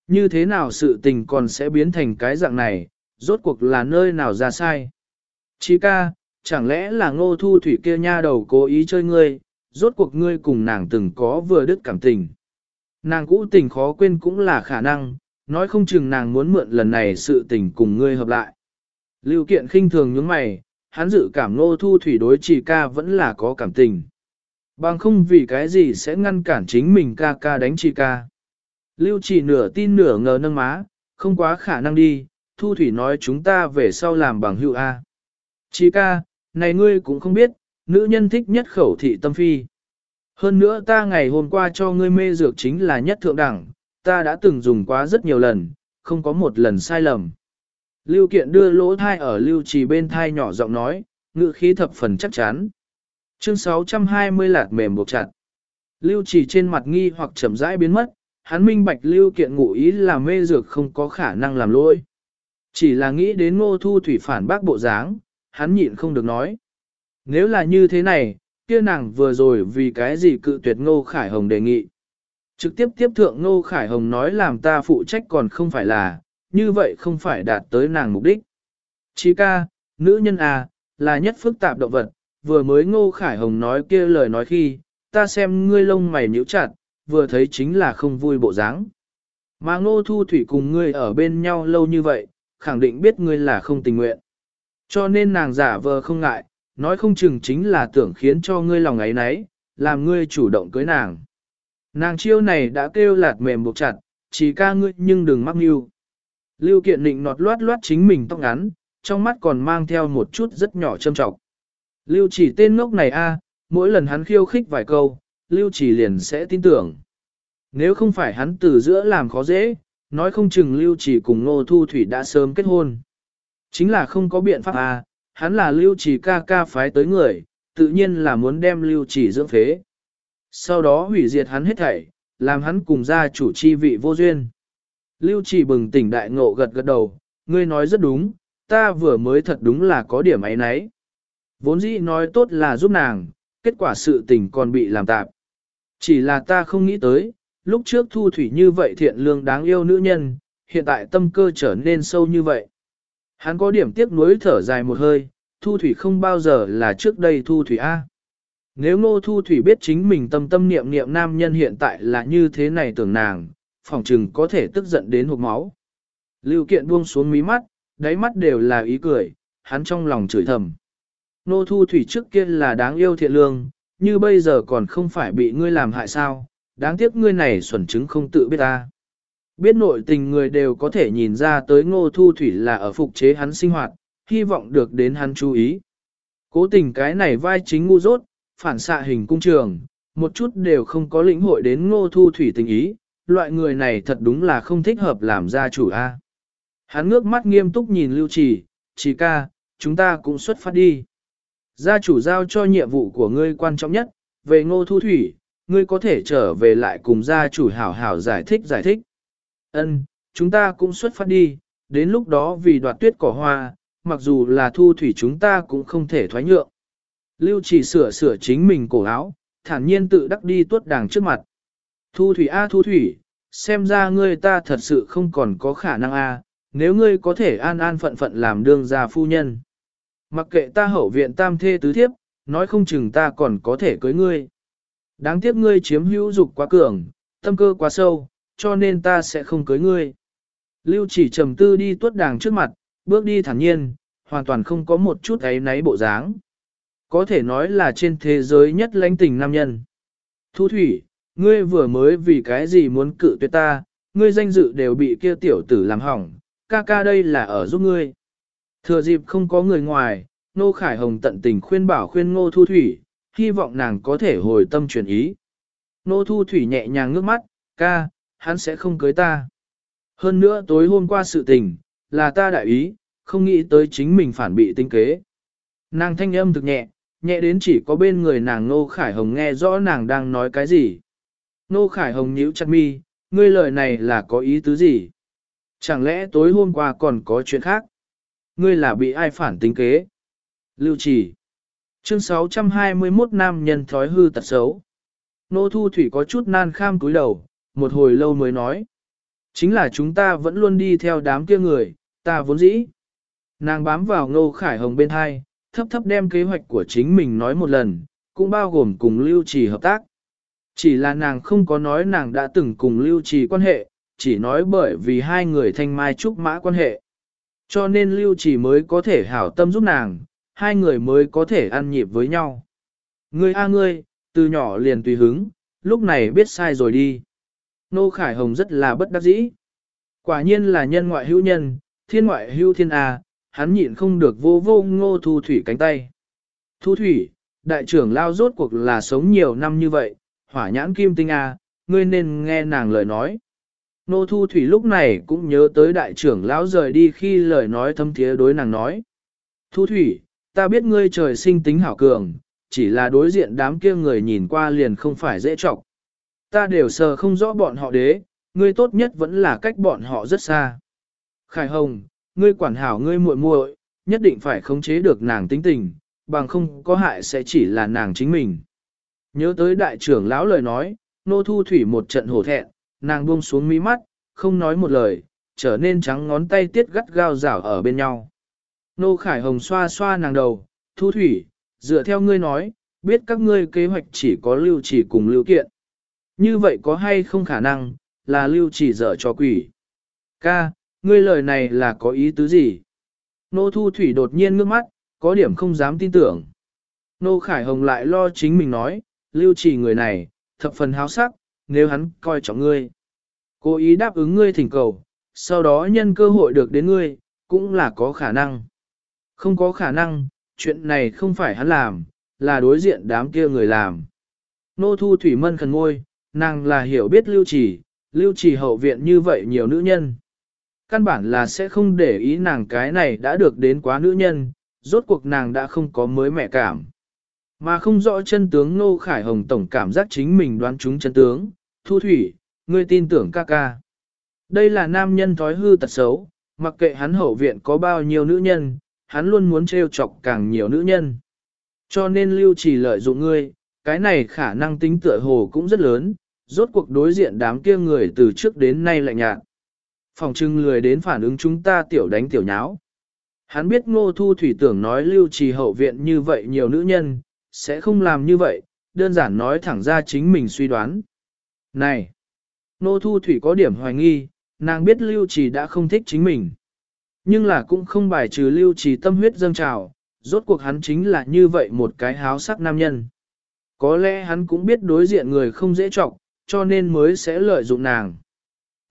Như thế nào sự tình còn sẽ biến thành cái dạng này, rốt cuộc là nơi nào ra sai. Chí ca, chẳng lẽ là ngô thu thủy kia nha đầu cố ý chơi ngươi, rốt cuộc ngươi cùng nàng từng có vừa đứt cảm tình. Nàng cũ tình khó quên cũng là khả năng, nói không chừng nàng muốn mượn lần này sự tình cùng ngươi hợp lại. Lưu kiện khinh thường nhướng mày, hắn dự cảm Nô thu thủy đối chỉ ca vẫn là có cảm tình. Bằng không vì cái gì sẽ ngăn cản chính mình ca ca đánh chỉ ca. Lưu chỉ nửa tin nửa ngờ nâng má, không quá khả năng đi, thu thủy nói chúng ta về sau làm bằng hữu A. Chỉ ca, này ngươi cũng không biết, nữ nhân thích nhất khẩu thị tâm phi. Hơn nữa ta ngày hôm qua cho ngươi mê dược chính là nhất thượng đẳng, ta đã từng dùng quá rất nhiều lần, không có một lần sai lầm. Lưu kiện đưa lỗ thai ở lưu trì bên thai nhỏ giọng nói, ngự khí thập phần chắc chắn. Chương 620 lạt mềm buộc chặt. Lưu trì trên mặt nghi hoặc chậm rãi biến mất, hắn minh bạch lưu kiện ngụ ý là mê dược không có khả năng làm lỗi. Chỉ là nghĩ đến ngô thu thủy phản bác bộ dáng, hắn nhịn không được nói. Nếu là như thế này, kia nàng vừa rồi vì cái gì cự tuyệt ngô khải hồng đề nghị. Trực tiếp tiếp thượng ngô khải hồng nói làm ta phụ trách còn không phải là, như vậy không phải đạt tới nàng mục đích. Chí ca, nữ nhân à, là nhất phức tạp động vật, vừa mới ngô khải hồng nói kia lời nói khi, ta xem ngươi lông mày nhíu chặt, vừa thấy chính là không vui bộ dáng. Mà ngô thu thủy cùng ngươi ở bên nhau lâu như vậy, khẳng định biết ngươi là không tình nguyện. Cho nên nàng giả vờ không ngại, nói không chừng chính là tưởng khiến cho ngươi lòng ấy nấy, làm ngươi chủ động cưới nàng. Nàng chiêu này đã kêu lạt mềm buộc chặt, chỉ ca ngươi nhưng đừng mắc mưu. Lưu kiện định nọt loát loát chính mình tóc ngắn, trong mắt còn mang theo một chút rất nhỏ châm trọng. Lưu chỉ tên ngốc này a, à, mỗi lần hắn khiêu khích vài câu, Lưu chỉ liền sẽ tin tưởng. Nếu không phải hắn từ giữa làm khó dễ, nói không chừng Lưu chỉ cùng Ngô Thu Thủy đã sớm kết hôn. Chính là không có biện pháp a, à, hắn là Lưu chỉ ca ca phái tới người, tự nhiên là muốn đem Lưu chỉ dưỡng phế. Sau đó hủy diệt hắn hết thảy, làm hắn cùng gia chủ chi vị vô duyên. Lưu chỉ bừng tỉnh đại ngộ gật gật đầu, ngươi nói rất đúng, ta vừa mới thật đúng là có điểm ấy nấy. Vốn dĩ nói tốt là giúp nàng, kết quả sự tình còn bị làm tạp. Chỉ là ta không nghĩ tới, lúc trước thu thủy như vậy thiện lương đáng yêu nữ nhân, hiện tại tâm cơ trở nên sâu như vậy. Hắn có điểm tiếc nuối thở dài một hơi, thu thủy không bao giờ là trước đây thu thủy A. Nếu ngô thu thủy biết chính mình tâm tâm niệm niệm nam nhân hiện tại là như thế này tưởng nàng, phòng trừng có thể tức giận đến hộp máu. Lưu kiện buông xuống mí mắt, đáy mắt đều là ý cười, hắn trong lòng chửi thầm. Ngô thu thủy trước kia là đáng yêu thiện lương, như bây giờ còn không phải bị ngươi làm hại sao, đáng tiếc ngươi này xuẩn chứng không tự biết ta. Biết nội tình người đều có thể nhìn ra tới ngô thu thủy là ở phục chế hắn sinh hoạt, hy vọng được đến hắn chú ý. Cố tình cái này vai chính ngu dốt, phản xạ hình cung trường, một chút đều không có lĩnh hội đến ngô thu thủy tình ý, loại người này thật đúng là không thích hợp làm gia chủ a. Hắn ngước mắt nghiêm túc nhìn Lưu Trì, Trì ca, chúng ta cũng xuất phát đi. Gia chủ giao cho nhiệm vụ của ngươi quan trọng nhất, về ngô thu thủy, ngươi có thể trở về lại cùng gia chủ hảo hảo giải thích giải thích. Ân, chúng ta cũng xuất phát đi, đến lúc đó vì đoạt tuyết cỏ hoa, mặc dù là thu thủy chúng ta cũng không thể thoái nhượng. Lưu chỉ sửa sửa chính mình cổ áo, thản nhiên tự đắc đi tuốt đàng trước mặt. Thu thủy a thu thủy, xem ra ngươi ta thật sự không còn có khả năng a, nếu ngươi có thể an an phận phận làm đương gia phu nhân. Mặc kệ ta hậu viện tam thê tứ thiếp, nói không chừng ta còn có thể cưới ngươi. Đáng tiếc ngươi chiếm hữu dục quá cường, tâm cơ quá sâu, cho nên ta sẽ không cưới ngươi. Lưu chỉ trầm tư đi tuốt đàng trước mặt, bước đi thản nhiên, hoàn toàn không có một chút ấy náy bộ dáng. Có thể nói là trên thế giới nhất lãnh tình nam nhân. Thu thủy, ngươi vừa mới vì cái gì muốn cự tuyệt ta, ngươi danh dự đều bị kia tiểu tử làm hỏng, ca ca đây là ở giúp ngươi. Thừa dịp không có người ngoài, Nô Khải Hồng tận tình khuyên bảo khuyên Ngô Thu Thủy, hy vọng nàng có thể hồi tâm chuyển ý. Nô Thu Thủy nhẹ nhàng ngước mắt, ca, hắn sẽ không cưới ta. Hơn nữa tối hôm qua sự tình, là ta đại ý, không nghĩ tới chính mình phản bị tinh kế. Nàng thanh âm thực nhẹ, nhẹ đến chỉ có bên người nàng Nô Khải Hồng nghe rõ nàng đang nói cái gì. Nô Khải Hồng nhíu chặt mi, ngươi lời này là có ý tứ gì? Chẳng lẽ tối hôm qua còn có chuyện khác? Ngươi là bị ai phản tính kế? Lưu trì. Chương 621 nam nhân thói hư tật xấu. Nô Thu Thủy có chút nan kham cúi đầu, một hồi lâu mới nói. Chính là chúng ta vẫn luôn đi theo đám kia người, ta vốn dĩ. Nàng bám vào ngô khải hồng bên hai, thấp thấp đem kế hoạch của chính mình nói một lần, cũng bao gồm cùng lưu trì hợp tác. Chỉ là nàng không có nói nàng đã từng cùng lưu trì quan hệ, chỉ nói bởi vì hai người thanh mai trúc mã quan hệ. Cho nên lưu trì mới có thể hảo tâm giúp nàng, hai người mới có thể ăn nhịp với nhau. Ngươi a ngươi, từ nhỏ liền tùy hứng, lúc này biết sai rồi đi. Nô Khải Hồng rất là bất đắc dĩ. Quả nhiên là nhân ngoại hữu nhân, thiên ngoại hữu thiên a, hắn nhịn không được vô vô ngô thu thủy cánh tay. Thu thủy, đại trưởng lao rốt cuộc là sống nhiều năm như vậy, hỏa nhãn kim tinh a, ngươi nên nghe nàng lời nói. Nô thu thủy lúc này cũng nhớ tới đại trưởng lão rời đi khi lời nói thâm thiế đối nàng nói. Thu thủy, ta biết ngươi trời sinh tính hảo cường, chỉ là đối diện đám kia người nhìn qua liền không phải dễ trọng. Ta đều sờ không rõ bọn họ đế, ngươi tốt nhất vẫn là cách bọn họ rất xa. Khải Hồng, ngươi quản hảo ngươi muội muội, nhất định phải khống chế được nàng tính tình, bằng không có hại sẽ chỉ là nàng chính mình. Nhớ tới đại trưởng lão lời nói, nô thu thủy một trận hổ thẹn, nàng buông xuống mí mắt, không nói một lời, trở nên trắng ngón tay tiết gắt gao rảo ở bên nhau. Nô Khải Hồng xoa xoa nàng đầu, thu thủy, dựa theo ngươi nói, biết các ngươi kế hoạch chỉ có lưu chỉ cùng lưu kiện. Như vậy có hay không khả năng, là lưu chỉ dở cho quỷ. Ca, ngươi lời này là có ý tứ gì? Nô Thu Thủy đột nhiên ngước mắt, có điểm không dám tin tưởng. Nô Khải Hồng lại lo chính mình nói, lưu trì người này, thập phần háo sắc, nếu hắn coi trọng ngươi. Cố ý đáp ứng ngươi thỉnh cầu, sau đó nhân cơ hội được đến ngươi, cũng là có khả năng. Không có khả năng, chuyện này không phải hắn làm, là đối diện đám kia người làm. Nô Thu Thủy Mân khẩn ngôi, nàng là hiểu biết lưu trì, lưu trì hậu viện như vậy nhiều nữ nhân. Căn bản là sẽ không để ý nàng cái này đã được đến quá nữ nhân, rốt cuộc nàng đã không có mới mẹ cảm. Mà không rõ chân tướng Nô Khải Hồng tổng cảm giác chính mình đoán trúng chân tướng, Thu Thủy, ngươi tin tưởng ca ca. Đây là nam nhân thói hư tật xấu, mặc kệ hắn hậu viện có bao nhiêu nữ nhân, hắn luôn muốn trêu chọc càng nhiều nữ nhân. Cho nên lưu chỉ lợi dụng ngươi, cái này khả năng tính tựa hồ cũng rất lớn, rốt cuộc đối diện đám kia người từ trước đến nay lạnh nhạt. Phòng trưng lười đến phản ứng chúng ta tiểu đánh tiểu nháo. Hắn biết ngô thu thủy tưởng nói lưu trì hậu viện như vậy nhiều nữ nhân, sẽ không làm như vậy, đơn giản nói thẳng ra chính mình suy đoán. Này! Ngô thu thủy có điểm hoài nghi, nàng biết lưu trì đã không thích chính mình. Nhưng là cũng không bài trừ lưu trì tâm huyết dâng trào, rốt cuộc hắn chính là như vậy một cái háo sắc nam nhân. Có lẽ hắn cũng biết đối diện người không dễ trọng, cho nên mới sẽ lợi dụng nàng.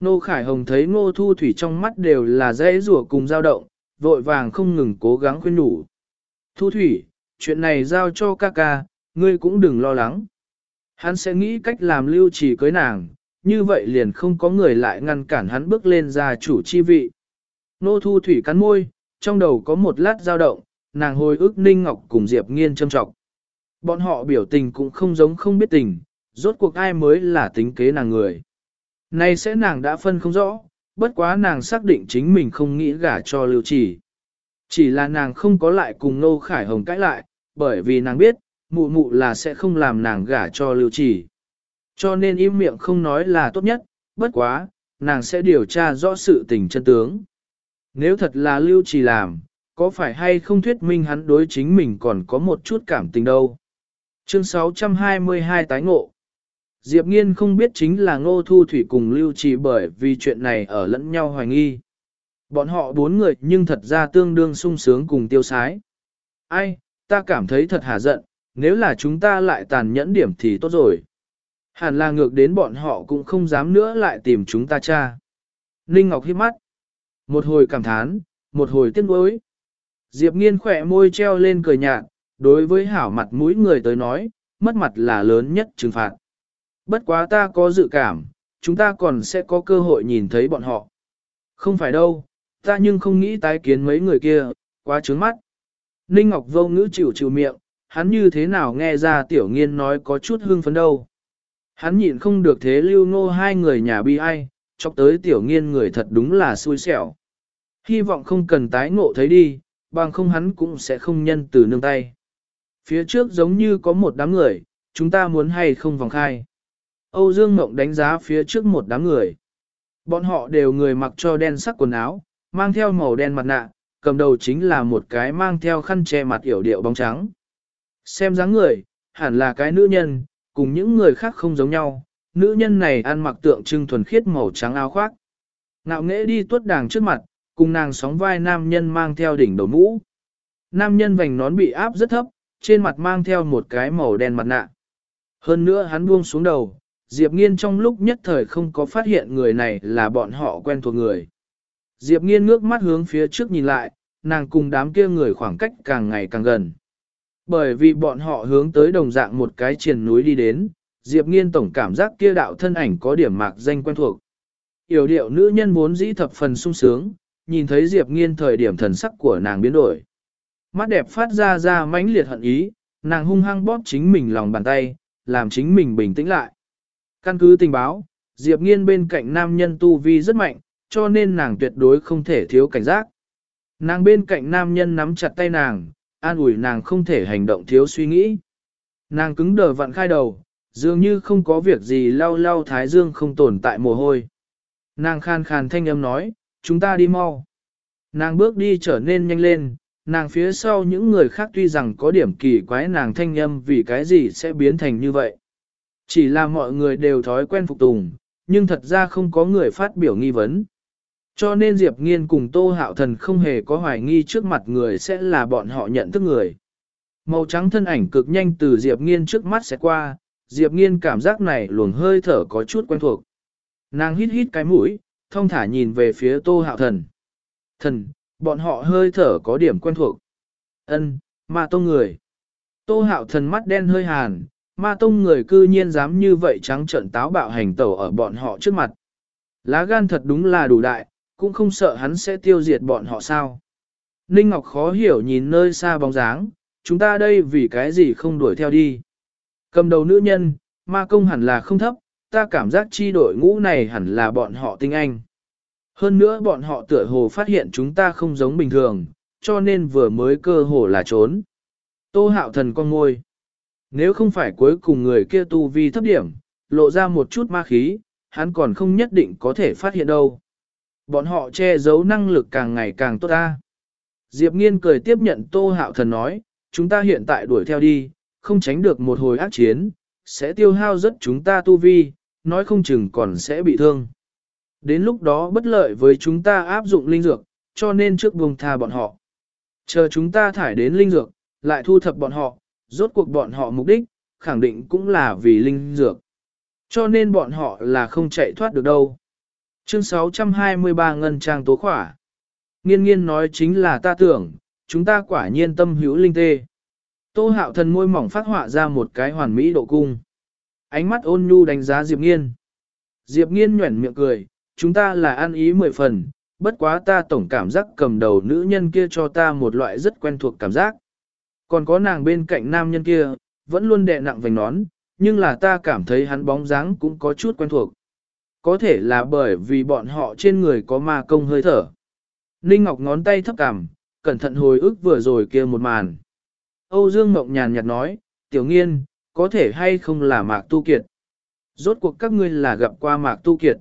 Nô Khải Hồng thấy Ngô Thu Thủy trong mắt đều là dễ rủa cùng dao động, vội vàng không ngừng cố gắng khuyên nhủ. Thu Thủy, chuyện này giao cho ca ca, ngươi cũng đừng lo lắng. Hắn sẽ nghĩ cách làm lưu trì cưới nàng, như vậy liền không có người lại ngăn cản hắn bước lên ra chủ chi vị. Nô Thu Thủy cắn môi, trong đầu có một lát dao động, nàng hồi ức Ninh Ngọc cùng Diệp Nghiên châm trọng. Bọn họ biểu tình cũng không giống không biết tình, rốt cuộc ai mới là tính kế nàng người. Nay sẽ nàng đã phân không rõ, bất quá nàng xác định chính mình không nghĩ gả cho lưu chỉ. Chỉ là nàng không có lại cùng Nô Khải Hồng cãi lại, bởi vì nàng biết, mụ mụ là sẽ không làm nàng gả cho lưu chỉ. Cho nên im miệng không nói là tốt nhất, bất quá, nàng sẽ điều tra rõ sự tình chân tướng. Nếu thật là lưu trì làm, có phải hay không thuyết minh hắn đối chính mình còn có một chút cảm tình đâu. Chương 622 tái ngộ Diệp Nghiên không biết chính là Ngô Thu Thủy cùng lưu trì bởi vì chuyện này ở lẫn nhau hoài nghi. Bọn họ bốn người nhưng thật ra tương đương sung sướng cùng tiêu sái. Ai, ta cảm thấy thật hà giận, nếu là chúng ta lại tàn nhẫn điểm thì tốt rồi. Hẳn là ngược đến bọn họ cũng không dám nữa lại tìm chúng ta cha. Ninh Ngọc hiếp mắt. Một hồi cảm thán, một hồi tiếc nuối. Diệp nghiên khỏe môi treo lên cười nhạt, đối với hảo mặt mũi người tới nói, mất mặt là lớn nhất trừng phạt. Bất quá ta có dự cảm, chúng ta còn sẽ có cơ hội nhìn thấy bọn họ. Không phải đâu, ta nhưng không nghĩ tái kiến mấy người kia, quá trướng mắt. Ninh Ngọc vô ngữ chịu chịu miệng, hắn như thế nào nghe ra tiểu nghiên nói có chút hưng phấn đâu. Hắn nhịn không được thế lưu ngô hai người nhà bi ai, chọc tới tiểu nghiên người thật đúng là xui xẻo. Hy vọng không cần tái ngộ thấy đi, bằng không hắn cũng sẽ không nhân từ nương tay. Phía trước giống như có một đám người, chúng ta muốn hay không vòng khai. Âu Dương Mộng đánh giá phía trước một đám người. Bọn họ đều người mặc cho đen sắc quần áo, mang theo màu đen mặt nạ, cầm đầu chính là một cái mang theo khăn che mặt yểu điệu bóng trắng. Xem dáng người, hẳn là cái nữ nhân, cùng những người khác không giống nhau, nữ nhân này ăn mặc tượng trưng thuần khiết màu trắng áo khoác. Ngạo nghễ đi tuốt đàng trước mặt, cùng nàng sóng vai nam nhân mang theo đỉnh đầu mũ. Nam nhân vành nón bị áp rất thấp, trên mặt mang theo một cái màu đen mặt nạ. Hơn nữa hắn buông xuống đầu, Diệp Nghiên trong lúc nhất thời không có phát hiện người này là bọn họ quen thuộc người. Diệp Nghiên ngước mắt hướng phía trước nhìn lại, nàng cùng đám kia người khoảng cách càng ngày càng gần. Bởi vì bọn họ hướng tới đồng dạng một cái triền núi đi đến, Diệp Nghiên tổng cảm giác kia đạo thân ảnh có điểm mạc danh quen thuộc. Yểu điệu nữ nhân vốn dĩ thập phần sung sướng, nhìn thấy Diệp Nghiên thời điểm thần sắc của nàng biến đổi. Mắt đẹp phát ra ra mãnh liệt hận ý, nàng hung hăng bóp chính mình lòng bàn tay, làm chính mình bình tĩnh lại. Căn cứ tình báo, Diệp Nghiên bên cạnh nam nhân tu vi rất mạnh, cho nên nàng tuyệt đối không thể thiếu cảnh giác. Nàng bên cạnh nam nhân nắm chặt tay nàng, an ủi nàng không thể hành động thiếu suy nghĩ. Nàng cứng đờ vặn khai đầu, dường như không có việc gì lau lau thái dương không tồn tại mồ hôi. Nàng khan khan thanh âm nói, chúng ta đi mau. Nàng bước đi trở nên nhanh lên, nàng phía sau những người khác tuy rằng có điểm kỳ quái nàng thanh âm vì cái gì sẽ biến thành như vậy. Chỉ là mọi người đều thói quen phục tùng, nhưng thật ra không có người phát biểu nghi vấn. Cho nên Diệp Nghiên cùng Tô Hạo Thần không hề có hoài nghi trước mặt người sẽ là bọn họ nhận thức người. Màu trắng thân ảnh cực nhanh từ Diệp Nghiên trước mắt sẽ qua, Diệp Nghiên cảm giác này luồng hơi thở có chút quen thuộc. Nàng hít hít cái mũi, thông thả nhìn về phía Tô Hạo Thần. Thần, bọn họ hơi thở có điểm quen thuộc. Ân, mà tô người. Tô Hạo Thần mắt đen hơi hàn, ma tông người cư nhiên dám như vậy trắng trợn táo bạo hành tẩu ở bọn họ trước mặt. Lá gan thật đúng là đủ đại, cũng không sợ hắn sẽ tiêu diệt bọn họ sao. Ninh Ngọc khó hiểu nhìn nơi xa bóng dáng, chúng ta đây vì cái gì không đuổi theo đi. Cầm đầu nữ nhân, ma công hẳn là không thấp, ta cảm giác chi đội ngũ này hẳn là bọn họ tinh anh. Hơn nữa bọn họ tựa hồ phát hiện chúng ta không giống bình thường, cho nên vừa mới cơ hồ là trốn. Tô hạo thần con ngôi. Nếu không phải cuối cùng người kia tu vi thấp điểm, lộ ra một chút ma khí, hắn còn không nhất định có thể phát hiện đâu. Bọn họ che giấu năng lực càng ngày càng tốt ta. Diệp Nghiên cười tiếp nhận Tô Hạo Thần nói, chúng ta hiện tại đuổi theo đi, không tránh được một hồi ác chiến, sẽ tiêu hao rất chúng ta tu vi, nói không chừng còn sẽ bị thương. Đến lúc đó bất lợi với chúng ta áp dụng linh dược, cho nên trước vùng tha bọn họ. Chờ chúng ta thải đến linh dược, lại thu thập bọn họ, rốt cuộc bọn họ mục đích, khẳng định cũng là vì linh dược. Cho nên bọn họ là không chạy thoát được đâu. Chương 623 Ngân Trang Tố Khỏa Nghiên nghiên nói chính là ta tưởng, chúng ta quả nhiên tâm hữu linh tê. Tô hạo thần môi mỏng phát họa ra một cái hoàn mỹ độ cung. Ánh mắt ôn nhu đánh giá Diệp Nghiên. Diệp Nghiên nhuẩn miệng cười, chúng ta là ăn ý mười phần, bất quá ta tổng cảm giác cầm đầu nữ nhân kia cho ta một loại rất quen thuộc cảm giác. Còn có nàng bên cạnh nam nhân kia, vẫn luôn đè nặng vành nón, nhưng là ta cảm thấy hắn bóng dáng cũng có chút quen thuộc. Có thể là bởi vì bọn họ trên người có ma công hơi thở. Ninh Ngọc ngón tay thấp cằm, cẩn thận hồi ức vừa rồi kia một màn. Âu Dương Mộng nhàn nhạt nói, tiểu nghiên, có thể hay không là Mạc Tu Kiệt. Rốt cuộc các ngươi là gặp qua Mạc Tu Kiệt.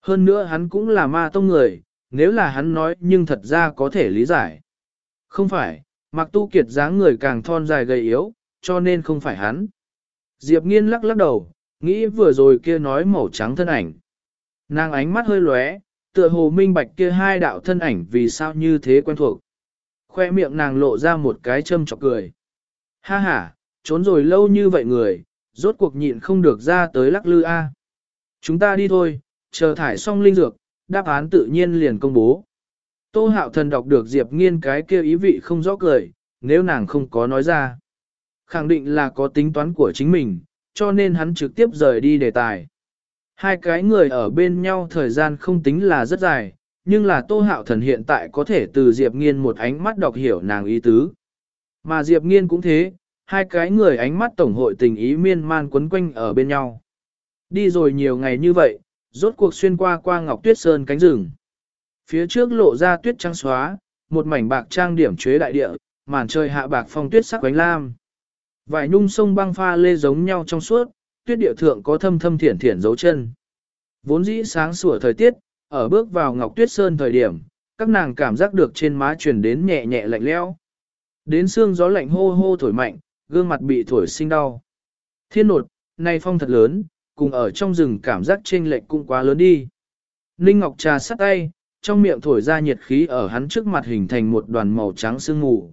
Hơn nữa hắn cũng là ma tông người, nếu là hắn nói nhưng thật ra có thể lý giải. Không phải, Mạc Tu Kiệt dáng người càng thon dài gầy yếu, cho nên không phải hắn. Diệp nghiên lắc lắc đầu, nghĩ vừa rồi kia nói màu trắng thân ảnh. Nàng ánh mắt hơi lóe, tựa hồ minh bạch kia hai đạo thân ảnh vì sao như thế quen thuộc. Khoe miệng nàng lộ ra một cái châm chọc cười. Ha ha, trốn rồi lâu như vậy người, rốt cuộc nhịn không được ra tới lắc lư a. Chúng ta đi thôi, chờ thải xong linh dược, đáp án tự nhiên liền công bố. Tô hạo thần đọc được Diệp nghiên cái kia ý vị không rõ cười, nếu nàng không có nói ra. Khẳng định là có tính toán của chính mình, cho nên hắn trực tiếp rời đi đề tài. Hai cái người ở bên nhau thời gian không tính là rất dài, nhưng là Tô Hạo Thần hiện tại có thể từ Diệp Nghiên một ánh mắt đọc hiểu nàng ý tứ. Mà Diệp Nghiên cũng thế, hai cái người ánh mắt tổng hội tình ý miên man quấn quanh ở bên nhau. Đi rồi nhiều ngày như vậy, rốt cuộc xuyên qua qua Ngọc Tuyết Sơn cánh rừng. Phía trước lộ ra tuyết trắng xóa, một mảnh bạc trang điểm chế đại địa, màn trời hạ bạc phong tuyết sắc quánh lam. Vài nhung sông băng pha lê giống nhau trong suốt, tuyết địa thượng có thâm thâm thiển thiển dấu chân. Vốn dĩ sáng sủa thời tiết, ở bước vào Ngọc Tuyết Sơn thời điểm, các nàng cảm giác được trên má truyền đến nhẹ nhẹ lạnh lẽo. Đến xương gió lạnh hô hô thổi mạnh, gương mặt bị thổi sinh đau. Thiên nột, này phong thật lớn, cùng ở trong rừng cảm giác chênh lệch cũng quá lớn đi. Ninh Ngọc trà sắt tay, trong miệng thổi ra nhiệt khí ở hắn trước mặt hình thành một đoàn màu trắng sương mù.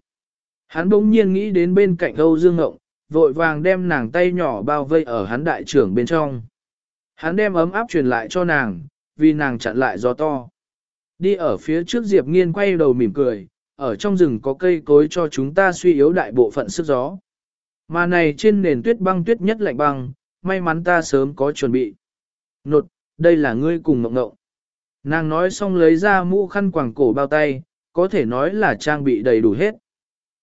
Hắn bỗng nhiên nghĩ đến bên cạnh Âu Dương Ngộng, vội vàng đem nàng tay nhỏ bao vây ở hắn đại trưởng bên trong. Hắn đem ấm áp truyền lại cho nàng, vì nàng chặn lại gió to. Đi ở phía trước Diệp Nghiên quay đầu mỉm cười, ở trong rừng có cây cối cho chúng ta suy yếu đại bộ phận sức gió. Mà này trên nền tuyết băng tuyết nhất lạnh băng, may mắn ta sớm có chuẩn bị. Nột, đây là ngươi cùng mộng ngộng. Nàng nói xong lấy ra mũ khăn quàng cổ bao tay, có thể nói là trang bị đầy đủ hết.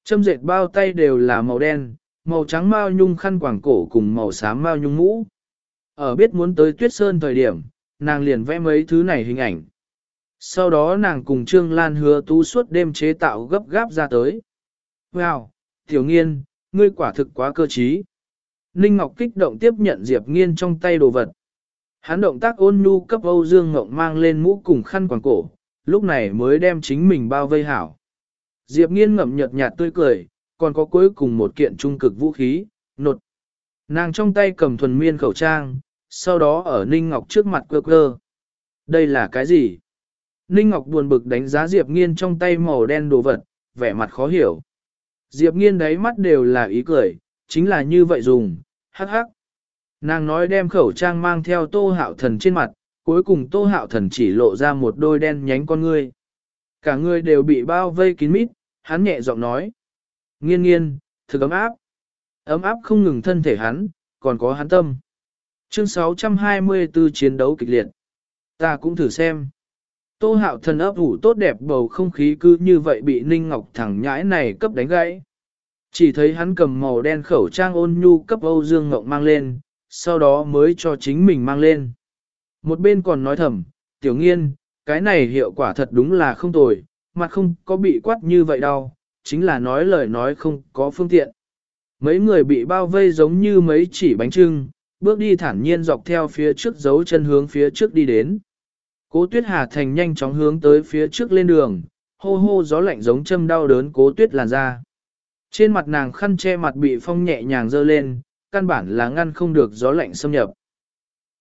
Châm dệt bao tay đều là màu đen, màu trắng mao nhung khăn quàng cổ cùng màu xám mao nhung mũ. Ở biết muốn tới tuyết sơn thời điểm, nàng liền vẽ mấy thứ này hình ảnh. Sau đó nàng cùng Trương Lan hứa tú suốt đêm chế tạo gấp gáp ra tới. Wow, tiểu nghiên, ngươi quả thực quá cơ trí. Ninh Ngọc kích động tiếp nhận Diệp Nghiên trong tay đồ vật. Hắn động tác ôn nhu cấp Âu Dương Ngộng mang lên mũ cùng khăn quàng cổ, lúc này mới đem chính mình bao vây hảo. Diệp Nghiên ngậm nhợt nhạt tươi cười, còn có cuối cùng một kiện trung cực vũ khí, nột. Nàng trong tay cầm thuần miên khẩu trang, sau đó ở Ninh Ngọc trước mặt quơ quơ. Đây là cái gì? Ninh Ngọc buồn bực đánh giá Diệp Nghiên trong tay màu đen đồ vật, vẻ mặt khó hiểu. Diệp Nghiên đáy mắt đều là ý cười, chính là như vậy dùng, hắc hắc. Nàng nói đem khẩu trang mang theo tô hạo thần trên mặt, cuối cùng tô hạo thần chỉ lộ ra một đôi đen nhánh con ngươi. Cả người đều bị bao vây kín mít, hắn nhẹ giọng nói. Nghiên nghiên, thực ấm áp. Ấm áp không ngừng thân thể hắn, còn có hắn tâm. Chương 624 chiến đấu kịch liệt. Ta cũng thử xem. Tô hạo thần ấp ủ tốt đẹp bầu không khí cứ như vậy bị Ninh Ngọc thẳng nhãi này cấp đánh gãy. Chỉ thấy hắn cầm màu đen khẩu trang ôn nhu cấp Âu Dương Ngọc mang lên, sau đó mới cho chính mình mang lên. Một bên còn nói thầm, tiểu nghiên, cái này hiệu quả thật đúng là không tồi, mặt không có bị quát như vậy đâu, chính là nói lời nói không có phương tiện. Mấy người bị bao vây giống như mấy chỉ bánh trưng, bước đi thản nhiên dọc theo phía trước dấu chân hướng phía trước đi đến. Cố tuyết hà thành nhanh chóng hướng tới phía trước lên đường, hô hô gió lạnh giống châm đau đớn cố tuyết làn ra. Trên mặt nàng khăn che mặt bị phong nhẹ nhàng dơ lên, căn bản là ngăn không được gió lạnh xâm nhập.